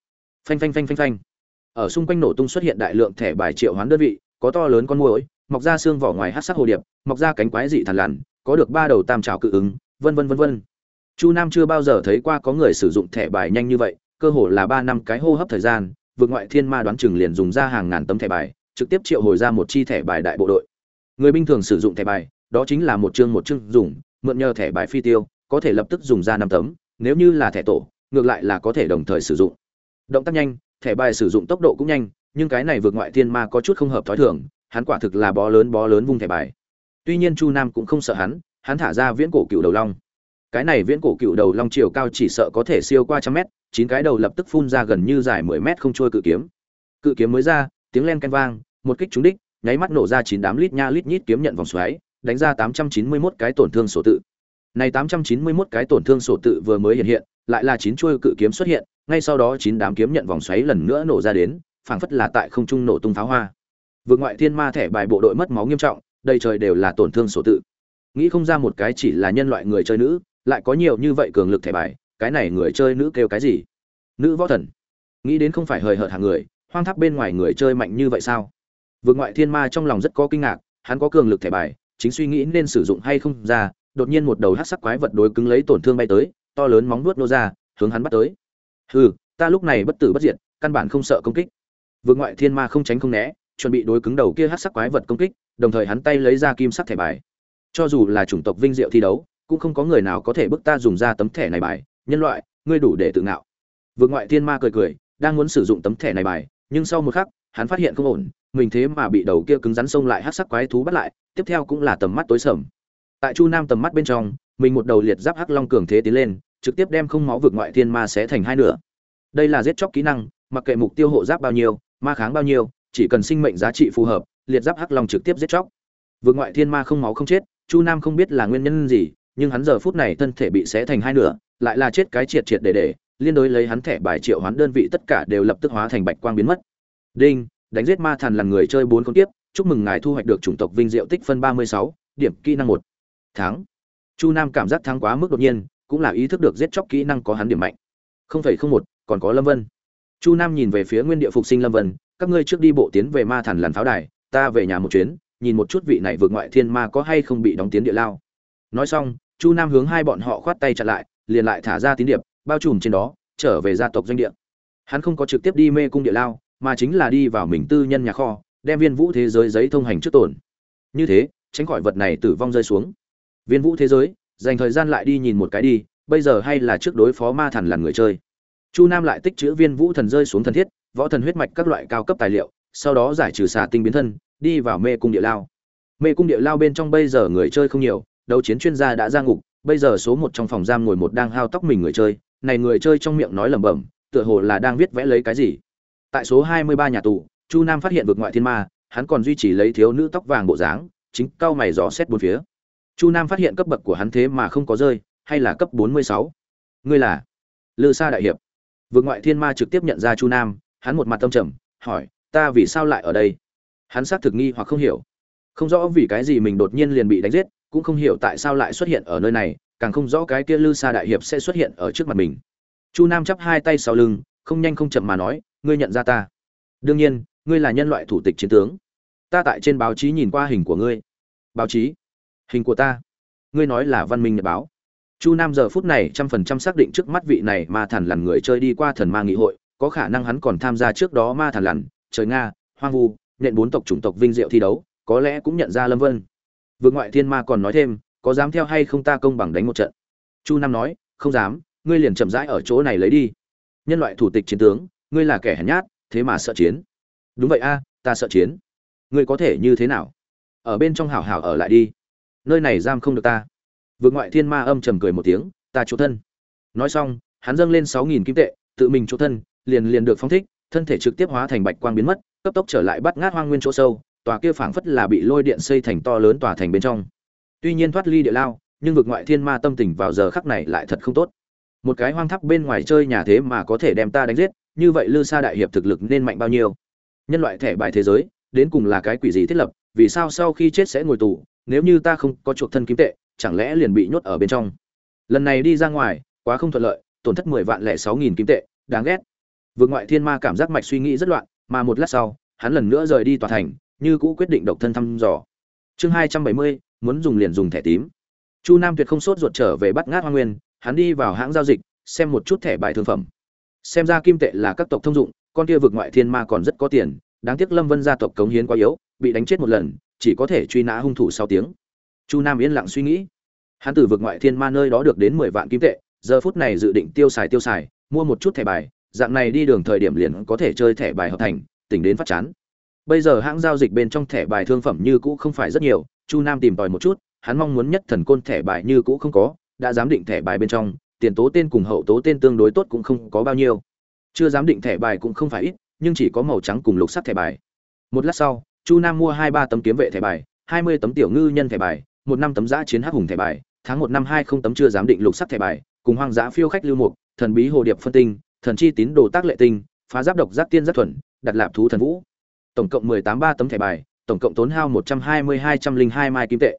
A: Phanh phanh phanh phanh phanh. Ở xung quanh nổ tung xuất hiện đại lượng thẻ bài triệu hoán đơn vị, có to lớn con muỗi, mọc ra xương vỏ ngoài hát sắc hồ điệp, mọc ra cánh quái dị thằn lằn, có được ba đầu tam trào cự ứng, vân vân vân vân chu nam chưa bao giờ thấy qua có người sử dụng thẻ bài nhanh như vậy, cơ hồ là ba năm cái hô hấp thời gian, vượt ngoại thiên ma đoán chừng liền dùng ra hàng ngàn tấm thẻ bài, trực tiếp triệu hồi ra một chi thẻ bài đại bộ đội. Người bình thường sử dụng thẻ bài, đó chính là một chương một chương dùng, mượn nhờ thẻ bài phi tiêu, có thể lập tức dùng ra năm tấm, nếu như là thẻ tổ, ngược lại là có thể đồng thời sử dụng. Động tác nhanh, thẻ bài sử dụng tốc độ cũng nhanh, nhưng cái này vượt ngoại thiên ma có chút không hợp thói thường, hắn quả thực là bó lớn bó lớn vung thẻ bài. Tuy nhiên chu nam cũng không sợ hắn hắn thả ra viễn cổ cựu đầu long cái này viễn cổ cựu đầu long chiều cao chỉ sợ có thể siêu qua trăm mét chín cái đầu lập tức phun ra gần như dài mười mét không trôi cự kiếm cự kiếm mới ra tiếng len canh vang một kích trúng đích nháy mắt nổ ra chín đám lít nha lít nhít kiếm nhận vòng xoáy đánh ra tám trăm chín mươi mốt cái tổn thương sổ tự này 891 cái tổn thương sổ tự vừa mới hiện hiện, lại là chín chuôi cự kiếm xuất hiện, ngay sau đó chín đám kiếm nhận vòng xoáy lần nữa nổ ra đến, phảng phất là tại không trung nổ tung pháo hoa. Vượt ngoại thiên ma thẻ bài bộ đội mất máu nghiêm trọng, đầy trời đều là tổn thương sổ tự. Nghĩ không ra một cái chỉ là nhân loại người chơi nữ, lại có nhiều như vậy cường lực thẻ bài, cái này người chơi nữ kêu cái gì? Nữ võ thần. Nghĩ đến không phải hời hợt hàng người, hoang tháp bên ngoài người chơi mạnh như vậy sao? Vượt ngoại thiên ma trong lòng rất có kinh ngạc, hắn có cường lực thẻ bài, chính suy nghĩ nên sử dụng hay không ra, đột nhiên một đầu hắc sắc quái vật đối cứng lấy tổn thương bay tới, to lớn móng vuốt nô ra, hướng hắn bắt tới. Hừ, ta lúc này bất tử bất diệt, căn bản không sợ công kích. vượt ngoại thiên ma không tránh không né, chuẩn bị đối cứng đầu kia hắc sắc quái vật công kích, đồng thời hắn tay lấy ra kim sắc thẻ bài. Cho dù là chủng tộc vinh diệu thi đấu, cũng không có người nào có thể bức ta dùng ra tấm thẻ này bài, nhân loại, ngươi đủ để tự ngạo. Vương ngoại thiên ma cười cười, đang muốn sử dụng tấm thẻ này bài, nhưng sau một khắc, hắn phát hiện không ổn, mình thế mà bị đầu kia cứng rắn xông lại hát sắc quái thú bắt lại tiếp theo cũng là tầm mắt tối sầm. Tại chu nam tầm mắt bên trong mình một đầu liệt giáp hắc long cường thế tiến lên trực tiếp đem không máu vượt ngoại thiên ma xé thành hai nửa. Đây là giết chóc kỹ năng mặc kệ mục tiêu hộ giáp bao nhiêu ma kháng bao nhiêu chỉ cần sinh mệnh giá trị phù hợp liệt giáp hắc long trực tiếp giết chóc. Vượt ngoại thiên ma không máu không chết chu nam không biết là nguyên nhân gì nhưng hắn giờ phút này thân thể bị xé thành hai nửa, lại là chết cái triệt triệt để để, liên đối lấy hắn thẻ bài triệu hoán đơn vị tất cả đều lập tức hóa thành bạch quang biến mất. Đinh, đánh giết ma thần là người chơi bốn con tiếp chúc mừng ngài thu hoạch được chủng tộc vinh diệu tích phân ba mươi sáu, điểm kỹ năng một. Tháng chu nam cảm giác thắng quá mức đột nhiên, cũng là ý thức được giết chóc kỹ năng có hắn điểm mạnh. Không phải không một, còn có lâm vân. Chu nam nhìn về phía nguyên địa phục sinh lâm vân, các ngươi trước đi bộ tiến về ma thần làn pháo đài, ta về nhà một chuyến, nhìn một chút vị này vượt ngoại thiên ma có hay không bị đóng tiến địa lao. Nói xong chu nam hướng hai bọn họ khoát tay chặn lại, liền lại thả ra tín điệp, bao trùm trên đó, trở về gia tộc doanh địa. Hắn không có trực tiếp đi mê cung địa lao, mà chính là đi vào mình tư nhân nhà kho, đem viên vũ thế giới giấy thông hành trước tổn như thế, tránh khỏi vật này tử vong rơi xuống. Viên vũ thế giới, dành thời gian lại đi nhìn một cái đi, bây giờ hay là trước đối phó ma thần là người chơi. Chu nam lại tích chữ viên vũ thần rơi xuống thần thiết, võ thần huyết mạch các loại cao cấp tài liệu, sau đó giải trừ xà tinh biến thân, đi vào mê cung địa lao. Mê cung địa lao bên trong bây giờ người chơi không nhiều đấu chiến chuyên gia đã ra ngục, bây giờ số một trong phòng giam ngồi một đang hao tóc mình người chơi, này người chơi trong miệng nói lẩm bẩm, tựa hồ là đang viết vẽ lấy cái gì. Tại số hai mươi ba nhà tù, chu nam phát hiện vượt ngoại thiên ma, hắn còn duy trì lấy thiếu nữ tóc vàng bộ dáng, chính cao mày dò xét bốn phía. Chu nam phát hiện cấp bậc của hắn thế mà không có rơi, hay là cấp bốn mươi sáu? Ngươi là lư sa đại hiệp. Vượt ngoại thiên ma trực tiếp nhận ra chu nam, hắn một mặt tâm trầm, hỏi, ta vì sao lại ở đây? Hắn xác thực nghi hoặc không hiểu. Không rõ vì cái gì mình đột nhiên liền bị đánh giết cũng không hiểu tại sao lại xuất hiện ở nơi này, càng không rõ cái kia lư sa đại hiệp sẽ xuất hiện ở trước mặt mình. Chu nam chắp hai tay sau lưng, không nhanh không chậm mà nói, ngươi nhận ra ta? Đương nhiên, ngươi là nhân loại thủ tịch chiến tướng. Ta tại trên báo chí nhìn qua hình của ngươi. Báo chí? Hình của ta? Ngươi nói là văn minh nhật báo. Chu nam giờ phút này trăm phần trăm xác định trước mắt vị này ma Thản lằn người chơi đi qua thần ma nghị hội, có khả năng hắn còn tham gia trước đó ma Thản lằn, trời nga, hoang vu nện bốn tộc chủng tộc vinh diệu thi đấu, có lẽ cũng nhận ra lâm vân vượt ngoại thiên ma còn nói thêm, có dám theo hay không ta công bằng đánh một trận. Chu nam nói, không dám, ngươi liền chậm rãi ở chỗ này lấy đi. Nhân loại thủ tịch chiến tướng, ngươi là kẻ hèn nhát, thế mà sợ chiến. Đúng vậy a, ta sợ chiến. Ngươi có thể như thế nào? Ở bên trong hảo hảo ở lại đi. Nơi này giam không được ta. Vượt ngoại thiên ma âm trầm cười một tiếng, ta chỗ thân. Nói xong, hắn dâng lên sáu nghìn kim tệ, tự mình chỗ thân, liền liền được phong thích, thân thể trực tiếp hóa thành bạch quang biến mất, cấp tốc trở lại bắt ngát hoang nguyên chỗ sâu tòa kia phảng phất là bị lôi điện xây thành to lớn tòa thành bên trong. Tuy nhiên thoát ly địa lao, nhưng vực ngoại thiên ma tâm tình vào giờ khắc này lại thật không tốt. Một cái hoang tháp bên ngoài chơi nhà thế mà có thể đem ta đánh giết, như vậy lư sa đại hiệp thực lực nên mạnh bao nhiêu? Nhân loại thẻ bài thế giới, đến cùng là cái quỷ gì thiết lập, vì sao sau khi chết sẽ ngồi tù, nếu như ta không có chuộc thân kim tệ, chẳng lẽ liền bị nhốt ở bên trong? Lần này đi ra ngoài, quá không thuận lợi, tổn thất mười vạn lẻ sáu nghìn kim tệ, đáng ghét. Vực ngoại thiên ma cảm giác mạch suy nghĩ rất loạn, mà một lát sau, hắn lần nữa rời đi tòa thành như cũ quyết định độc thân thăm dò. Chương hai trăm bảy mươi, muốn dùng liền dùng thẻ tím. Chu nam tuyệt không sốt ruột trở về bắt ngát hoa nguyên, hắn đi vào hãng giao dịch, xem một chút thẻ bài thương phẩm. Xem ra kim tệ là các tộc thông dụng, con kia vực ngoại thiên ma còn rất có tiền, đáng tiếc lâm vân gia tộc cống hiến quá yếu, bị đánh chết một lần, chỉ có thể truy nã hung thủ sau tiếng. Chu nam yên lặng suy nghĩ. Hắn từ vực ngoại thiên ma nơi đó được đến mười vạn kim tệ, giờ phút này dự định tiêu xài tiêu xài, mua một chút thẻ bài, dạng này đi đường thời điểm liền có thể chơi thẻ bài hợp thành, tỉnh đến phát chán bây giờ hãng giao dịch bên trong thẻ bài thương phẩm như cũ không phải rất nhiều, chu nam tìm tòi một chút, hắn mong muốn nhất thần côn thẻ bài như cũ không có, đã giám định thẻ bài bên trong, tiền tố tên cùng hậu tố tên tương đối tốt cũng không có bao nhiêu. Chưa giám định thẻ bài cũng không phải ít, nhưng chỉ có màu trắng cùng lục sắc thẻ bài. Một lát sau, chu nam mua hai ba tấm kiếm vệ thẻ bài, hai mươi tấm tiểu ngư nhân thẻ bài, một năm tấm giã chiến hắc hùng thẻ bài, tháng một năm hai không tấm chưa giám định lục sắc thẻ bài, cùng hoang dã phiêu khách lưu mục, thần bí hồ điệp phân tinh, thần chi tín đồ tác lệ tinh, phá giáp độc giáp tiên giáp thuần, đặt lạp thú thần vũ tổng cộng mười tám ba tấm thẻ bài, tổng cộng tốn hao một trăm hai mươi hai trăm linh hai mai kim tệ.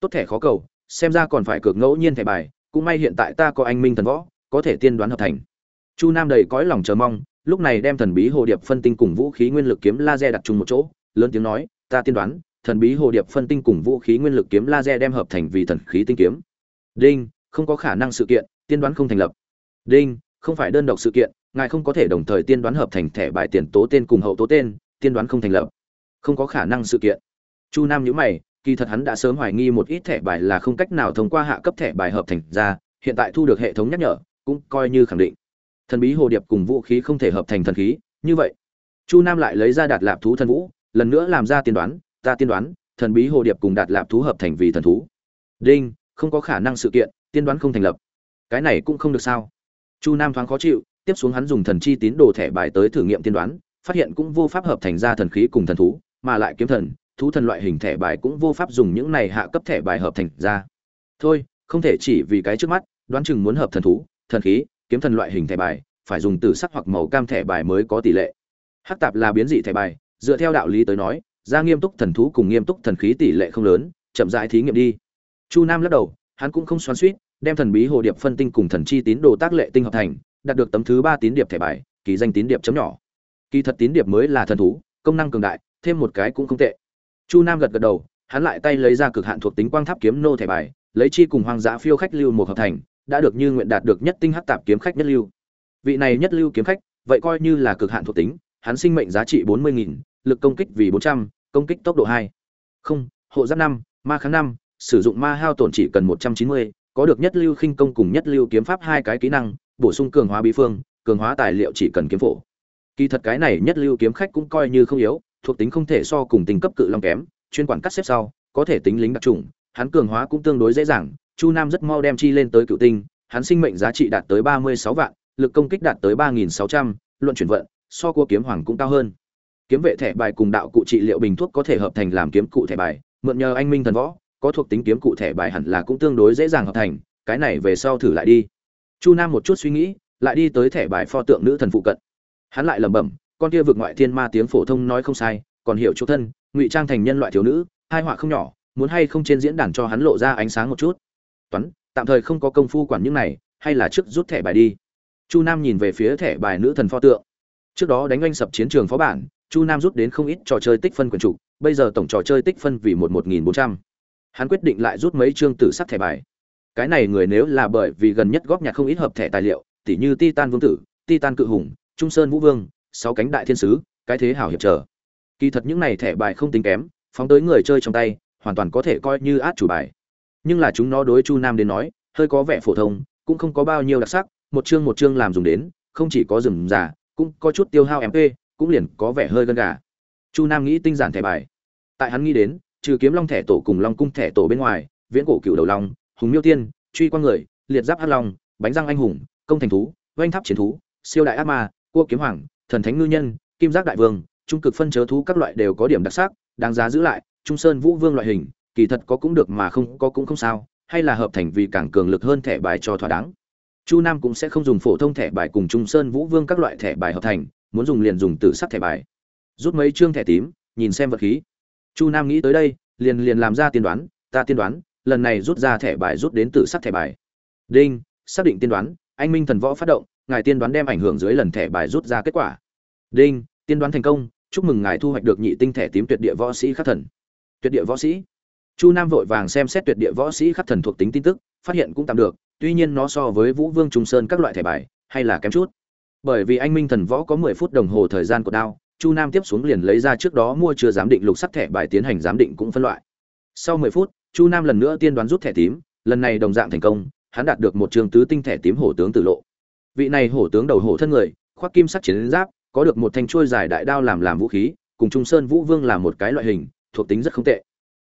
A: Tốt thẻ khó cầu, xem ra còn phải cược ngẫu nhiên thẻ bài, cũng may hiện tại ta có anh minh thần võ, có thể tiên đoán hợp thành. Chu nam đầy cõi lòng chờ mong, lúc này đem thần bí hồ điệp phân tinh cùng vũ khí nguyên lực kiếm laser đặt chung một chỗ, lớn tiếng nói, ta tiên đoán, thần bí hồ điệp phân tinh cùng vũ khí nguyên lực kiếm laser đem hợp thành vì thần khí tinh kiếm. Đinh, không có khả năng sự kiện, tiên đoán không thành lập. Đinh, không phải đơn độc sự kiện, ngài không có thể đồng thời tiên đoán hợp thành thẻ bài tiền tố tên cùng hậu tố tên tiên đoán không thành lập. Không có khả năng sự kiện. Chu nam nhữ mày, kỳ thật hắn đã sớm hoài nghi một ít thẻ bài là không cách nào thông qua hạ cấp thẻ bài hợp thành ra, hiện tại thu được hệ thống nhắc nhở, cũng coi như khẳng định. Thần bí hồ điệp cùng vũ khí không thể hợp thành thần khí, như vậy. Chu nam lại lấy ra đạt lạp thú thần vũ, lần nữa làm ra tiên đoán, ta tiên đoán, thần bí hồ điệp cùng đạt lạp thú hợp thành vì thần thú. Đinh, không có khả năng sự kiện, tiên đoán không thành lập. Cái này cũng không được sao. Chu nam thoáng khó chịu, tiếp xuống hắn dùng thần chi tín đồ thẻ bài tới thử nghiệm tiên đoán phát hiện cũng vô pháp hợp thành ra thần khí cùng thần thú mà lại kiếm thần thú thần loại hình thẻ bài cũng vô pháp dùng những này hạ cấp thẻ bài hợp thành ra. Thôi không thể chỉ vì cái trước mắt đoán chừng muốn hợp thần thú thần khí kiếm thần loại hình thẻ bài phải dùng từ sắc hoặc màu cam thẻ bài mới có tỷ lệ. Hắc tạp là biến dị thẻ bài dựa theo đạo lý tới nói ra nghiêm túc thần thú cùng nghiêm túc thần khí tỷ lệ không lớn chậm rãi thí nghiệm đi. Chu nam lắc đầu hắn cũng không xoắn xuýt, đem thần bí hồ điệp phân tinh cùng thần chi tín đồ tác lệ tinh hợp thành đạt được tấm thứ ba tín điệp thẻ bài kỳ danh tín điệp chấm nhỏ kỳ thật tín điệp mới là thần thú, công năng cường đại, thêm một cái cũng không tệ. Chu nam gật gật đầu, hắn lại tay lấy ra cực hạn thuộc tính quang tháp kiếm nô thẻ bài, lấy chi cùng hoang dã phiêu khách lưu một hợp thành, đã được như nguyện đạt được nhất tinh hắc tạp kiếm khách nhất lưu. Vị này nhất lưu kiếm khách, vậy coi như là cực hạn thuộc tính, hắn sinh mệnh giá trị bốn mươi nghìn, lực công kích vì bốn trăm, công kích tốc độ hai. Không, hộ giáp năm, ma kháng năm, sử dụng ma hao tổn chỉ cần một trăm chín mươi, có được nhất lưu khinh công cùng nhất lưu kiếm pháp hai cái kỹ năng, bổ sung cường hóa bí phương, cường hóa tài liệu chỉ cần kiếm phổ kỳ thật cái này nhất lưu kiếm khách cũng coi như không yếu, thuộc tính không thể so cùng tình cấp cự long kém, chuyên quản cắt xếp sau, có thể tính lính đặc trùng, hắn cường hóa cũng tương đối dễ dàng, chu nam rất mau đem chi lên tới cựu tinh, hắn sinh mệnh giá trị đạt tới ba mươi sáu vạn, lực công kích đạt tới ba nghìn sáu trăm, luận chuyển vận, so cua kiếm hoàng cũng cao hơn. Kiếm vệ thẻ bài cùng đạo cụ trị liệu bình thuốc có thể hợp thành làm kiếm cụ thẻ bài, mượn nhờ anh minh thần võ, có thuộc tính kiếm cụ thẻ bài hẳn là cũng tương đối dễ dàng hợp thành, cái này về sau thử lại đi. Chu nam một chút suy nghĩ, lại đi tới thẻ bài pho tượng nữ thần phụ cận hắn lại lẩm bẩm, con kia vượt ngoại thiên ma tiếng phổ thông nói không sai, còn hiểu chỗ thân, ngụy trang thành nhân loại thiếu nữ hai họa không nhỏ, muốn hay không trên diễn đàn cho hắn lộ ra ánh sáng một chút? Toán, tạm thời không có công phu quản những này, hay là trước rút thẻ bài đi. Chu nam nhìn về phía thẻ bài nữ thần pho tượng. Trước đó đánh oanh sập chiến trường phó bản, chu nam rút đến không ít trò chơi tích phân quyền trục bây giờ tổng trò chơi tích phân vì một một nghìn bốn trăm. Hắn quyết định lại rút mấy chương tử sắc thẻ bài. Cái này người nếu là bởi vì gần nhất góp nhặt không ít hợp thẻ tài liệu, tỉ như titan vương tử, titan cự hùng trung sơn vũ vương, sáu cánh đại thiên sứ, cái thế hảo hiệp trở. Kỳ thật những này thẻ bài không tính kém, phóng tới người chơi trong tay, hoàn toàn có thể coi như át chủ bài. Nhưng là chúng nó đối chu nam đến nói, hơi có vẻ phổ thông, cũng không có bao nhiêu đặc sắc, một chương một chương làm dùng đến, không chỉ có rừng già, cũng có chút tiêu hao mp cũng liền có vẻ hơi gân gà. Chu nam nghĩ tinh giản thẻ bài. Tại hắn nghĩ đến, trừ kiếm long thẻ tổ cùng long cung thẻ tổ bên ngoài, viễn cổ cựu đầu long, hùng miêu tiên, truy quang người, liệt giáp hắc long, bánh răng anh hùng, công thành thú, oanh tháp chiến thú, siêu đại ác ma cua kiếm hoàng, thần thánh ngư nhân, kim giác đại vương, trung cực phân chớ thú các loại đều có điểm đặc sắc, đáng giá giữ lại, trung sơn vũ vương loại hình, kỳ thật có cũng được mà không, có cũng không sao, hay là hợp thành vì càng cường lực hơn thẻ bài cho thỏa đáng. Chu nam cũng sẽ không dùng phổ thông thẻ bài cùng trung sơn vũ vương các loại thẻ bài hợp thành, muốn dùng liền dùng từ sắc thẻ bài. Rút mấy chương thẻ tím, nhìn xem vật khí. Chu nam nghĩ tới đây, liền liền làm ra tiên đoán, ta tiên đoán, lần này rút ra thẻ bài rút đến từ sắc thẻ bài. Đinh, xác định tiên đoán, anh minh thần võ phát động ngài tiên đoán đem ảnh hưởng dưới lần thẻ bài rút ra kết quả. Đinh, tiên đoán thành công, chúc mừng ngài thu hoạch được nhị tinh thẻ tím tuyệt địa võ sĩ khắc thần. Tuyệt địa võ sĩ. Chu nam vội vàng xem xét tuyệt địa võ sĩ khắc thần thuộc tính tin tức, phát hiện cũng tạm được, tuy nhiên nó so với vũ vương trung sơn các loại thẻ bài, hay là kém chút. Bởi vì anh minh thần võ có mười phút đồng hồ thời gian của đao, chu nam tiếp xuống liền lấy ra trước đó mua chưa giám định lục sắc thẻ bài tiến hành giám định cũng phân loại. Sau mười phút, chu nam lần nữa tiên đoán rút thẻ tím, lần này đồng dạng thành công, hắn đạt được một trường tứ tinh thẻ tím hổ tướng tử lộ vị này hổ tướng đầu hổ thân người, khoác kim sắc chiến giáp, có được một thanh chuôi dài đại đao làm làm vũ khí, cùng trung sơn vũ vương là một cái loại hình, thuộc tính rất không tệ.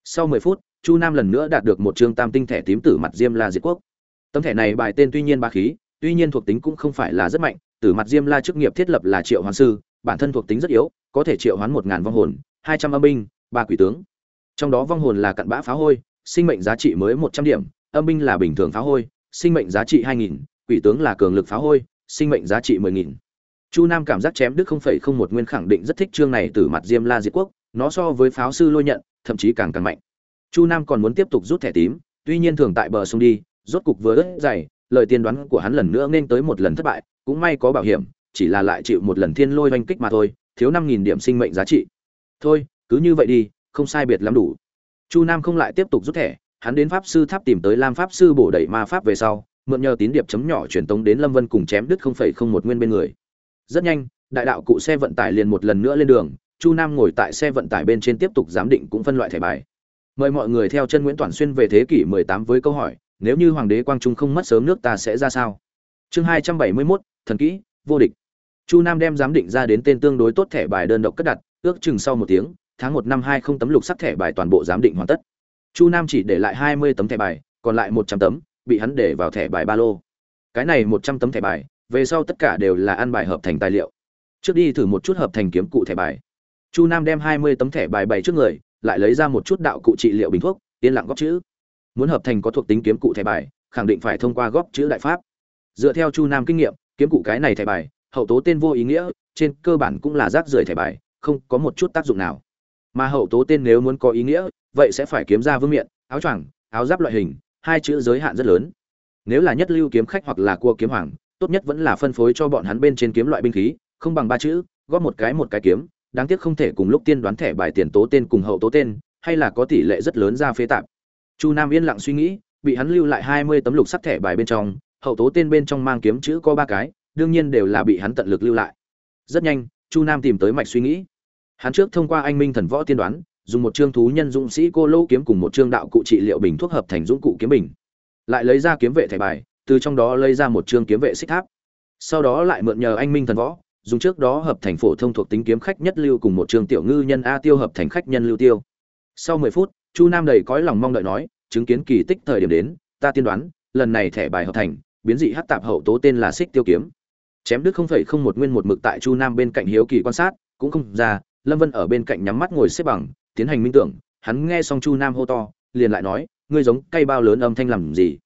A: Sau mười phút, chu nam lần nữa đạt được một chương tam tinh thẻ tím tử mặt diêm la diệt quốc. Tấm thẻ này bài tên tuy nhiên ba khí, tuy nhiên thuộc tính cũng không phải là rất mạnh, tử mặt diêm la chức nghiệp thiết lập là triệu hoán sư, bản thân thuộc tính rất yếu, có thể triệu hoán một ngàn vong hồn, hai trăm âm binh, ba quỷ tướng. Trong đó vong hồn là cặn bã phá hôi, sinh mệnh giá trị mới một trăm điểm, âm binh là bình thường phá hôi, sinh mệnh giá trị hai nghìn quỷ tướng là cường lực phá hôi, sinh mệnh giá trị mười nghìn. Chu nam cảm giác chém đức không phẩy không một nguyên khẳng định rất thích chương này từ mặt diêm la diệt quốc, nó so với pháo sư lôi nhận, thậm chí càng càng mạnh. Chu nam còn muốn tiếp tục rút thẻ tím, tuy nhiên thường tại bờ sông đi, rốt cục vừa ớt dày, lời tiên đoán của hắn lần nữa nên tới một lần thất bại, cũng may có bảo hiểm, chỉ là lại chịu một lần thiên lôi oanh kích mà thôi, thiếu năm nghìn điểm sinh mệnh giá trị. Thôi, cứ như vậy đi, không sai biệt lắm đủ. Chu nam không lại tiếp tục rút thẻ, hắn đến pháp sư tháp tìm tới lam pháp sư bổ đẩy ma pháp về sau mượn nhờ tín điệp chấm nhỏ truyền tống đến lâm vân cùng chém đứt không phẩy không một nguyên bên người. Rất nhanh đại đạo cụ xe vận tải liền một lần nữa lên đường chu nam ngồi tại xe vận tải bên trên tiếp tục giám định cũng phân loại thẻ bài. Mời mọi người theo chân nguyễn toàn xuyên về thế kỷ 18 với câu hỏi nếu như hoàng đế quang trung không mất sớm nước ta sẽ ra sao? Chương 271, thần kỹ vô địch. Chu nam đem giám định ra đến tên tương đối tốt thẻ bài đơn độc cất đặt ước chừng sau một tiếng tháng một năm hai không tấm lục sắc thẻ bài toàn bộ giám định hoàn tất. Chu nam chỉ để lại hai mươi tấm thẻ bài còn lại một trăm tấm bị hắn để vào thẻ bài ba lô. Cái này một trăm tấm thẻ bài, về sau tất cả đều là ăn bài hợp thành tài liệu. Trước đi thử một chút hợp thành kiếm cụ thẻ bài. Chu nam đem hai mươi tấm thẻ bài bày trước người, lại lấy ra một chút đạo cụ trị liệu bình thuốc, yên lặng góp chữ. Muốn hợp thành có thuộc tính kiếm cụ thẻ bài, khẳng định phải thông qua góp chữ đại pháp. Dựa theo chu nam kinh nghiệm, kiếm cụ cái này thẻ bài, hậu tố tên vô ý nghĩa, trên cơ bản cũng là rác rưởi thẻ bài, không có một chút tác dụng nào. Mà hậu tố tên nếu muốn có ý nghĩa, vậy sẽ phải kiếm ra vương miện, áo choàng, áo giáp loại hình hai chữ giới hạn rất lớn. Nếu là nhất lưu kiếm khách hoặc là cua kiếm hoàng, tốt nhất vẫn là phân phối cho bọn hắn bên trên kiếm loại binh khí, không bằng ba chữ, góp một cái một cái kiếm, đáng tiếc không thể cùng lúc tiên đoán thẻ bài tiền tố tên cùng hậu tố tên, hay là có tỷ lệ rất lớn ra phế tạp. Chu nam yên lặng suy nghĩ, bị hắn lưu lại hai mươi tấm lục sắt thẻ bài bên trong, hậu tố tên bên trong mang kiếm chữ có ba cái, đương nhiên đều là bị hắn tận lực lưu lại. Rất nhanh, chu nam tìm tới mạch suy nghĩ. Hắn trước thông qua anh minh thần võ tiên đoán dùng một chương thú nhân dũng sĩ cô lâu kiếm cùng một chương đạo cụ trị liệu bình thuốc hợp thành dũng cụ kiếm bình. Lại lấy ra kiếm vệ thẻ bài, từ trong đó lấy ra một chương kiếm vệ xích tháp. Sau đó lại mượn nhờ anh minh thần võ, dùng trước đó hợp thành phổ thông thuộc tính kiếm khách nhất lưu cùng một trương tiểu ngư nhân a tiêu hợp thành khách nhân lưu tiêu. Sau mười phút, chu nam đầy cõi lòng mong đợi nói, chứng kiến kỳ tích thời điểm đến, ta tiên đoán, lần này thẻ bài hợp thành, biến dị hát tạp hậu tố tên là xích tiêu kiếm. Chém đứt không phẩy không một nguyên một mực tại chu nam bên cạnh hiếu kỳ quan sát, cũng không ra, lâm vân ở bên cạnh nhắm mắt ngồi xếp bằng tiến hành minh tưởng, hắn nghe xong chu nam hô to, liền lại nói, ngươi giống cây bao lớn âm thanh làm gì?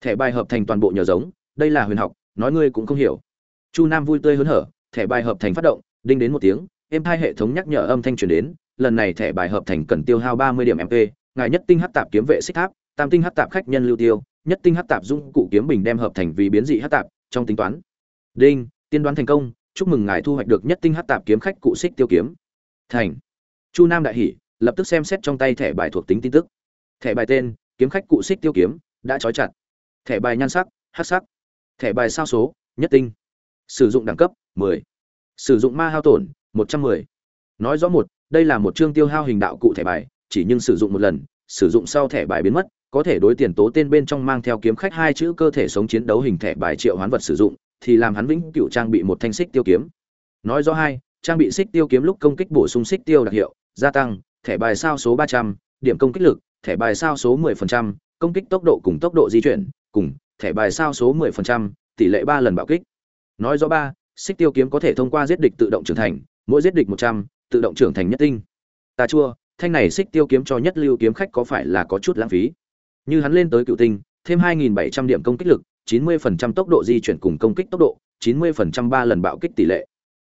A: Thẻ bài hợp thành toàn bộ nhờ giống, đây là huyền học, nói ngươi cũng không hiểu. Chu nam vui tươi hớn hở, thẻ bài hợp thành phát động, đinh đến một tiếng, êm hai hệ thống nhắc nhở âm thanh truyền đến, lần này thẻ bài hợp thành cần tiêu hao ba mươi điểm mp ngài nhất tinh hát tạp kiếm vệ xích tháp, tam tinh hát tạp khách nhân lưu tiêu, nhất tinh hát tạp dung cụ kiếm bình đem hợp thành vì biến dị hát tạp, trong tính toán. Đinh, tiên đoán thành công, chúc mừng ngài thu hoạch được nhất tinh hát tạp kiếm khách cụ xích tiêu kiếm. Thành. Chu nam đại hỷ lập tức xem xét trong tay thẻ bài thuộc tính tin tức. Thẻ bài tên, kiếm khách cụ xích tiêu kiếm, đã trói chặt. Thẻ bài nhan sắc hát sắc. Thẻ bài sao số, nhất tinh. Sử dụng đẳng cấp 10. sử dụng ma hao tổn 110. nói rõ một, đây là một chương tiêu hao hình đạo cụ thẻ bài, chỉ nhưng sử dụng một lần, sử dụng sau thẻ bài biến mất, có thể đối tiền tố tên bên trong mang theo kiếm khách hai chữ cơ thể sống chiến đấu hình thẻ bài triệu hoán vật sử dụng, thì làm hắn vĩnh cựu trang bị một thanh xích tiêu kiếm. Nói rõ hai, trang bị xích tiêu kiếm lúc công kích bổ sung xích tiêu đặc hiệu, gia tăng thẻ bài sao số 300, điểm công kích lực thẻ bài sao số 10%, công kích tốc độ cùng tốc độ di chuyển cùng thẻ bài sao số 10%, tỷ lệ ba lần bạo kích. Nói rõ ba xích tiêu kiếm có thể thông qua giết địch tự động trưởng thành mỗi giết địch 100, tự động trưởng thành nhất tinh. Ta chua thanh này xích tiêu kiếm cho nhất lưu kiếm khách có phải là có chút lãng phí? Như hắn lên tới cựu tinh thêm 2.700 điểm công kích lực 90% tốc độ di chuyển cùng công kích tốc độ 90% ba lần bạo kích tỷ lệ.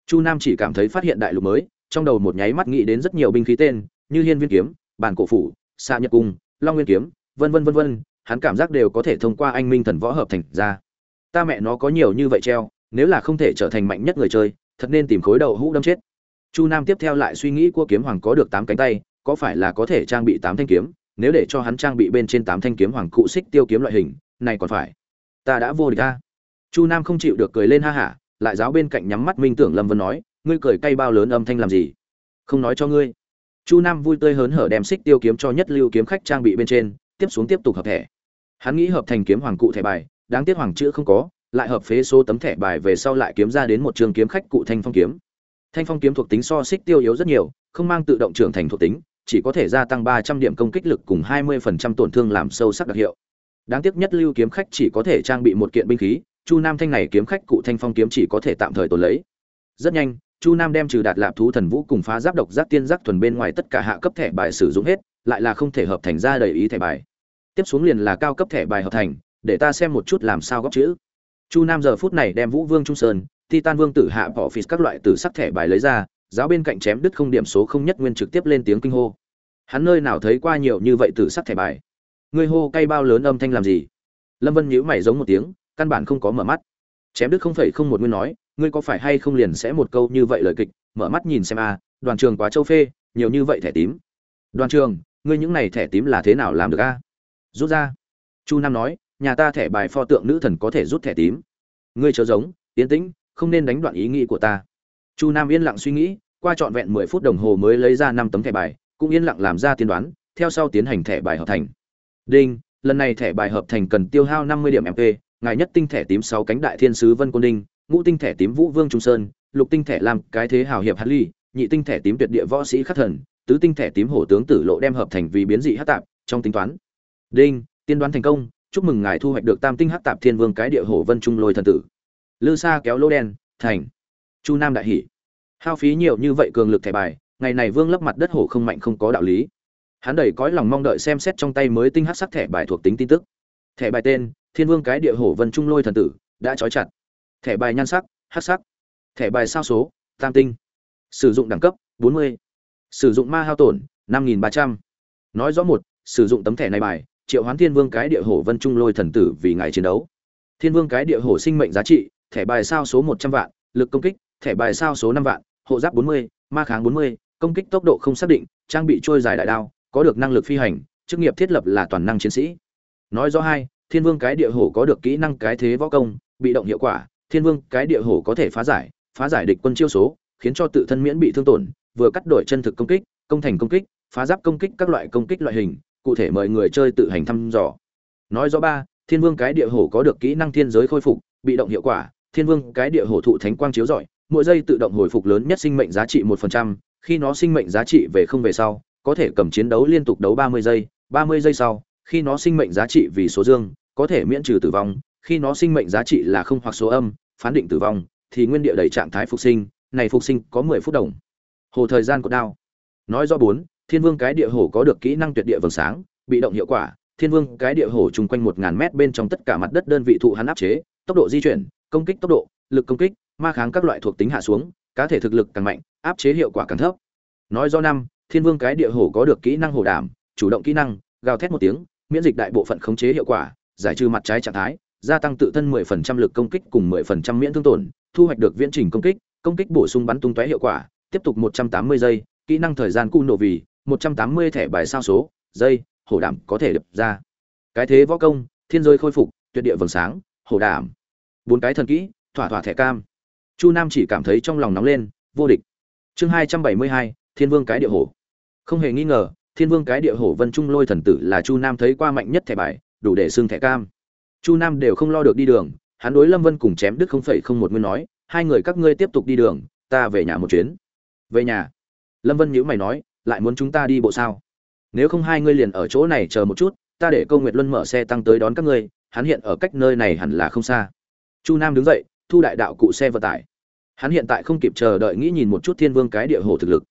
A: Chu nam chỉ cảm thấy phát hiện đại lục mới trong đầu một nháy mắt nghĩ đến rất nhiều binh khí tên như hiên viên kiếm, bản cổ phủ xa nhật cung, long nguyên kiếm, vân vân vân vân, hắn cảm giác đều có thể thông qua anh minh thần võ hợp thành ra. Ta mẹ nó có nhiều như vậy treo, nếu là không thể trở thành mạnh nhất người chơi, thật nên tìm khối đầu hũ đâm chết. Chu nam tiếp theo lại suy nghĩ cua kiếm hoàng có được tám cánh tay, có phải là có thể trang bị tám thanh kiếm, nếu để cho hắn trang bị bên trên tám thanh kiếm hoàng cụ xích tiêu kiếm loại hình, này còn phải. Ta đã vô địch ta. Chu nam không chịu được cười lên ha hả, lại giáo bên cạnh nhắm mắt minh tưởng lâm vân nói, ngươi cười cay bao lớn âm thanh làm gì? Không nói cho ngươi chu nam vui tươi hớn hở đem xích tiêu kiếm cho nhất lưu kiếm khách trang bị bên trên, tiếp xuống tiếp tục hợp thẻ. Hắn nghĩ hợp thành kiếm hoàng cụ thẻ bài, đáng tiếc hoàng chữ không có, lại hợp phế số tấm thẻ bài về sau lại kiếm ra đến một trường kiếm khách cụ thanh phong kiếm. Thanh phong kiếm thuộc tính so xích tiêu yếu rất nhiều, không mang tự động trưởng thành thuộc tính, chỉ có thể gia tăng ba trăm điểm công kích lực cùng hai mươi phần trăm tổn thương làm sâu sắc đặc hiệu. Đáng tiếc nhất lưu kiếm khách chỉ có thể trang bị một kiện binh khí, chu nam thanh này kiếm khách cụ thanh phong kiếm chỉ có thể tạm thời tồn lấy. Rất nhanh chu nam đem trừ đạt lạp thú thần vũ cùng phá giáp độc giác tiên giác thuần bên ngoài tất cả hạ cấp thẻ bài sử dụng hết, lại là không thể hợp thành ra đầy ý thẻ bài. Tiếp xuống liền là cao cấp thẻ bài hợp thành, để ta xem một chút làm sao góp chữ. Chu nam giờ phút này đem vũ vương trung sơn, titan vương tử hạ bỏ phí các loại tử sắc thẻ bài lấy ra, giáo bên cạnh chém đứt không điểm số không nhất nguyên trực tiếp lên tiếng kinh hô. Hắn nơi nào thấy qua nhiều như vậy tử sắc thẻ bài? Ngươi hô cay bao lớn âm thanh làm gì? Lâm vân nhíu mày giống một tiếng, căn bản không có mở mắt. Chém đứt không phải không một nguyên nói ngươi có phải hay không liền sẽ một câu như vậy lời kịch, mở mắt nhìn xem a, đoàn trường quá châu phê, nhiều như vậy thẻ tím. Đoàn trường, ngươi những này thẻ tím là thế nào làm được a? Rút ra. Chu nam nói, nhà ta thẻ bài pho tượng nữ thần có thể rút thẻ tím. Ngươi chớ giống, yên tĩnh, không nên đánh đoạn ý nghĩ của ta. Chu nam yên lặng suy nghĩ, qua trọn vẹn mười phút đồng hồ mới lấy ra năm tấm thẻ bài, cũng yên lặng làm ra tiên đoán, theo sau tiến hành thẻ bài hợp thành. Đinh, lần này thẻ bài hợp thành cần tiêu hao năm mươi điểm mp ngài nhất tinh thẻ tím sáu cánh đại thiên sứ vân côn đinh ngũ tinh thẻ tím vũ vương trung sơn, lục tinh thẻ làm cái thế hào hiệp hạt ly, nhị tinh thẻ tím tuyệt địa võ sĩ khắc thần, tứ tinh thẻ tím hổ tướng tử lộ đem hợp thành vì biến dị hắc tạp, trong tính toán. Đinh, tiên đoán thành công, chúc mừng ngài thu hoạch được tam tinh hắc tạp thiên vương cái địa hổ vân trung lôi thần tử. Lư sa kéo lô đen, thành. Chu nam đại hỷ hao phí nhiều như vậy cường lực thẻ bài, ngày này vương lấp mặt đất hổ không mạnh không có đạo lý. Hắn đầy cõi lòng mong đợi xem xét trong tay mới tinh hắc sắc thẻ bài thuộc tính tin tức. Thẻ bài tên, thiên vương cái địa hổ vân trung lôi thần tử, đã trói chặt thẻ bài nhan sắc hắc sắc thẻ bài sao số tam tinh sử dụng đẳng cấp 40. sử dụng ma hao tổn 5.300. nói rõ một sử dụng tấm thẻ này bài triệu hoán thiên vương cái địa hổ vân trung lôi thần tử vì ngày chiến đấu thiên vương cái địa hổ sinh mệnh giá trị thẻ bài sao số 100 vạn lực công kích thẻ bài sao số 5 vạn hộ giáp 40, ma kháng 40, công kích tốc độ không xác định trang bị trôi dài đại đao có được năng lực phi hành chức nghiệp thiết lập là toàn năng chiến sĩ nói rõ hai thiên vương cái địa hổ có được kỹ năng cái thế võ công bị động hiệu quả thiên vương, cái địa hổ có thể phá giải phá giải địch quân chiêu số, khiến cho tự thân miễn bị thương tổn, vừa cắt đổi chân thực công kích, công thành công kích, phá giáp công kích các loại công kích loại hình, cụ thể mời người chơi tự hành thăm dò. Nói rõ ba, thiên vương, cái địa hổ có được kỹ năng thiên giới khôi phục, bị động hiệu quả, thiên vương, cái địa hổ thụ thánh quang chiếu rọi, mỗi giây tự động hồi phục lớn nhất sinh mệnh giá trị một phần trăm, khi nó sinh mệnh giá trị về không về sau, có thể cầm chiến đấu liên tục đấu ba mươi giây, ba mươi giây sau, khi nó sinh mệnh giá trị vì số dương, có thể miễn trừ tử vong khi nó sinh mệnh giá trị là không hoặc số âm, phán định tử vong, thì nguyên địa đầy trạng thái phục sinh, này phục sinh có mười phút đồng. Hồ thời gian cột đao. Nói do bốn, thiên vương cái địa hồ có được kỹ năng tuyệt địa vầng sáng, bị động hiệu quả, thiên vương cái địa hồ chung quanh một ngàn mét bên trong tất cả mặt đất đơn vị thụ hắn áp chế, tốc độ di chuyển, công kích tốc độ, lực công kích, ma kháng các loại thuộc tính hạ xuống, cá thể thực lực càng mạnh, áp chế hiệu quả càng thấp. Nói do năm, thiên vương cái địa hồ có được kỹ năng hồ đảm chủ động kỹ năng, gào thét một tiếng, miễn dịch đại bộ phận khống chế hiệu quả, giải trừ mặt trái trạng thái gia tăng tự thân 10% lực công kích cùng 10% miễn thương tổn thu hoạch được viễn trình công kích công kích bổ sung bắn tung tóe hiệu quả tiếp tục 180 giây kỹ năng thời gian cu nổ vì 180 thẻ bài sao số giây hổ đảm có thể đập ra. Cái thế võ công thiên rơi khôi phục tuyệt địa vầng sáng hổ đảm. Bốn cái thần kỹ thỏa thỏa thẻ cam. Chu nam chỉ cảm thấy trong lòng nóng lên vô địch. Chương 272, thiên vương cái địa hổ. Không hề nghi ngờ thiên vương cái địa hổ vân trung lôi thần tử là chu nam thấy qua mạnh nhất thẻ bài đủ để xưng thẻ cam chu nam đều không lo được đi đường, hắn đối lâm vân cùng chém Đức không phẩy không một nguyên nói, hai người các ngươi tiếp tục đi đường, ta về nhà một chuyến. Về nhà? Lâm vân nhữ mày nói, lại muốn chúng ta đi bộ sao? Nếu không hai ngươi liền ở chỗ này chờ một chút, ta để câu nguyệt luân mở xe tăng tới đón các ngươi, hắn hiện ở cách nơi này hẳn là không xa. Chu nam đứng dậy, thu đại đạo cụ xe vận tải. Hắn hiện tại không kịp chờ đợi nghĩ nhìn một chút thiên vương cái địa hồ thực lực.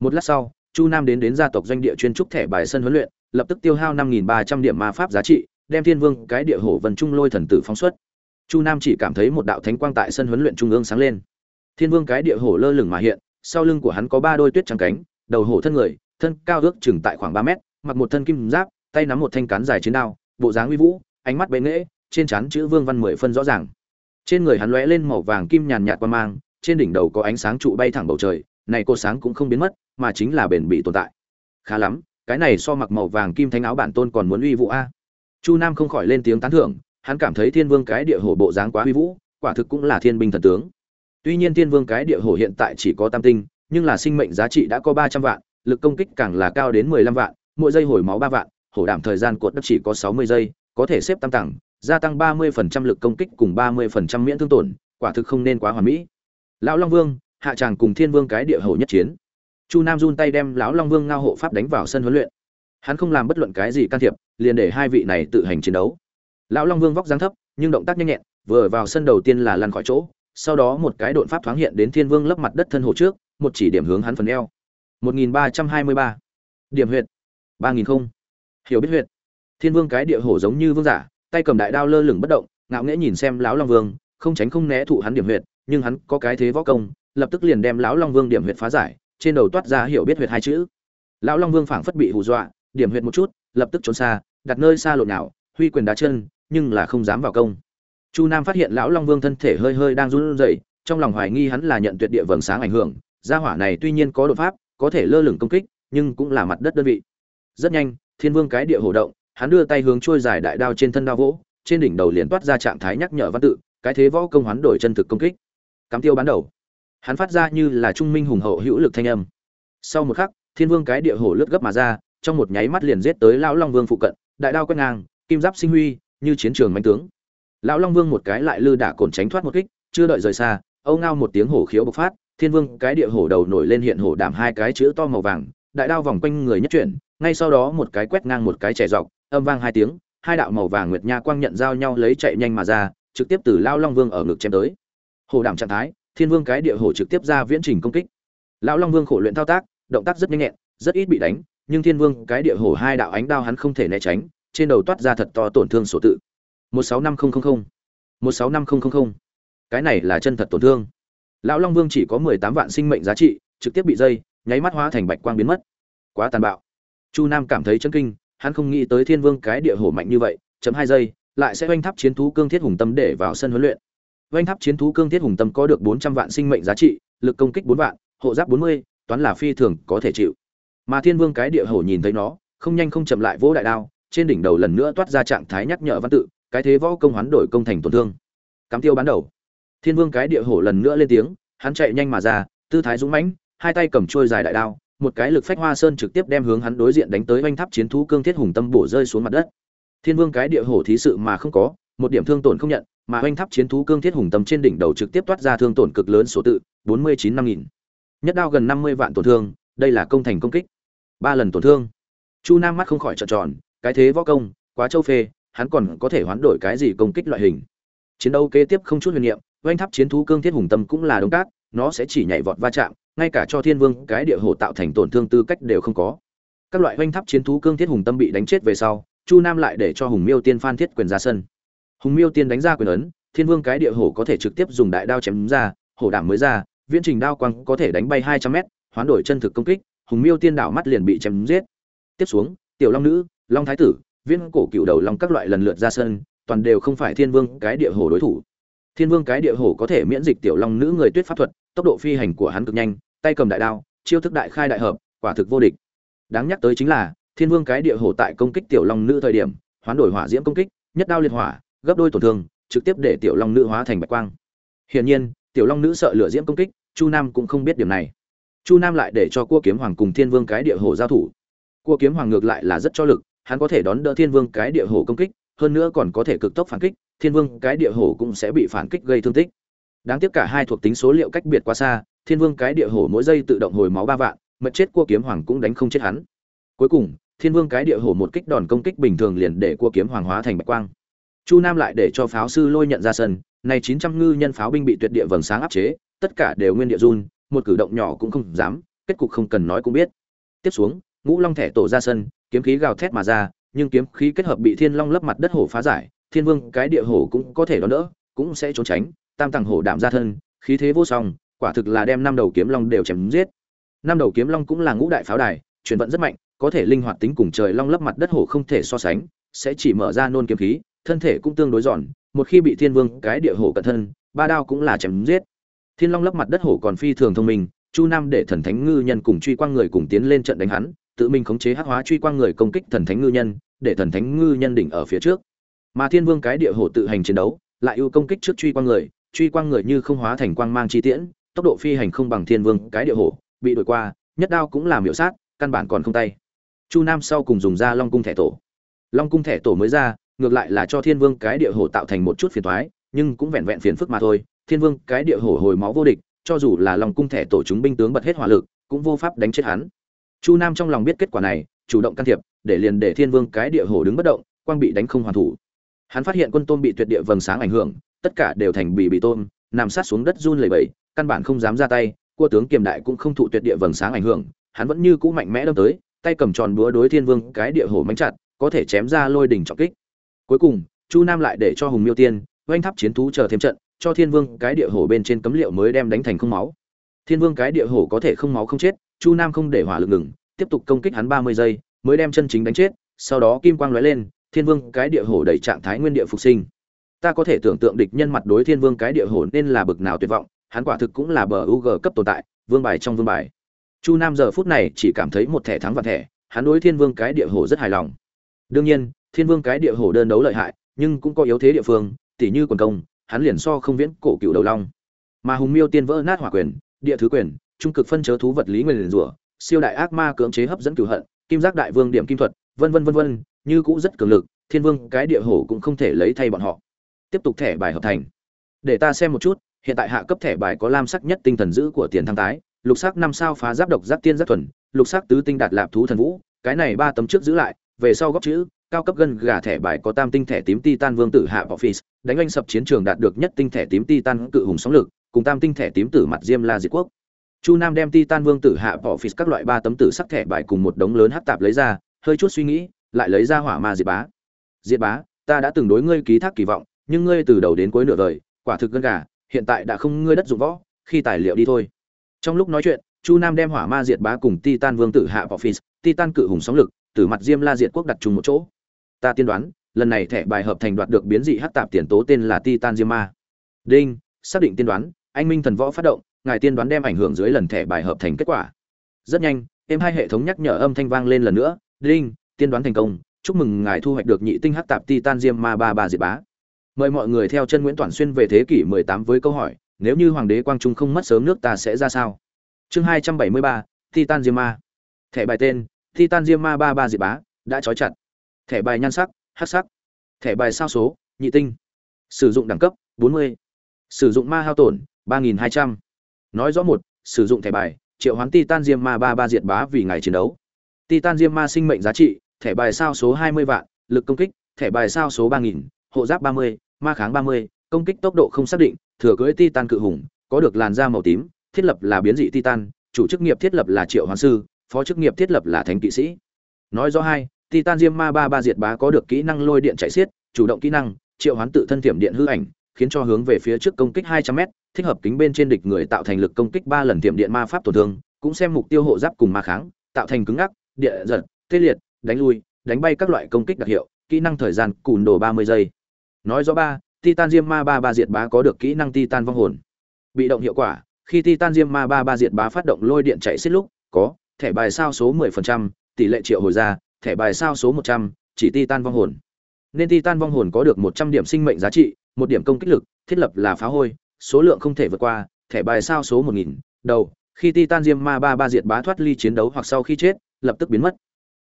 A: Một lát sau, chu nam đến đến gia tộc doanh địa chuyên trúc thẻ bài sân huấn luyện, lập tức tiêu hao năm ba trăm điểm ma pháp giá trị đem thiên vương cái địa hổ vần trung lôi thần tử phóng xuất. Chu nam chỉ cảm thấy một đạo thánh quang tại sân huấn luyện trung ương sáng lên. Thiên vương cái địa hổ lơ lửng mà hiện, sau lưng của hắn có ba đôi tuyết trắng cánh, đầu hổ thân người, thân cao ước chừng tại khoảng ba mét, mặc một thân kim giáp, tay nắm một thanh cán dài chiến đao, bộ dáng uy vũ, ánh mắt bệ nghễ trên trán chữ vương văn mười phân rõ ràng. Trên người hắn lóe lên màu vàng kim nhàn nhạt qua mang, trên đỉnh đầu có ánh sáng trụ bay thẳng bầu trời, này cô sáng cũng không biến mất, mà chính là bền bỉ tồn tại. Khá lắm, cái này so mặc màu vàng kim thánh áo bản tôn còn muốn uy vũ a chu nam không khỏi lên tiếng tán thưởng, hắn cảm thấy thiên vương cái địa hổ bộ dáng quá huy vũ, quả thực cũng là thiên binh thần tướng. Tuy nhiên thiên vương cái địa hổ hiện tại chỉ có tam tinh, nhưng là sinh mệnh giá trị đã có ba trăm vạn, lực công kích càng là cao đến mười lăm vạn, mỗi giây hồi máu ba vạn, hổ đảm thời gian cuộn đất chỉ có sáu mươi giây, có thể xếp tam tặng gia tăng ba mươi phần trăm lực công kích cùng ba mươi phần trăm miễn thương tổn, quả thực không nên quá hoàn mỹ. Lão long vương, hạ tràng cùng thiên vương cái địa hổ nhất chiến. Chu nam run tay đem lão long vương ngao hộ pháp đánh vào sân huấn luyện hắn không làm bất luận cái gì can thiệp, liền để hai vị này tự hành chiến đấu. Lão long vương vóc dáng thấp, nhưng động tác nhanh nhẹn, vừa vào sân đầu tiên là lăn khỏi chỗ, sau đó một cái đột pháp thoáng hiện đến thiên vương lấp mặt đất thân hồ trước, một chỉ điểm hướng hắn phần eo. 1323. điểm huyệt. 3000 không. Hiểu biết huyệt. Thiên vương cái địa hổ giống như vương giả, tay cầm đại đao lơ lửng bất động, ngạo nghễ nhìn xem lão long vương, không tránh không né thụ hắn điểm huyệt, nhưng hắn có cái thế võ công, lập tức liền đem lão long vương điểm huyệt phá giải, trên đầu toát ra hiểu biết huyệt hai chữ. Lão long vương phảng phất bị hù dọa điểm huyệt một chút, lập tức trốn xa, đặt nơi xa lộn nào, huy quyền đá chân, nhưng là không dám vào công. Chu nam phát hiện lão long vương thân thể hơi hơi đang run rẩy, trong lòng hoài nghi hắn là nhận tuyệt địa vầng sáng ảnh hưởng, gia hỏa này tuy nhiên có đột pháp, có thể lơ lửng công kích, nhưng cũng là mặt đất đơn vị. Rất nhanh, thiên vương cái địa hổ động, hắn đưa tay hướng trôi dài đại đao trên thân đao vỗ, trên đỉnh đầu liền toát ra trạng thái nhắc nhở văn tự, cái thế võ công hắn đổi chân thực công kích. Cắm tiêu bán đầu. Hắn phát ra như là trung minh hùng hậu hữu lực thanh âm. Sau một khắc, thiên vương cái địa hổ lướt gấp mà ra trong một nháy mắt liền giết tới lão long vương phụ cận, đại đao quét ngang, kim giáp sinh huy, như chiến trường manh tướng. Lão long vương một cái lại lư đả cồn tránh thoát một kích, chưa đợi rời xa, âu ngao một tiếng hổ khiếu bộc phát, thiên vương cái địa hổ đầu nổi lên hiện hổ đảm hai cái chữ to màu vàng, đại đao vòng quanh người nhất chuyển, ngay sau đó một cái quét ngang một cái trẻ dọc, âm vang hai tiếng, hai đạo màu vàng nguyệt nha quang nhận giao nhau lấy chạy nhanh mà ra, trực tiếp từ lao long vương ở ngực chém tới. Hổ đảm trạng thái, thiên vương cái địa hổ trực tiếp ra viễn trình công kích. Lão long vương khổ luyện thao tác, động tác rất nhanh nhẹn, rất ít bị đánh nhưng thiên vương cái địa hổ hai đạo ánh đao hắn không thể né tránh, trên đầu toát ra thật to tổn thương sổ tự. Một sáu năm không không một sáu năm không không cái này là chân thật tổn thương. Lão long vương chỉ có mười tám vạn sinh mệnh giá trị, trực tiếp bị dây, nháy mắt hóa thành bạch quang biến mất. Quá tàn bạo. Chu nam cảm thấy chân kinh, hắn không nghĩ tới thiên vương cái địa hổ mạnh như vậy, chấm hai giây, lại sẽ oanh tháp chiến thú cương thiết hùng tâm để vào sân huấn luyện. Oanh tháp chiến thú cương thiết hùng tâm có được bốn trăm vạn sinh mệnh giá trị, lực công kích bốn vạn, hộ giáp bốn mươi, toán là phi thường có thể chịu mà thiên vương cái địa hổ nhìn thấy nó, không nhanh không chậm lại vỗ đại đao, trên đỉnh đầu lần nữa toát ra trạng thái nhắc nhở văn tự, cái thế võ công hoán đổi công thành tổn thương. Cắm tiêu bán đầu. Thiên vương cái địa hổ lần nữa lên tiếng, hắn chạy nhanh mà ra, tư thái dũng mãnh, hai tay cầm trôi dài đại đao, một cái lực phách hoa sơn trực tiếp đem hướng hắn đối diện đánh tới oanh tháp chiến thú cương thiết hùng tâm bổ rơi xuống mặt đất. Thiên vương cái địa hổ thí sự mà không có, một điểm thương tổn không nhận, mà oanh tháp chiến thú cương thiết hùng tâm trên đỉnh đầu trực tiếp toát ra thương tổn cực lớn số tự, bốn mươi chín năm nghìn. Nhất đao gần năm mươi vạn tổn thương, đây là công thành công kích ba lần tổn thương. Chu nam mắt không khỏi trợn tròn, cái thế võ công, quá châu phê, hắn còn có thể hoán đổi cái gì công kích loại hình. Chiến đấu kế tiếp không chút huyền niệm, oanh tháp chiến thú cương thiết hùng tâm cũng là đống cát, nó sẽ chỉ nhảy vọt va chạm, ngay cả cho thiên vương cái địa hồ tạo thành tổn thương tư cách đều không có. Các loại oanh tháp chiến thú cương thiết hùng tâm bị đánh chết về sau, chu nam lại để cho hùng miêu tiên phan thiết quyền ra sân. Hùng miêu tiên đánh ra quyền ấn, thiên vương cái địa hồ có thể trực tiếp dùng đại đao chém ra, hổ đảm mới ra, viễn trình đao quang có thể đánh bay hai trăm mét, hoán đổi chân thực công kích hùng miêu tiên đảo mắt liền bị chém giết. Tiếp xuống, tiểu long nữ, long thái tử viên cổ cựu đầu long các loại lần lượt ra sân, toàn đều không phải thiên vương cái địa hổ đối thủ. Thiên vương cái địa hổ có thể miễn dịch tiểu long nữ người tuyết pháp thuật, tốc độ phi hành của hắn cực nhanh, tay cầm đại đao, chiêu thức đại khai đại hợp, quả thực vô địch. Đáng nhắc tới chính là, thiên vương cái địa hổ tại công kích tiểu long nữ thời điểm, hoán đổi hỏa diễm công kích, nhất đao liệt hỏa, gấp đôi tổn thương, trực tiếp để tiểu long nữ hóa thành bạch quang. Hiển nhiên, tiểu long nữ sợ lửa diễm công kích, chu nam cũng không biết điểm này chu nam lại để cho cua kiếm hoàng cùng thiên vương cái địa hổ giao thủ. Cua kiếm hoàng ngược lại là rất cho lực, hắn có thể đón đỡ thiên vương cái địa hổ công kích, hơn nữa còn có thể cực tốc phản kích, thiên vương cái địa hổ cũng sẽ bị phản kích gây thương tích. Đáng tiếc cả hai thuộc tính số liệu cách biệt quá xa, thiên vương cái địa hổ mỗi giây tự động hồi máu ba vạn mật chết cua kiếm hoàng cũng đánh không chết hắn. Cuối cùng, thiên vương cái địa hổ một kích đòn công kích bình thường liền để cua kiếm hoàng hóa thành bạch quang. Chu nam lại để cho pháo sư lôi nhận ra sân này chín trăm ngư nhân pháo binh bị tuyệt địa vầng sáng áp chế, tất cả đều nguyên địa run một cử động nhỏ cũng không dám, kết cục không cần nói cũng biết. Tiếp xuống, ngũ long thẻ tổ ra sân, kiếm khí gào thét mà ra, nhưng kiếm khí kết hợp bị thiên long lấp mặt đất hổ phá giải, thiên vương cái địa hổ cũng có thể đón đỡ, cũng sẽ trốn tránh. Tam tàng hổ đạm ra thân, khí thế vô song, quả thực là đem năm đầu kiếm long đều chém giết. Năm đầu kiếm long cũng là ngũ đại pháo đài, chuyển vận rất mạnh, có thể linh hoạt tính cùng trời long lấp mặt đất hổ không thể so sánh, sẽ chỉ mở ra nôn kiếm khí, thân thể cũng tương đối giòn, một khi bị thiên vương cái địa hổ cận thân, ba đao cũng là chém giết thiên long lấp mặt đất hổ còn phi thường thông minh, chu nam để thần thánh ngư nhân cùng truy quang người cùng tiến lên trận đánh hắn, tự mình khống chế hắc hóa truy quang người công kích thần thánh ngư nhân, để thần thánh ngư nhân đỉnh ở phía trước. Mà thiên vương cái địa hổ tự hành chiến đấu, lại ưu công kích trước truy quang người, truy quang người như không hóa thành quang mang chi tiễn, tốc độ phi hành không bằng thiên vương cái địa hổ, bị đuổi qua, nhất đao cũng làm hiệu sát, căn bản còn không tay. Chu nam sau cùng dùng ra long cung thẻ tổ. Long cung thẻ tổ mới ra, ngược lại là cho thiên vương cái địa hổ tạo thành một chút phiền thoái nhưng cũng vẹn vẹn phiền phức mà thôi thiên vương, cái địa hổ hồi máu vô địch, cho dù là long cung thẻ tổ chúng binh tướng bật hết hỏa lực, cũng vô pháp đánh chết hắn. Chu nam trong lòng biết kết quả này, chủ động can thiệp, để liền để thiên vương, cái địa hổ đứng bất động, quang bị đánh không hoàn thủ. Hắn phát hiện quân tôm bị tuyệt địa vầng sáng ảnh hưởng, tất cả đều thành bì bị tôm, nằm sát xuống đất run lẩy bẩy, căn bản không dám ra tay, cua tướng kiềm đại cũng không thụ tuyệt địa vầng sáng ảnh hưởng, hắn vẫn như cũ mạnh mẽ đâm tới, tay cầm tròn búa đối thiên vương, cái địa hổ mánh chặt, có thể chém ra lôi đỉnh trọng kích. Cuối cùng, chu nam lại để cho hùng miêu tiên, oanh tháp chiến thú chờ thêm trận cho thiên vương cái địa hổ bên trên cấm liệu mới đem đánh thành không máu. Thiên vương cái địa hổ có thể không máu không chết, chu nam không để hỏa lực ngừng, tiếp tục công kích hắn ba mươi giây, mới đem chân chính đánh chết, sau đó kim quang lóe lên, thiên vương cái địa hổ đầy trạng thái nguyên địa phục sinh. Ta có thể tưởng tượng địch nhân mặt đối thiên vương cái địa hổ nên là bực nào tuyệt vọng, hắn quả thực cũng là bờ u g cấp tồn tại, vương bài trong vương bài. Chu nam giờ phút này chỉ cảm thấy một thẻ thắng và thẻ, hắn đối thiên vương cái địa hổ rất hài lòng. Đương nhiên, thiên vương cái địa hổ đơn đấu lợi hại, nhưng cũng có yếu thế địa phương, tỉ như quần công hắn liền so không viễn cổ cựu đầu long. Mà hùng miêu tiên vỡ nát hỏa quyền, địa thứ quyền, trung cực phân chớ thú vật lý nguyên rủa, siêu đại ác ma cưỡng chế hấp dẫn cửu hận, kim giác đại vương điểm kim thuật, vân vân vân vân, như cũ rất cường lực, thiên vương cái địa hổ cũng không thể lấy thay bọn họ. Tiếp tục thẻ bài hợp thành. Để ta xem một chút, hiện tại hạ cấp thẻ bài có lam sắc nhất tinh thần giữ của tiền thăng tái, lục sắc năm sao phá giáp độc giáp tiên giáp thuần, lục sắc tứ tinh đạt lạp thú thần vũ, cái này ba tấm trước giữ lại, về sau góp chữ cao cấp gân gà thẻ bài có tam tinh thẻ tím titan vương tử hạ office đánh anh sập chiến trường đạt được nhất tinh thẻ tím titan cự hùng sóng lực, cùng tam tinh thẻ tím tử mặt diêm la diệt quốc. Chu nam đem titan vương tử hạ office các loại ba tấm tử sắc thẻ bài cùng một đống lớn hát tạp lấy ra, hơi chút suy nghĩ, lại lấy ra hỏa ma diệt bá. Diệt bá, ta đã từng đối ngươi ký thác kỳ vọng, nhưng ngươi từ đầu đến cuối nửa đời, quả thực gân gà, hiện tại đã không ngươi đất dụng võ, khi tài liệu đi thôi. Trong lúc nói chuyện, chu nam đem hỏa ma diệt bá cùng titan vương tử hạ office titan cự hùng sóng lực từ mặt diêm la diệt quốc đặt chung một chỗ ta tiên đoán lần này thẻ bài hợp thành đoạt được biến dị hắc tạp tiền tố tên là titan diêm ma đinh xác định tiên đoán anh minh thần võ phát động ngài tiên đoán đem ảnh hưởng dưới lần thẻ bài hợp thành kết quả. Rất nhanh em hai hệ thống nhắc nhở âm thanh vang lên lần nữa. Đinh tiên đoán thành công chúc mừng ngài thu hoạch được nhị tinh hắc tạp titan diêm ma ba ba diệt bá. Mời mọi người theo chân nguyễn toàn xuyên về thế kỷ 18 với câu hỏi nếu như hoàng đế quang trung không mất sớm nước ta sẽ ra sao? Chương 273, titan diêm ma thẻ bài tên titan diêm ma ba ba diệt bá đã trói chặt thẻ bài nhan sắc hát sắc thẻ bài sao số nhị tinh sử dụng đẳng cấp 40. sử dụng ma hao tổn 3.200. nói rõ một sử dụng thẻ bài triệu hoán titan diêm ma ba ba diệt bá vì ngày chiến đấu titan diêm ma sinh mệnh giá trị thẻ bài sao số 20 vạn lực công kích thẻ bài sao số 3.000 hộ giáp 30, ma kháng 30, công kích tốc độ không xác định thừa cưỡi titan cự hùng có được làn da màu tím thiết lập là biến dị titan chủ chức nghiệp thiết lập là triệu hoán sư phó chức nghiệp thiết lập là thánh kỵ sĩ nói rõ hai titan diêm ma ba ba diệt bá có được kỹ năng lôi điện chạy xiết chủ động kỹ năng triệu hoán tự thân tiềm điện hư ảnh khiến cho hướng về phía trước công kích 200m, thích hợp kính bên trên địch người tạo thành lực công kích 3 lần tiềm điện ma pháp tổn thương, cũng xem mục tiêu hộ giáp cùng ma kháng, tạo thành cứng ngắc, địa giật, tê liệt, đánh lui, đánh bay các loại công kích đặc hiệu, kỹ năng thời gian cùn đồ 30 giây. Nói rõ ba, Titan Diêm Ma 33 diệt bá có được kỹ năng Titan vong hồn. Bị động hiệu quả, khi Titan Diêm Ma 33 diệt bá phát động lôi điện chạy xiết lúc, có thẻ bài sao số 10%, tỷ lệ triệu hồi ra, thẻ bài sao số 100, chỉ Titan vong hồn. Nên Titan vong hồn có được 100 điểm sinh mệnh giá trị, một điểm công kích lực, thiết lập là phá hôi, số lượng không thể vượt qua, thẻ bài sao số 1000, đầu, khi Titan Diêm Ma 33 diệt bá thoát ly chiến đấu hoặc sau khi chết, lập tức biến mất.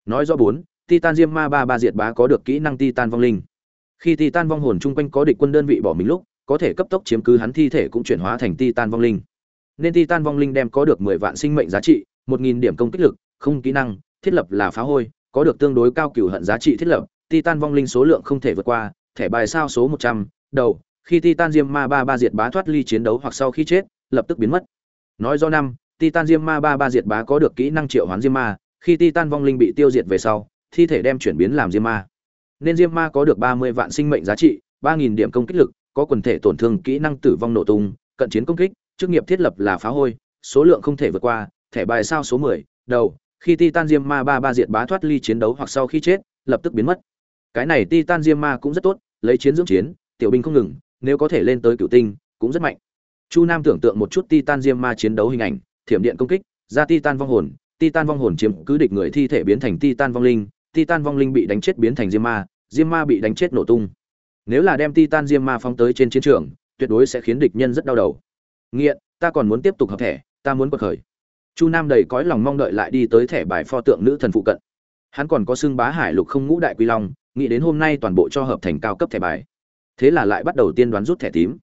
A: Nói rõ 4, Titan Diêm Ma 33 diệt bá có được kỹ năng Titan vong linh. Khi Titan vong hồn chung quanh có địch quân đơn vị bỏ mình lúc, có thể cấp tốc chiếm cứ hắn thi thể cũng chuyển hóa thành Titan vong linh. Nên Titan vong linh đem có được 10 vạn sinh mệnh giá trị, 1000 điểm công kích lực, không kỹ năng, thiết lập là phá hôi, có được tương đối cao cửu hận giá trị thiết lập, Titan vong linh số lượng không thể vượt qua, thẻ bài sao số 100, đầu, khi Titan Diêm Ma 33 diệt bá thoát ly chiến đấu hoặc sau khi chết, lập tức biến mất. Nói do năm, Titan Diêm Ma 33 diệt bá có được kỹ năng triệu hoán Diêm Ma, khi Titan vong linh bị tiêu diệt về sau, thi thể đem chuyển biến làm Diêm Ma. Nên Diêm Ma có được 30 vạn sinh mệnh giá trị, 3000 điểm công kích lực, có quần thể tổn thương kỹ năng tử vong nổ tung, cận chiến công kích, chức nghiệp thiết lập là phá hôi, số lượng không thể vượt qua, thẻ bài sao số 10, đầu, khi Titan Diêm Ma 33 diệt bá thoát ly chiến đấu hoặc sau khi chết, lập tức biến mất. Cái này Titan Diêm Ma cũng rất tốt, lấy chiến dưỡng chiến, tiểu binh không ngừng, nếu có thể lên tới cửu tinh, cũng rất mạnh. Chu Nam tưởng tượng một chút Titan Diêm Ma chiến đấu hình ảnh, thiểm điện công kích, ra Titan vong hồn, Titan vong hồn chiếm cứ địch người thi thể biến thành Titan vong linh, Titan vong linh bị đánh chết biến thành Diêm Ma, Diêm Ma bị đánh chết nổ tung. Nếu là đem Titan Diêm Ma phóng tới trên chiến trường, tuyệt đối sẽ khiến địch nhân rất đau đầu. Nghiện, ta còn muốn tiếp tục hợp thể, ta muốn quật khởi. Chu Nam đầy cõi lòng mong đợi lại đi tới thẻ bài pho tượng nữ thần phụ cận. Hắn còn có xương bá hải lục không ngũ đại quy long, nghĩ đến hôm nay toàn bộ cho hợp thành cao cấp thẻ bài. Thế là lại bắt đầu tiên đoán rút thẻ tím.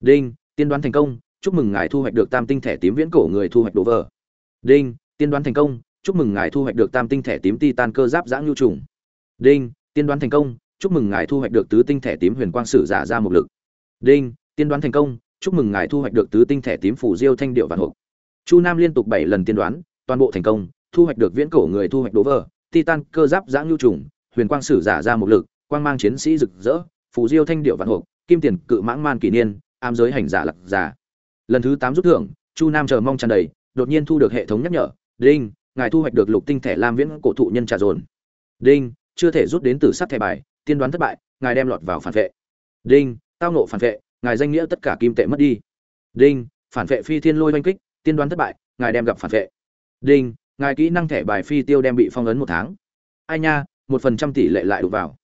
A: Đinh, tiên đoán thành công, chúc mừng ngài thu hoạch được tam tinh thẻ tím viễn cổ người thu hoạch đồ vờ Đinh, tiên đoán thành công, chúc mừng ngài thu hoạch được tam tinh thẻ tím titan cơ giáp giã ngưu trùng. Đinh, tiên đoán thành công, chúc mừng ngài thu hoạch được tứ tinh thẻ tím huyền quang sử giả ra một lực. Đinh, tiên đoán thành công, chúc mừng ngài thu hoạch được tứ tinh thẻ tím phủ diêu thanh điệu vạn hộp. Chu Nam liên tục bảy lần tiên đoán, toàn bộ thành công, thu hoạch được viễn cổ người thu hoạch đố vờ titan cơ giáp giã nhu trùng, huyền quang sử giả ra một lực, quang mang chiến sĩ rực rỡ, phủ diêu thanh điệu vạn hộp, kim tiền cự mãng man kỷ niên, ám giới hành giả lạc giả. Lần thứ tám rút thưởng, Chu Nam chờ mong tràn đầy, đột nhiên thu được hệ thống nhắc nhở, "Đinh, ngài thu hoạch được lục tinh thẻ lam viễn cổ thụ nhân trà dồn." "Đinh, chưa thể rút đến từ sát thẻ bài, tiên đoán thất bại, ngài đem lọt vào phản vệ." "Đinh, tao nộ phản vệ, ngài danh nghĩa tất cả kim tệ mất đi." "Đinh, phản vệ phi thiên lôi oanh kích, tiên đoán thất bại, ngài đem gặp phản vệ." "Đinh, ngài kỹ năng thẻ bài phi tiêu đem bị phong ấn một tháng." Ai nha, một phần trăm tỷ lệ lại đụng vào.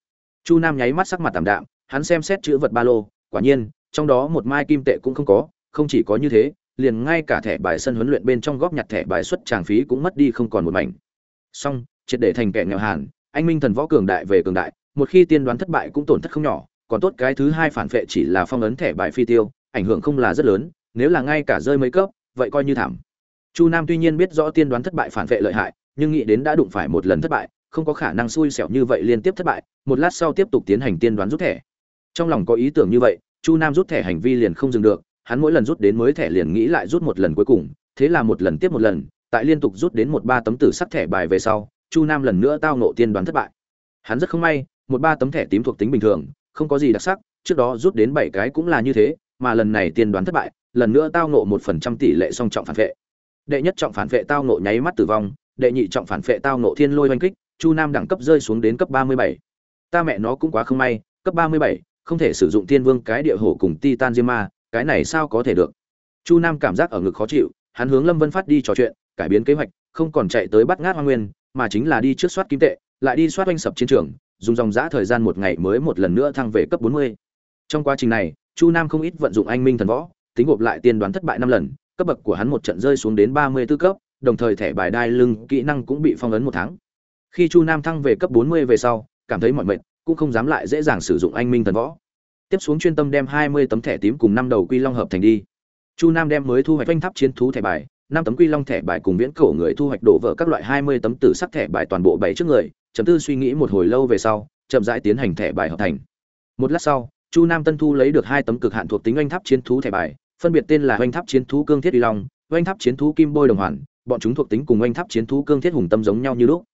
A: Chu Nam nháy mắt sắc mặt tạm đạm, hắn xem xét chữ vật ba lô, quả nhiên, trong đó một mai kim tệ cũng không có, không chỉ có như thế, liền ngay cả thẻ bài sân huấn luyện bên trong góp nhặt thẻ bài xuất tràng phí cũng mất đi không còn một mảnh. song, triệt để thành kẻ nghèo hàn, anh minh thần võ cường đại về cường đại, một khi tiên đoán thất bại cũng tổn thất không nhỏ, còn tốt cái thứ hai phản vệ chỉ là phong ấn thẻ bài phi tiêu, ảnh hưởng không là rất lớn, nếu là ngay cả rơi mấy cấp, vậy coi như thảm. Chu Nam tuy nhiên biết rõ tiên đoán thất bại phản vệ lợi hại, nhưng nghĩ đến đã đụng phải một lần thất bại không có khả năng xui xẻo như vậy liên tiếp thất bại một lát sau tiếp tục tiến hành tiên đoán rút thẻ trong lòng có ý tưởng như vậy chu nam rút thẻ hành vi liền không dừng được hắn mỗi lần rút đến mới thẻ liền nghĩ lại rút một lần cuối cùng thế là một lần tiếp một lần tại liên tục rút đến một ba tấm tử sắc thẻ bài về sau chu nam lần nữa tao nộ tiên đoán thất bại hắn rất không may một ba tấm thẻ tím thuộc tính bình thường không có gì đặc sắc trước đó rút đến bảy cái cũng là như thế mà lần này tiên đoán thất bại, lần nữa tao nộ một phần trăm tỷ lệ song trọng phản vệ. Đệ nhất trọng phản vệ tao nộ nháy mắt tử vong, đệ nhị trọng phản vệ tao nộ thiên lôi oanh kích, chu nam đẳng cấp rơi xuống đến cấp ba mươi bảy. Ta mẹ nó cũng quá không may, cấp ba mươi bảy, không thể sử dụng tiên vương cái địa hổ cùng titan diêm ma, cái này sao có thể được? Chu nam cảm giác ở ngực khó chịu, hắn hướng lâm vân phát đi trò chuyện, cải biến kế hoạch, không còn chạy tới bắt ngát hoa nguyên, mà chính là đi trước soát kim tệ, lại đi soát oanh sập chiến trường, dùng dòng giã thời gian một ngày mới một lần nữa thăng về cấp bốn mươi. Trong quá trình này chu nam không ít vận dụng anh minh thần võ, tính gộp lại tiên đoán thất bại năm lần, cấp bậc của hắn một trận rơi xuống đến ba mươi 34 cấp, đồng thời thẻ bài đai lưng kỹ năng cũng bị phong ấn một tháng. Khi chu nam thăng về cấp bốn mươi về sau, cảm thấy mọi mệt, cũng không dám lại dễ dàng sử dụng anh minh thần võ. Tiếp xuống chuyên tâm đem hai mươi tấm thẻ tím cùng năm đầu quy long hợp thành đi. Chu nam đem mới thu hoạch vinh tháp chiến thú thẻ bài, năm tấm quy long thẻ bài cùng viễn cổ người thu hoạch đổ vỡ các loại hai mươi tấm tử sắc thẻ bài toàn bộ bảy trước người, chấm tư suy nghĩ một hồi lâu về sau, chậm rãi tiến hành thẻ bài hợp thành. Một lát sau chu nam tân thu lấy được hai tấm cực hạn thuộc tính oanh tháp chiến thú thẻ bài, phân biệt tên là oanh tháp chiến thú cương thiết uy long, oanh tháp chiến thú kim bôi đồng hoàn, bọn chúng thuộc tính cùng oanh tháp chiến thú cương thiết hùng tâm giống nhau như lúc.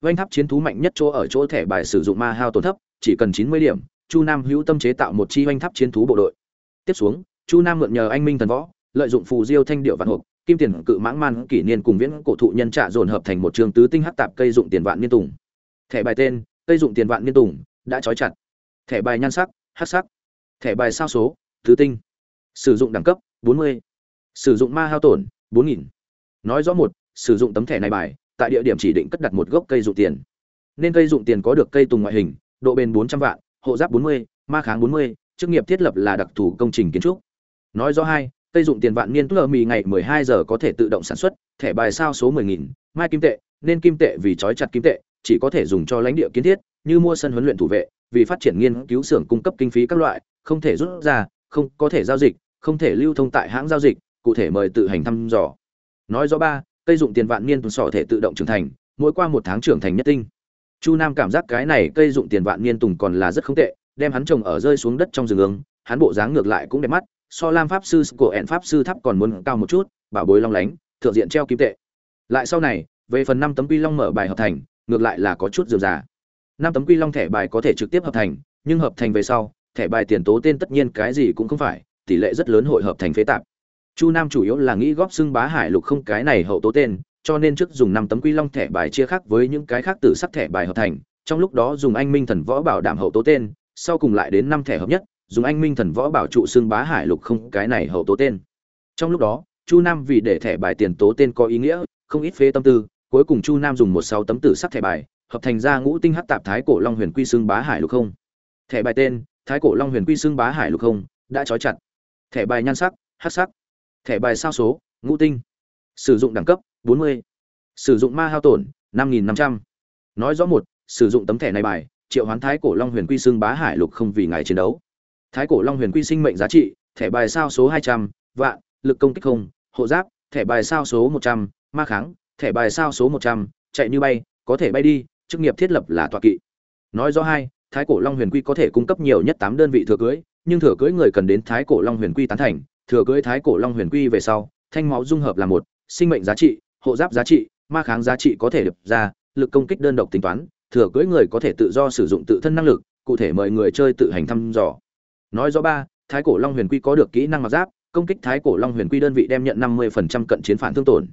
A: Oanh tháp chiến thú mạnh nhất chỗ ở chỗ thẻ bài sử dụng ma hao tổn thấp, chỉ cần chín mươi điểm, chu nam hữu tâm chế tạo một chi oanh tháp chiến thú bộ đội. Tiếp xuống, chu nam mượn nhờ anh minh thần võ, lợi dụng phù diêu thanh điệu vạn hộp, kim tiền cự mãng man kỷ niên cùng viễn cổ thụ nhân trạ dồn hợp thành một trường tứ tinh hắc tạp cây dụng tiền vạn niên tùng. Thẻ bài tên, cây dụng tiền vạn niên tùng, đã trói chặt. Thẻ bài nhan sắc hắc sắc thẻ bài sao số tứ tinh sử dụng đẳng cấp 40. sử dụng ma hao tổn 4000. nói rõ một sử dụng tấm thẻ này bài tại địa điểm chỉ định cất đặt một gốc cây dụng tiền nên cây dụng tiền có được cây tùng ngoại hình độ bền 400 vạn hộ giáp 40, ma kháng 40, chức nghiệp thiết lập là đặc thù công trình kiến trúc nói rõ hai cây dụng tiền vạn niên tuơ mì ngày 12 giờ có thể tự động sản xuất thẻ bài sao số 10.000, mai kim tệ nên kim tệ vì trói chặt kim tệ chỉ có thể dùng cho lãnh địa kiến thiết như mua sân huấn luyện thủ vệ, vì phát triển nghiên cứu xưởng cung cấp kinh phí các loại, không thể rút ra, không có thể giao dịch, không thể lưu thông tại hãng giao dịch, cụ thể mời tự hành thăm dò. Nói rõ ba, cây dụng tiền vạn niên tuần sọ thể tự động trưởng thành, mỗi qua một tháng trưởng thành nhất tinh. Chu nam cảm giác cái này cây dụng tiền vạn niên tùng còn là rất không tệ, đem hắn trồng ở rơi xuống đất trong rừng ương, hắn bộ dáng ngược lại cũng đẹp mắt, so lam pháp sư của ẹn pháp sư tháp còn muốn cao một chút, bảo bối long lánh, thượng diện treo kim tệ. Lại sau này, về phần năm tấm quy long mở bài hợp thành, ngược lại là có chút dườm già năm tấm quy long thẻ bài có thể trực tiếp hợp thành, nhưng hợp thành về sau, thẻ bài tiền tố tên tất nhiên cái gì cũng không phải, tỷ lệ rất lớn hội hợp thành phế tạp. Chu nam chủ yếu là nghĩ góp xưng bá hải lục không cái này hậu tố tên, cho nên trước dùng năm tấm quy long thẻ bài chia khác với những cái khác từ sắc thẻ bài hợp thành, trong lúc đó dùng anh minh thần võ bảo đảm hậu tố tên, sau cùng lại đến năm thẻ hợp nhất, dùng anh minh thần võ bảo trụ xưng bá hải lục không cái này hậu tố tên. Trong lúc đó, chu nam vì để thẻ bài tiền tố tên có ý nghĩa, không ít phế tâm tư, cuối cùng chu nam dùng một sáu tấm tử sắc thẻ bài hợp thành ra ngũ tinh hắc tạp thái cổ long huyền quy xương bá hải lục không? Thẻ bài tên thái cổ long huyền quy xương bá hải lục không đã trói chặt. Thẻ bài nhan sắc hắc sắc. Thẻ bài sao số ngũ tinh. Sử dụng đẳng cấp 40. sử dụng ma hao tổn 5.500. nói rõ một sử dụng tấm thẻ này bài triệu hoán thái cổ long huyền quy xương bá hải lục không vì ngày chiến đấu. Thái cổ long huyền quy sinh mệnh giá trị thẻ bài sao số 200, vạn lực công kích không hộ giáp thẻ bài sao số 100, ma kháng thẻ bài sao số 100, chạy như bay có thể bay đi chức nghiệp thiết lập là tọa kỵ. Nói rõ hai, thái cổ long huyền quy có thể cung cấp nhiều nhất tám đơn vị thừa cưới, nhưng thừa cưới người cần đến thái cổ long huyền quy tán thành, thừa cưới thái cổ long huyền quy về sau, thanh máu dung hợp là một, sinh mệnh giá trị, hộ giáp giá trị, ma kháng giá trị có thể được ra, lực công kích đơn độc tính toán, thừa cưới người có thể tự do sử dụng tự thân năng lực, cụ thể mời người chơi tự hành thăm dò. Nói rõ ba, thái cổ long huyền quy có được kỹ năng mặc giáp, công kích thái cổ long huyền quy đơn vị đem nhận năm mươi phần trăm cận chiến phản thương tổn.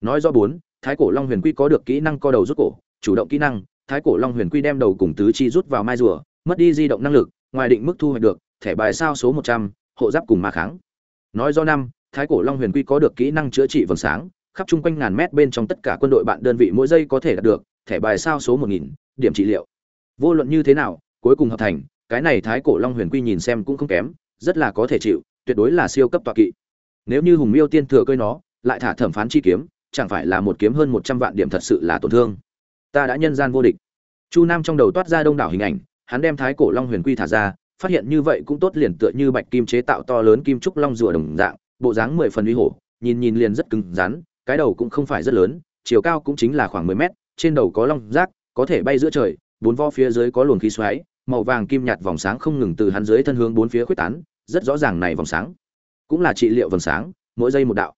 A: Nói rõ bốn, thái cổ long huyền quy có được kỹ năng co đầu rút cổ chủ động kỹ năng, thái cổ long huyền quy đem đầu cùng tứ chi rút vào mai rùa, mất đi di động năng lực, ngoài định mức thu hoạch được, thẻ bài sao số một trăm, hộ giáp cùng ma kháng. Nói do năm, thái cổ long huyền quy có được kỹ năng chữa trị vầng sáng, khắp chung quanh ngàn mét bên trong tất cả quân đội bạn đơn vị mỗi giây có thể đạt được, thẻ bài sao số một nghìn, điểm trị liệu. Vô luận như thế nào, cuối cùng hợp thành, cái này thái cổ long huyền quy nhìn xem cũng không kém, rất là có thể chịu, tuyệt đối là siêu cấp tọa kỵ. Nếu như hùng miêu tiên thừa cơi nó, lại thả thẩm phán chi kiếm, chẳng phải là một kiếm hơn một trăm vạn điểm thật sự là tổn thương ta đã nhân gian vô địch chu nam trong đầu toát ra đông đảo hình ảnh hắn đem thái cổ long huyền quy thả ra phát hiện như vậy cũng tốt liền tựa như bạch kim chế tạo to lớn kim trúc long rùa đồng dạng bộ dáng mười phần uy hổ nhìn nhìn liền rất cứng rắn cái đầu cũng không phải rất lớn chiều cao cũng chính là khoảng 10 mét, trên đầu có long giác, có thể bay giữa trời, bốn vo phía dưới có luồng khí xoáy, màu vàng kim nhạt vòng sáng không ngừng từ hắn dưới thân hướng bốn phía khuếch tán, rất rõ ràng này vòng sáng, cũng là trị liệu vầng sáng, mỗi giây một đạo.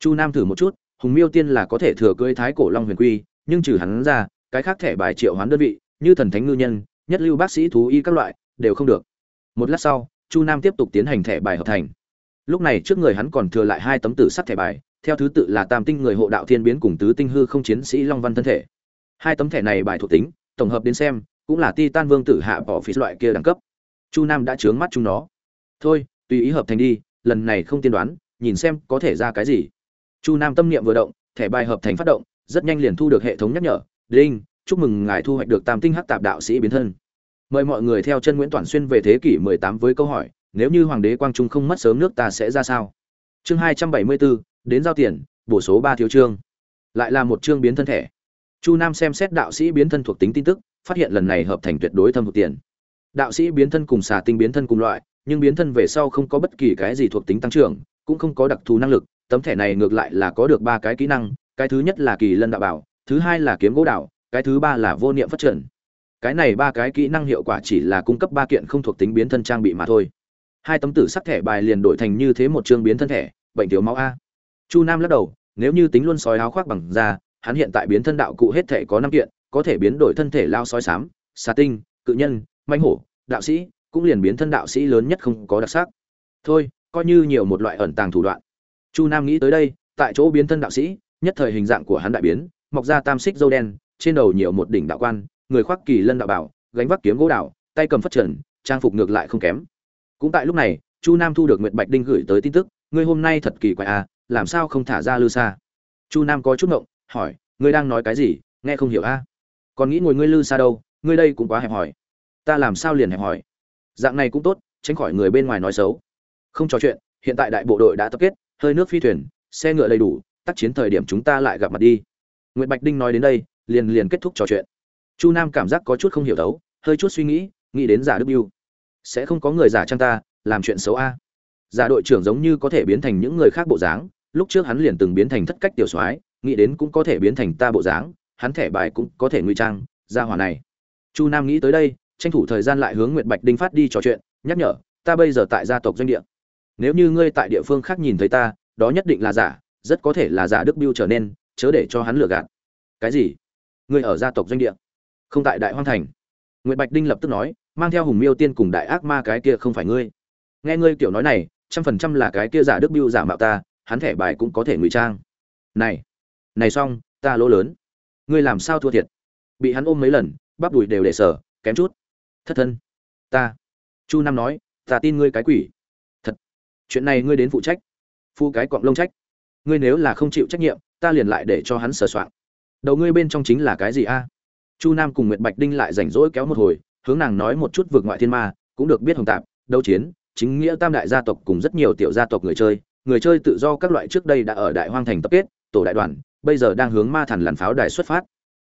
A: Chu Nam thử một chút, Hùng Miêu Tiên là có thể thừa cưới Thái Cổ Long Huyền Quy, nhưng trừ hắn ra, cái khác thẻ bài triệu hoán đơn vị, như thần thánh ngư nhân, nhất lưu bác sĩ thú y các loại, đều không được. Một lát sau, Chu Nam tiếp tục tiến hành thẻ bài hợp thành. Lúc này trước người hắn còn thừa lại hai tấm tử sắc thẻ bài, theo thứ tự là Tam tinh người hộ đạo thiên biến cùng tứ tinh hư không chiến sĩ Long Văn thân thể. Hai tấm thẻ này bài thuộc tính, tổng hợp đến xem, cũng là ti tan Vương tử hạ bỏ phí loại kia đẳng cấp. Chu Nam đã trướng mắt chúng nó. Thôi, tùy ý hợp thành đi, lần này không tiên đoán, nhìn xem có thể ra cái gì. Chu Nam tâm niệm vừa động, thẻ bài hợp thành phát động, rất nhanh liền thu được hệ thống nhắc nhở, "Đinh, chúc mừng ngài thu hoạch được Tam tinh hắc tạp đạo sĩ biến thân." Mời mọi người theo chân Nguyễn Toản xuyên về thế kỷ 18 với câu hỏi, nếu như hoàng đế quang trung không mất sớm nước ta sẽ ra sao? Chương 274, đến giao tiền, bổ số ba thiếu chương. Lại là một chương biến thân thẻ. Chu Nam xem xét đạo sĩ biến thân thuộc tính tin tức, phát hiện lần này hợp thành tuyệt đối thâm hụt tiền. Đạo sĩ biến thân cùng xà tinh biến thân cùng loại, nhưng biến thân về sau không có bất kỳ cái gì thuộc tính tăng trưởng, cũng không có đặc thù năng lực, tấm thẻ này ngược lại là có được ba cái kỹ năng, cái thứ nhất là kỳ lân đạo bảo, thứ hai là kiếm gỗ đạo, cái thứ ba là vô niệm phát triển. Cái này ba cái kỹ năng hiệu quả chỉ là cung cấp ba kiện không thuộc tính biến thân trang bị mà thôi. Hai tấm tử sắc thẻ bài liền đổi thành như thế một chương biến thân thẻ, bệnh thiếu máu a. Chu Nam lắc đầu, nếu như tính luôn sói áo khoác bằng da, hắn hiện tại biến thân đạo cụ hết thể có năm kiện, có thể biến đổi thân thể lao sói sám, xà tinh, cự nhân, manh hổ, đạo sĩ, cũng liền biến thân đạo sĩ lớn nhất không có đặc sắc. Thôi, coi như nhiều một loại ẩn tàng thủ đoạn. Chu Nam nghĩ tới đây, tại chỗ biến thân đạo sĩ, nhất thời hình dạng của hắn đại biến, mọc ra tam xích dâu đen, trên đầu nhiều một đỉnh đạo quan, người khoác kỳ lân đạo bảo, gánh vác kiếm gỗ đạo, tay cầm phất trần, trang phục ngược lại không kém. Cũng tại lúc này, Chu Nam thu được Nguyệt Bạch Đinh gửi tới tin tức, ngươi hôm nay thật kỳ quái à, làm sao không thả ra Lư Sa? Chu Nam có chút ngộng, hỏi, ngươi đang nói cái gì, nghe không hiểu a? À? Còn nghĩ ngồi ngươi Lư Sa đâu, ngươi đây cũng quá hẹp hỏi. Ta làm sao liền hẹp hỏi? Dạng này cũng tốt, tránh khỏi người bên ngoài nói xấu. Không trò chuyện, hiện tại đại bộ đội đã tập kết, hơi nước phi thuyền, xe ngựa đầy đủ, tác chiến thời điểm chúng ta lại gặp mặt đi. Nguyệt Bạch Đinh nói đến đây, liền liền kết thúc trò chuyện. Chu Nam cảm giác có chút không hiểu đấu, hơi chút suy nghĩ, nghĩ đến giả Đức Bưu. Sẽ không có người giả trang ta, làm chuyện xấu a. Giả đội trưởng giống như có thể biến thành những người khác bộ dáng, lúc trước hắn liền từng biến thành thất cách tiểu soái, nghĩ đến cũng có thể biến thành ta bộ dáng, hắn thẻ bài cũng có thể nguy trang, ra hỏa này. Chu Nam nghĩ tới đây, tranh thủ thời gian lại hướng Nguyệt Bạch Đinh phát đi trò chuyện, nhắc nhở, ta bây giờ tại gia tộc doanh địa. Nếu như ngươi tại địa phương khác nhìn thấy ta, đó nhất định là giả, rất có thể là giả Đức Bưu trở nên, chớ để cho hắn lừa gạt. Cái gì? Ngươi ở gia tộc doanh địa? Không tại Đại Hoang thành. Nguyệt Bạch Đinh lập tức nói, mang theo Hùng Miêu Tiên cùng đại ác ma cái kia không phải ngươi. Nghe ngươi kiểu nói này, trăm phần trăm là cái kia giả Đức biêu giả mạo ta, hắn thẻ bài cũng có thể ngụy trang. Này, này xong, ta lỗ lớn. Ngươi làm sao thua thiệt? Bị hắn ôm mấy lần, bắp đùi đều để sở, kém chút. Thất thân. Ta. Chu Nam nói, ta tin ngươi cái quỷ. Thật. Chuyện này ngươi đến phụ trách. Phu cái cọng lông trách. Ngươi nếu là không chịu trách nhiệm, ta liền lại để cho hắn sờ soạng Đầu ngươi bên trong chính là cái gì a? Chu Nam cùng Nguyệt Bạch Đinh lại rảnh rỗi kéo một hồi, hướng nàng nói một chút vượt ngoại thiên ma, cũng được biết hồng tạp, đấu chiến, chính nghĩa tam đại gia tộc cùng rất nhiều tiểu gia tộc người chơi, người chơi tự do các loại trước đây đã ở đại hoang thành tập kết, tổ đại đoàn, bây giờ đang hướng ma thần làn pháo đài xuất phát.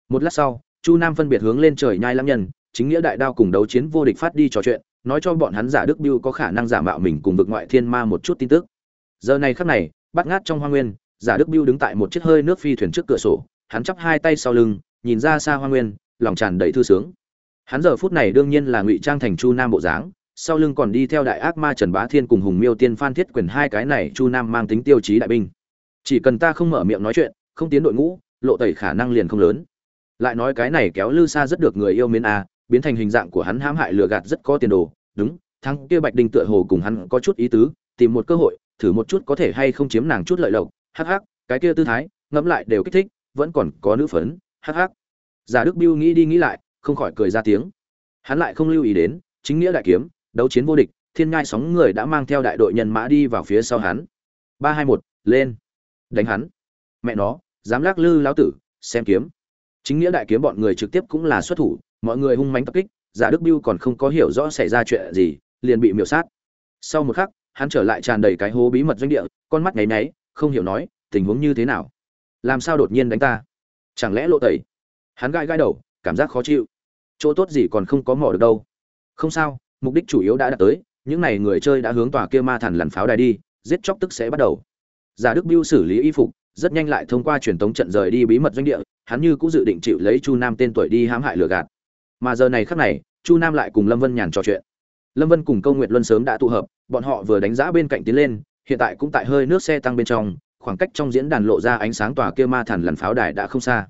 A: Một lát sau, Chu Nam phân biệt hướng lên trời nhai lắm nhân, chính nghĩa đại đao cùng đấu chiến vô địch phát đi trò chuyện, nói cho bọn hắn giả Đức Bưu có khả năng giả mạo mình cùng vực ngoại thiên ma một chút tin tức. Giờ này khắc này, bắt ngát trong hoang nguyên, giả Đức biêu đứng tại một chiếc hơi nước phi thuyền trước cửa sổ, hắn chắp hai tay sau lưng, nhìn ra xa hoa nguyên, lòng tràn đầy thư sướng. Hắn giờ phút này đương nhiên là ngụy trang thành Chu Nam bộ dáng, sau lưng còn đi theo đại ác ma Trần Bá Thiên cùng Hùng Miêu Tiên Phan Thiết quyền hai cái này Chu Nam mang tính tiêu chí đại binh. Chỉ cần ta không mở miệng nói chuyện, không tiến đội ngũ, lộ tẩy khả năng liền không lớn. Lại nói cái này kéo Lư xa rất được người yêu mến a, à, biến thành hình dạng của hắn hãm hại lừa gạt rất có tiền đồ, đúng, thằng kia Bạch Đinh tựa hồ cùng hắn có chút ý tứ, tìm một cơ hội, thử một chút có thể hay không chiếm nàng chút lợi lộc, hắc hắc, cái kia tư thái, ngẫm lại đều kích thích, vẫn còn có nữ phấn, hắc hắc. Giả Đức Biêu nghĩ đi nghĩ lại, không khỏi cười ra tiếng. Hắn lại không lưu ý đến, chính nghĩa đại kiếm, đấu chiến vô địch, thiên ngai sóng người đã mang theo đại đội nhân mã đi vào phía sau hắn. ba hai một lên. Đánh hắn. Mẹ nó, dám lắc lư lão tử, xem kiếm. Chính nghĩa đại kiếm bọn người trực tiếp cũng là xuất thủ, mọi người hung mánh tập kích, Giả Đức Biêu còn không có hiểu rõ xảy ra chuyện gì, liền bị miểu sát. Sau một khắc, hắn trở lại tràn đầy cái hố bí mật doanh địa, con mắt nháy nháy, không hiểu nói, tình huống như thế nào? Làm sao đột nhiên đánh ta? Chẳng lẽ lộ tẩy? Hắn gãi gãi đầu, cảm giác khó chịu. Chỗ tốt gì còn không có mỏ được đâu. Không sao, mục đích chủ yếu đã đạt tới, những này người chơi đã hướng tòa kia ma thần lằn pháo đài đi, giết chóc tức sẽ bắt đầu. Giả Đức biêu xử lý y phục, rất nhanh lại thông qua truyền tống trận rời đi bí mật doanh địa hắn như cũng dự định chịu lấy chu nam tên tuổi đi hãm hại lừa gạt mà giờ này khắc này chu nam lại cùng lâm vân nhàn trò chuyện lâm vân cùng câu nguyệt luân sớm đã tụ hợp bọn họ vừa đánh giá bên cạnh tiến lên hiện tại cũng tại hơi nước xe tăng bên trong, khoảng cách trong diễn đàn lộ ra ánh sáng tòa kia ma thần lần pháo đài đã không xa.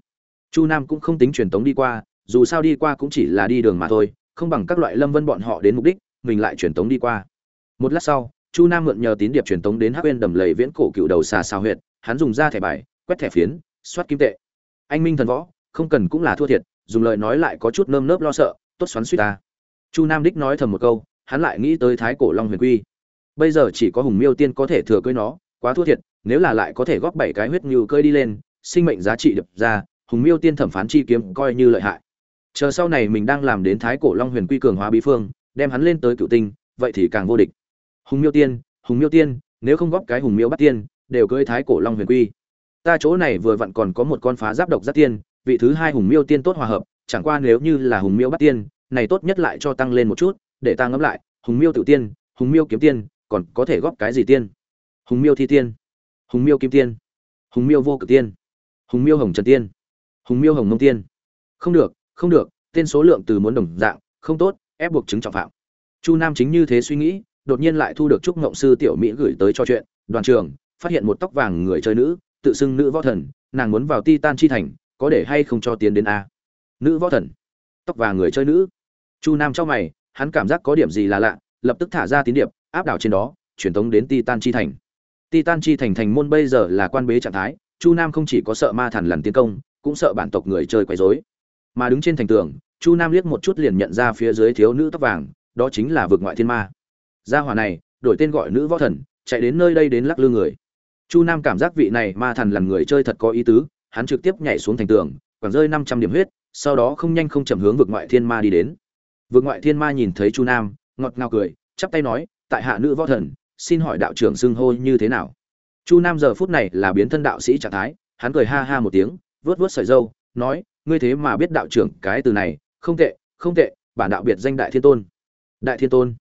A: Chu nam cũng không tính truyền tống đi qua, dù sao đi qua cũng chỉ là đi đường mà thôi, không bằng các loại lâm vân bọn họ đến mục đích, mình lại truyền tống đi qua. Một lát sau, chu nam mượn nhờ tín điệp truyền tống đến hắc bên đầm lầy viễn cổ cựu đầu xà xào huyệt, hắn dùng ra thẻ bài, quét thẻ phiến, soát kim tệ. Anh minh thần võ, không cần cũng là thua thiệt, dùng lời nói lại có chút nơm nớp lo sợ, tốt xoắn suýt ta. Chu nam đích nói thầm một câu, hắn lại nghĩ tới thái cổ long huyền quy bây giờ chỉ có hùng miêu tiên có thể thừa cưới nó, quá thua thiệt, nếu là lại có thể góp bảy cái huyết như cơi đi lên, sinh mệnh giá trị đập ra, hùng miêu tiên thẩm phán chi kiếm coi như lợi hại. Chờ sau này mình đang làm đến thái cổ long huyền quy cường hóa bí phương, đem hắn lên tới cựu tinh, vậy thì càng vô địch. Hùng miêu tiên, hùng miêu tiên, nếu không góp cái hùng miêu bắt tiên, đều cưới thái cổ long huyền quy. Ta chỗ này vừa vặn còn có một con phá giáp độc giác tiên, vị thứ hai hùng miêu tiên tốt hòa hợp, chẳng qua nếu như là hùng miêu bắt tiên, này tốt nhất lại cho tăng lên một chút, để ta ngẫm lại, hùng miêu tự tiên, hùng miêu kiếm tiên còn có thể góp cái gì tiên? Hùng miêu thi tiên, hùng miêu kim tiên, hùng miêu vô cực tiên, hùng miêu hồng trần tiên, hùng miêu hồng nông tiên. Không được không được, tên số lượng từ muốn đồng dạng, không tốt, ép buộc chứng trọng phạm. Chu nam chính như thế suy nghĩ, đột nhiên lại thu được chúc ngộng sư tiểu mỹ gửi tới cho chuyện. Đoàn trường, phát hiện một tóc vàng người chơi nữ, tự xưng nữ võ thần, nàng muốn vào ti tan chi thành, có để hay không cho tiến đến a? Nữ võ thần, tóc vàng người chơi nữ. Chu nam trong mày, hắn cảm giác có điểm gì là lạ, lập tức thả ra tín điệp áp đảo trên đó, truyền tống đến Titan chi thành. Titan chi thành thành môn bây giờ là quan bế trạng thái, chu nam không chỉ có sợ ma thần lần tiến công, cũng sợ bản tộc người chơi quấy rối. Mà đứng trên thành tường, chu nam liếc một chút liền nhận ra phía dưới thiếu nữ tóc vàng, đó chính là vực ngoại thiên ma. Gia hỏa này, đổi tên gọi nữ võ thần, chạy đến nơi đây đến lắc lư người. Chu nam cảm giác vị này ma thần làm người chơi thật có ý tứ, hắn trực tiếp nhảy xuống thành tường còn rơi năm trăm điểm huyết, sau đó không nhanh không chậm hướng vực ngoại thiên ma đi đến. Vực ngoại thiên ma nhìn thấy chu nam, ngọt ngào cười, chắp tay nói tại hạ nữ võ thần, xin hỏi đạo trưởng xưng hô như thế nào? Chu nam giờ phút này là biến thân đạo sĩ trạng thái, hắn cười ha ha một tiếng vớt vớt sợi dâu nói, ngươi thế mà biết đạo trưởng cái từ này, không tệ không tệ, bản đạo biệt danh đại thiên tôn. Đại thiên tôn,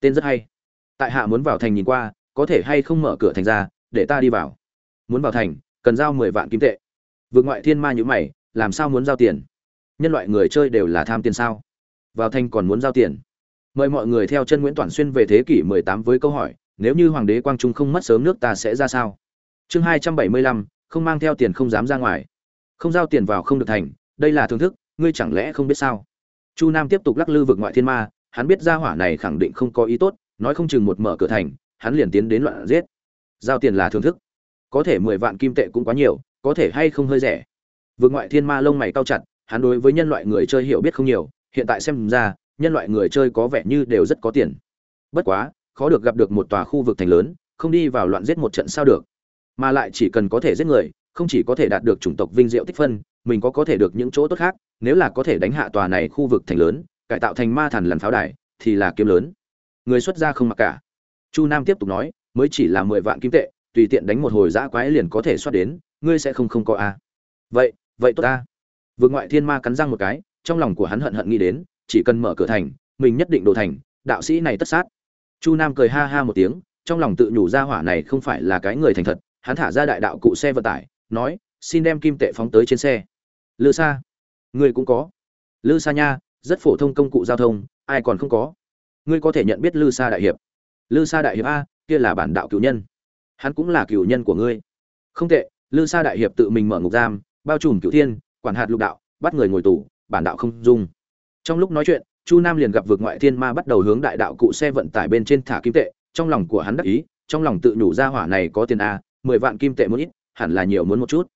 A: tên rất hay. Tại hạ muốn vào thành nhìn qua, có thể hay không mở cửa thành ra, để ta đi vào. Muốn vào thành, cần giao mười vạn kim tệ. Vượt ngoại thiên ma nhữ mày, làm sao muốn giao tiền? Nhân loại người chơi đều là tham tiền sao? Vào thành còn muốn giao tiền? Mời mọi người theo chân nguyễn toàn xuyên về thế kỷ 18 với câu hỏi nếu như hoàng đế quang trung không mất sớm nước ta sẽ ra sao? Chương 275, không mang theo tiền không dám ra ngoài. Không giao tiền vào không được thành đây là thưởng thức ngươi chẳng lẽ không biết sao? Chu nam tiếp tục lắc lư vực ngoại thiên ma hắn biết gia hỏa này khẳng định không có ý tốt nói không chừng một mở cửa thành hắn liền tiến đến loạn giết. Giao tiền là thưởng thức. Có thể mười vạn kim tệ cũng quá nhiều có thể hay không hơi rẻ. Vực ngoại thiên ma lông mày cao chặt hắn đối với nhân loại người chơi hiểu biết không nhiều hiện tại xem ra nhân loại người chơi có vẻ như đều rất có tiền. Bất quá, khó được gặp được một tòa khu vực thành lớn, không đi vào loạn giết một trận sao được. Mà lại chỉ cần có thể giết người, không chỉ có thể đạt được chủng tộc vinh diệu tích phân, mình có có thể được những chỗ tốt khác, nếu là có thể đánh hạ tòa này khu vực thành lớn, cải tạo thành ma thần lần pháo đài, thì là kiếm lớn. Người xuất gia không mặc cả. Chu nam tiếp tục nói, mới chỉ là mười vạn kim tệ, tùy tiện đánh một hồi dã quái liền có thể xuất đến, ngươi sẽ không không có a. Vậy vậy tốt ta. Vượt ngoại thiên ma cắn răng một cái, trong lòng của hắn hận hận nghĩ đến chỉ cần mở cửa thành, mình nhất định đổ thành, đạo sĩ này tất sát. Chu nam cười ha ha một tiếng, trong lòng tự nhủ ra hỏa này không phải là cái người thành thật, hắn thả ra đại đạo cụ xe vận tải, nói, xin đem kim tệ phóng tới trên xe. Lư sa? Ngươi cũng có. Lư sa nha, rất phổ thông công cụ giao thông, ai còn không có? Ngươi có thể nhận biết lư sa đại hiệp. Lư sa đại hiệp a, kia là bản đạo cựu nhân. Hắn cũng là cựu nhân của ngươi. Không tệ, lư sa đại hiệp tự mình mở ngục giam, bao trùm cựu thiên, quản hạt lục đạo, bắt người ngồi tù, bản đạo không dung trong lúc nói chuyện, chu nam liền gặp vượt ngoại thiên ma bắt đầu hướng đại đạo cụ xe vận tải bên trên thả kim tệ, trong lòng của hắn đắc ý, trong lòng tự nhủ ra hỏa này có tiền a mười vạn kim tệ muốn ít, hẳn là nhiều muốn một chút.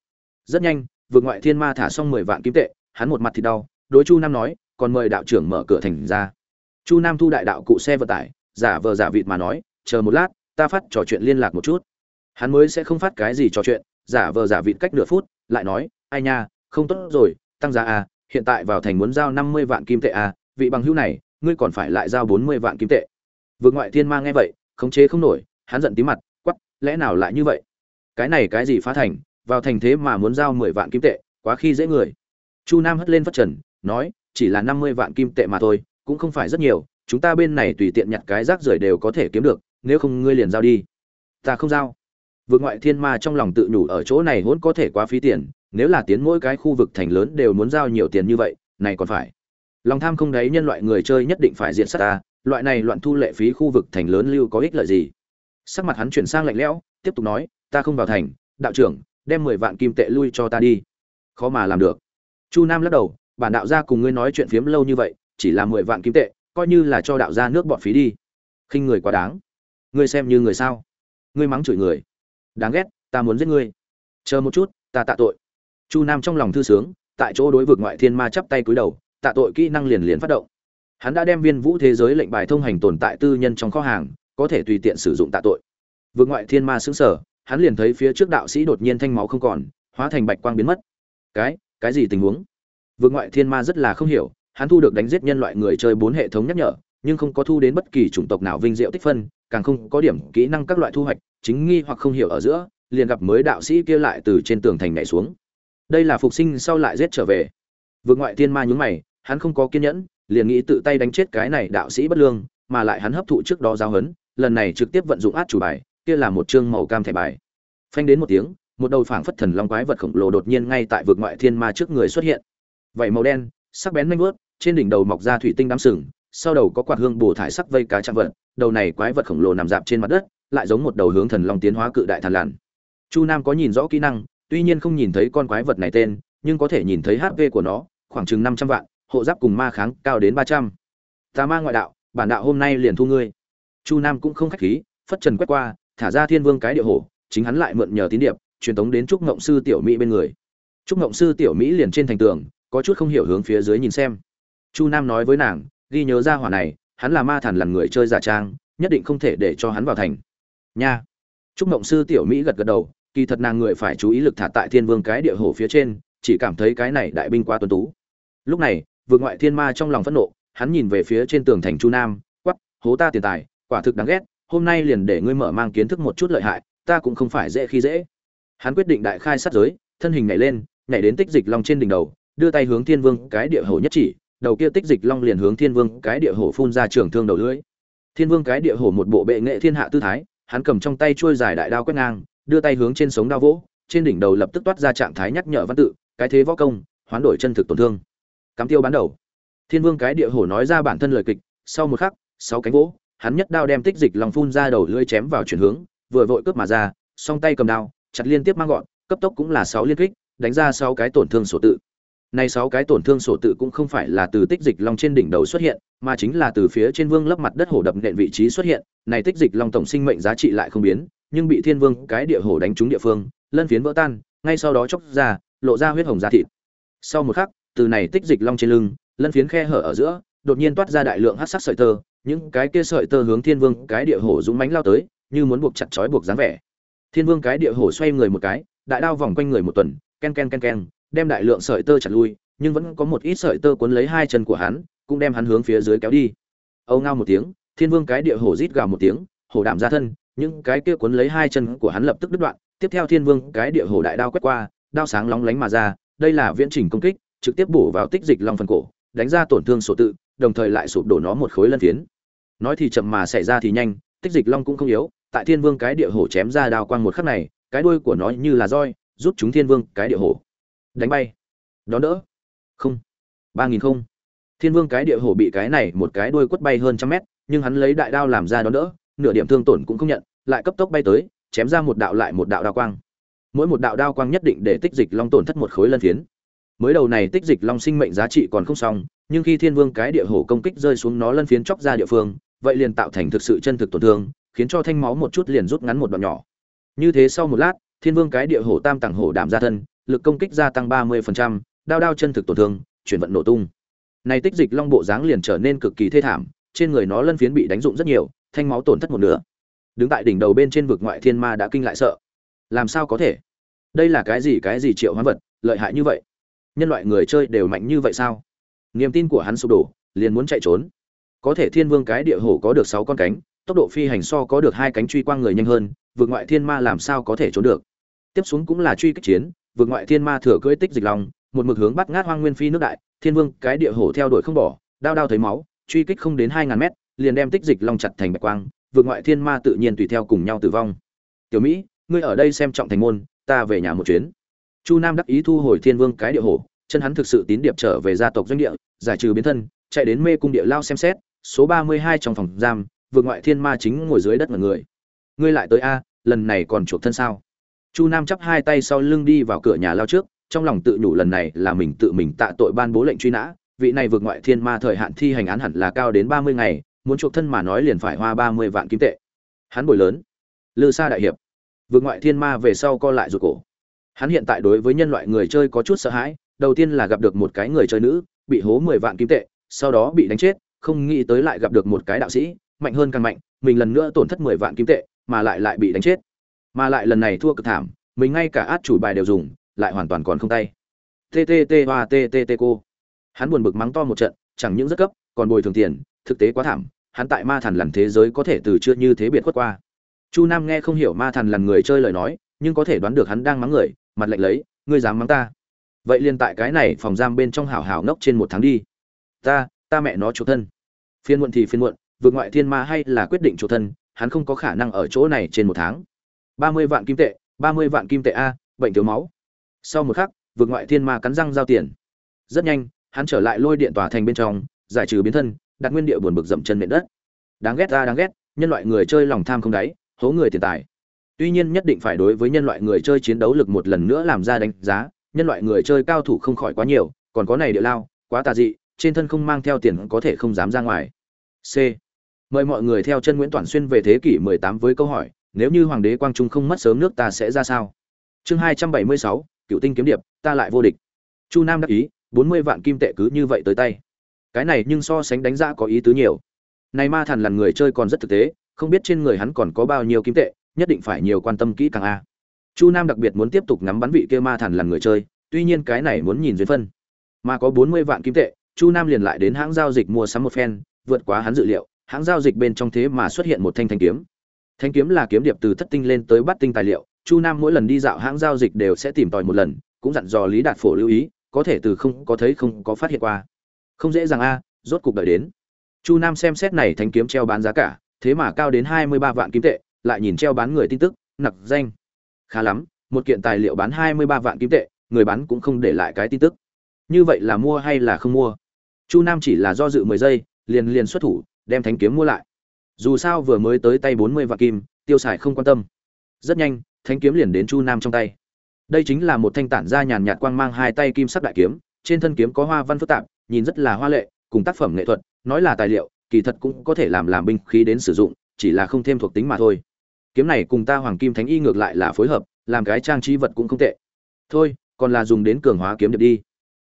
A: Rất nhanh, vượt ngoại thiên ma thả xong mười vạn kim tệ, hắn một mặt thì đau, đối chu nam nói, còn mời đạo trưởng mở cửa thành ra. Chu nam thu đại đạo cụ xe vận tải, giả vờ giả vịt mà nói, chờ một lát, ta phát trò chuyện liên lạc một chút. Hắn mới sẽ không phát cái gì trò chuyện, giả vờ giả vịt cách nửa phút, lại nói, ai nha, không tốt rồi, tăng giá à hiện tại vào thành muốn giao năm mươi vạn kim tệ à vị bằng hữu này ngươi còn phải lại giao bốn mươi vạn kim tệ. Vương ngoại thiên ma nghe vậy khống chế không nổi hắn giận tí mặt quắc, lẽ nào lại như vậy? Cái này cái gì phá thành vào thành thế mà muốn giao mười vạn kim tệ quá khi dễ người. Chu nam hất lên phát trần nói chỉ là năm mươi vạn kim tệ mà thôi cũng không phải rất nhiều chúng ta bên này tùy tiện nhặt cái rác rưởi đều có thể kiếm được nếu không ngươi liền giao đi. Ta không giao. Vương ngoại thiên ma trong lòng tự nhủ ở chỗ này hỗn có thể quá phí tiền nếu là tiến mỗi cái khu vực thành lớn đều muốn giao nhiều tiền như vậy, này còn phải. Lòng tham không đấy nhân loại người chơi nhất định phải diện sát ta, loại này loạn thu lệ phí khu vực thành lớn lưu có ích lợi gì? Sắc mặt hắn chuyển sang lạnh lẽo, tiếp tục nói, ta không vào thành, đạo trưởng, đem mười vạn kim tệ lui cho ta đi. Khó mà làm được. Chu nam lắc đầu, bản đạo gia cùng ngươi nói chuyện phiếm lâu như vậy, chỉ là mười vạn kim tệ, coi như là cho đạo gia nước bọn phí đi. Khinh người quá đáng. Ngươi xem như người sao? Ngươi mắng chửi người. Đáng ghét, ta muốn giết ngươi. Chờ một chút, ta tạ tội chu nam trong lòng thư sướng, tại chỗ đối vực ngoại thiên ma chắp tay cúi đầu, tạ tội kỹ năng liền liền phát động. Hắn đã đem viên vũ thế giới lệnh bài thông hành tồn tại tư nhân trong kho hàng, có thể tùy tiện sử dụng tạ tội. Vực ngoại thiên ma xứng sở hắn liền thấy phía trước đạo sĩ đột nhiên thanh máu không còn, hóa thành bạch quang biến mất. Cái cái gì tình huống? Vực ngoại thiên ma rất là không hiểu, hắn thu được đánh giết nhân loại người chơi bốn hệ thống nhắc nhở, nhưng không có thu đến bất kỳ chủng tộc nào vinh diệu tích phân, càng không có điểm kỹ năng các loại thu hoạch, chính nghi hoặc không hiểu ở giữa, liền gặp mới đạo sĩ kia lại từ trên tường thành nhảy xuống đây là phục sinh sau lại giết trở về. Vượt ngoại thiên ma nhún mày, hắn không có kiên nhẫn, liền nghĩ tự tay đánh chết cái này đạo sĩ bất lương, mà lại hắn hấp thụ trước đó giao hấn lần này trực tiếp vận dụng át chủ bài, kia là một chương màu cam thẻ bài. Phanh đến một tiếng, một đầu phảng phất thần long quái vật khổng lồ đột nhiên ngay tại vực ngoại thiên ma trước người xuất hiện. Vảy màu đen, sắc bén manh vớt trên đỉnh đầu mọc ra thủy tinh đám sừng, sau đầu có quạt hương bổ thải sắc vây cá chạm vật, đầu này quái vật khổng lồ nằm dạp trên mặt đất, lại giống một đầu hướng thần long tiến hóa cự đại thần lằn. Chu nam có nhìn rõ kỹ năng tuy nhiên không nhìn thấy con quái vật này tên, nhưng có thể nhìn thấy hp của nó, khoảng chừng năm trăm vạn, hộ giáp cùng ma kháng cao đến ba trăm. Tà ma ngoại đạo, bản đạo hôm nay liền thu ngươi. Chu nam cũng không khách khí, phất trần quét qua, thả ra thiên vương cái địa hổ, chính hắn lại mượn nhờ tín điệp, truyền tống đến trúc ngộng sư tiểu mỹ bên người. Trúc ngộng sư tiểu mỹ liền trên thành tường, có chút không hiểu hướng phía dưới nhìn xem. Chu nam nói với nàng, ghi nhớ ra hỏa này, hắn là ma thần là người chơi giả trang, nhất định không thể để cho hắn vào thành. Nha. Trúc ngộng sư tiểu mỹ gật gật đầu kỳ thật nàng người phải chú ý lực thả tại thiên vương cái địa hổ phía trên, chỉ cảm thấy cái này đại binh quá tuấn tú. Lúc này, vượt ngoại thiên ma trong lòng phẫn nộ, hắn nhìn về phía trên tường thành chu nam quắp hố ta tiền tài, quả thực đáng ghét, hôm nay liền để ngươi mở mang kiến thức một chút lợi hại, ta cũng không phải dễ khi dễ. Hắn quyết định đại khai sát giới, thân hình nhảy lên, nhảy đến tích dịch long trên đỉnh đầu, đưa tay hướng thiên vương cái địa hổ nhất chỉ, đầu kia tích dịch long liền hướng thiên vương cái địa hổ phun ra trường thương đầu lưỡi. Thiên vương cái địa hổ một bộ bệ nghệ thiên hạ tư thái, hắn cầm trong tay chuôi dài đại đao quét ngang đưa tay hướng trên sống đao vỗ, trên đỉnh đầu lập tức toát ra trạng thái nhắc nhở văn tự, cái thế võ công, hoán đổi chân thực tổn thương. Cắm tiêu bán đầu. Thiên vương cái địa hổ nói ra bản thân lời kịch, sau một khắc, sáu cánh vỗ, hắn nhất đao đem tích dịch lòng phun ra đầu lưỡi chém vào chuyển hướng, vừa vội cướp mà ra, song tay cầm đao, chặt liên tiếp mang gọn, cấp tốc cũng là sáu liên kích, đánh ra sáu cái tổn thương sổ tự. Này sáu cái tổn thương sổ tự cũng không phải là từ tích dịch long trên đỉnh đầu xuất hiện, mà chính là từ phía trên vương lấp mặt đất hổ đập nện vị trí xuất hiện, này tích dịch long tổng sinh mệnh giá trị lại không biến nhưng bị thiên vương cái địa hổ đánh trúng địa phương, lân phiến vỡ tan, ngay sau đó chốc ra, lộ ra huyết hồng da thịt. Sau một khắc, từ này tích dịch long trên lưng, lân phiến khe hở ở giữa, đột nhiên toát ra đại lượng hắc sắc sợi tơ, những cái kia sợi tơ hướng thiên vương cái địa hổ dũng mánh lao tới, như muốn buộc chặt chói buộc dáng vẻ. Thiên vương cái địa hổ xoay người một cái, đại đao vòng quanh người một tuần, ken ken ken ken, đem đại lượng sợi tơ chặt lui, nhưng vẫn có một ít sợi tơ cuốn lấy hai chân của hắn, cũng đem hắn hướng phía dưới kéo đi. Âu ngao một tiếng, thiên vương cái địa hổ rít gào một tiếng, hổ đạm ra thân những cái kia cuốn lấy hai chân của hắn lập tức đứt đoạn, tiếp theo thiên vương, cái địa hổ đại đao quét qua, đao sáng lóng lánh mà ra, đây là viễn trình công kích, trực tiếp bổ vào tích dịch long phần cổ, đánh ra tổn thương sổ tự, đồng thời lại sụp đổ nó một khối lân phiến. Nói thì chậm mà xảy ra thì nhanh, tích dịch long cũng không yếu, tại thiên vương, cái địa hổ chém ra đao quang một khắc này, cái đuôi của nó như là roi, rút chúng thiên vương, cái địa hổ đánh bay. Đón đỡ. Không. Ba nghìn không. Thiên vương, cái địa hổ bị cái này một cái đuôi quất bay hơn trăm mét, nhưng hắn lấy đại đao làm ra đón đỡ nửa điểm thương tổn cũng không nhận, lại cấp tốc bay tới, chém ra một đạo lại một đạo đao quang. Mỗi một đạo đao quang nhất định để tích dịch long tổn thất một khối lân phiến. Mới đầu này tích dịch long sinh mệnh giá trị còn không xong, nhưng khi thiên vương cái địa hổ công kích rơi xuống nó lân phiến chóc ra địa phương, vậy liền tạo thành thực sự chân thực tổn thương, khiến cho thanh máu một chút liền rút ngắn một đoạn nhỏ. Như thế sau một lát, thiên vương cái địa hổ tam tàng hổ đảm ra thân, lực công kích gia tăng ba mươi đao đao chân thực tổn thương, chuyển vận nổ tung. Này tích dịch long bộ dáng liền trở nên cực kỳ thê thảm, trên người nó lân phiến bị đánh dụng rất nhiều thanh máu tổn thất một nửa. Đứng tại đỉnh đầu bên trên vực ngoại thiên ma đã kinh lại sợ. Làm sao có thể? Đây là cái gì cái gì triệu hoán vật, lợi hại như vậy? Nhân loại người chơi đều mạnh như vậy sao? Niềm tin của hắn sụp đổ, liền muốn chạy trốn. Có thể thiên vương cái địa hổ có được sáu con cánh, tốc độ phi hành so có được hai cánh truy quang người nhanh hơn vượt ngoại thiên ma làm sao có thể trốn được? Tiếp xuống cũng là truy kích chiến vượt ngoại thiên ma thừa cưỡi tích dịch lòng một mực hướng bắt ngát hoang nguyên phi nước đại, thiên vương cái địa hổ theo đuổi không bỏ, đao đao thấy máu, truy kích không đến hai ngàn mét liền đem tích dịch long chặt thành bạch quang, vượt ngoại thiên ma tự nhiên tùy theo cùng nhau tử vong. Tiểu mỹ, ngươi ở đây xem trọng thành môn, ta về nhà một chuyến. Chu nam đắc ý thu hồi thiên vương cái địa hổ, chân hắn thực sự tín điệp trở về gia tộc doanh địa, giải trừ biến thân, chạy đến mê cung địa lao xem xét, số ba mươi hai trong phòng giam, vượt ngoại thiên ma chính ngồi dưới đất mọi người. Ngươi lại tới a, lần này còn chuộc thân sao? Chu nam chắp hai tay sau lưng đi vào cửa nhà lao trước, trong lòng tự nhủ lần này là mình tự mình tạ tội ban bố lệnh truy nã, vị này vượt ngoại thiên ma thời hạn thi hành án hẳn là cao đến ba mươi ngày muốn chuộc thân mà nói liền phải hoa ba mươi vạn kim tệ. Hắn bồi lớn. Lư sa đại hiệp. Vượt ngoại thiên ma về sau co lại rụt cổ. Hắn hiện tại đối với nhân loại người chơi có chút sợ hãi, đầu tiên là gặp được một cái người chơi nữ, bị hố mười vạn kim tệ, sau đó bị đánh chết, không nghĩ tới lại gặp được một cái đạo sĩ, mạnh hơn càng mạnh, mình lần nữa tổn thất mười vạn kim tệ, mà lại lại bị đánh chết. Mà lại lần này thua cực thảm, mình ngay cả át chủ bài đều dùng, lại hoàn toàn còn không tay. Ttt hoa ttt cô hắn buồn bực mắng to một trận, chẳng những rất cấp, còn bồi thường tiền thực tế quá thảm, hắn tại ma thần lần thế giới có thể từ chưa như thế biệt khuất qua. Chu nam nghe không hiểu ma thần lằn người chơi lời nói, nhưng có thể đoán được hắn đang mắng người, mặt lạnh lấy, ngươi dám mắng ta? Vậy liền tại cái này phòng giam bên trong hảo hảo ngốc trên một tháng đi. Ta ta mẹ nó chủ thân. Phiên muộn thì phiên muộn, vượt ngoại thiên ma hay là quyết định chủ thân, hắn không có khả năng ở chỗ này trên một tháng. Ba mươi vạn kim tệ, ba mươi vạn kim tệ a, bệnh thiếu máu. Sau một khắc, vượt ngoại thiên ma cắn răng giao tiền. Rất nhanh, hắn trở lại lôi điện tòa thành bên trong, giải trừ biến thân đặt nguyên địa buồn bực dậm chân nền đất. Đáng ghét ra đáng ghét nhân loại người chơi lòng tham không đáy hố người tiền tài. Tuy nhiên nhất định phải đối với nhân loại người chơi chiến đấu lực một lần nữa làm ra đánh giá nhân loại người chơi cao thủ không khỏi quá nhiều còn có này địa lao quá tà dị trên thân không mang theo tiền có thể không dám ra ngoài. C. Mời mọi người theo chân nguyễn toàn xuyên về thế kỷ 18 với câu hỏi nếu như hoàng đế quang trung không mất sớm nước ta sẽ ra sao? Chương 276, cựu tinh kiếm điệp ta lại vô địch. Chu nam đáp ý 40 vạn kim tệ cứ như vậy tới tay cái này nhưng so sánh đánh giá có ý tứ nhiều. Này ma thần là người chơi còn rất thực tế, không biết trên người hắn còn có bao nhiêu kim tệ, nhất định phải nhiều quan tâm kỹ càng a. Chu nam đặc biệt muốn tiếp tục ngắm bắn vị kia ma thần là người chơi, tuy nhiên cái này muốn nhìn duyên phân. Mà có 40 vạn kim tệ, chu nam liền lại đến hãng giao dịch mua sắm một phen, vượt quá hắn dự liệu, hãng giao dịch bên trong thế mà xuất hiện một thanh thanh kiếm. Thanh kiếm là kiếm điệp từ thất tinh lên tới bắt tinh tài liệu, chu nam mỗi lần đi dạo hãng giao dịch đều sẽ tìm tòi một lần, cũng dặn dò lý đạt phổ lưu ý, có thể từ không có thấy không có phát hiện qua không dễ dàng a, rốt cục đợi đến. Chu nam xem xét này thanh kiếm treo bán giá cả, thế mà cao đến hai mươi ba vạn kim tệ, lại nhìn treo bán người tin tức, nặc danh. Khá lắm, một kiện tài liệu bán hai mươi ba vạn kim tệ, người bán cũng không để lại cái tin tức. Như vậy là mua hay là không mua? Chu nam chỉ là do dự mười giây, liền liền xuất thủ, đem thanh kiếm mua lại. Dù sao vừa mới tới tay bốn mươi vạn kim, tiêu xài không quan tâm. Rất nhanh, thanh kiếm liền đến chu nam trong tay. Đây chính là một thanh tản da nhàn nhạt quang mang hai tay kim sắc đại kiếm, trên thân kiếm có hoa văn phức tạp nhìn rất là hoa lệ, cùng tác phẩm nghệ thuật, nói là tài liệu, kỳ thật cũng có thể làm làm binh khí đến sử dụng, chỉ là không thêm thuộc tính mà thôi. Kiếm này cùng ta hoàng kim thánh y ngược lại là phối hợp, làm cái trang trí vật cũng không tệ. Thôi, còn là dùng đến cường hóa kiếm điệp đi.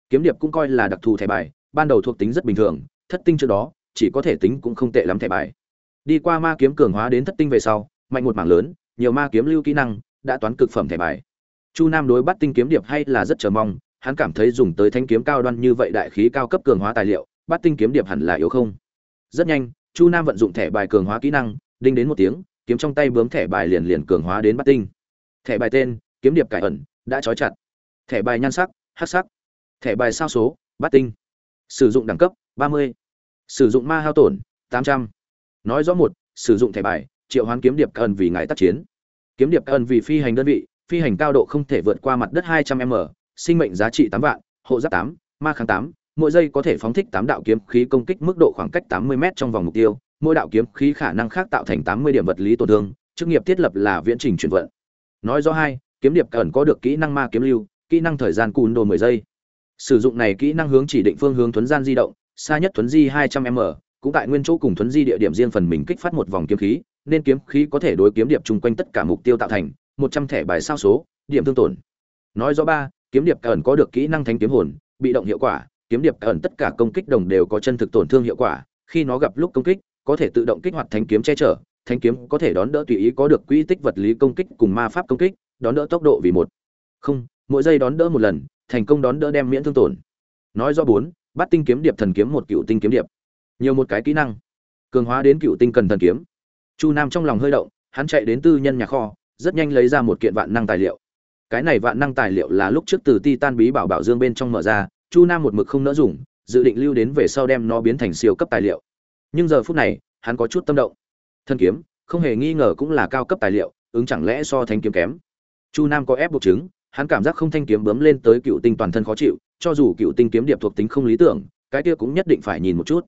A: Kiếm điệp cũng coi là đặc thù thẻ bài, ban đầu thuộc tính rất bình thường, thất tinh trước đó, chỉ có thể tính cũng không tệ lắm thẻ bài. Đi qua ma kiếm cường hóa đến thất tinh về sau, mạnh một mảng lớn, nhiều ma kiếm lưu kỹ năng, đã toán cực phẩm thẻ bài. Chu nam đối bắt tinh kiếm điệp hay là rất chờ mong hắn cảm thấy dùng tới thanh kiếm cao đoan như vậy đại khí cao cấp cường hóa tài liệu bát tinh kiếm điệp hẳn là yếu không? Rất nhanh, chu nam vận dụng thẻ bài cường hóa kỹ năng, đinh đến một tiếng, kiếm trong tay bướm thẻ bài liền liền cường hóa đến bát tinh. Thẻ bài tên, kiếm điệp cải ẩn, đã trói chặt. Thẻ bài nhan sắc hát sắc. Thẻ bài sao số bát tinh. Sử dụng đẳng cấp 30. sử dụng ma hao tổn 800. nói rõ một, sử dụng thẻ bài, triệu hoán kiếm điệp cần vì ngài tác chiến. Kiếm điệp cần vì phi hành đơn vị, phi hành cao độ không thể vượt qua mặt đất 200 m sinh mệnh giá trị 8 vạn hộ giáp 8, ma kháng 8, mỗi giây có thể phóng thích 8 đạo kiếm khí công kích mức độ khoảng cách 80 m trong vòng mục tiêu mỗi đạo kiếm khí khả năng khác tạo thành 80 điểm vật lý tổn thương chức nghiệp thiết lập là viễn trình chuyển vận. Nói rõ hai kiếm điệp cần có được kỹ năng ma kiếm lưu kỹ năng thời gian cùn đồ 10 giây. Sử dụng này kỹ năng hướng chỉ định phương hướng thuấn gian di động xa nhất thuấn di 200 m cũng tại nguyên chỗ cùng thuấn di địa điểm riêng phần mình kích phát một vòng kiếm khí nên kiếm khí có thể đối kiếm điệp chung quanh tất cả mục tiêu tạo thành 100 thẻ bài sao số điểm thương tổn. Nói rõ ba kiếm điệp ẩn có được kỹ năng thánh kiếm hồn, bị động hiệu quả, kiếm điệp ẩn tất cả công kích đồng đều có chân thực tổn thương hiệu quả, khi nó gặp lúc công kích, có thể tự động kích hoạt thánh kiếm che chở, thánh kiếm có thể đón đỡ tùy ý có được quỹ tích vật lý công kích cùng ma pháp công kích, đón đỡ tốc độ vì một. Không, mỗi giây đón đỡ một lần, thành công đón đỡ đem miễn thương tổn. Nói do bốn, bắt tinh kiếm điệp thần kiếm một cựu tinh kiếm điệp. Nhiều một cái kỹ năng. Cường hóa đến cựu tinh cần thần kiếm. Chu nam trong lòng hơi động, hắn chạy đến tư nhân nhà kho, rất nhanh lấy ra một kiện vạn năng tài liệu cái này vạn năng tài liệu là lúc trước từ titan bí bảo bảo dương bên trong mở ra, chu nam một mực không nỡ dùng, dự định lưu đến về sau đem nó biến thành siêu cấp tài liệu. Nhưng giờ phút này, hắn có chút tâm động. Thân kiếm, không hề nghi ngờ cũng là cao cấp tài liệu, ứng chẳng lẽ so thanh kiếm kém? Chu nam có ép buộc chứng, hắn cảm giác không thanh kiếm bấm lên tới cựu tinh toàn thân khó chịu, cho dù cựu tinh kiếm điệp thuộc tính không lý tưởng, cái kia cũng nhất định phải nhìn một chút.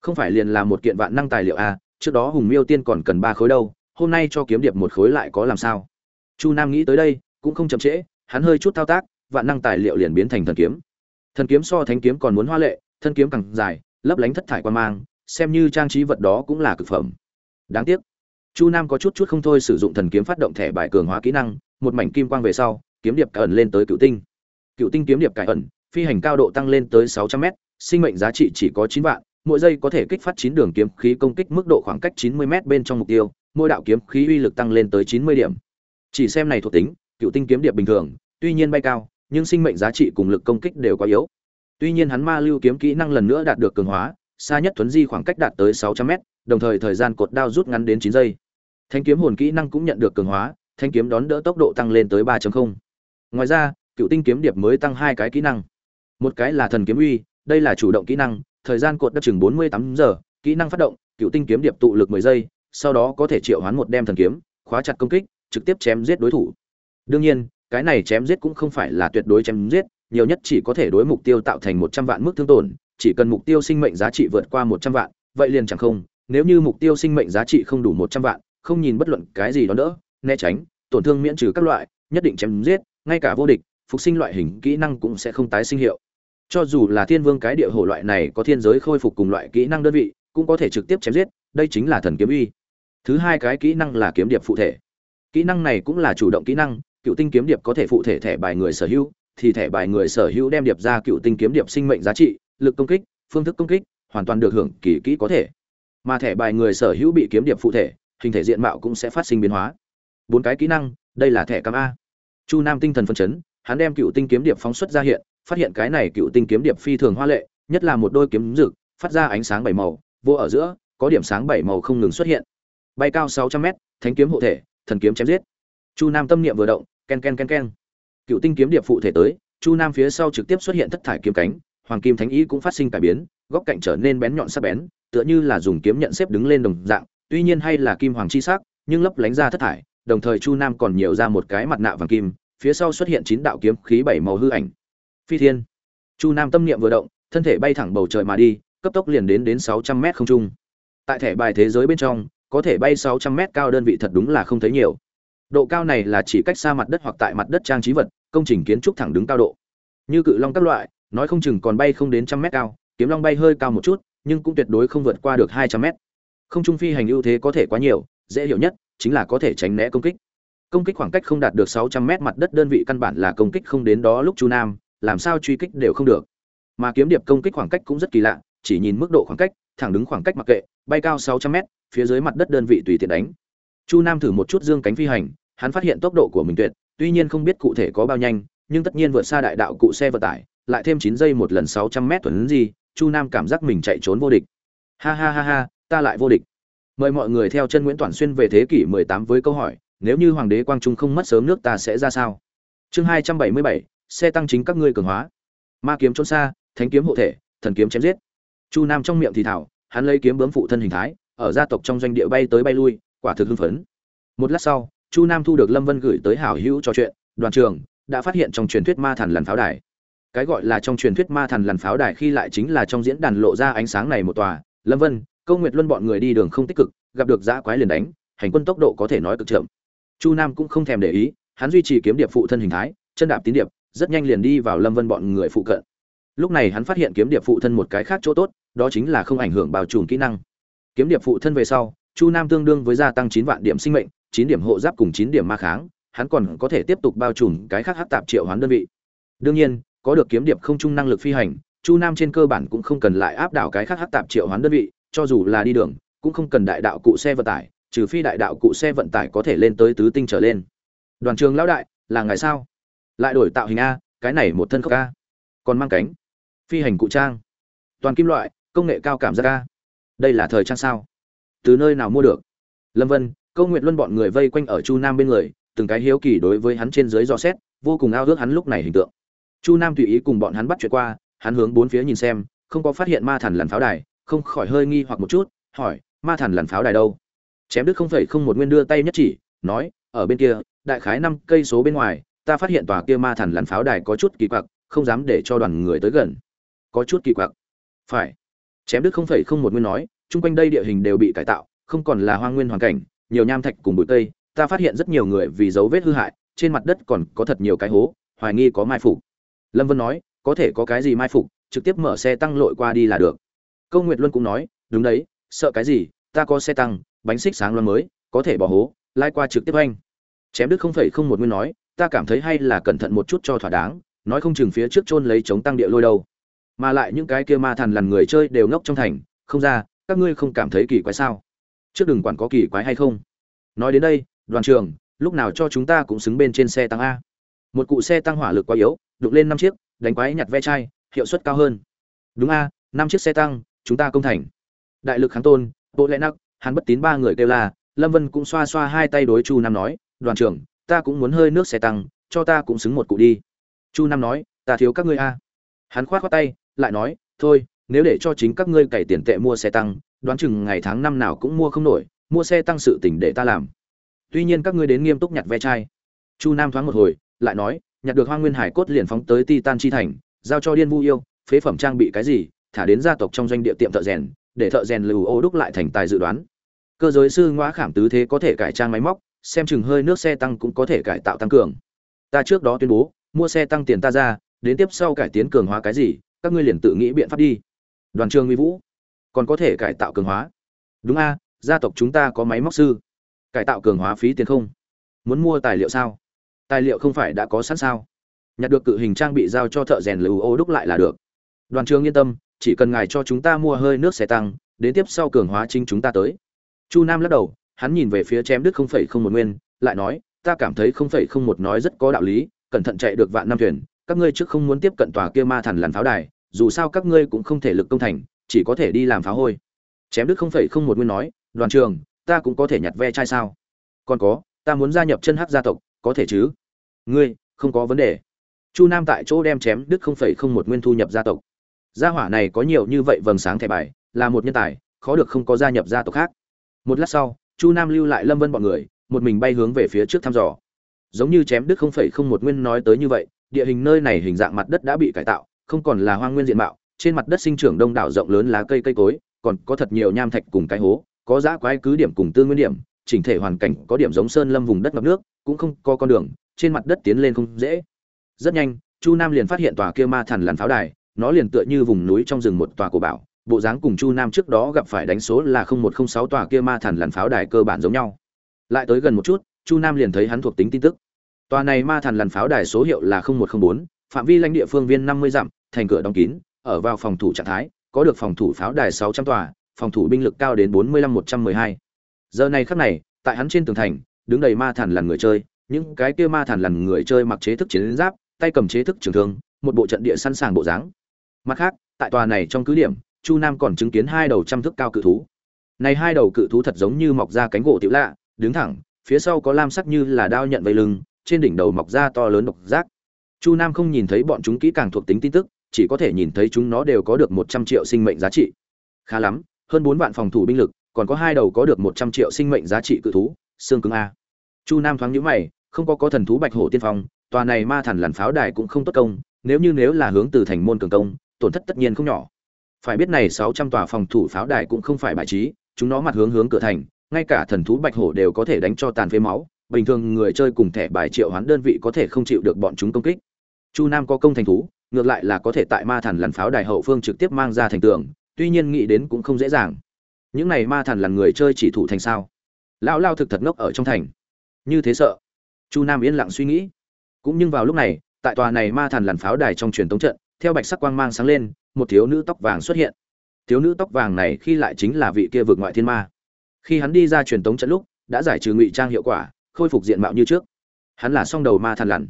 A: Không phải liền là một kiện vạn năng tài liệu à trước đó hùng miêu tiên còn cần ba khối đâu, hôm nay cho kiếm điệp một khối lại có làm sao? Chu nam nghĩ tới đây cũng không chậm trễ, hắn hơi chút thao tác, vạn năng tài liệu liền biến thành thần kiếm. Thần kiếm so thánh kiếm còn muốn hoa lệ, thân kiếm càng dài, lấp lánh thất thải quan mang, xem như trang trí vật đó cũng là cực phẩm. Đáng tiếc, chu nam có chút chút không thôi sử dụng thần kiếm phát động thẻ bài cường hóa kỹ năng, một mảnh kim quang về sau, kiếm điệp cải ẩn lên tới cựu tinh. Cựu tinh kiếm điệp cải ẩn, phi hành cao độ tăng lên tới sáu trăm m sinh mệnh giá trị chỉ có chín vạn, mỗi giây có thể kích phát chín đường kiếm khí công kích mức độ khoảng cách chín mươi m bên trong mục tiêu, mỗi đạo kiếm khí uy lực tăng lên tới chín mươi điểm. Chỉ xem này thuộc tính cựu tinh kiếm điệp bình thường, tuy nhiên bay cao, nhưng sinh mệnh giá trị cùng lực công kích đều quá yếu. Tuy nhiên hắn ma lưu kiếm kỹ năng lần nữa đạt được cường hóa, xa nhất thuấn di khoảng cách đạt tới sáu trăm m đồng thời thời gian cột đao rút ngắn đến chín giây. Thanh kiếm hồn kỹ năng cũng nhận được cường hóa, thanh kiếm đón đỡ tốc độ tăng lên tới 3.0. ngoài ra, cựu tinh kiếm điệp mới tăng hai cái kỹ năng. Một cái là thần kiếm uy, đây là chủ động kỹ năng, thời gian cột đất chừng 48 giờ, kỹ năng phát động, cựu tinh kiếm điệp tụ lực 10 giây, sau đó có thể triệu hoán một đem thần kiếm, khóa chặt công kích, trực tiếp chém giết đối thủ đương nhiên, cái này chém giết cũng không phải là tuyệt đối chém giết, nhiều nhất chỉ có thể đối mục tiêu tạo thành 100 vạn mức thương tổn, chỉ cần mục tiêu sinh mệnh giá trị vượt qua 100 vạn, vậy liền chẳng không, nếu như mục tiêu sinh mệnh giá trị không đủ 100 vạn, không nhìn bất luận cái gì đó nữa, né tránh, tổn thương miễn trừ các loại, nhất định chém giết, ngay cả vô địch, phục sinh loại hình kỹ năng cũng sẽ không tái sinh hiệu. Cho dù là thiên vương cái địa hồ loại này có thiên giới khôi phục cùng loại kỹ năng đơn vị, cũng có thể trực tiếp chém giết, đây chính là thần kiếm uy. Thứ hai cái kỹ năng là kiếm điệp phụ thể. Kỹ năng này cũng là chủ động kỹ năng cựu tinh kiếm điệp có thể phụ thể thẻ bài người sở hữu, thì thẻ bài người sở hữu đem điệp ra cựu tinh kiếm điệp sinh mệnh giá trị, lực công kích, phương thức công kích, hoàn toàn được hưởng kỳ kỹ có thể. Mà thẻ bài người sở hữu bị kiếm điệp phụ thể, hình thể diện mạo cũng sẽ phát sinh biến hóa. Bốn cái kỹ năng, đây là thẻ cam a. Chu nam tinh thần phân chấn, hắn đem cựu tinh kiếm điệp phóng xuất ra hiện, phát hiện cái này cựu tinh kiếm điệp phi thường hoa lệ, nhất là một đôi kiếm rực, phát ra ánh sáng bảy màu, vô ở giữa, có điểm sáng bảy màu không ngừng xuất hiện. Bay cao sáu trăm mét, thánh kiếm hộ thể, thần kiếm chém giết. Chu nam tâm niệm vừa động ken ken ken ken. Cựu tinh kiếm điệp phụ thể tới, chu nam phía sau trực tiếp xuất hiện thất thải kiếm cánh, hoàng kim thánh ý cũng phát sinh cải biến, góc cạnh trở nên bén nhọn sắc bén, tựa như là dùng kiếm nhận xếp đứng lên đồng dạng, tuy nhiên hay là kim hoàng chi sắc, nhưng lấp lánh ra thất thải, đồng thời chu nam còn nhiều ra một cái mặt nạ vàng kim, phía sau xuất hiện chín đạo kiếm khí bảy màu hư ảnh. Phi thiên. Chu nam tâm niệm vừa động, thân thể bay thẳng bầu trời mà đi, cấp tốc liền đến đến sáu trăm mét không trung. Tại thẻ bài thế giới bên trong, có thể bay sáu trăm mét cao đơn vị thật đúng là không thấy nhiều độ cao này là chỉ cách xa mặt đất hoặc tại mặt đất trang trí vật, công trình kiến trúc thẳng đứng cao độ. Như cự long các loại, nói không chừng còn bay không đến trăm mét cao, kiếm long bay hơi cao một chút, nhưng cũng tuyệt đối không vượt qua được hai trăm mét. Không trung phi hành ưu thế có thể quá nhiều, dễ hiểu nhất chính là có thể tránh né công kích. Công kích khoảng cách không đạt được 600 mét mặt đất đơn vị căn bản là công kích không đến đó lúc chu nam, làm sao truy kích đều không được. Mà kiếm điệp công kích khoảng cách cũng rất kỳ lạ, chỉ nhìn mức độ khoảng cách, thẳng đứng khoảng cách mặc kệ, bay cao 600 mét, phía dưới mặt đất đơn vị tùy tiện đánh. Chu nam thử một chút dương cánh phi hành hắn phát hiện tốc độ của mình tuyệt tuy nhiên không biết cụ thể có bao nhanh nhưng tất nhiên vượt xa đại đạo cụ xe vận tải lại thêm 9 giây một lần 600 mét tuấn gì chu nam cảm giác mình chạy trốn vô địch. Ha ha ha ha ta lại vô địch. Mời mọi người theo chân nguyễn toàn xuyên về thế kỷ 18 với câu hỏi nếu như hoàng đế quang trung không mất sớm nước ta sẽ ra sao? Chương 277, xe tăng chính các ngươi cường hóa. Ma kiếm trốn xa thánh kiếm hộ thể thần kiếm chém giết. Chu nam trong miệng thì thảo hắn lấy kiếm bướm phụ thân hình thái ở gia tộc trong doanh địa bay tới bay lui quả thực hưng phấn. Một lát sau chu nam thu được lâm vân gửi tới hảo hữu trò chuyện, đoàn trường đã phát hiện trong truyền thuyết ma thần lằn pháo đài. Cái gọi là trong truyền thuyết ma thần lằn pháo đài khi lại chính là trong diễn đàn lộ ra ánh sáng này một tòa. Lâm vân, câu nguyệt luân bọn người đi đường không tích cực, gặp được dã quái liền đánh, hành quân tốc độ có thể nói cực chậm. Chu nam cũng không thèm để ý, hắn duy trì kiếm điệp phụ thân hình thái, chân đạp tín điệp, rất nhanh liền đi vào lâm vân bọn người phụ cận. Lúc này hắn phát hiện kiếm điệp phụ thân một cái khác chỗ tốt, đó chính là không ảnh hưởng bao trùm kỹ năng. Kiếm điệp phụ thân về sau, chu nam tương đương với gia tăng chín vạn điểm sinh mệnh chín điểm hộ giáp cùng chín điểm ma kháng, hắn còn có thể tiếp tục bao trùm cái khác hát tạp triệu hoán đơn vị. Đương nhiên, có được kiếm điệp không chung năng lực phi hành, chu nam trên cơ bản cũng không cần lại áp đảo cái khác hát tạp triệu hoán đơn vị, cho dù là đi đường, cũng không cần đại đạo cụ xe vận tải, trừ phi đại đạo cụ xe vận tải có thể lên tới tứ tinh trở lên. Đoàn trường lão đại, là ngày sao? Lại đổi tạo hình a, cái này một thân khốc a. Còn mang cánh. Phi hành cụ trang. Toàn kim loại, công nghệ cao cảm giác a. Đây là thời trang sao? Từ nơi nào mua được? Lâm vân câu nguyện luân bọn người vây quanh ở chu nam bên người, từng cái hiếu kỳ đối với hắn trên dưới dò xét, vô cùng ao ước hắn lúc này hình tượng. Chu nam tùy ý cùng bọn hắn bắt chuyện qua, hắn hướng bốn phía nhìn xem, không có phát hiện ma thần lằn pháo đài, không khỏi hơi nghi hoặc một chút, hỏi, ma thần lằn pháo đài đâu? Chém đức không phải không một nguyên đưa tay nhất chỉ, nói, ở bên kia, đại khái năm cây số bên ngoài, ta phát hiện tòa kia ma thần lằn pháo đài có chút kỳ quặc, không dám để cho đoàn người tới gần. Có chút kỳ quặc. Phải. Chém Đức không phải không một nguyên nói chung quanh đây địa hình đều bị cải tạo, không còn là hoang nguyên hoàn cảnh nhiều nham thạch cùng bụi cây, ta phát hiện rất nhiều người vì dấu vết hư hại, trên mặt đất còn có thật nhiều cái hố, hoài nghi có mai phục. Lâm vân nói, có thể có cái gì mai phục, trực tiếp mở xe tăng lội qua đi là được. Câu nguyệt luân cũng nói, đúng đấy, sợ cái gì, ta có xe tăng, bánh xích sáng loan mới, có thể bỏ hố, lai qua trực tiếp anh chém đứt không phải không một nguyên nói, ta cảm thấy hay là cẩn thận một chút cho thỏa đáng, nói không chừng phía trước chôn lấy chống tăng địa lôi đâu. Mà lại những cái kia ma thần lằn người chơi đều ngốc trong thành, không ra, các ngươi không cảm thấy kỳ quái sao? Trước đừng quản có kỳ quái hay không. Nói đến đây đoàn trường lúc nào cho chúng ta cũng xứng bên trên xe tăng a. Một cụ xe tăng hỏa lực quá yếu đụng lên năm chiếc đánh quái nhặt ve chai hiệu suất cao hơn. Đúng a năm chiếc xe tăng chúng ta công thành. Đại lực kháng tôn bộ lẽ nắc hắn bất tín ba người kêu là, lâm vân cũng xoa xoa hai tay đối chu nam nói đoàn trưởng ta cũng muốn hơi nước xe tăng cho ta cũng xứng một cụ đi. Chu nam nói ta thiếu các ngươi a. Hắn khoát khoát tay lại nói thôi nếu để cho chính các ngươi cày tiền tệ mua xe tăng đoán chừng ngày tháng năm nào cũng mua không nổi, mua xe tăng sự tỉnh để ta làm. Tuy nhiên các ngươi đến nghiêm túc nhặt ve chai. Chu nam thoáng một hồi, lại nói, nhặt được hoang nguyên hải cốt liền phóng tới titan chi thành, giao cho điên vu yêu, phế phẩm trang bị cái gì, thả đến gia tộc trong doanh địa tiệm thợ rèn, để thợ rèn lưu ô đúc lại thành tài dự đoán. Cơ giới sư ngõ khảm tứ thế có thể cải trang máy móc, xem chừng hơi nước xe tăng cũng có thể cải tạo tăng cường. Ta trước đó tuyên bố, mua xe tăng tiền ta ra, đến tiếp sau cải tiến cường hóa cái gì, các ngươi liền tự nghĩ biện pháp đi. Đoàn trường nguy vũ còn có thể cải tạo cường hóa. Đúng a, gia tộc chúng ta có máy móc sư. Cải tạo cường hóa phí tiền không? Muốn mua tài liệu sao? Tài liệu không phải đã có sẵn sao? Nhặt được cự hình trang bị giao cho thợ rèn lưu ô đúc lại là được. Đoàn trường yên tâm, chỉ cần ngài cho chúng ta mua hơi nước xe tăng, đến tiếp sau cường hóa chính chúng ta tới. Chu nam lắc đầu, hắn nhìn về phía chém đứt không phẩy không một nguyên, lại nói, ta cảm thấy không phẩy không một nói rất có đạo lý, cẩn thận chạy được vạn năm thuyền, các ngươi trước không muốn tiếp cận tòa kia ma thần làn pháo đài, dù sao các ngươi cũng không thể lực công thành chỉ có thể đi làm phá hôi. Chém Đức không phẩy không một nguyên nói, đoàn trường, ta cũng có thể nhặt ve chai sao? Còn có, ta muốn gia nhập chân hắc gia tộc, có thể chứ? Ngươi, không có vấn đề. Chu nam tại chỗ đem chém Đức không phẩy không một nguyên thu nhập gia tộc. Gia hỏa này có nhiều như vậy vầng sáng thẻ bài, là một nhân tài, khó được không có gia nhập gia tộc khác. Một lát sau, chu nam lưu lại lâm vân bọn người, một mình bay hướng về phía trước thăm dò. Giống như chém Đức không phẩy không một nguyên nói tới như vậy, địa hình nơi này hình dạng mặt đất đã bị cải tạo, không còn là hoang nguyên diện mạo trên mặt đất sinh trưởng đông đảo rộng lớn lá cây cây cối, còn có thật nhiều nham thạch cùng cái hố, có dã quái cứ điểm cùng tư nguyên điểm, chỉnh thể hoàn cảnh có điểm giống sơn lâm vùng đất ngập nước, cũng không có con đường, trên mặt đất tiến lên không dễ. Rất nhanh, chu nam liền phát hiện tòa kia ma thần làn pháo đài, nó liền tựa như vùng núi trong rừng một tòa cổ bảo, bộ dáng cùng chu nam trước đó gặp phải đánh số là không một không sáu tòa kia ma thần làn pháo đài cơ bản giống nhau. Lại tới gần một chút, chu nam liền thấy hắn thuộc tính tin tức. Tòa này ma thần làn pháo đài số hiệu là không một không bốn, phạm vi lãnh địa phương viên năm mươi dặm, thành cửa đóng kín ở vào phòng thủ trạng thái, có được phòng thủ pháo đài sáu trăm tòa, phòng thủ binh lực cao đến bốn mươi lăm một trăm mười hai. Giờ này khắc này, tại hắn trên tường thành, đứng đầy ma thần lằn người chơi, những cái kia ma thần lằn người chơi mặc chế thức chiến giáp, tay cầm chế thức trường thương, một bộ trận địa sẵn sàng bộ dáng. Mặt khác, tại tòa này trong cứ điểm, chu nam còn chứng kiến hai đầu trăm thước cao cự thú. Này hai đầu cự thú thật giống như mọc ra cánh gỗ tiểu lạ, đứng thẳng, phía sau có lam sắc như là đao nhận vây lưng, trên đỉnh đầu mọc ra to lớn độc giác. Chu nam không nhìn thấy bọn chúng kỹ càng thuộc tính tin tức chỉ có thể nhìn thấy chúng nó đều có được một trăm triệu sinh mệnh giá trị. Khá lắm, hơn bốn vạn phòng thủ binh lực, còn có hai đầu có được một trăm triệu sinh mệnh giá trị cự thú, xương cứng a. Chu nam thoáng nhíu mày, không có có thần thú bạch hổ tiên phong, tòa này ma thần làn pháo đài cũng không tốt công, nếu như nếu là hướng từ thành môn cường công, tổn thất tất nhiên không nhỏ. Phải biết này sáu trăm tòa phòng thủ pháo đài cũng không phải bài trí, chúng nó mặt hướng hướng cửa thành, ngay cả thần thú bạch hổ đều có thể đánh cho tàn phế máu, bình thường người chơi cùng thẻ bài triệu hoán đơn vị có thể không chịu được bọn chúng công kích. Chu nam có công thành thú ngược lại là có thể tại ma thần lằn pháo đài hậu phương trực tiếp mang ra thành tường, tuy nhiên nghĩ đến cũng không dễ dàng. Những này ma thần là người chơi chỉ thủ thành sao? Lão lao thực thật ngốc ở trong thành. Như thế sợ. Chu nam yên lặng suy nghĩ. Cũng nhưng vào lúc này, tại tòa này ma thần lằn pháo đài trong truyền tống trận, theo bạch sắc quang mang sáng lên, một thiếu nữ tóc vàng xuất hiện. Thiếu nữ tóc vàng này khi lại chính là vị kia vượt ngoại thiên ma. Khi hắn đi ra truyền tống trận lúc, đã giải trừ ngụy trang hiệu quả, khôi phục diện mạo như trước. Hắn là song đầu ma thần lằn.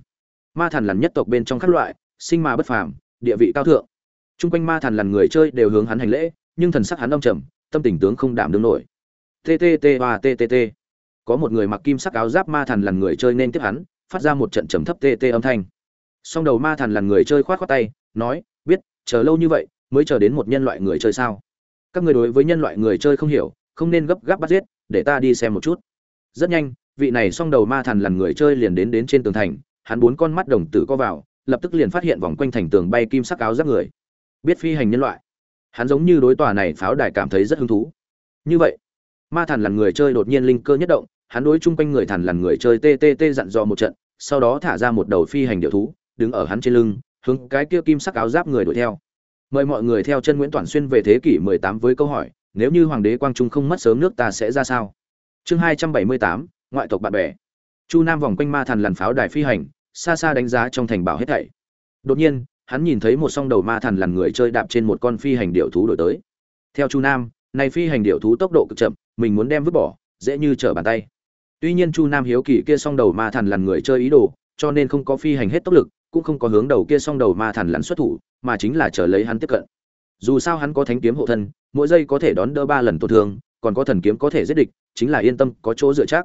A: Ma thần lằn nhất tộc bên trong các loại sinh mà bất phàm, địa vị cao thượng. Trung quanh ma thần lằn người chơi đều hướng hắn hành lễ, nhưng thần sắc hắn âm trầm, tâm tình tướng không đảm đương nổi. Ttt và ttt có một người mặc kim sắc áo giáp ma thần lằn người chơi nên tiếp hắn, phát ra một trận trầm thấp tt âm thanh. Song đầu ma thần lằn người chơi khoát khoát tay, nói, biết, chờ lâu như vậy, mới chờ đến một nhân loại người chơi sao? Các người đối với nhân loại người chơi không hiểu, không nên gấp gáp bắt giết, để ta đi xem một chút. Rất nhanh, vị này song đầu ma thần lần người chơi liền đến đến trên tường thành, hắn bốn con mắt đồng tử co vào lập tức liền phát hiện vòng quanh thành tường bay kim sắc áo giáp người. Biết phi hành nhân loại. Hắn giống như đối tòa này pháo đài cảm thấy rất hứng thú. Như vậy ma thần lần người chơi đột nhiên linh cơ nhất động hắn đối chung quanh người thần lần người chơi ttt dặn dò một trận sau đó thả ra một đầu phi hành điệu thú đứng ở hắn trên lưng hướng cái kia kim sắc áo giáp người đuổi theo. Mời mọi người theo chân nguyễn toàn xuyên về thế kỷ 18 với câu hỏi nếu như hoàng đế quang trung không mất sớm nước ta sẽ ra sao? Chương 278, ngoại tộc bạn bè. Chu nam vòng quanh ma thần lằn pháo đài phi hành xa xa đánh giá trong thành bảo hết thảy. Đột nhiên, hắn nhìn thấy một song đầu ma thần lằn người chơi đạp trên một con phi hành điệu thú đổi tới. Theo chu nam, này phi hành điệu thú tốc độ cực chậm, mình muốn đem vứt bỏ, dễ như trở bàn tay. Tuy nhiên chu nam hiếu kỳ kia song đầu ma thần lằn người chơi ý đồ, cho nên không có phi hành hết tốc lực, cũng không có hướng đầu kia song đầu ma thần lằn xuất thủ, mà chính là chờ lấy hắn tiếp cận. Dù sao hắn có thánh kiếm hộ thân, mỗi giây có thể đón đỡ ba lần tổn thương, còn có thần kiếm có thể giết địch, chính là yên tâm, có chỗ dựa chắc.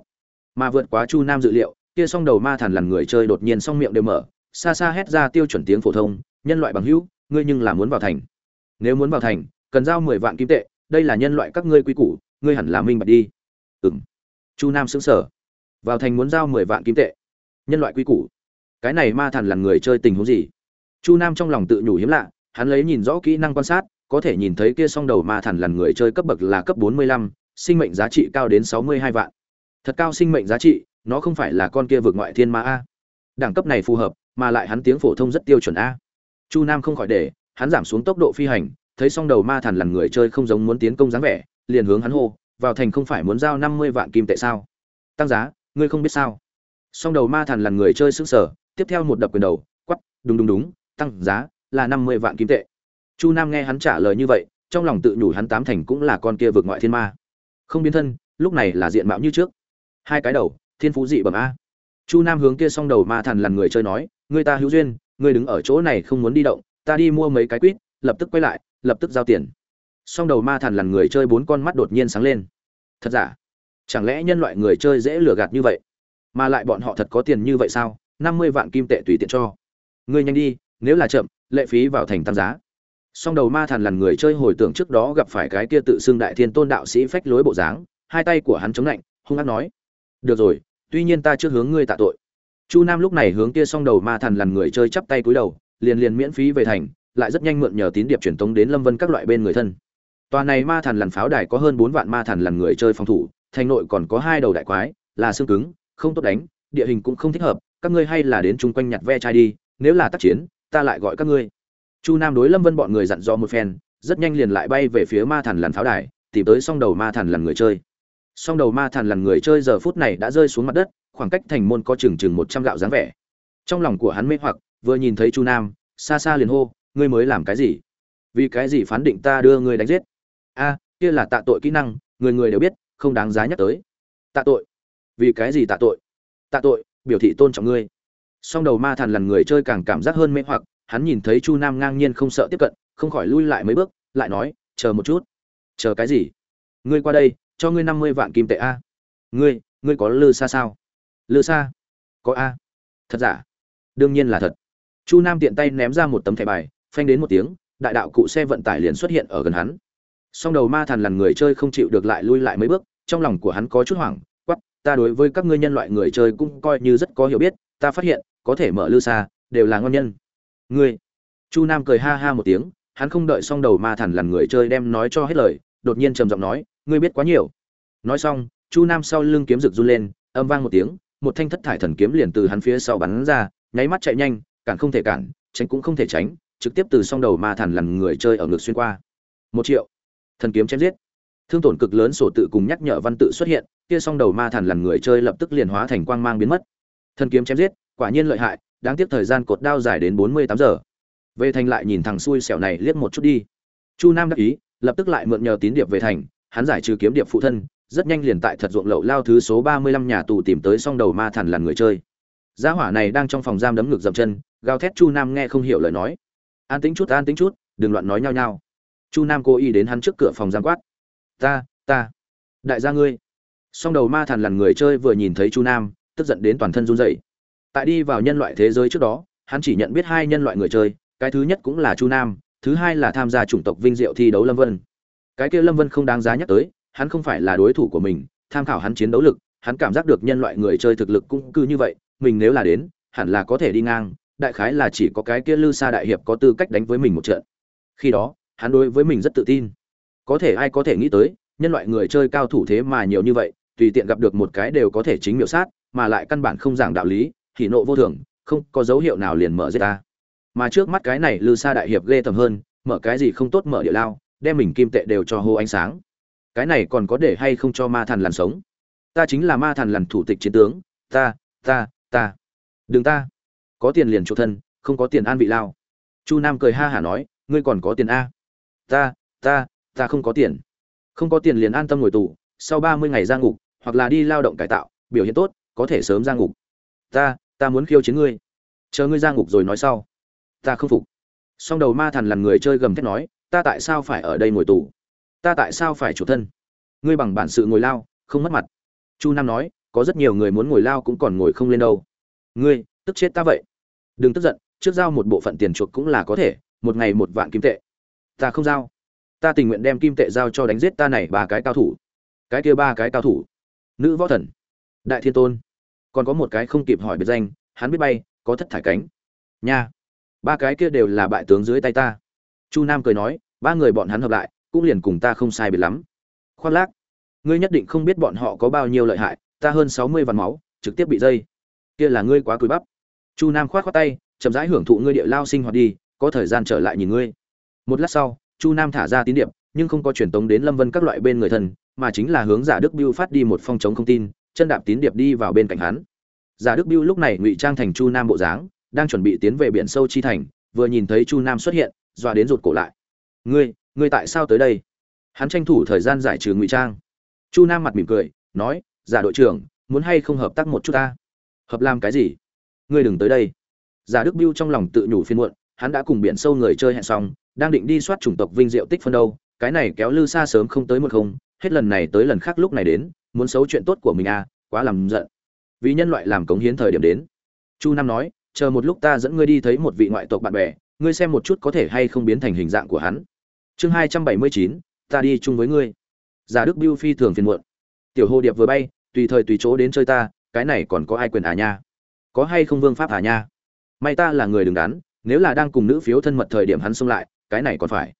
A: Mà vượt quá chu nam dự liệu kia song đầu ma thần lằn người chơi đột nhiên song miệng đều mở, xa xa hét ra tiêu chuẩn tiếng phổ thông, nhân loại bằng hữu, ngươi nhưng là muốn vào thành. Nếu muốn vào thành, cần giao mười vạn kim tệ, đây là nhân loại các ngươi quy củ, ngươi hẳn là minh bạch đi. Ừng chu nam xứng sở vào thành muốn giao mười vạn kim tệ? Nhân loại quy củ? Cái này ma thần là người chơi tình huống gì? Chu nam trong lòng tự nhủ hiếm lạ, hắn lấy nhìn rõ kỹ năng quan sát, có thể nhìn thấy kia song đầu ma thần là người chơi cấp bậc là cấp bốn mươi lăm, sinh mệnh giá trị cao đến sáu mươi hai vạn. Thật cao sinh mệnh giá trị nó không phải là con kia vượt ngoại thiên ma a. Đẳng cấp này phù hợp, mà lại hắn tiếng phổ thông rất tiêu chuẩn a. Chu nam không khỏi để, hắn giảm xuống tốc độ phi hành, thấy song đầu ma thần là người chơi không giống muốn tiến công dáng vẻ, liền hướng hắn hô, vào thành không phải muốn giao năm mươi vạn kim tệ sao? Tăng giá, ngươi không biết sao? Song đầu ma thần là người chơi sững sờ, tiếp theo một đập quyền đầu quắp đúng đúng đúng, tăng giá là năm mươi vạn kim tệ. Chu nam nghe hắn trả lời như vậy, trong lòng tự nhủ hắn tám thành cũng là con kia vượt ngoại thiên ma. Không biến thân, lúc này là diện mạo như trước. Hai cái đầu thiên phú dị bẩm a. Chu nam hướng kia song đầu ma thần là người chơi nói người ta hữu duyên, ngươi đứng ở chỗ này không muốn đi động, ta đi mua mấy cái quýt, lập tức quay lại, lập tức giao tiền. Song đầu ma thần là người chơi bốn con mắt đột nhiên sáng lên. Thật giả? Chẳng lẽ nhân loại người chơi dễ lừa gạt như vậy? Mà lại bọn họ thật có tiền như vậy sao? Năm mươi vạn kim tệ tùy tiện cho. Ngươi nhanh đi, nếu là chậm, lệ phí vào thành tăng giá. Song đầu ma thần là người chơi hồi tưởng trước đó gặp phải cái kia tự xưng đại thiên tôn đạo sĩ phách lối bộ dáng, hai tay của hắn chống lạnh, hung hăng nói, được rồi tuy nhiên ta chưa hướng ngươi tạ tội. Chu nam lúc này hướng kia song đầu ma thần là người chơi chắp tay cúi đầu, liền liền miễn phí về thành, lại rất nhanh mượn nhờ tín điệp truyền tống đến lâm vân các loại bên người thân. Tòa này ma thần lằn pháo đài có hơn bốn vạn ma thần lằn người chơi phòng thủ, thành nội còn có hai đầu đại quái, là xương cứng, không tốt đánh, địa hình cũng không thích hợp, các ngươi hay là đến chung quanh nhặt ve chai đi, nếu là tác chiến, ta lại gọi các ngươi. Chu nam đối lâm vân bọn người dặn dò một phen, rất nhanh liền lại bay về phía ma thần lằn pháo đài, tìm tới song đầu ma thần lằn người chơi song đầu ma thần lằn người chơi giờ phút này đã rơi xuống mặt đất, khoảng cách thành môn có chừng chừng một trăm gạo dáng vẻ. Trong lòng của hắn mê hoặc, vừa nhìn thấy chu nam, xa xa liền hô, ngươi mới làm cái gì? Vì cái gì phán định ta đưa ngươi đánh giết? A, kia là tạ tội kỹ năng, người người đều biết, không đáng giá nhắc tới. Tạ tội? Vì cái gì tạ tội? Tạ tội, biểu thị tôn trọng ngươi. Song đầu ma thần lần người chơi càng cảm giác hơn mê hoặc, hắn nhìn thấy chu nam ngang nhiên không sợ tiếp cận, không khỏi lui lại mấy bước, lại nói, chờ một chút. Chờ cái gì? Ngươi qua đây cho ngươi năm mươi vạn kim tệ a. Ngươi ngươi có lư xa sao? Lư xa có a. Thật giả? Đương nhiên là thật. Chu nam tiện tay ném ra một tấm thẻ bài, phanh đến một tiếng, đại đạo cụ xe vận tải liền xuất hiện ở gần hắn. Song đầu ma thần lần người chơi không chịu được lại lui lại mấy bước, trong lòng của hắn có chút hoảng quắp ta đối với các ngươi nhân loại người chơi cũng coi như rất có hiểu biết, ta phát hiện, có thể mở lư xa đều là ngon nhân. Ngươi? Chu nam cười ha ha một tiếng, hắn không đợi xong đầu ma thần lần người chơi đem nói cho hết lời, đột nhiên trầm giọng nói ngươi biết quá nhiều. Nói xong, chu nam sau lưng kiếm rực run lên, âm vang một tiếng, một thanh thất thải thần kiếm liền từ hắn phía sau bắn ra, nháy mắt chạy nhanh, cản không thể cản, tránh cũng không thể tránh, trực tiếp từ song đầu ma thần lằn người chơi ở ngực xuyên qua. Một triệu. Thần kiếm chém giết. Thương tổn cực lớn sổ tự cùng nhắc nhở văn tự xuất hiện, kia song đầu ma thần lằn người chơi lập tức liền hóa thành quang mang biến mất. Thần kiếm chém giết, quả nhiên lợi hại, đáng tiếc thời gian cột đao dài đến bốn mươi tám giờ. Về thành lại nhìn thằng xui xẻo này liếc một chút đi. Chu nam đắc ý, lập tức lại mượn nhờ tín điệp về thành hắn giải trừ kiếm điệp phụ thân, rất nhanh liền tại thật ruộng lậu lao thứ số ba mươi lăm nhà tù tìm tới song đầu ma thần lần người chơi. Gia hỏa này đang trong phòng giam đấm ngực dậm chân, gào thét chu nam nghe không hiểu lời nói. An tính chút, an tính chút, đừng loạn nói nhao nhao. chu nam cố ý đến hắn trước cửa phòng giam quát. Ta ta, đại gia ngươi. Song đầu ma thần lần người chơi vừa nhìn thấy chu nam, tức giận đến toàn thân run rẩy. Tại đi vào nhân loại thế giới trước đó, hắn chỉ nhận biết hai nhân loại người chơi, cái thứ nhất cũng là chu nam, thứ hai là tham gia chủng tộc vinh diệu thi đấu lâm vân cái kia lâm vân không đáng giá nhắc tới, hắn không phải là đối thủ của mình, tham khảo hắn chiến đấu lực, hắn cảm giác được nhân loại người chơi thực lực cũng cứ như vậy, mình nếu là đến, hẳn là có thể đi ngang, đại khái là chỉ có cái kia lư sa đại hiệp có tư cách đánh với mình một trận. Khi đó, hắn đối với mình rất tự tin. Có thể ai có thể nghĩ tới, nhân loại người chơi cao thủ thế mà nhiều như vậy, tùy tiện gặp được một cái đều có thể chính miểu sát, mà lại căn bản không giảng đạo lý, thì nộ vô thường, không có dấu hiệu nào liền mở giết ta. Mà trước mắt cái này lư sa đại hiệp ghê tầm hơn, mở cái gì không tốt mở địa lao đem mình kim tệ đều cho hô ánh sáng. Cái này còn có để hay không cho ma thần lằn sống? Ta chính là ma thần lằn thủ tịch chiến tướng, ta ta ta. Đừng ta. Có tiền liền chỗ thân, không có tiền an vị lao. Chu nam cười ha hả nói, ngươi còn có tiền a. Ta ta ta không có tiền. Không có tiền liền an tâm ngồi tù, sau ba mươi ngày ra ngục, hoặc là đi lao động cải tạo, biểu hiện tốt, có thể sớm ra ngục. Ta ta muốn khiêu chiến ngươi. Chờ ngươi ra ngục rồi nói sau. Ta không phục. Song đầu ma thần lằn người chơi gầm thét nói ta tại sao phải ở đây ngồi tù? Ta tại sao phải chủ thân? Ngươi bằng bản sự ngồi lao, không mất mặt. Chu nam nói, có rất nhiều người muốn ngồi lao cũng còn ngồi không lên đâu. Ngươi, tức chết ta vậy. Đừng tức giận, trước giao một bộ phận tiền chuộc cũng là có thể, một ngày một vạn kim tệ. Ta không giao. Ta tình nguyện đem kim tệ giao cho đánh giết ta này ba cái cao thủ. Cái kia ba cái cao thủ. Nữ võ thần. Đại thiên tôn. Còn có một cái không kịp hỏi biệt danh, hắn biết bay, có thất thải cánh. Nha. Ba cái kia đều là bại tướng dưới tay ta. Chu nam cười nói ba người bọn hắn hợp lại, cũng liền cùng ta không sai biệt lắm. Khoác lác, ngươi nhất định không biết bọn họ có bao nhiêu lợi hại, ta hơn sáu mươi vạn máu, trực tiếp bị dây. Kia là ngươi quá cúi bắp. Chu nam khoát khoát tay, chậm rãi hưởng thụ ngươi địa lao sinh hoạt đi, có thời gian trở lại nhìn ngươi. Một lát sau, chu nam thả ra tín điệp, nhưng không có truyền tống đến lâm vân các loại bên người thân, mà chính là hướng giả đức biêu phát đi một phong chống không tin, chân đạp tín điệp đi vào bên cạnh hắn. Giả đức biêu lúc này ngụy trang thành chu nam bộ dáng, đang chuẩn bị tiến về biển sâu chi thành, vừa nhìn thấy chu nam xuất hiện, dọa đến rụt cổ lại ngươi ngươi tại sao tới đây? Hắn tranh thủ thời gian giải trừ ngụy trang. Chu nam mặt mỉm cười, nói, giả đội trưởng, muốn hay không hợp tác một chút ta? Hợp làm cái gì? Ngươi đừng tới đây. Giả đức biêu trong lòng tự nhủ phiên muộn, hắn đã cùng biển sâu người chơi hẹn xong, đang định đi soát chủng tộc vinh diệu tích phân đâu, cái này kéo lư xa sớm không tới một không, hết lần này tới lần khác lúc này đến, muốn xấu chuyện tốt của mình à quá làm giận. Vì nhân loại làm cống hiến thời điểm đến. Chu nam nói, chờ một lúc ta dẫn ngươi đi thấy một vị ngoại tộc bạn bè, ngươi xem một chút có thể hay không biến thành hình dạng của hắn chương hai trăm bảy mươi chín, ta đi chung với ngươi. Giả đức biêu phi thường phiền muộn. Tiểu hồ điệp vừa bay, tùy thời tùy chỗ đến chơi ta, cái này còn có ai quyền à nha? Có hay không vương pháp à nha? May ta là người đứng đắn, nếu là đang cùng nữ phiếu thân mật thời điểm hắn xông lại, cái này còn phải.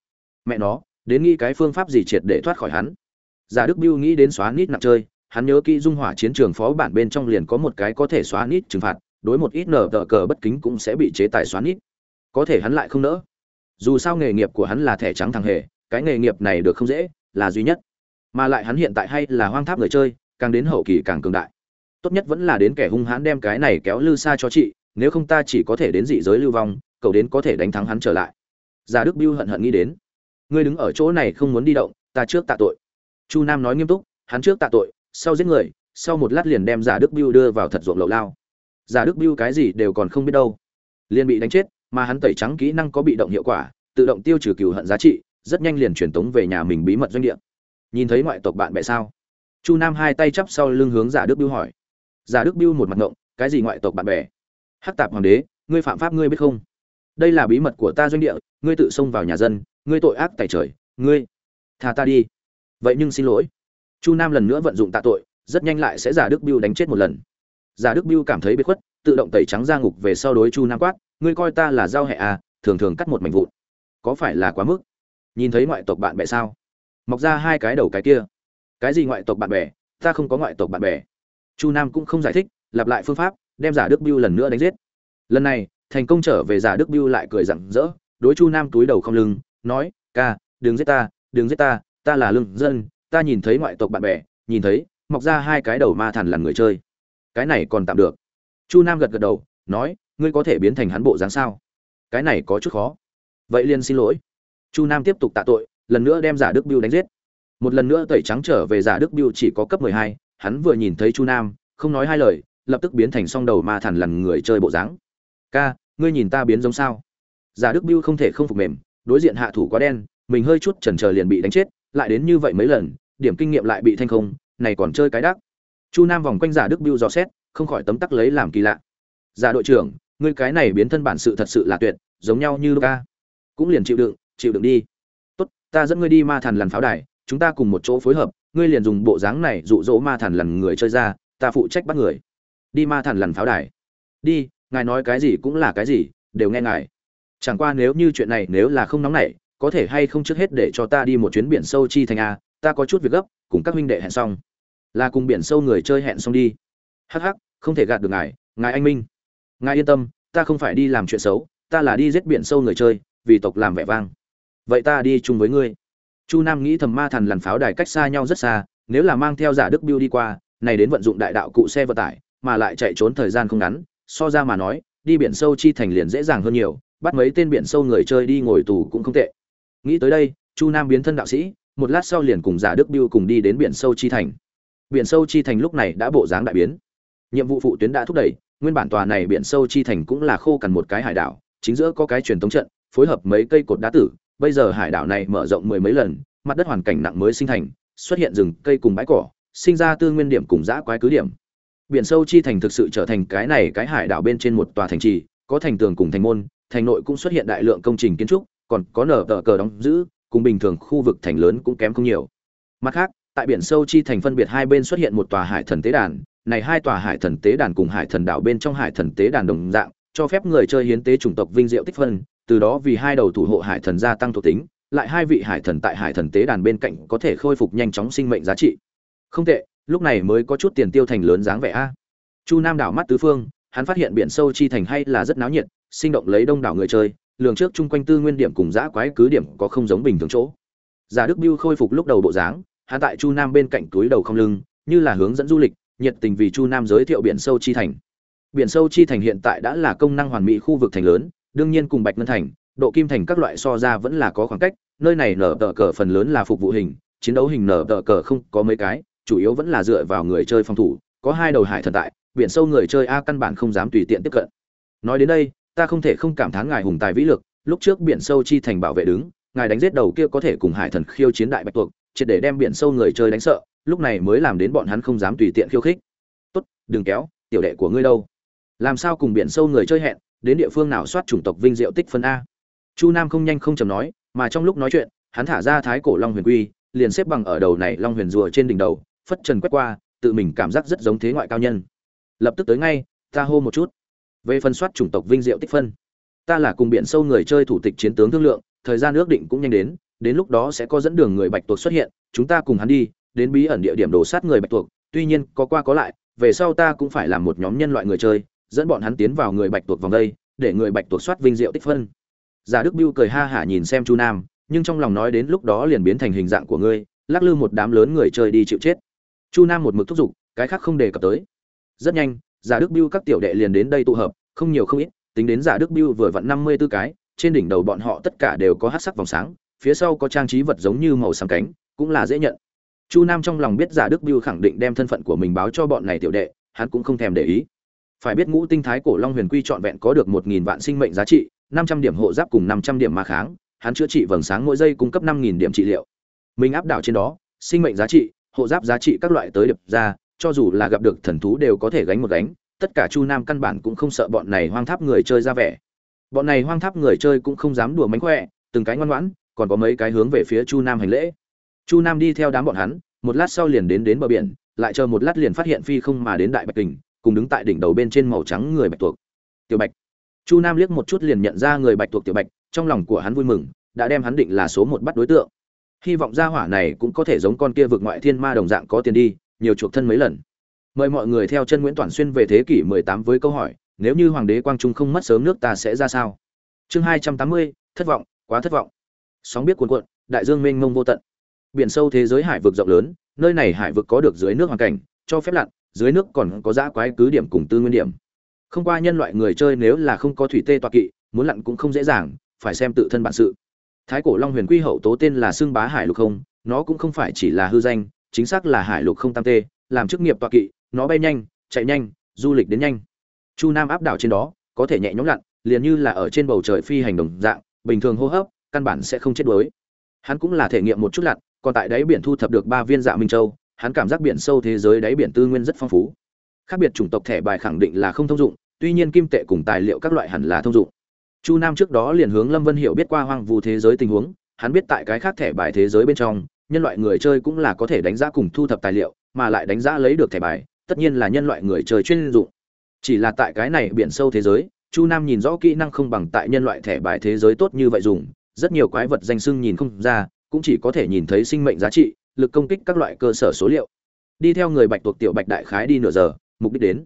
A: Mẹ nó, đến nghĩ cái phương pháp gì triệt để thoát khỏi hắn? Giả đức biêu nghĩ đến xóa nít nặng chơi, hắn nhớ kỹ dung hỏa chiến trường phó bản bên trong liền có một cái có thể xóa nít trừng phạt, đối một ít nở tờ cờ bất kính cũng sẽ bị chế tài xóa nít. Có thể hắn lại không nỡ dù sao nghề nghiệp của hắn là thẻ trắng thằng hề, cái nghề nghiệp này được không dễ, là duy nhất. Mà lại hắn hiện tại hay là hoang tháp người chơi, càng đến hậu kỳ càng cường đại. Tốt nhất vẫn là đến kẻ hung hãn đem cái này kéo lư xa cho chị, nếu không ta chỉ có thể đến dị giới lưu vong, cậu đến có thể đánh thắng hắn trở lại. Già đức biêu hận hận nghĩ đến. Ngươi đứng ở chỗ này không muốn đi động, ta trước tạ tội. Chu nam nói nghiêm túc, hắn trước tạ tội, sau giết người, sau một lát liền đem giả đức biêu đưa vào thật ruộng lậu lao. Giả đức biêu cái gì đều còn không biết đâu. Liền bị đánh chết mà hắn tẩy trắng kỹ năng có bị động hiệu quả, tự động tiêu trừ cừu hận giá trị, rất nhanh liền truyền tống về nhà mình bí mật doanh địa. Nhìn thấy ngoại tộc bạn bè sao? Chu nam hai tay chắp sau lưng hướng giả đức biêu hỏi. Giả đức biêu một mặt ngộng, cái gì ngoại tộc bạn bè? Hắc tạp hoàng đế, ngươi phạm pháp ngươi biết không? Đây là bí mật của ta doanh địa, ngươi tự xông vào nhà dân, ngươi tội ác tài trời, ngươi thà ta đi. Vậy nhưng xin lỗi. Chu nam lần nữa vận dụng tạ tội, rất nhanh lại sẽ giả đức biêu đánh chết một lần. Giả đức biêu cảm thấy bị khuất tự động tẩy trắng ra ngục về sau đối chu nam quát, ngươi coi ta là giao hệ à thường thường cắt một mảnh vụn. Có phải là quá mức? Nhìn thấy ngoại tộc bạn bè sao? Mọc ra hai cái đầu cái kia. Cái gì ngoại tộc bạn bè? Ta không có ngoại tộc bạn bè. Chu nam cũng không giải thích, lặp lại phương pháp, đem giả đức biêu lần nữa đánh giết. Lần này, thành công trở về giả đức biêu lại cười rặng rỡ, đối chu nam túi đầu không lưng, nói, ca, đừng giết ta, đừng giết ta ta là lương dân, ta nhìn thấy ngoại tộc bạn bè, nhìn thấy, mọc ra hai cái đầu ma thần là người chơi. Cái này còn tạm được chu nam gật gật đầu, nói, ngươi có thể biến thành hắn bộ dáng sao? Cái này có chút khó. Vậy liền xin lỗi. Chu nam tiếp tục tạ tội, lần nữa đem giả đức biêu đánh giết. Một lần nữa tẩy trắng trở về giả đức biêu chỉ có cấp mười hai, hắn vừa nhìn thấy chu nam, không nói hai lời, lập tức biến thành song đầu ma thần lằn người chơi bộ dáng. Ca, ngươi nhìn ta biến giống sao? Giả đức biêu không thể không phục mềm, đối diện hạ thủ quá đen, mình hơi chút chần chờ liền bị đánh chết, lại đến như vậy mấy lần, điểm kinh nghiệm lại bị thanh không, này còn chơi cái đắc. Chu nam vòng quanh giả đức biêu dò xét không khỏi tấm tắc lấy làm kỳ lạ. Giả đội trưởng, ngươi cái này biến thân bản sự thật sự là tuyệt, giống nhau như ca cũng liền chịu đựng chịu đựng đi. Tốt, ta dẫn ngươi đi ma thần lần pháo đài, chúng ta cùng một chỗ phối hợp, ngươi liền dùng bộ dáng này dụ dỗ ma thần lần người chơi ra, ta phụ trách bắt người. Đi ma thần lằn pháo đài. Đi, ngài nói cái gì cũng là cái gì, đều nghe ngài. Chẳng qua nếu như chuyện này nếu là không nóng nảy, có thể hay không trước hết để cho ta đi một chuyến biển sâu chi thành a, ta có chút việc gấp, cùng các huynh đệ hẹn xong. Là cùng biển sâu người chơi hẹn xong đi hắc hắc, không thể gạt được ngài ngài anh minh. Ngài yên tâm, ta không phải đi làm chuyện xấu, ta là đi giết biển sâu người chơi, vì tộc làm vẻ vang. Vậy ta đi chung với ngươi. Chu nam nghĩ thầm ma thần lằn pháo đài cách xa nhau rất xa, nếu là mang theo giả đức biêu đi qua, này đến vận dụng đại đạo cụ xe vận tải, mà lại chạy trốn thời gian không ngắn, so ra mà nói, đi biển sâu chi thành liền dễ dàng hơn nhiều, bắt mấy tên biển sâu người chơi đi ngồi tù cũng không tệ. Nghĩ tới đây, chu nam biến thân đạo sĩ, một lát sau liền cùng giả đức biêu cùng đi đến biển sâu chi thành. Biển sâu chi thành lúc này đã bộ dáng đại biến nhiệm vụ phụ tuyến đã thúc đẩy, nguyên bản tòa này biển sâu chi thành cũng là khô cằn một cái hải đảo, chính giữa có cái truyền thống trận, phối hợp mấy cây cột đá tử, bây giờ hải đảo này mở rộng mười mấy lần, mặt đất hoàn cảnh nặng mới sinh thành, xuất hiện rừng, cây cùng bãi cỏ, sinh ra tư nguyên điểm cùng dã quái cứ điểm. Biển sâu chi thành thực sự trở thành cái này cái hải đảo bên trên một tòa thành trì, có thành tường cùng thành môn, thành nội cũng xuất hiện đại lượng công trình kiến trúc, còn có nở tờ cờ đóng giữ, cùng bình thường khu vực thành lớn cũng kém không nhiều. Mặt khác, tại biển sâu chi thành phân biệt hai bên xuất hiện một tòa hải thần tế đàn này hai tòa hải thần tế đàn cùng hải thần đảo bên trong hải thần tế đàn đồng dạng, cho phép người chơi hiến tế chủng tộc vinh diệu tích phân, từ đó vì hai đầu thủ hộ hải thần gia tăng thuộc tính, lại hai vị hải thần tại hải thần tế đàn bên cạnh có thể khôi phục nhanh chóng sinh mệnh giá trị. Không tệ, lúc này mới có chút tiền tiêu thành lớn dáng vẻ a. Chu nam đảo mắt tứ phương, hắn phát hiện biển sâu chi thành hay là rất náo nhiệt, sinh động lấy đông đảo người chơi, lường trước chung quanh tư nguyên điểm cùng giã quái cứ điểm có không giống bình thường chỗ. Giả đức biêu khôi phục lúc đầu bộ dáng, hắn tại chu nam bên cạnh túi đầu không lưng, như là hướng dẫn du lịch nhiệt tình vì chu nam giới thiệu biển sâu chi thành. Biển sâu chi thành hiện tại đã là công năng hoàn mỹ khu vực thành lớn, đương nhiên cùng bạch ngân thành, độ kim thành các loại so ra vẫn là có khoảng cách, nơi này nở tờ cờ phần lớn là phục vụ hình, chiến đấu hình nở tờ cờ không có mấy cái, chủ yếu vẫn là dựa vào người chơi phòng thủ, có hai đầu hải thần tại, biển sâu người chơi a căn bản không dám tùy tiện tiếp cận. Nói đến đây, ta không thể không cảm thán ngài hùng tài vĩ lực, lúc trước biển sâu chi thành bảo vệ đứng, ngài đánh giết đầu kia có thể cùng hải thần khiêu chiến đại bạch tuộc, triệt để đem biển sâu người chơi đánh sợ lúc này mới làm đến bọn hắn không dám tùy tiện khiêu khích. Tốt, đừng kéo, tiểu đệ của ngươi đâu. Làm sao cùng biển sâu người chơi hẹn, đến địa phương nào soát chủng tộc vinh diệu tích phân a? Chu nam không nhanh không chầm nói, mà trong lúc nói chuyện, hắn thả ra thái cổ long huyền quy, liền xếp bằng ở đầu này long huyền rùa trên đỉnh đầu, phất trần quét qua, tự mình cảm giác rất giống thế ngoại cao nhân. Lập tức tới ngay, ta hô một chút. Về phân soát chủng tộc vinh diệu tích phân, ta là cùng biển sâu người chơi thủ tịch chiến tướng thương lượng, thời gian ước định cũng nhanh đến đến lúc đó sẽ có dẫn đường người bạch tuộc xuất hiện, chúng ta cùng hắn đi đến bí ẩn địa điểm đổ sát người bạch tuộc, tuy nhiên có qua có lại, về sau ta cũng phải làm một nhóm nhân loại người chơi, dẫn bọn hắn tiến vào người bạch tuộc vòng đây, để người bạch tuộc soát vinh diệu tích phân. Giả đức biêu cười ha hả nhìn xem chu nam, nhưng trong lòng nói đến lúc đó liền biến thành hình dạng của ngươi, lắc lư một đám lớn người chơi đi chịu chết. Chu nam một mực thúc giục, cái khác không đề cập tới. Rất nhanh, giả đức biêu các tiểu đệ liền đến đây tụ hợp, không nhiều không ít, tính đến giả đức biêu vừa vặn năm mươi 54 cái, trên đỉnh đầu bọn họ tất cả đều có hát sắc vòng sáng, phía sau có trang trí vật giống như màu sáng cánh, cũng là dễ nhận chu nam trong lòng biết giả đức biêu khẳng định đem thân phận của mình báo cho bọn này tiểu đệ, hắn cũng không thèm để ý. Phải biết ngũ tinh thái cổ long huyền quy trọn vẹn có được một nghìn vạn sinh mệnh giá trị, năm trăm điểm hộ giáp cùng năm trăm điểm ma kháng, hắn chữa trị vầng sáng mỗi giây cung cấp năm nghìn điểm trị liệu. Mình áp đảo trên đó, sinh mệnh giá trị, hộ giáp giá trị các loại tới điệp ra, cho dù là gặp được thần thú đều có thể gánh một gánh, tất cả chu nam căn bản cũng không sợ bọn này hoang tháp người chơi ra vẻ. Bọn này hoang tháp người chơi cũng không dám đùa mánh khỏe, từng cái ngoan ngoãn, còn có mấy cái hướng về phía chu nam hành lễ chu nam đi theo đám bọn hắn một lát sau liền đến đến bờ biển lại chờ một lát liền phát hiện phi không mà đến đại bạch kình cùng đứng tại đỉnh đầu bên trên màu trắng người bạch tuộc. Tiểu bạch. Chu nam liếc một chút liền nhận ra người bạch tuộc tiểu bạch trong lòng của hắn vui mừng đã đem hắn định là số một bắt đối tượng. Hy vọng gia hỏa này cũng có thể giống con kia vượt ngoại thiên ma đồng dạng có tiền đi nhiều chuộc thân mấy lần. Mời mọi người theo chân nguyễn toàn xuyên về thế kỷ 18 với câu hỏi nếu như hoàng đế quang trung không mất sớm nước ta sẽ ra sao? Chương 280, thất vọng quá thất vọng. Sóng biết cuồn cuộn đại dương mênh mông vô tận biển sâu thế giới hải vực rộng lớn, nơi này hải vực có được dưới nước hoàn cảnh, cho phép lặn, dưới nước còn có dã quái cứ điểm cùng tư nguyên điểm. Không qua nhân loại người chơi nếu là không có thủy tê toa kỵ, muốn lặn cũng không dễ dàng, phải xem tự thân bản sự. Thái cổ long huyền quy hậu tố tên là xương bá hải lục không, nó cũng không phải chỉ là hư danh, chính xác là hải lục không tam tê, làm chức nghiệp toa kỵ, nó bay nhanh, chạy nhanh, du lịch đến nhanh. Chu nam áp đảo trên đó, có thể nhẹ nhõm lặn, liền như là ở trên bầu trời phi hành đồng dạng, bình thường hô hấp, căn bản sẽ không chết đuối. Hắn cũng là thể nghiệm một chút lặn còn tại đáy biển thu thập được ba viên dạ minh châu, hắn cảm giác biển sâu thế giới đáy biển tư nguyên rất phong phú. Khác biệt chủng tộc thẻ bài khẳng định là không thông dụng, tuy nhiên kim tệ cùng tài liệu các loại hẳn là thông dụng. Chu nam trước đó liền hướng lâm vân hiểu biết qua hoang vu thế giới tình huống, hắn biết tại cái khác thẻ bài thế giới bên trong, nhân loại người chơi cũng là có thể đánh giá cùng thu thập tài liệu, mà lại đánh giá lấy được thẻ bài, tất nhiên là nhân loại người chơi chuyên dụng. Chỉ là tại cái này biển sâu thế giới, chu nam nhìn rõ kỹ năng không bằng tại nhân loại thẻ bài thế giới tốt như vậy dùng, rất nhiều quái vật danh sưng nhìn không ra cũng chỉ có thể nhìn thấy sinh mệnh giá trị, lực công kích các loại cơ sở số liệu. Đi theo người bạch tuộc tiểu bạch đại khái đi nửa giờ, mục đích đến.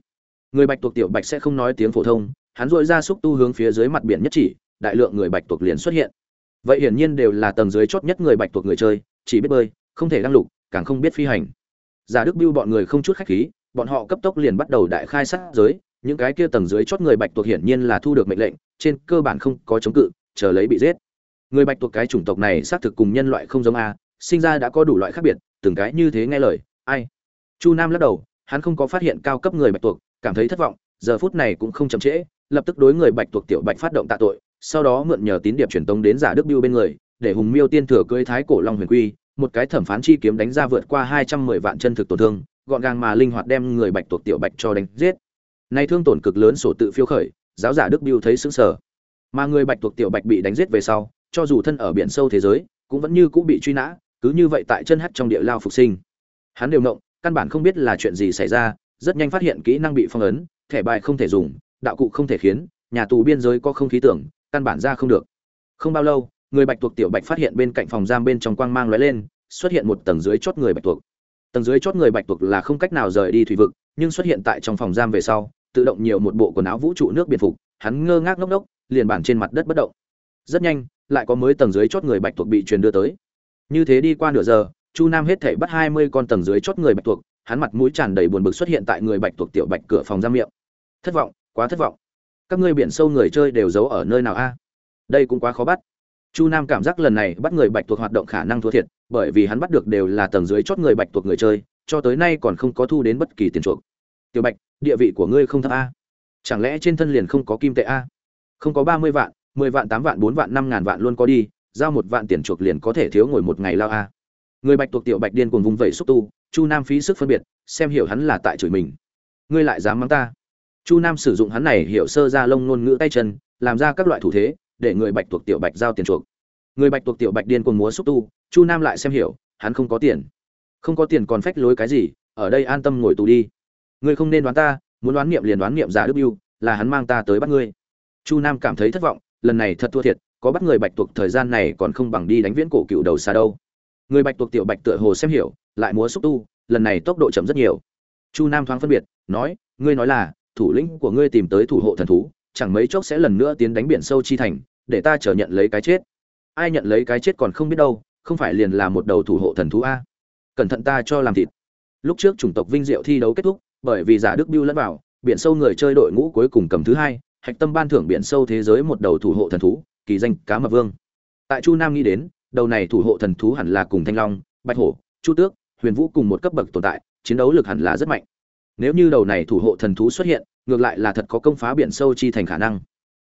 A: Người bạch tuộc tiểu bạch sẽ không nói tiếng phổ thông, hắn dội ra xúc tu hướng phía dưới mặt biển nhất chỉ, đại lượng người bạch tuộc liền xuất hiện. Vậy hiển nhiên đều là tầng dưới chót nhất người bạch tuộc người chơi, chỉ biết bơi, không thể đăng lục, càng không biết phi hành. Giả đức biêu bọn người không chút khách khí, bọn họ cấp tốc liền bắt đầu đại khai sát giới, những cái kia tầng dưới chót người bạch tuộc hiển nhiên là thu được mệnh lệnh, trên cơ bản không có chống cự, chờ lấy bị giết người bạch tuộc cái chủng tộc này xác thực cùng nhân loại không giống a, sinh ra đã có đủ loại khác biệt, từng cái như thế nghe lời, ai? Chu nam lắc đầu, hắn không có phát hiện cao cấp người bạch tuộc cảm thấy thất vọng, giờ phút này cũng không chậm trễ, lập tức đối người bạch tuộc tiểu bạch phát động tạ tội, sau đó mượn nhờ tín điệp truyền tống đến giả đức biêu bên người, để hùng miêu tiên thừa cưỡi thái cổ long huyền quy, một cái thẩm phán chi kiếm đánh ra vượt qua hai trăm mười vạn chân thực tổn thương, gọn gàng mà linh hoạt đem người bạch tuộc tiểu bạch cho đánh giết. Nay thương tổn cực lớn sổ tự phiêu khởi, giáo giả đức biêu thấy sững sờ. Mà người bạch tuộc tiểu bạch bị đánh giết về sau cho dù thân ở biển sâu thế giới, cũng vẫn như cũng bị truy nã, cứ như vậy tại chân hắt trong địa lao phục sinh. Hắn đều ngộng, căn bản không biết là chuyện gì xảy ra, rất nhanh phát hiện kỹ năng bị phong ấn, thẻ bài không thể dùng, đạo cụ không thể khiến, nhà tù biên giới có không khí tưởng, căn bản ra không được. Không bao lâu, người bạch tuộc tiểu bạch phát hiện bên cạnh phòng giam bên trong quang mang lóe lên, xuất hiện một tầng dưới chót người bạch tuộc. Tầng dưới chót người bạch tuộc là không cách nào rời đi thủy vực, nhưng xuất hiện tại trong phòng giam về sau, tự động nhiều một bộ quần áo vũ trụ nước biệt phục, hắn ngơ ngác ngốc ngốc, liền bản trên mặt đất bất động. Rất nhanh lại có mới tầng dưới chót người bạch tuộc bị truyền đưa tới. Như thế đi qua nửa giờ, chu nam hết thể bắt hai mươi con tầng dưới chót người bạch tuộc, hắn mặt mũi tràn đầy buồn bực xuất hiện tại người bạch tuộc tiểu bạch cửa phòng giam miệng. Thất vọng, quá thất vọng. Các ngươi biển sâu người chơi đều giấu ở nơi nào a? Đây cũng quá khó bắt. Chu nam cảm giác lần này bắt người bạch tuộc hoạt động khả năng thua thiệt, bởi vì hắn bắt được đều là tầng dưới chót người bạch tuộc người chơi, cho tới nay còn không có thu đến bất kỳ tiền chuộc. Tiểu bạch, địa vị của ngươi không thấp a. Chẳng lẽ trên thân liền không có kim tệ a? Không có ba mươi vạn mười vạn, tám vạn, bốn vạn, năm ngàn vạn luôn có đi, giao một vạn tiền chuộc liền có thể thiếu ngồi một ngày lao a. Người bạch tuộc tiểu bạch điên cuồng vùng vẩy xúc tu, chu nam phí sức phân biệt, xem hiểu hắn là tại chửi mình. Ngươi lại dám mắng ta? Chu nam sử dụng hắn này hiểu sơ ra lông ngôn ngữ tay chân, làm ra các loại thủ thế, để người bạch tuộc tiểu bạch giao tiền chuộc. Người bạch tuộc tiểu bạch điên cuồng múa xúc tu, chu nam lại xem hiểu, hắn không có tiền. Không có tiền còn phách lối cái gì, ở đây an tâm ngồi tù đi. Ngươi không nên đoán ta, muốn đoán niệm liền đoán niệm giả đức biêu là hắn mang ta tới bắt ngươi. Chu nam cảm thấy thất vọng lần này thật thua thiệt, có bắt người bạch tuộc thời gian này còn không bằng đi đánh viễn cổ cựu đầu xa đâu. Người bạch tuộc tiểu bạch tựa hồ xem hiểu, lại múa xúc tu, lần này tốc độ chậm rất nhiều. Chu nam thoáng phân biệt, nói, ngươi nói là, thủ lĩnh của ngươi tìm tới thủ hộ thần thú, chẳng mấy chốc sẽ lần nữa tiến đánh biển sâu chi thành, để ta chờ nhận lấy cái chết. Ai nhận lấy cái chết còn không biết đâu, không phải liền là một đầu thủ hộ thần thú a. Cẩn thận ta cho làm thịt. Lúc trước chủng tộc vinh diệu thi đấu kết thúc, bởi vì giả đức biêu lẫn vào, biển sâu người chơi đội ngũ cuối cùng cầm thứ hai hạch tâm ban thưởng biển sâu thế giới một đầu thủ hộ thần thú, kỳ danh cá mập vương. Tại chu nam nghĩ đến, đầu này thủ hộ thần thú hẳn là cùng thanh long, bạch hổ, chu tước, huyền vũ cùng một cấp bậc tồn tại, chiến đấu lực hẳn là rất mạnh. Nếu như đầu này thủ hộ thần thú xuất hiện, ngược lại là thật có công phá biển sâu chi thành khả năng.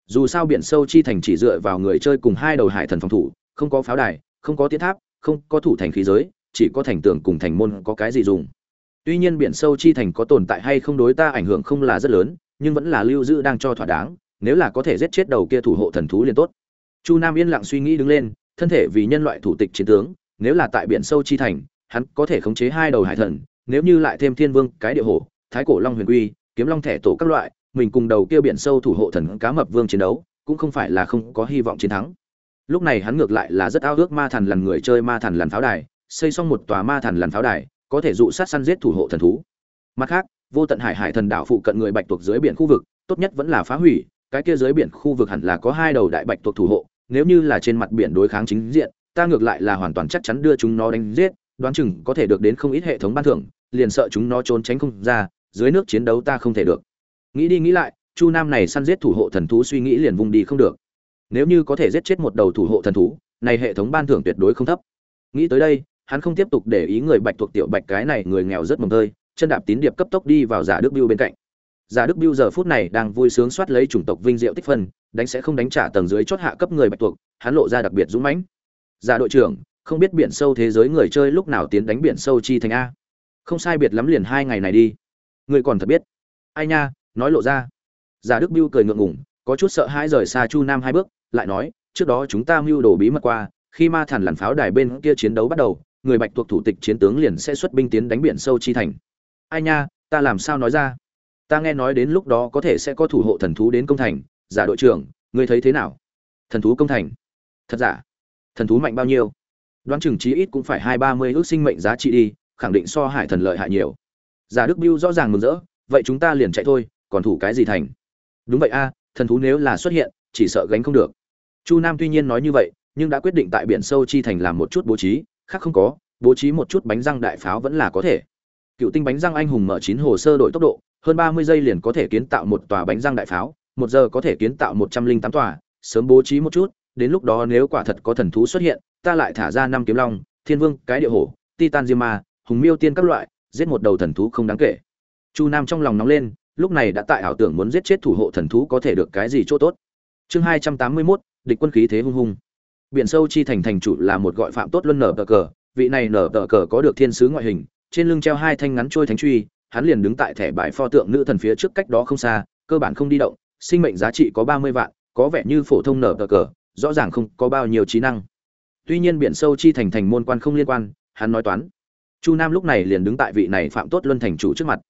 A: Dù sao biển sâu chi thành chỉ dựa vào người chơi cùng hai đầu hải thần phòng thủ, không có pháo đài, không có tiến tháp, không có thủ thành khí giới, chỉ có thành tường cùng thành môn có cái gì dùng. Tuy nhiên biển sâu chi thành có tồn tại hay không đối ta ảnh hưởng không là rất lớn nhưng vẫn là lưu giữ đang cho thỏa đáng, nếu là có thể giết chết đầu kia thủ hộ thần thú liền tốt. Chu nam yên lặng suy nghĩ đứng lên, thân thể vì nhân loại thủ tịch chiến tướng, nếu là tại biển sâu chi thành, hắn có thể khống chế hai đầu hải thần, nếu như lại thêm thiên vương, cái địa hổ, thái cổ long huyền quy, kiếm long thẻ tổ các loại, mình cùng đầu kia biển sâu thủ hộ thần cá mập vương chiến đấu, cũng không phải là không có hy vọng chiến thắng. Lúc này hắn ngược lại là rất ao ước ma thần lần người chơi ma thần lần pháo đài, xây xong một tòa ma thần lần pháo đài, có thể dụ sát săn giết thủ hộ thần thú. Mặt khác vô tận hải hải thần đảo phụ cận người bạch tuộc dưới biển khu vực, tốt nhất vẫn là phá hủy, cái kia dưới biển khu vực hẳn là có hai đầu đại bạch tuộc thủ hộ, nếu như là trên mặt biển đối kháng chính diện, ta ngược lại là hoàn toàn chắc chắn đưa chúng nó đánh giết, đoán chừng có thể được đến không ít hệ thống ban thưởng, liền sợ chúng nó trốn tránh không ra, dưới nước chiến đấu ta không thể được. Nghĩ đi nghĩ lại, chu nam này săn giết thủ hộ thần thú suy nghĩ liền vùng đi không được. Nếu như có thể giết chết một đầu thủ hộ thần thú, này hệ thống ban thưởng tuyệt đối không thấp. Nghĩ tới đây, hắn không tiếp tục để ý người bạch thuộc tiểu bạch cái này, người nghèo rất mồng tơi chân đạp tín điệp cấp tốc đi vào giả đức biêu bên cạnh. Giả đức biêu giờ phút này đang vui sướng soát lấy chủng tộc vinh diệu tích phân, đánh sẽ không đánh trả tầng dưới chót hạ cấp người bạch tuộc, hắn lộ ra đặc biệt dũng mãnh. Giả đội trưởng, không biết biển sâu thế giới người chơi lúc nào tiến đánh biển sâu chi thành a? Không sai biệt lắm liền hai ngày này đi. Người còn thật biết. Ai nha, nói lộ ra. Giả đức biêu cười ngượng ngủng có chút sợ hãi rời xa chu nam hai bước, lại nói, trước đó chúng ta mưu đồ bí mật qua, khi ma thần làn pháo đài bên kia chiến đấu bắt đầu, người bạch thuộc thủ tịch chiến tướng liền sẽ xuất binh tiến đánh biển sâu chi thành ai nha, ta làm sao nói ra? Ta nghe nói đến lúc đó có thể sẽ có thủ hộ thần thú đến công thành. Giả đội trưởng, ngươi thấy thế nào? Thần thú công thành. Thật giả? Thần thú mạnh bao nhiêu? Đoán chừng chí ít cũng phải hai ba mươi ước sinh mệnh giá trị đi, khẳng định so hải thần lợi hại nhiều. Giả đức biêu rõ ràng mừng rỡ, vậy chúng ta liền chạy thôi, còn thủ cái gì thành? Đúng vậy a, thần thú nếu là xuất hiện, chỉ sợ gánh không được. Chu nam tuy nhiên nói như vậy, nhưng đã quyết định tại biển sâu chi thành làm một chút bố trí, khác không có, bố trí một chút bánh răng đại pháo vẫn là có thể cựu tinh bánh răng anh hùng mở chín hồ sơ đổi tốc độ, hơn ba mươi giây liền có thể kiến tạo một tòa bánh răng đại pháo, một giờ có thể kiến tạo một trăm linh tám tòa, sớm bố trí một chút, đến lúc đó nếu quả thật có thần thú xuất hiện, ta lại thả ra năm kiếm long, thiên vương, cái địa hổ, titan diêm ma, hùng miêu tiên các loại, giết một đầu thần thú không đáng kể. Chu nam trong lòng nóng lên, lúc này đã tại ảo tưởng muốn giết chết thủ hộ thần thú có thể được cái gì chỗ tốt. Chương hai trăm tám mươi mốt, địch quân khí thế hung hung. Biển sâu chi thành thành chủ là một gọi phạm tốt luân nở tờ cờ, vị này nở tờ cờ có được thiên sứ ngoại hình trên lưng treo hai thanh ngắn trôi thánh truy, hắn liền đứng tại thẻ bài pho tượng nữ thần phía trước cách đó không xa, cơ bản không đi động, sinh mệnh giá trị có ba mươi vạn, có vẻ như phổ thông nở tờ cờ, rõ ràng không có bao nhiêu trí năng. Tuy nhiên biển sâu chi thành thành môn quan không liên quan, hắn nói toán. Chu nam lúc này liền đứng tại vị này phạm tốt luân thành chủ trước mặt.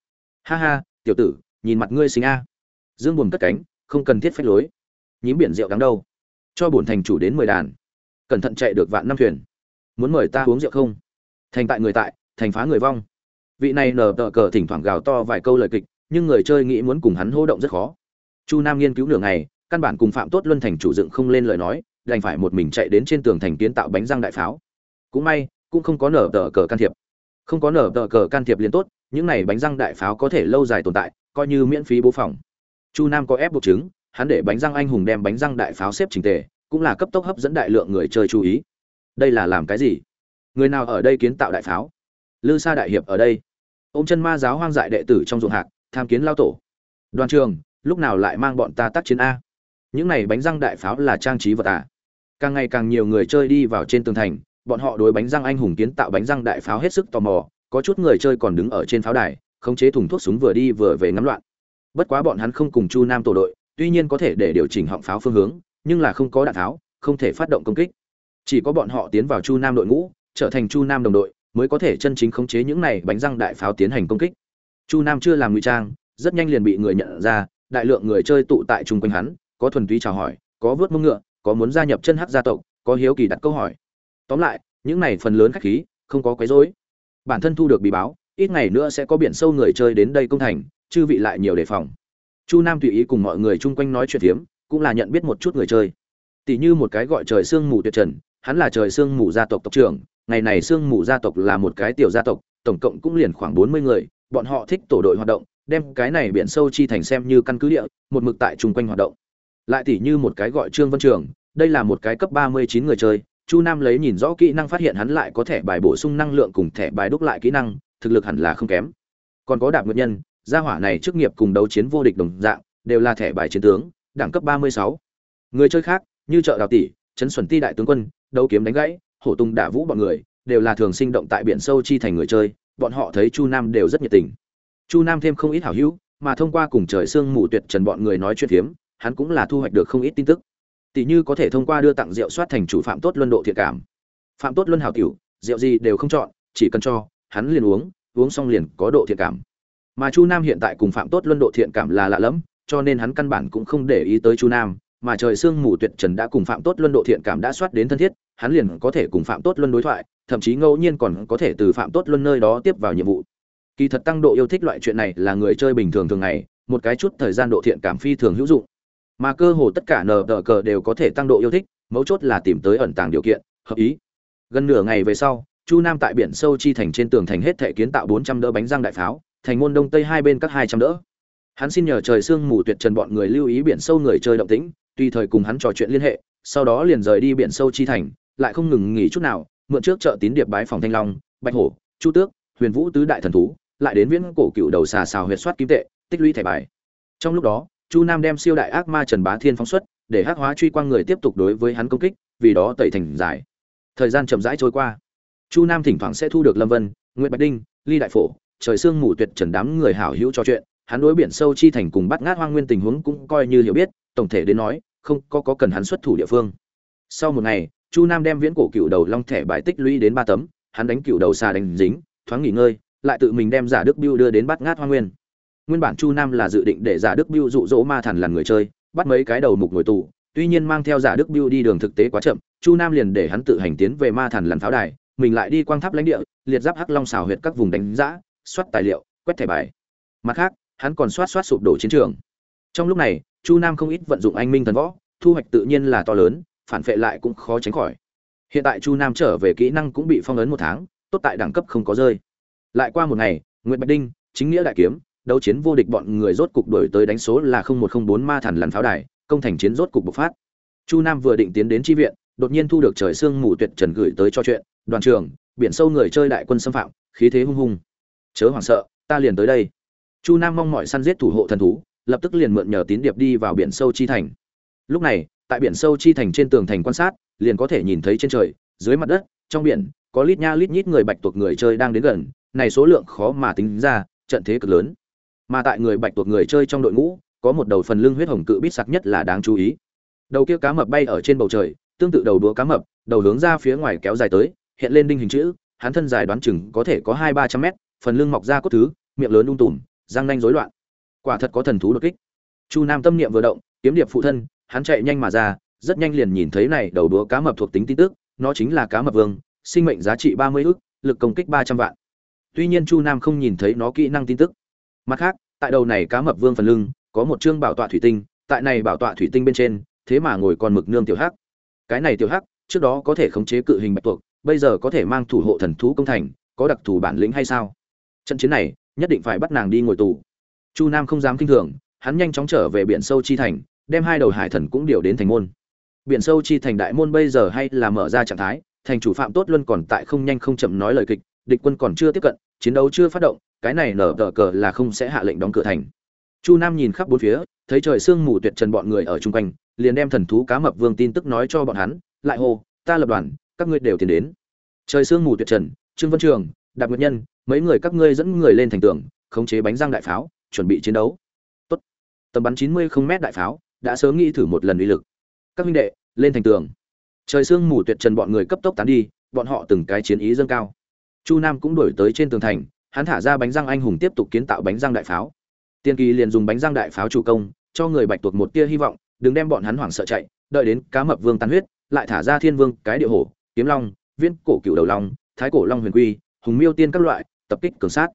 A: Ha ha, tiểu tử, nhìn mặt ngươi xinh a. Dương buồn cất cánh, không cần thiết phách lối. Nhím biển rượu đáng đâu? Cho bổn thành chủ đến mười đàn. Cẩn thận chạy được vạn năm thuyền. Muốn mời ta uống rượu không? Thành tại người tại thành phá người vong. Vị này nở tờ cờ thỉnh thoảng gào to vài câu lời kịch, nhưng người chơi nghĩ muốn cùng hắn hô động rất khó. Chu nam nghiên cứu nửa ngày, căn bản cùng phạm tốt luân thành chủ dựng không lên lời nói, đành phải một mình chạy đến trên tường thành kiến tạo bánh răng đại pháo. Cũng may, cũng không có nở tờ cờ can thiệp. Không có nở tờ cờ can thiệp liền tốt, những này bánh răng đại pháo có thể lâu dài tồn tại, coi như miễn phí bố phòng. Chu nam có ép buộc chứng, hắn để bánh răng anh hùng đem bánh răng đại pháo xếp trình tề, cũng là cấp tốc hấp dẫn đại lượng người chơi chú ý. Đây là làm cái gì? Người nào ở đây kiến tạo đại pháo? Lư sa đại hiệp ở đây. Ô m chân ma giáo hoang dại đệ tử trong ruộng hạc, tham kiến lao tổ. Đoàn trường, lúc nào lại mang bọn ta tác chiến a? Những này bánh răng đại pháo là trang trí vật à? Càng ngày càng nhiều người chơi đi vào trên tường thành, bọn họ đối bánh răng anh hùng kiến tạo bánh răng đại pháo hết sức tò mò, có chút người chơi còn đứng ở trên pháo đài, khống chế thùng thuốc súng vừa đi vừa về ngắm loạn. Bất quá bọn hắn không cùng chu nam tổ đội, tuy nhiên có thể để điều chỉnh họng pháo phương hướng, nhưng là không có đạn tháo, không thể phát động công kích. Chỉ có bọn họ tiến vào chu nam đội ngũ, trở thành chu nam đồng đội mới có thể chân chính khống chế những này bánh răng đại pháo tiến hành công kích. Chu nam chưa làm ngụy trang, rất nhanh liền bị người nhận ra, đại lượng người chơi tụ tại chung quanh hắn, có thuần túy chào hỏi, có vớt mông ngựa, có muốn gia nhập chân hắc gia tộc, có hiếu kỳ đặt câu hỏi. Tóm lại, những này phần lớn khách khí, không có quấy rối. Bản thân thu được bị báo, ít ngày nữa sẽ có biển sâu người chơi đến đây công thành, chư vị lại nhiều đề phòng. Chu nam tùy ý cùng mọi người chung quanh nói chuyện phiếm, cũng là nhận biết một chút người chơi. Tỷ như một cái gọi trời sương mù tuyệt trần, hắn là trời sương mù gia tộc tộc trưởng ngày này sương mù gia tộc là một cái tiểu gia tộc, tổng cộng cũng liền khoảng bốn mươi người, bọn họ thích tổ đội hoạt động, đem cái này biển sâu chi thành xem như căn cứ địa, một mực tại chung quanh hoạt động. Lại tỷ như một cái gọi trương văn trường, đây là một cái cấp ba mươi chín người chơi, chu nam lấy nhìn rõ kỹ năng phát hiện hắn lại có thẻ bài bổ sung năng lượng cùng thẻ bài đúc lại kỹ năng, thực lực hẳn là không kém. Còn có đạp nguyệt nhân, gia hỏa này chức nghiệp cùng đấu chiến vô địch đồng dạng, đều là thẻ bài chiến tướng, đẳng cấp ba mươi sáu. Người chơi khác, như chợ đào tỷ, trấn xuẩn ti đại tướng quân, đấu kiếm đánh gãy hổ tung đả vũ bọn người, đều là thường sinh động tại biển sâu chi thành người chơi, bọn họ thấy chu nam đều rất nhiệt tình. Chu nam thêm không ít hảo hữu, mà thông qua cùng trời sương mù tuyệt trần bọn người nói chuyện phiếm, hắn cũng là thu hoạch được không ít tin tức. Tỷ như có thể thông qua đưa tặng rượu soát thành chủ phạm tốt luân độ thiện cảm. Phạm tốt luân hảo tiểu, rượu gì đều không chọn, chỉ cần cho, hắn liền uống uống xong liền có độ thiện cảm. Mà chu nam hiện tại cùng phạm tốt luân độ thiện cảm là lạ lẫm, cho nên hắn căn bản cũng không để ý tới chu nam mà trời sương mù tuyệt trần đã cùng phạm tốt luân độ thiện cảm đã soát đến thân thiết, hắn liền có thể cùng phạm tốt luân đối thoại, thậm chí ngẫu nhiên còn có thể từ phạm tốt luân nơi đó tiếp vào nhiệm vụ. Kỳ thật tăng độ yêu thích loại chuyện này là người chơi bình thường thường ngày, một cái chút thời gian độ thiện cảm phi thường hữu dụng. Mà cơ hồ tất cả nờ đờ cờ đều có thể tăng độ yêu thích, mấu chốt là tìm tới ẩn tàng điều kiện, hợp ý. Gần nửa ngày về sau, chu nam tại biển sâu chi thành trên tường thành hết thể kiến tạo bốn trăm đỡ bánh răng đại pháo, thành môn đông tây hai bên các hai trăm đỡ. Hắn xin nhờ trời sương mù tuyệt trần bọn người lưu ý biển sâu người chơi động tĩnh tùy thời cùng hắn trò chuyện liên hệ, sau đó liền rời đi biển sâu chi thành, lại không ngừng nghỉ chút nào, mượn trước chợ tín điệp bái phòng thanh long, bạch hổ, chu tước, huyền vũ tứ đại thần thú, lại đến viễn cổ cựu đầu xà xào huyệt soát kim tệ, tích lũy thẻ bài. Trong lúc đó, chu nam đem siêu đại ác ma trần bá thiên phóng xuất, để hắc hóa truy quang người tiếp tục đối với hắn công kích, vì đó tẩy thành giải. Thời gian chậm rãi trôi qua. Chu nam thỉnh thoảng sẽ thu được lâm vân nguyễn bạch đinh, ly đại phổ, trời sương mù tuyệt trần đám người hảo hữu trò chuyện, hắn đối biển sâu chi thành cùng bắt ngát hoang nguyên tình huống cũng coi như hiểu biết, tổng thể đến nói không có, có cần hắn xuất thủ địa phương. Sau một ngày chu nam đem viễn cổ cựu đầu long thẻ bài tích lũy đến ba tấm hắn đánh cựu đầu xà đánh dính thoáng nghỉ ngơi lại tự mình đem giả đức biêu đưa đến bắt ngát hoa nguyên. Nguyên bản chu nam là dự định để giả đức biêu dụ dỗ ma thần làm người chơi bắt mấy cái đầu mục ngồi tù tuy nhiên mang theo giả đức biêu đi đường thực tế quá chậm chu nam liền để hắn tự hành tiến về ma thần làm pháo đài mình lại đi quang tháp lãnh địa liệt giáp hắc long xào huyệt các vùng đánh giã soát tài liệu quét thẻ bài. Mặt khác hắn còn soát soát sụp đổ chiến trường. Trong lúc này chu nam không ít vận dụng anh minh thần võ, thu hoạch tự nhiên là to lớn, phản phệ lại cũng khó tránh khỏi. Hiện tại chu nam trở về kỹ năng cũng bị phong ấn một tháng, tốt tại đẳng cấp không có rơi. Lại qua một ngày nguyễn bạch đinh, chính nghĩa đại kiếm, đấu chiến vô địch bọn người rốt cục đổi tới đánh số là một không bốn ma thần lằn pháo đài, công thành chiến rốt cục bộc phát. Chu nam vừa định tiến đến tri viện, đột nhiên thu được trời sương mù tuyệt trần gửi tới cho chuyện, đoàn trường, biển sâu người chơi đại quân xâm phạm, khí thế hung hung. Chớ hoảng sợ, ta liền tới đây. Chu nam mong mọi săn giết thủ hộ thần thú lập tức liền mượn nhờ tín điệp đi vào biển sâu chi thành. Lúc này, tại biển sâu chi thành trên tường thành quan sát, liền có thể nhìn thấy trên trời, dưới mặt đất, trong biển, có lít nha lít nhít người bạch tuộc người chơi đang đến gần, này số lượng khó mà tính ra, trận thế cực lớn. Mà tại người bạch tuộc người chơi trong đội ngũ, có một đầu phần lưng huyết hồng cự bít sặc nhất là đáng chú ý. Đầu kia cá mập bay ở trên bầu trời, tương tự đầu đũa cá mập, đầu hướng ra phía ngoài kéo dài tới, hiện lên đinh hình chữ, hắn thân dài đoán chừng có thể có hai ba trăm mét, phần lưng mọc ra cốt thứ, miệng lớn ung tùm, răng nanh rối loạn quả thật có thần thú đột kích. Chu nam tâm niệm vừa động, kiếm điệp phụ thân, hắn chạy nhanh mà ra, rất nhanh liền nhìn thấy này đầu đúa cá mập thuộc tính tin tức, nó chính là cá mập vương, sinh mệnh giá trị ba mươi ước lực công kích ba trăm vạn. Tuy nhiên chu nam không nhìn thấy nó kỹ năng tin tức. Mặt khác, tại đầu này cá mập vương phần lưng, có một chương bảo tọa thủy tinh, tại này bảo tọa thủy tinh bên trên, thế mà ngồi còn mực nương tiểu hắc. Cái này tiểu hắc, trước đó có thể khống chế cự hình bạch tuộc bây giờ có thể mang thủ hộ thần thú công thành, có đặc thù bản lĩnh hay sao? Trận chiến này, nhất định phải bắt nàng đi ngồi tù chu nam không dám kinh thường, hắn nhanh chóng trở về biển sâu chi thành, đem hai đầu hải thần cũng điều đến thành môn. Biển sâu chi thành đại môn bây giờ hay là mở ra trạng thái, thành chủ phạm tốt luôn còn tại không nhanh không chậm nói lời kịch, địch quân còn chưa tiếp cận, chiến đấu chưa phát động, cái này nở tờ cờ là không sẽ hạ lệnh đóng cửa thành. Chu nam nhìn khắp bốn phía, thấy trời sương mù tuyệt trần bọn người ở chung quanh, liền đem thần thú cá mập vương tin tức nói cho bọn hắn, lại hô, ta lập đoàn, các ngươi đều tiến đến. Trời sương mù tuyệt trần, trương vân trường, đạp nguyệt nhân, mấy người các ngươi dẫn người lên thành tường, khống chế bánh răng đại pháo chuẩn bị chiến đấu. Tốt. Tầm bắn chín mươi không mét đại pháo, đã sớm nghĩ thử một lần uy lực. Các huynh đệ, lên thành tường. Trời sương mù tuyệt trần bọn người cấp tốc tán đi, bọn họ từng cái chiến ý dâng cao. Chu nam cũng đổi tới trên tường thành, hắn thả ra bánh răng anh hùng tiếp tục kiến tạo bánh răng đại pháo. Tiên kỳ liền dùng bánh răng đại pháo chủ công, cho người bạch tuộc một tia hy vọng, đừng đem bọn hắn hoảng sợ chạy, đợi đến cá mập vương tan huyết, lại thả ra thiên vương, cái địa hổ, kiếm long viên cổ cựu đầu long, thái cổ long huyền quy, hùng miêu tiên các loại, tập kích cường sát.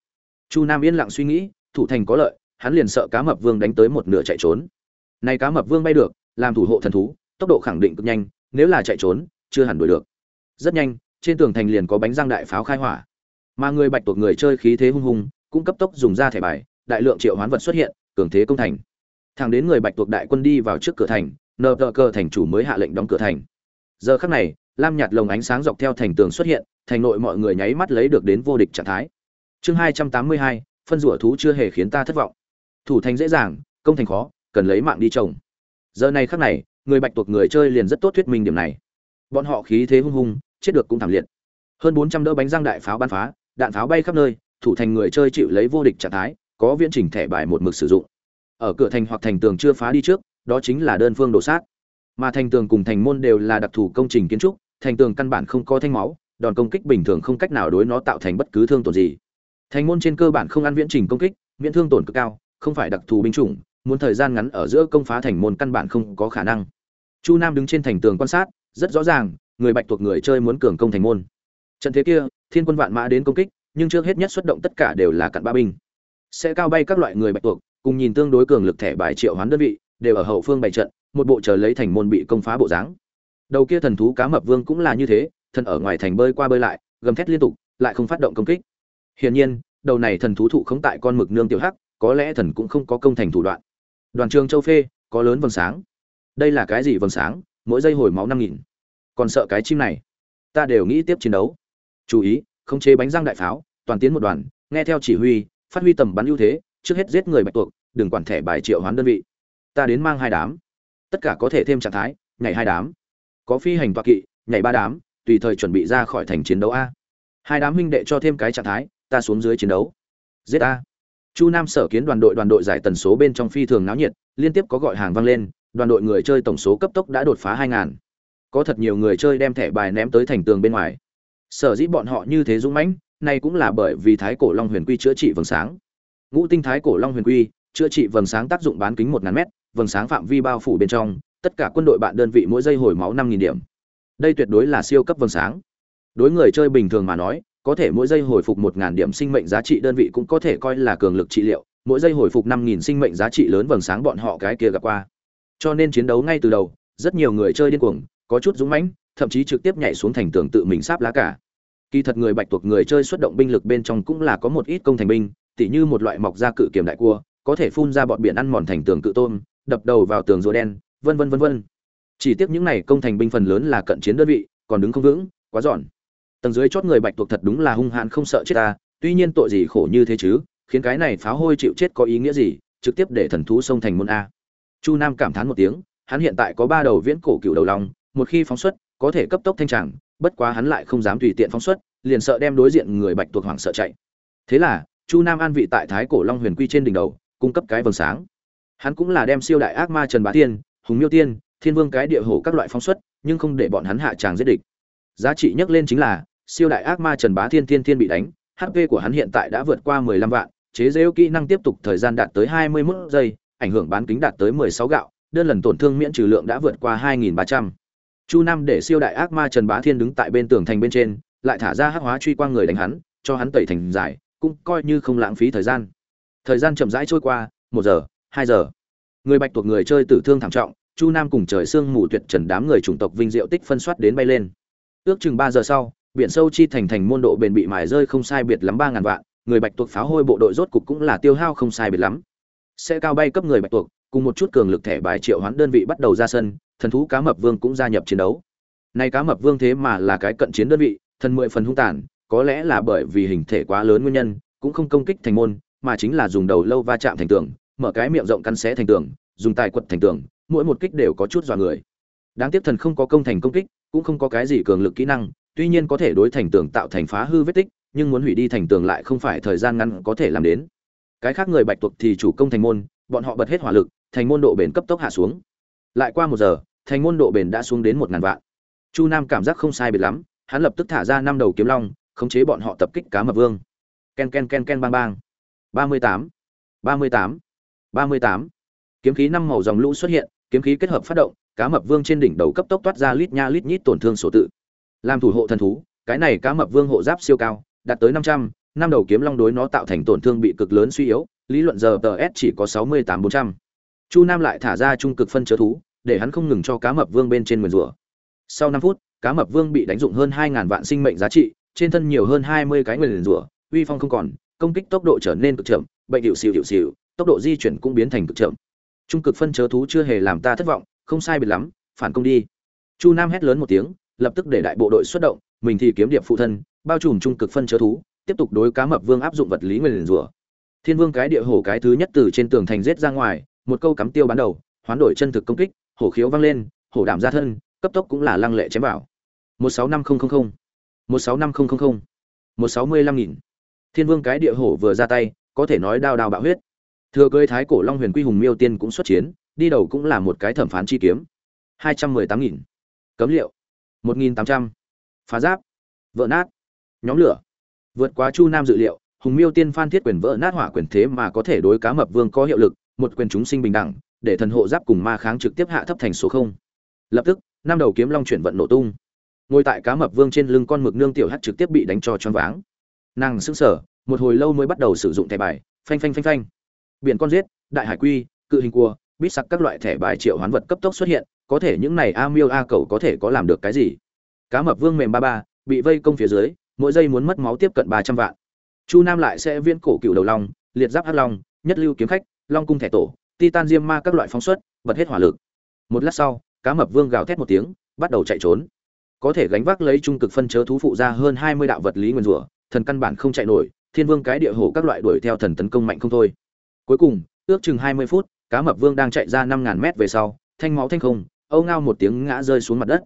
A: Chu nam yên lặng suy nghĩ thủ thành có lợi, hắn liền sợ cá mập vương đánh tới một nửa chạy trốn. Này cá mập vương bay được, làm thủ hộ thần thú, tốc độ khẳng định cực nhanh, nếu là chạy trốn, chưa hẳn đuổi được. Rất nhanh, trên tường thành liền có bánh răng đại pháo khai hỏa. Mà người bạch tuộc người chơi khí thế hung hùng, cũng cấp tốc dùng ra thẻ bài, đại lượng triệu hoán vật xuất hiện, cường thế công thành. Thẳng đến người bạch tuộc đại quân đi vào trước cửa thành, nờ tờ cơ thành chủ mới hạ lệnh đóng cửa thành. Giờ khắc này, lam nhạt lồng ánh sáng dọc theo thành tường xuất hiện, thành nội mọi người nháy mắt lấy được đến vô địch trạng thái. Chương hai trăm tám mươi hai phân rủa thú chưa hề khiến ta thất vọng. Thủ thành dễ dàng, công thành khó, cần lấy mạng đi trồng. Giờ này khắc này, người bạch tuộc người chơi liền rất tốt thuyết minh điểm này. Bọn họ khí thế hung hung, chết được cũng thảm liệt. Hơn bốn trăm đỡ bánh răng đại pháo bắn phá, đạn pháo bay khắp nơi, thủ thành người chơi chịu lấy vô địch trạng thái, có viễn trình thẻ bài một mực sử dụng. Ở cửa thành hoặc thành tường chưa phá đi trước, đó chính là đơn phương đổ sát. Mà thành tường cùng thành môn đều là đặc thù công trình kiến trúc, thành tường căn bản không có thanh máu, đòn công kích bình thường không cách nào đối nó tạo thành bất cứ thương tổn gì thành môn trên cơ bản không ăn viễn trình công kích miễn thương tổn cực cao, không phải đặc thù binh chủng, muốn thời gian ngắn ở giữa công phá thành môn căn bản không có khả năng. Chu nam đứng trên thành tường quan sát, rất rõ ràng, người bạch thuộc người chơi muốn cường công thành môn. Trận thế kia, thiên quân vạn mã đến công kích, nhưng trước hết nhất xuất động tất cả đều là cặn ba binh. Sẽ cao bay các loại người bạch tuộc, cùng nhìn tương đối cường lực thẻ bài triệu hoán đơn vị, đều ở hậu phương bày trận, một bộ chờ lấy thành môn bị công phá bộ dáng. Đầu kia thần thú cá mập vương cũng là như thế, thần ở ngoài thành bơi qua bơi lại, gầm thét liên tục, lại không phát động công kích hiển nhiên, đầu này thần thú thụ không tại con mực nương tiểu hắc, có lẽ thần cũng không có công thành thủ đoạn. Đoàn trường châu phê, có lớn vầng sáng. Đây là cái gì vầng sáng? Mỗi giây hồi máu năm nghìn. Còn sợ cái chim này? Ta đều nghĩ tiếp chiến đấu. Chú ý, khống chế bánh răng đại pháo, toàn tiến một đoàn, nghe theo chỉ huy, phát huy tầm bắn ưu thế, trước hết giết người bạch tuộc, đừng quản thẻ bài triệu hoán đơn vị. Ta đến mang hai đám. Tất cả có thể thêm trạng thái, nhảy hai đám. Có phi hành tọa kỵ, nhảy ba đám, tùy thời chuẩn bị ra khỏi thành chiến đấu a. Hai đám huynh đệ cho thêm cái trạng thái ta xuống dưới chiến đấu. Giết a. Chu nam sở kiến đoàn đội đoàn đội giải tần số bên trong phi thường náo nhiệt, liên tiếp có gọi hàng vang lên, đoàn đội người chơi tổng số cấp tốc đã đột phá hai ngàn. Có thật nhiều người chơi đem thẻ bài ném tới thành tường bên ngoài. Sở dĩ bọn họ như thế dũng mãnh, này cũng là bởi vì thái cổ long huyền quy chữa trị vầng sáng. Ngũ tinh thái cổ long huyền quy chữa trị vầng sáng tác dụng bán kính một ngàn mét, vầng sáng phạm vi bao phủ bên trong, tất cả quân đội bạn đơn vị mỗi giây hồi máu năm nghìn điểm. Đây tuyệt đối là siêu cấp vầng sáng. Đối người chơi bình thường mà nói có thể mỗi giây hồi phục một ngàn điểm sinh mệnh giá trị đơn vị cũng có thể coi là cường lực trị liệu, mỗi giây hồi phục năm nghìn sinh mệnh giá trị lớn vầng sáng bọn họ cái kia gặp qua. Cho nên chiến đấu ngay từ đầu, rất nhiều người chơi điên cuồng, có chút dũng mãnh, thậm chí trực tiếp nhảy xuống thành tường tự mình sáp lá cả. Kỳ thật người bạch tuộc người chơi xuất động binh lực bên trong cũng là có một ít công thành binh, tỉ như một loại mọc ra cự kiểm đại cua, có thể phun ra bọn biển ăn mòn thành tường cự tôm, đập đầu vào tường rùa đen, vân vân vân vân. Chỉ tiếc những này công thành binh phần lớn là cận chiến đơn vị, còn đứng không vững, quá giòn tầng dưới chót người bạch tuộc thật đúng là hung hãn không sợ chết ta, tuy nhiên tội gì khổ như thế chứ, khiến cái này phá hôi chịu chết có ý nghĩa gì, trực tiếp để thần thú sông thành môn a. Chu nam cảm thán một tiếng, hắn hiện tại có ba đầu viễn cổ cựu đầu long, một khi phóng xuất, có thể cấp tốc thanh tràng, bất quá hắn lại không dám tùy tiện phóng xuất, liền sợ đem đối diện người bạch tuộc hoảng sợ chạy. Thế là, chu nam an vị tại thái cổ long huyền quy trên đỉnh đầu, cung cấp cái vầng sáng. Hắn cũng là đem siêu đại ác ma trần bá tiên, hùng miêu tiên, thiên vương cái địa hổ các loại phóng xuất, nhưng không để bọn hắn hạ tràng giết địch. Giá trị nhắc lên chính là siêu đại ác ma trần bá thiên thiên thiên bị đánh hp của hắn hiện tại đã vượt qua mười lăm vạn, chế giễu kỹ năng tiếp tục thời gian đạt tới hai mươi 21 giây, ảnh hưởng bán kính đạt tới mười sáu gạo, đơn lần tổn thương miễn trừ lượng đã vượt qua hai nghìn ba trăm. Chu nam để siêu đại ác ma trần bá thiên đứng tại bên tường thành bên trên, lại thả ra hắc hóa truy quang người đánh hắn, cho hắn tẩy thành giải, cũng coi như không lãng phí thời gian. Thời gian chậm rãi trôi qua, một giờ, hai giờ. Người bạch tuộc người chơi tử thương thảm trọng, chu nam cùng trời sương mù tuyệt trần đám người chủng tộc vinh diệu tích phân soát đến bay lên. Ước chừng ba giờ sau biển sâu chi thành thành môn độ bền bị mài rơi không sai biệt lắm ba ngàn vạn, người bạch tuộc pháo hôi bộ đội rốt cục cũng là tiêu hao không sai biệt lắm. Xe cao bay cấp người bạch tuộc, cùng một chút cường lực thẻ bài triệu hoán đơn vị bắt đầu ra sân, thần thú cá mập vương cũng gia nhập chiến đấu. Nay cá mập vương thế mà là cái cận chiến đơn vị, thần mười phần hung tàn, có lẽ là bởi vì hình thể quá lớn nguyên nhân, cũng không công kích thành môn, mà chính là dùng đầu lâu va chạm thành tường, mở cái miệng rộng căn xé thành tường, dùng tài quật thành tường, mỗi một kích đều có chút dọa người. Đáng tiếc thần không có công thành công kích, cũng không có cái gì cường lực kỹ năng tuy nhiên có thể đối thành tường tạo thành phá hư vết tích, nhưng muốn hủy đi thành tường lại không phải thời gian ngắn có thể làm đến. Cái khác người bạch tuộc thì chủ công thành môn, bọn họ bật hết hỏa lực, thành môn độ bền cấp tốc hạ xuống. Lại qua một giờ, thành môn độ bền đã xuống đến một ngàn vạn. Chu nam cảm giác không sai biệt lắm, hắn lập tức thả ra năm đầu kiếm long, khống chế bọn họ tập kích cá mập vương. Ken ken ken ken, bang bang. Ba mươi tám, ba mươi tám, ba mươi tám. Kiếm khí năm màu dòng lũ xuất hiện, kiếm khí kết hợp phát động, cá mập vương trên đỉnh đầu cấp tốc toát ra lít nha lít nhít tổn thương sổ tự làm thủ hộ thần thú, cái này cá mập vương hộ giáp siêu cao, đạt tới năm trăm, năm đầu kiếm long đối nó tạo thành tổn thương bị cực lớn suy yếu, lý luận giờ tờ s chỉ có sáu mươi tám bốn trăm. Chu nam lại thả ra trung cực phân chớ thú, để hắn không ngừng cho cá mập vương bên trên nguyền rủa. Sau năm phút, cá mập vương bị đánh dụng hơn hai ngàn vạn sinh mệnh giá trị, trên thân nhiều hơn hai mươi cái nguyền rủa, uy phong không còn, công kích tốc độ trở nên cực chậm, bệnh hiệu xìu hiệu xìu, tốc độ di chuyển cũng biến thành cực chậm. Trung cực phân chớ thú chưa hề làm ta thất vọng, không sai biệt lắm, phản công đi. Chu nam hét lớn một tiếng lập tức để đại bộ đội xuất động, mình thì kiếm điệp phụ thân, bao trùm trung cực phân chớ thú, tiếp tục đối cá mập vương áp dụng vật lý nguyền rủa. Thiên vương cái địa hổ cái thứ nhất từ trên tường thành rết ra ngoài, một câu cắm tiêu bắn đầu, hoán đổi chân thực công kích, hổ khiếu vang lên, hổ đảm ra thân, cấp tốc cũng là lăng lệ chém vào. Một sáu năm nghìn một sáu năm nghìn một sáu mươi lăm nghìn. Thiên vương cái địa hổ vừa ra tay, có thể nói đao đao bạo huyết. Thừa cưới thái cổ long huyền quy hùng miêu tiên cũng xuất chiến, đi đầu cũng là một cái thẩm phán chi kiếm. Hai trăm mười tám nghìn. Cấm liệu một nghìn tám trăm. Phá giáp. Vỡ nát. Nhóm lửa. Vượt quá chu nam dự liệu, hùng miêu tiên phan thiết quyền vỡ nát hỏa quyền thế mà có thể đối cá mập vương có hiệu lực, một quyền chúng sinh bình đẳng, để thần hộ giáp cùng ma kháng trực tiếp hạ thấp thành số không. Lập tức, năm đầu kiếm long chuyển vận nổ tung. Ngồi tại cá mập vương trên lưng con mực nương tiểu hắt trực tiếp bị đánh cho choáng váng. Nàng sững sờ, một hồi lâu mới bắt đầu sử dụng thẻ bài, phanh phanh phanh phanh. Biển con giết, đại hải quy, cự hình cua, bít sặc các loại thẻ bài triệu hoán vật cấp tốc xuất hiện có thể những này a miêu a cầu có thể có làm được cái gì? Cá mập vương mềm ba ba, bị vây công phía dưới, mỗi giây muốn mất máu tiếp cận ba trăm vạn. Chu nam lại sẽ viễn cổ cựu đầu long, liệt giáp hắc long, nhất lưu kiếm khách, long cung thẻ tổ, titan diêm ma các loại phóng xuất, bật hết hỏa lực. Một lát sau, cá mập vương gào thét một tiếng, bắt đầu chạy trốn. Có thể gánh vác lấy trung cực phân chớ thú phụ ra hơn hai mươi đạo vật lý nguyên rủa, thần căn bản không chạy nổi, thiên vương cái địa hồ các loại đuổi theo thần tấn công mạnh không thôi. Cuối cùng, ước chừng hai mươi phút, cá mập vương đang chạy ra năm ngàn mét về sau, thanh máu thanh không âu ngao một tiếng ngã rơi xuống mặt đất.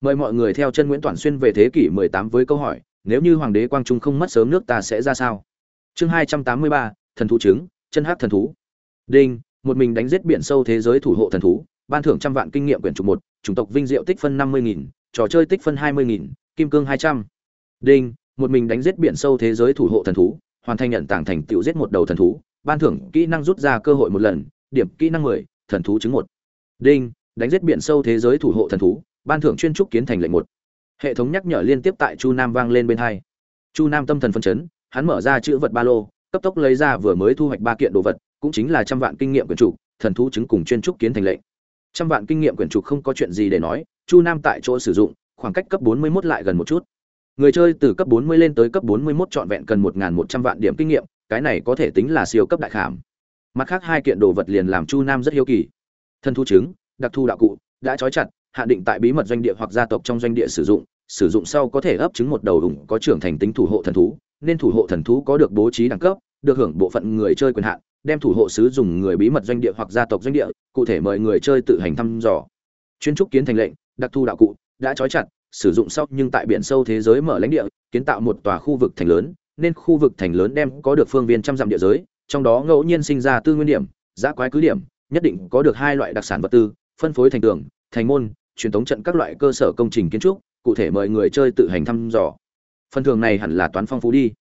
A: Mời mọi người theo chân nguyễn toàn xuyên về thế kỷ mười tám với câu hỏi, nếu như hoàng đế quang trung không mất sớm nước ta sẽ ra sao? Chương hai trăm tám mươi ba, thần thú trứng chân hát thần thú. Đinh, một mình đánh giết biển sâu thế giới thủ hộ thần thú, ban thưởng trăm vạn kinh nghiệm quyển trục một, chủng tộc vinh diệu tích phân năm mươi nghìn, trò chơi tích phân hai mươi nghìn, kim cương hai trăm. Đinh, một mình đánh giết biển sâu thế giới thủ hộ thần thú, hoàn thành nhận tảng thành tựu giết một đầu thần thú, ban thưởng kỹ năng rút ra cơ hội một lần, điểm kỹ năng mười, thần thú chứng một. Đinh đánh giết biển sâu thế giới thủ hộ thần thú, ban thưởng chuyên trúc kiến thành lệnh một. Hệ thống nhắc nhở liên tiếp tại chu nam vang lên bên hai. Chu nam tâm thần phân chấn, hắn mở ra chữ vật ba lô, cấp tốc lấy ra vừa mới thu hoạch ba kiện đồ vật, cũng chính là trăm vạn kinh nghiệm quyển trục, thần thú chứng cùng chuyên trúc kiến thành lệnh. Trăm vạn kinh nghiệm quyển trục không có chuyện gì để nói, chu nam tại chỗ sử dụng, khoảng cách cấp 41 lại gần một chút. Người chơi từ cấp 40 lên tới cấp 41 trọn vẹn cần 1.100 vạn điểm kinh nghiệm, cái này có thể tính là siêu cấp đại khảm. Mặt khác hai kiện đồ vật liền làm chu nam rất hiếu kỳ. Thần thú chứng đặc thù đạo cụ, đã trói chặt hạn định tại bí mật doanh địa hoặc gia tộc trong doanh địa sử dụng sử dụng sau có thể ấp trứng một đầu đủng có trưởng thành tính thủ hộ thần thú, nên thủ hộ thần thú có được bố trí đẳng cấp, được hưởng bộ phận người chơi quyền hạn, đem thủ hộ sứ dùng người bí mật doanh địa hoặc gia tộc doanh địa, cụ thể mời người chơi tự hành thăm dò. Chuyên trúc kiến thành lệnh, đặc thù đạo cụ, đã trói chặt, sử dụng sau nhưng tại biển sâu thế giới mở lãnh địa, kiến tạo một tòa khu vực thành lớn, nên khu vực thành lớn đem có được phương viên trăm dặm địa giới, trong đó ngẫu nhiên sinh ra tư nguyên điểm giã quái cứ điểm, nhất định có được hai loại đặc sản vật tư phân phối thành tường, thành môn, truyền thống trận các loại cơ sở công trình kiến trúc, cụ thể mời người chơi tự hành thăm dò. Phần thưởng này hẳn là toán phong phú đi.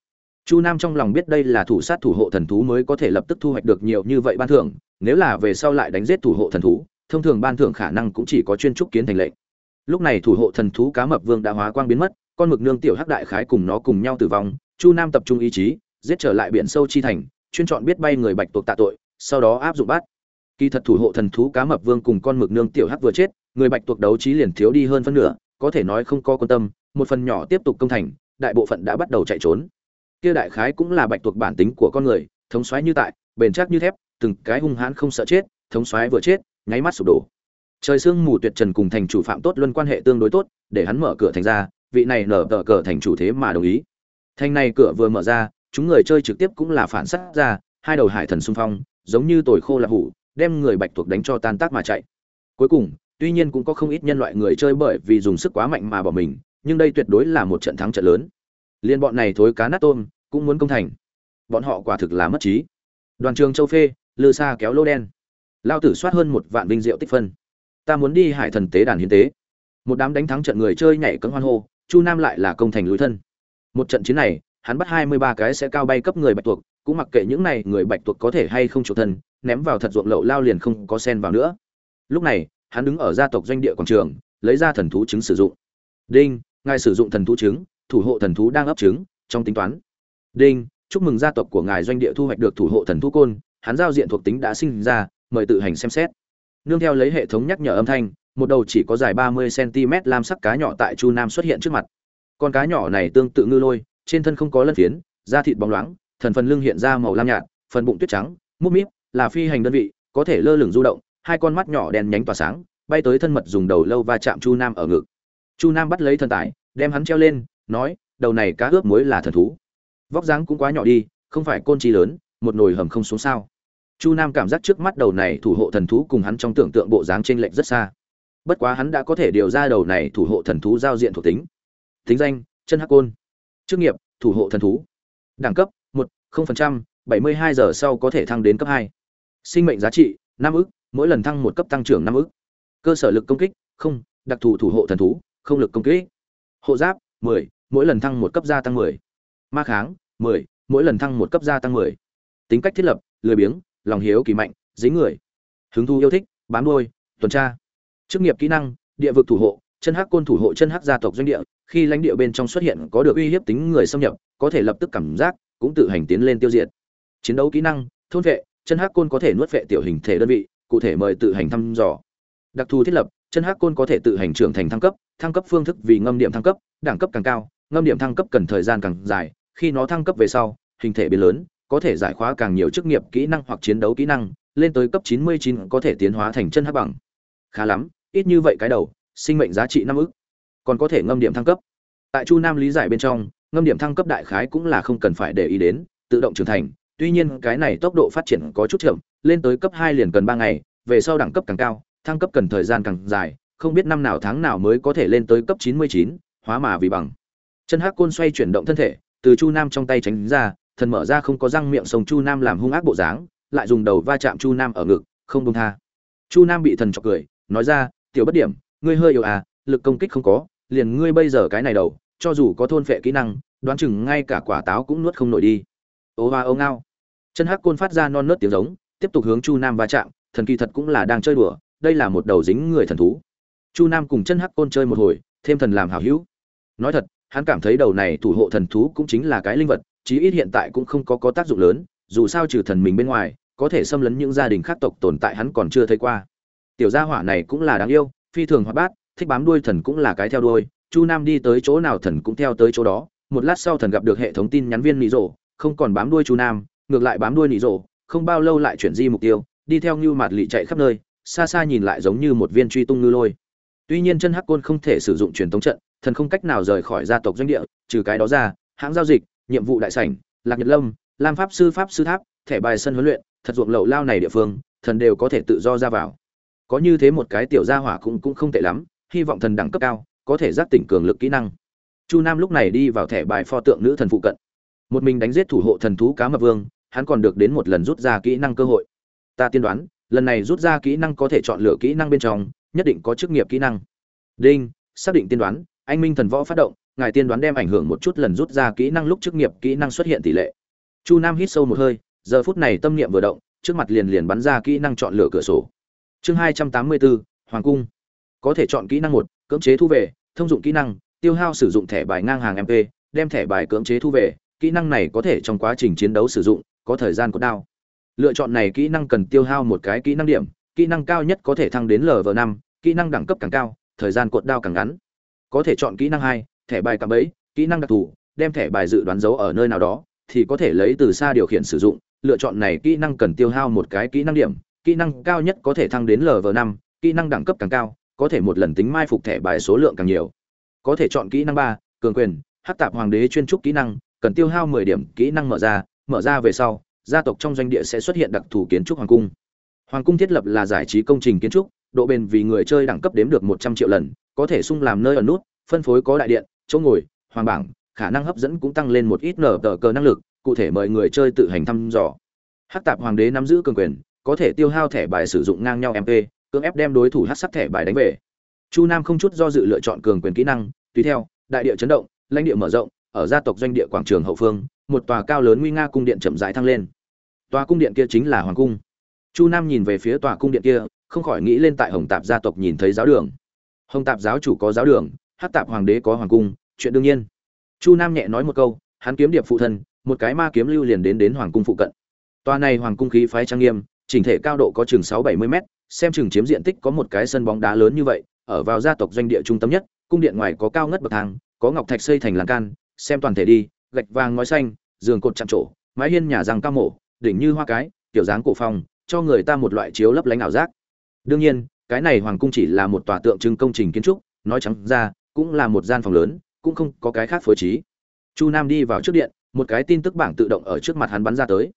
A: Chu nam trong lòng biết đây là thủ sát thủ hộ thần thú mới có thể lập tức thu hoạch được nhiều như vậy ban thưởng, nếu là về sau lại đánh giết thủ hộ thần thú, thông thường ban thưởng khả năng cũng chỉ có chuyên trúc kiến thành lệnh. Lúc này thủ hộ thần thú cá mập vương đã hóa quang biến mất, con mực nương tiểu hắc đại khái cùng nó cùng nhau tử vong, chu nam tập trung ý chí, giết trở lại biển sâu chi thành, chuyên chọn biết bay người bạch tuộc tạ tội, sau đó áp dụng bắt kỳ thật thủ hộ thần thú cá mập vương cùng con mực nương tiểu hắc vừa chết, người bạch tuộc đấu trí liền thiếu đi hơn phân nửa, có thể nói không có quan tâm, một phần nhỏ tiếp tục công thành, đại bộ phận đã bắt đầu chạy trốn. Kia đại khái cũng là bạch tuộc bản tính của con người, thống xoáy như tại, bền chắc như thép, từng cái hung hãn không sợ chết, thống xoáy vừa chết, nháy mắt sụp đổ. Trời sương mù tuyệt trần cùng thành chủ phạm tốt luân quan hệ tương đối tốt, để hắn mở cửa thành ra, vị này nở tờ cờ thành chủ thế mà đồng ý. Thành này cửa vừa mở ra, chúng người chơi trực tiếp cũng là phản sát ra, hai đầu hải thần xung phong, giống như tồi khô là hủ đem người bạch thuộc đánh cho tan tác mà chạy. Cuối cùng, tuy nhiên cũng có không ít nhân loại người chơi bởi vì dùng sức quá mạnh mà bỏ mình, nhưng đây tuyệt đối là một trận thắng trận lớn. Liên bọn này thối cá nát tôm, cũng muốn công thành. Bọn họ quả thực là mất trí. Đoàn trường châu phê, lư xa kéo lô đen. Lao tử soát hơn một vạn vinh diệu tích phân. Ta muốn đi hải thần tế đàn hiến tế. Một đám đánh thắng trận người chơi nhảy cấm hoan hô, chu nam lại là công thành lối thân. Một trận chiến này, hắn bắt hai mươi ba cái sẽ cao bay cấp người bạch tuộc cũng mặc kệ những này người bạch tuộc có thể hay không chủ thân ném vào thật ruộng lậu lao liền không có sen vào nữa. Lúc này, hắn đứng ở gia tộc doanh địa quảng trường, lấy ra thần thú trứng sử dụng. Đinh, ngài sử dụng thần thú trứng, thủ hộ thần thú đang ấp trứng, trong tính toán. Đinh, chúc mừng gia tộc của ngài doanh địa thu hoạch được thủ hộ thần thú côn, hắn giao diện thuộc tính đã sinh ra, mời tự hành xem xét. Nương theo lấy hệ thống nhắc nhở âm thanh, một đầu chỉ có dài ba mươi cm lam sắc cá nhỏ tại chu nam xuất hiện trước mặt. Con cá nhỏ này tương tự ngư lôi, trên thân không có lân phiến, da thịt bóng loáng, thần phần lưng hiện ra màu lam nhạt, phần bụng tuyết trắng mút míp là phi hành đơn vị, có thể lơ lửng du động, hai con mắt nhỏ đen nhánh tỏa sáng, bay tới thân mật dùng đầu lâu va chạm chu nam ở ngực. Chu nam bắt lấy thân tải, đem hắn treo lên, nói, đầu này cá ướp muối là thần thú. Vóc dáng cũng quá nhỏ đi, không phải côn chi lớn, một nồi hầm không xuống sao. Chu nam cảm giác trước mắt đầu này thủ hộ thần thú cùng hắn trong tưởng tượng bộ dáng t r ê n lệch rất xa. Bất quá hắn đã có thể điều ra đầu này thủ hộ thần thú giao diện thuộc tính. Tính danh, chân hắc côn. Chức nghiệp, thủ hộ thần thú. Đẳng cấp, một, không phần trăm, bảy mươi hai giờ sau có thể thăng đến cấp hai sinh mệnh giá trị năm ức mỗi lần thăng một cấp tăng trưởng năm ức cơ sở lực công kích không đặc thù thủ hộ thần thú không lực công kích hộ giáp mười mỗi lần thăng một cấp gia tăng mười ma kháng 10, mỗi lần thăng một cấp gia tăng 10. Tính cách thiết lập, lười biếng, lòng hiếu kỳ mạnh, dính người. Hứng thú yêu thích, bám đuôi, tuần tra. Chức nghiệp kỹ năng, địa vực thủ hộ, chân hắc côn thủ hộ chân hắc gia tộc doanh địa, khi lãnh địa bên trong xuất hiện có được uy hiếp tính người xâm nhập, có thể lập tức cảm giác, cũng tự hành tiến lên tiêu diệt. Chiến đấu kỹ năng, thôn vệ, chân hắc côn có thể nuốt vệ tiểu hình thể đơn vị, cụ thể mời tự hành thăm dò. Đặc thù thiết lập, chân hắc côn có thể tự hành trưởng thành thăng cấp, thăng cấp phương thức vì ngâm điểm thăng cấp, đẳng cấp càng cao, ngâm điểm thăng cấp cần thời gian càng dài, khi nó thăng cấp về sau, hình thể biến lớn, có thể giải khóa càng nhiều chức nghiệp kỹ năng hoặc chiến đấu kỹ năng, lên tới cấp 99 có thể tiến hóa thành chân hắc bằng. Khá lắm, ít như vậy cái đầu, sinh mệnh giá trị năm ức. Còn có thể ngâm điểm thăng cấp. Tại Chu Nam lý giải bên trong, ngâm điểm thăng cấp đại khái cũng là không cần phải để ý đến, tự động trưởng thành, tuy nhiên cái này tốc độ phát triển có chút chậm, lên tới cấp 2 liền cần 3 ngày, về sau đẳng cấp càng cao, thăng cấp cần thời gian càng dài, không biết năm nào tháng nào mới có thể lên tới cấp 99, hóa mà vì bằng. Chân Hắc Côn xoay chuyển động thân thể, từ chu nam trong tay tránh ra thần mở ra không có răng miệng sông chu nam làm hung ác bộ dáng lại dùng đầu va chạm chu nam ở ngực không buông tha chu nam bị thần chọc cười nói ra tiểu bất điểm ngươi hơi yếu à lực công kích không có liền ngươi bây giờ cái này đầu cho dù có thôn phệ kỹ năng đoán chừng ngay cả quả táo cũng nuốt không nổi đi ô hoa ô ngao. Chân hắc côn phát ra non nớt tiếng giống, tiếp tục hướng chu nam va chạm, thần kỳ thật cũng là đang chơi đùa, đây là một đầu dính người thần thú. Chu nam cùng chân hắc côn chơi một hồi, thêm thần làm hảo hữu. Nói thật, hắn cảm thấy đầu này thủ hộ thần thú cũng chính là cái linh vật, chí ít hiện tại cũng không có có tác dụng lớn, dù sao trừ thần mình bên ngoài, có thể xâm lấn những gia đình khác tộc tồn tại hắn còn chưa thấy qua. Tiểu gia hỏa này cũng là đáng yêu, phi thường hoạt bát, thích bám đuôi thần cũng là cái theo đuôi. Chu nam đi tới chỗ nào thần cũng theo tới chỗ đó, một lát sau thần gặp được hệ thống tin nhắn viên mỹ rộ không còn bám đuôi chu nam, ngược lại bám đuôi nị rộ, không bao lâu lại chuyển di mục tiêu, đi theo ngưu mạt lị chạy khắp nơi, xa xa nhìn lại giống như một viên truy tung ngư lôi. Tuy nhiên chân hắc côn không thể sử dụng truyền thống trận, thần không cách nào rời khỏi gia tộc doanh địa, trừ cái đó ra, hãng giao dịch, nhiệm vụ đại sảnh, lạc nhật lâm, lam pháp sư pháp sư tháp, thẻ bài sân huấn luyện, thật ruộng lậu lao này địa phương, thần đều có thể tự do ra vào. Có như thế một cái tiểu gia hỏa cũng cũng không tệ lắm, hy vọng thần đẳng cấp cao, có thể giác tỉnh cường lực kỹ năng. Chu nam lúc này đi vào thẻ bài pho tượng nữ thần phụ cận một mình đánh giết thủ hộ thần thú cá mập vương, hắn còn được đến một lần rút ra kỹ năng cơ hội. Ta tiên đoán, lần này rút ra kỹ năng có thể chọn lựa kỹ năng bên trong, nhất định có chức nghiệp kỹ năng. Đinh, xác định tiên đoán, anh minh thần võ phát động, ngài tiên đoán đem ảnh hưởng một chút lần rút ra kỹ năng lúc chức nghiệp kỹ năng xuất hiện tỷ lệ. Chu nam hít sâu một hơi, giờ phút này tâm niệm vừa động, trước mặt liền liền bắn ra kỹ năng chọn lựa cửa sổ. Chương hai trăm tám mươi bốn hoàng cung. Có thể chọn kỹ năng một, cưỡng chế thu về, thông dụng kỹ năng, tiêu hao sử dụng thẻ bài ngang hàng mp đem thẻ bài cưỡng chế thu về kỹ năng này có thể trong quá trình chiến đấu sử dụng có thời gian có đao lựa chọn này kỹ năng cần tiêu hao một cái kỹ năng điểm kỹ năng cao nhất có thể thăng đến lv năm kỹ năng đẳng cấp càng cao thời gian cột đao càng ngắn có thể chọn kỹ năng hai thẻ bài cạm bẫy kỹ năng đặc thù đem thẻ bài dự đoán dấu ở nơi nào đó thì có thể lấy từ xa điều khiển sử dụng lựa chọn này kỹ năng cần tiêu hao một cái kỹ năng điểm kỹ năng cao nhất có thể thăng đến lv năm kỹ năng đẳng cấp càng cao có thể một lần tính mai phục thẻ bài số lượng càng nhiều có thể chọn kỹ năng ba cường quyền hát tạp hoàng đế chuyên trúc kỹ năng cần tiêu hao mười điểm kỹ năng mở ra mở ra về sau, gia tộc trong doanh địa sẽ xuất hiện đặc thù kiến trúc hoàng cung. Hoàng cung thiết lập là giải trí công trình kiến trúc, độ bền vì người chơi đẳng cấp đếm được một trăm triệu lần, có thể sung làm nơi ở nút, phân phối có đại điện, chỗ ngồi, hoàng bảng, khả năng hấp dẫn cũng tăng lên một ít nở tờ cờ năng lực, cụ thể mời người chơi tự hành thăm dò. Hắc tạp hoàng đế nắm giữ cường quyền, có thể tiêu hao thẻ bài sử dụng ngang nhau mp cưỡng ép đem đối thủ hắc sắc thẻ bài đánh về. Chu nam không chút do dự lựa chọn cường quyền kỹ năng, tùy theo, đại địa chấn động, lãnh địa mở rộng ở gia tộc doanh địa quảng trường hậu phương, một tòa cao lớn nguy nga cung điện chậm rãi thăng lên. Tòa cung điện kia chính là hoàng cung. Chu nam nhìn về phía tòa cung điện kia, không khỏi nghĩ lên tại hồng tạp gia tộc nhìn thấy giáo đường. Hồng tạp giáo chủ có giáo đường hát tạp hoàng đế có hoàng cung, chuyện đương nhiên. Chu nam nhẹ nói một câu, hắn kiếm điệp phụ thân, một cái ma kiếm lưu liền đến đến hoàng cung phụ cận. Tòa này hoàng cung khí phái trang nghiêm, chỉnh thể cao độ có chừng sáu bảy mươi m xem chừng chiếm diện tích có một cái sân bóng đá lớn như vậy, ở vào gia tộc doanh địa trung tâm nhất, cung điện ngoài có cao ngất bậc thang, có ngọc thạch xây thành lan can xem toàn thể đi, gạch vàng ngói xanh, giường cột chạm trổ, mái hiên nhà răng cao mổ, đỉnh như hoa cái, kiểu dáng cổ phong, cho người ta một loại chiếu lấp lánh ảo giác. Đương nhiên, cái này hoàng cung chỉ là một tòa tượng trưng công trình kiến trúc, nói trắng ra, cũng là một gian phòng lớn, cũng không có cái khác phối trí. Chu nam đi vào trước điện, một cái tin tức bảng tự động ở trước mặt hắn bắn ra tới.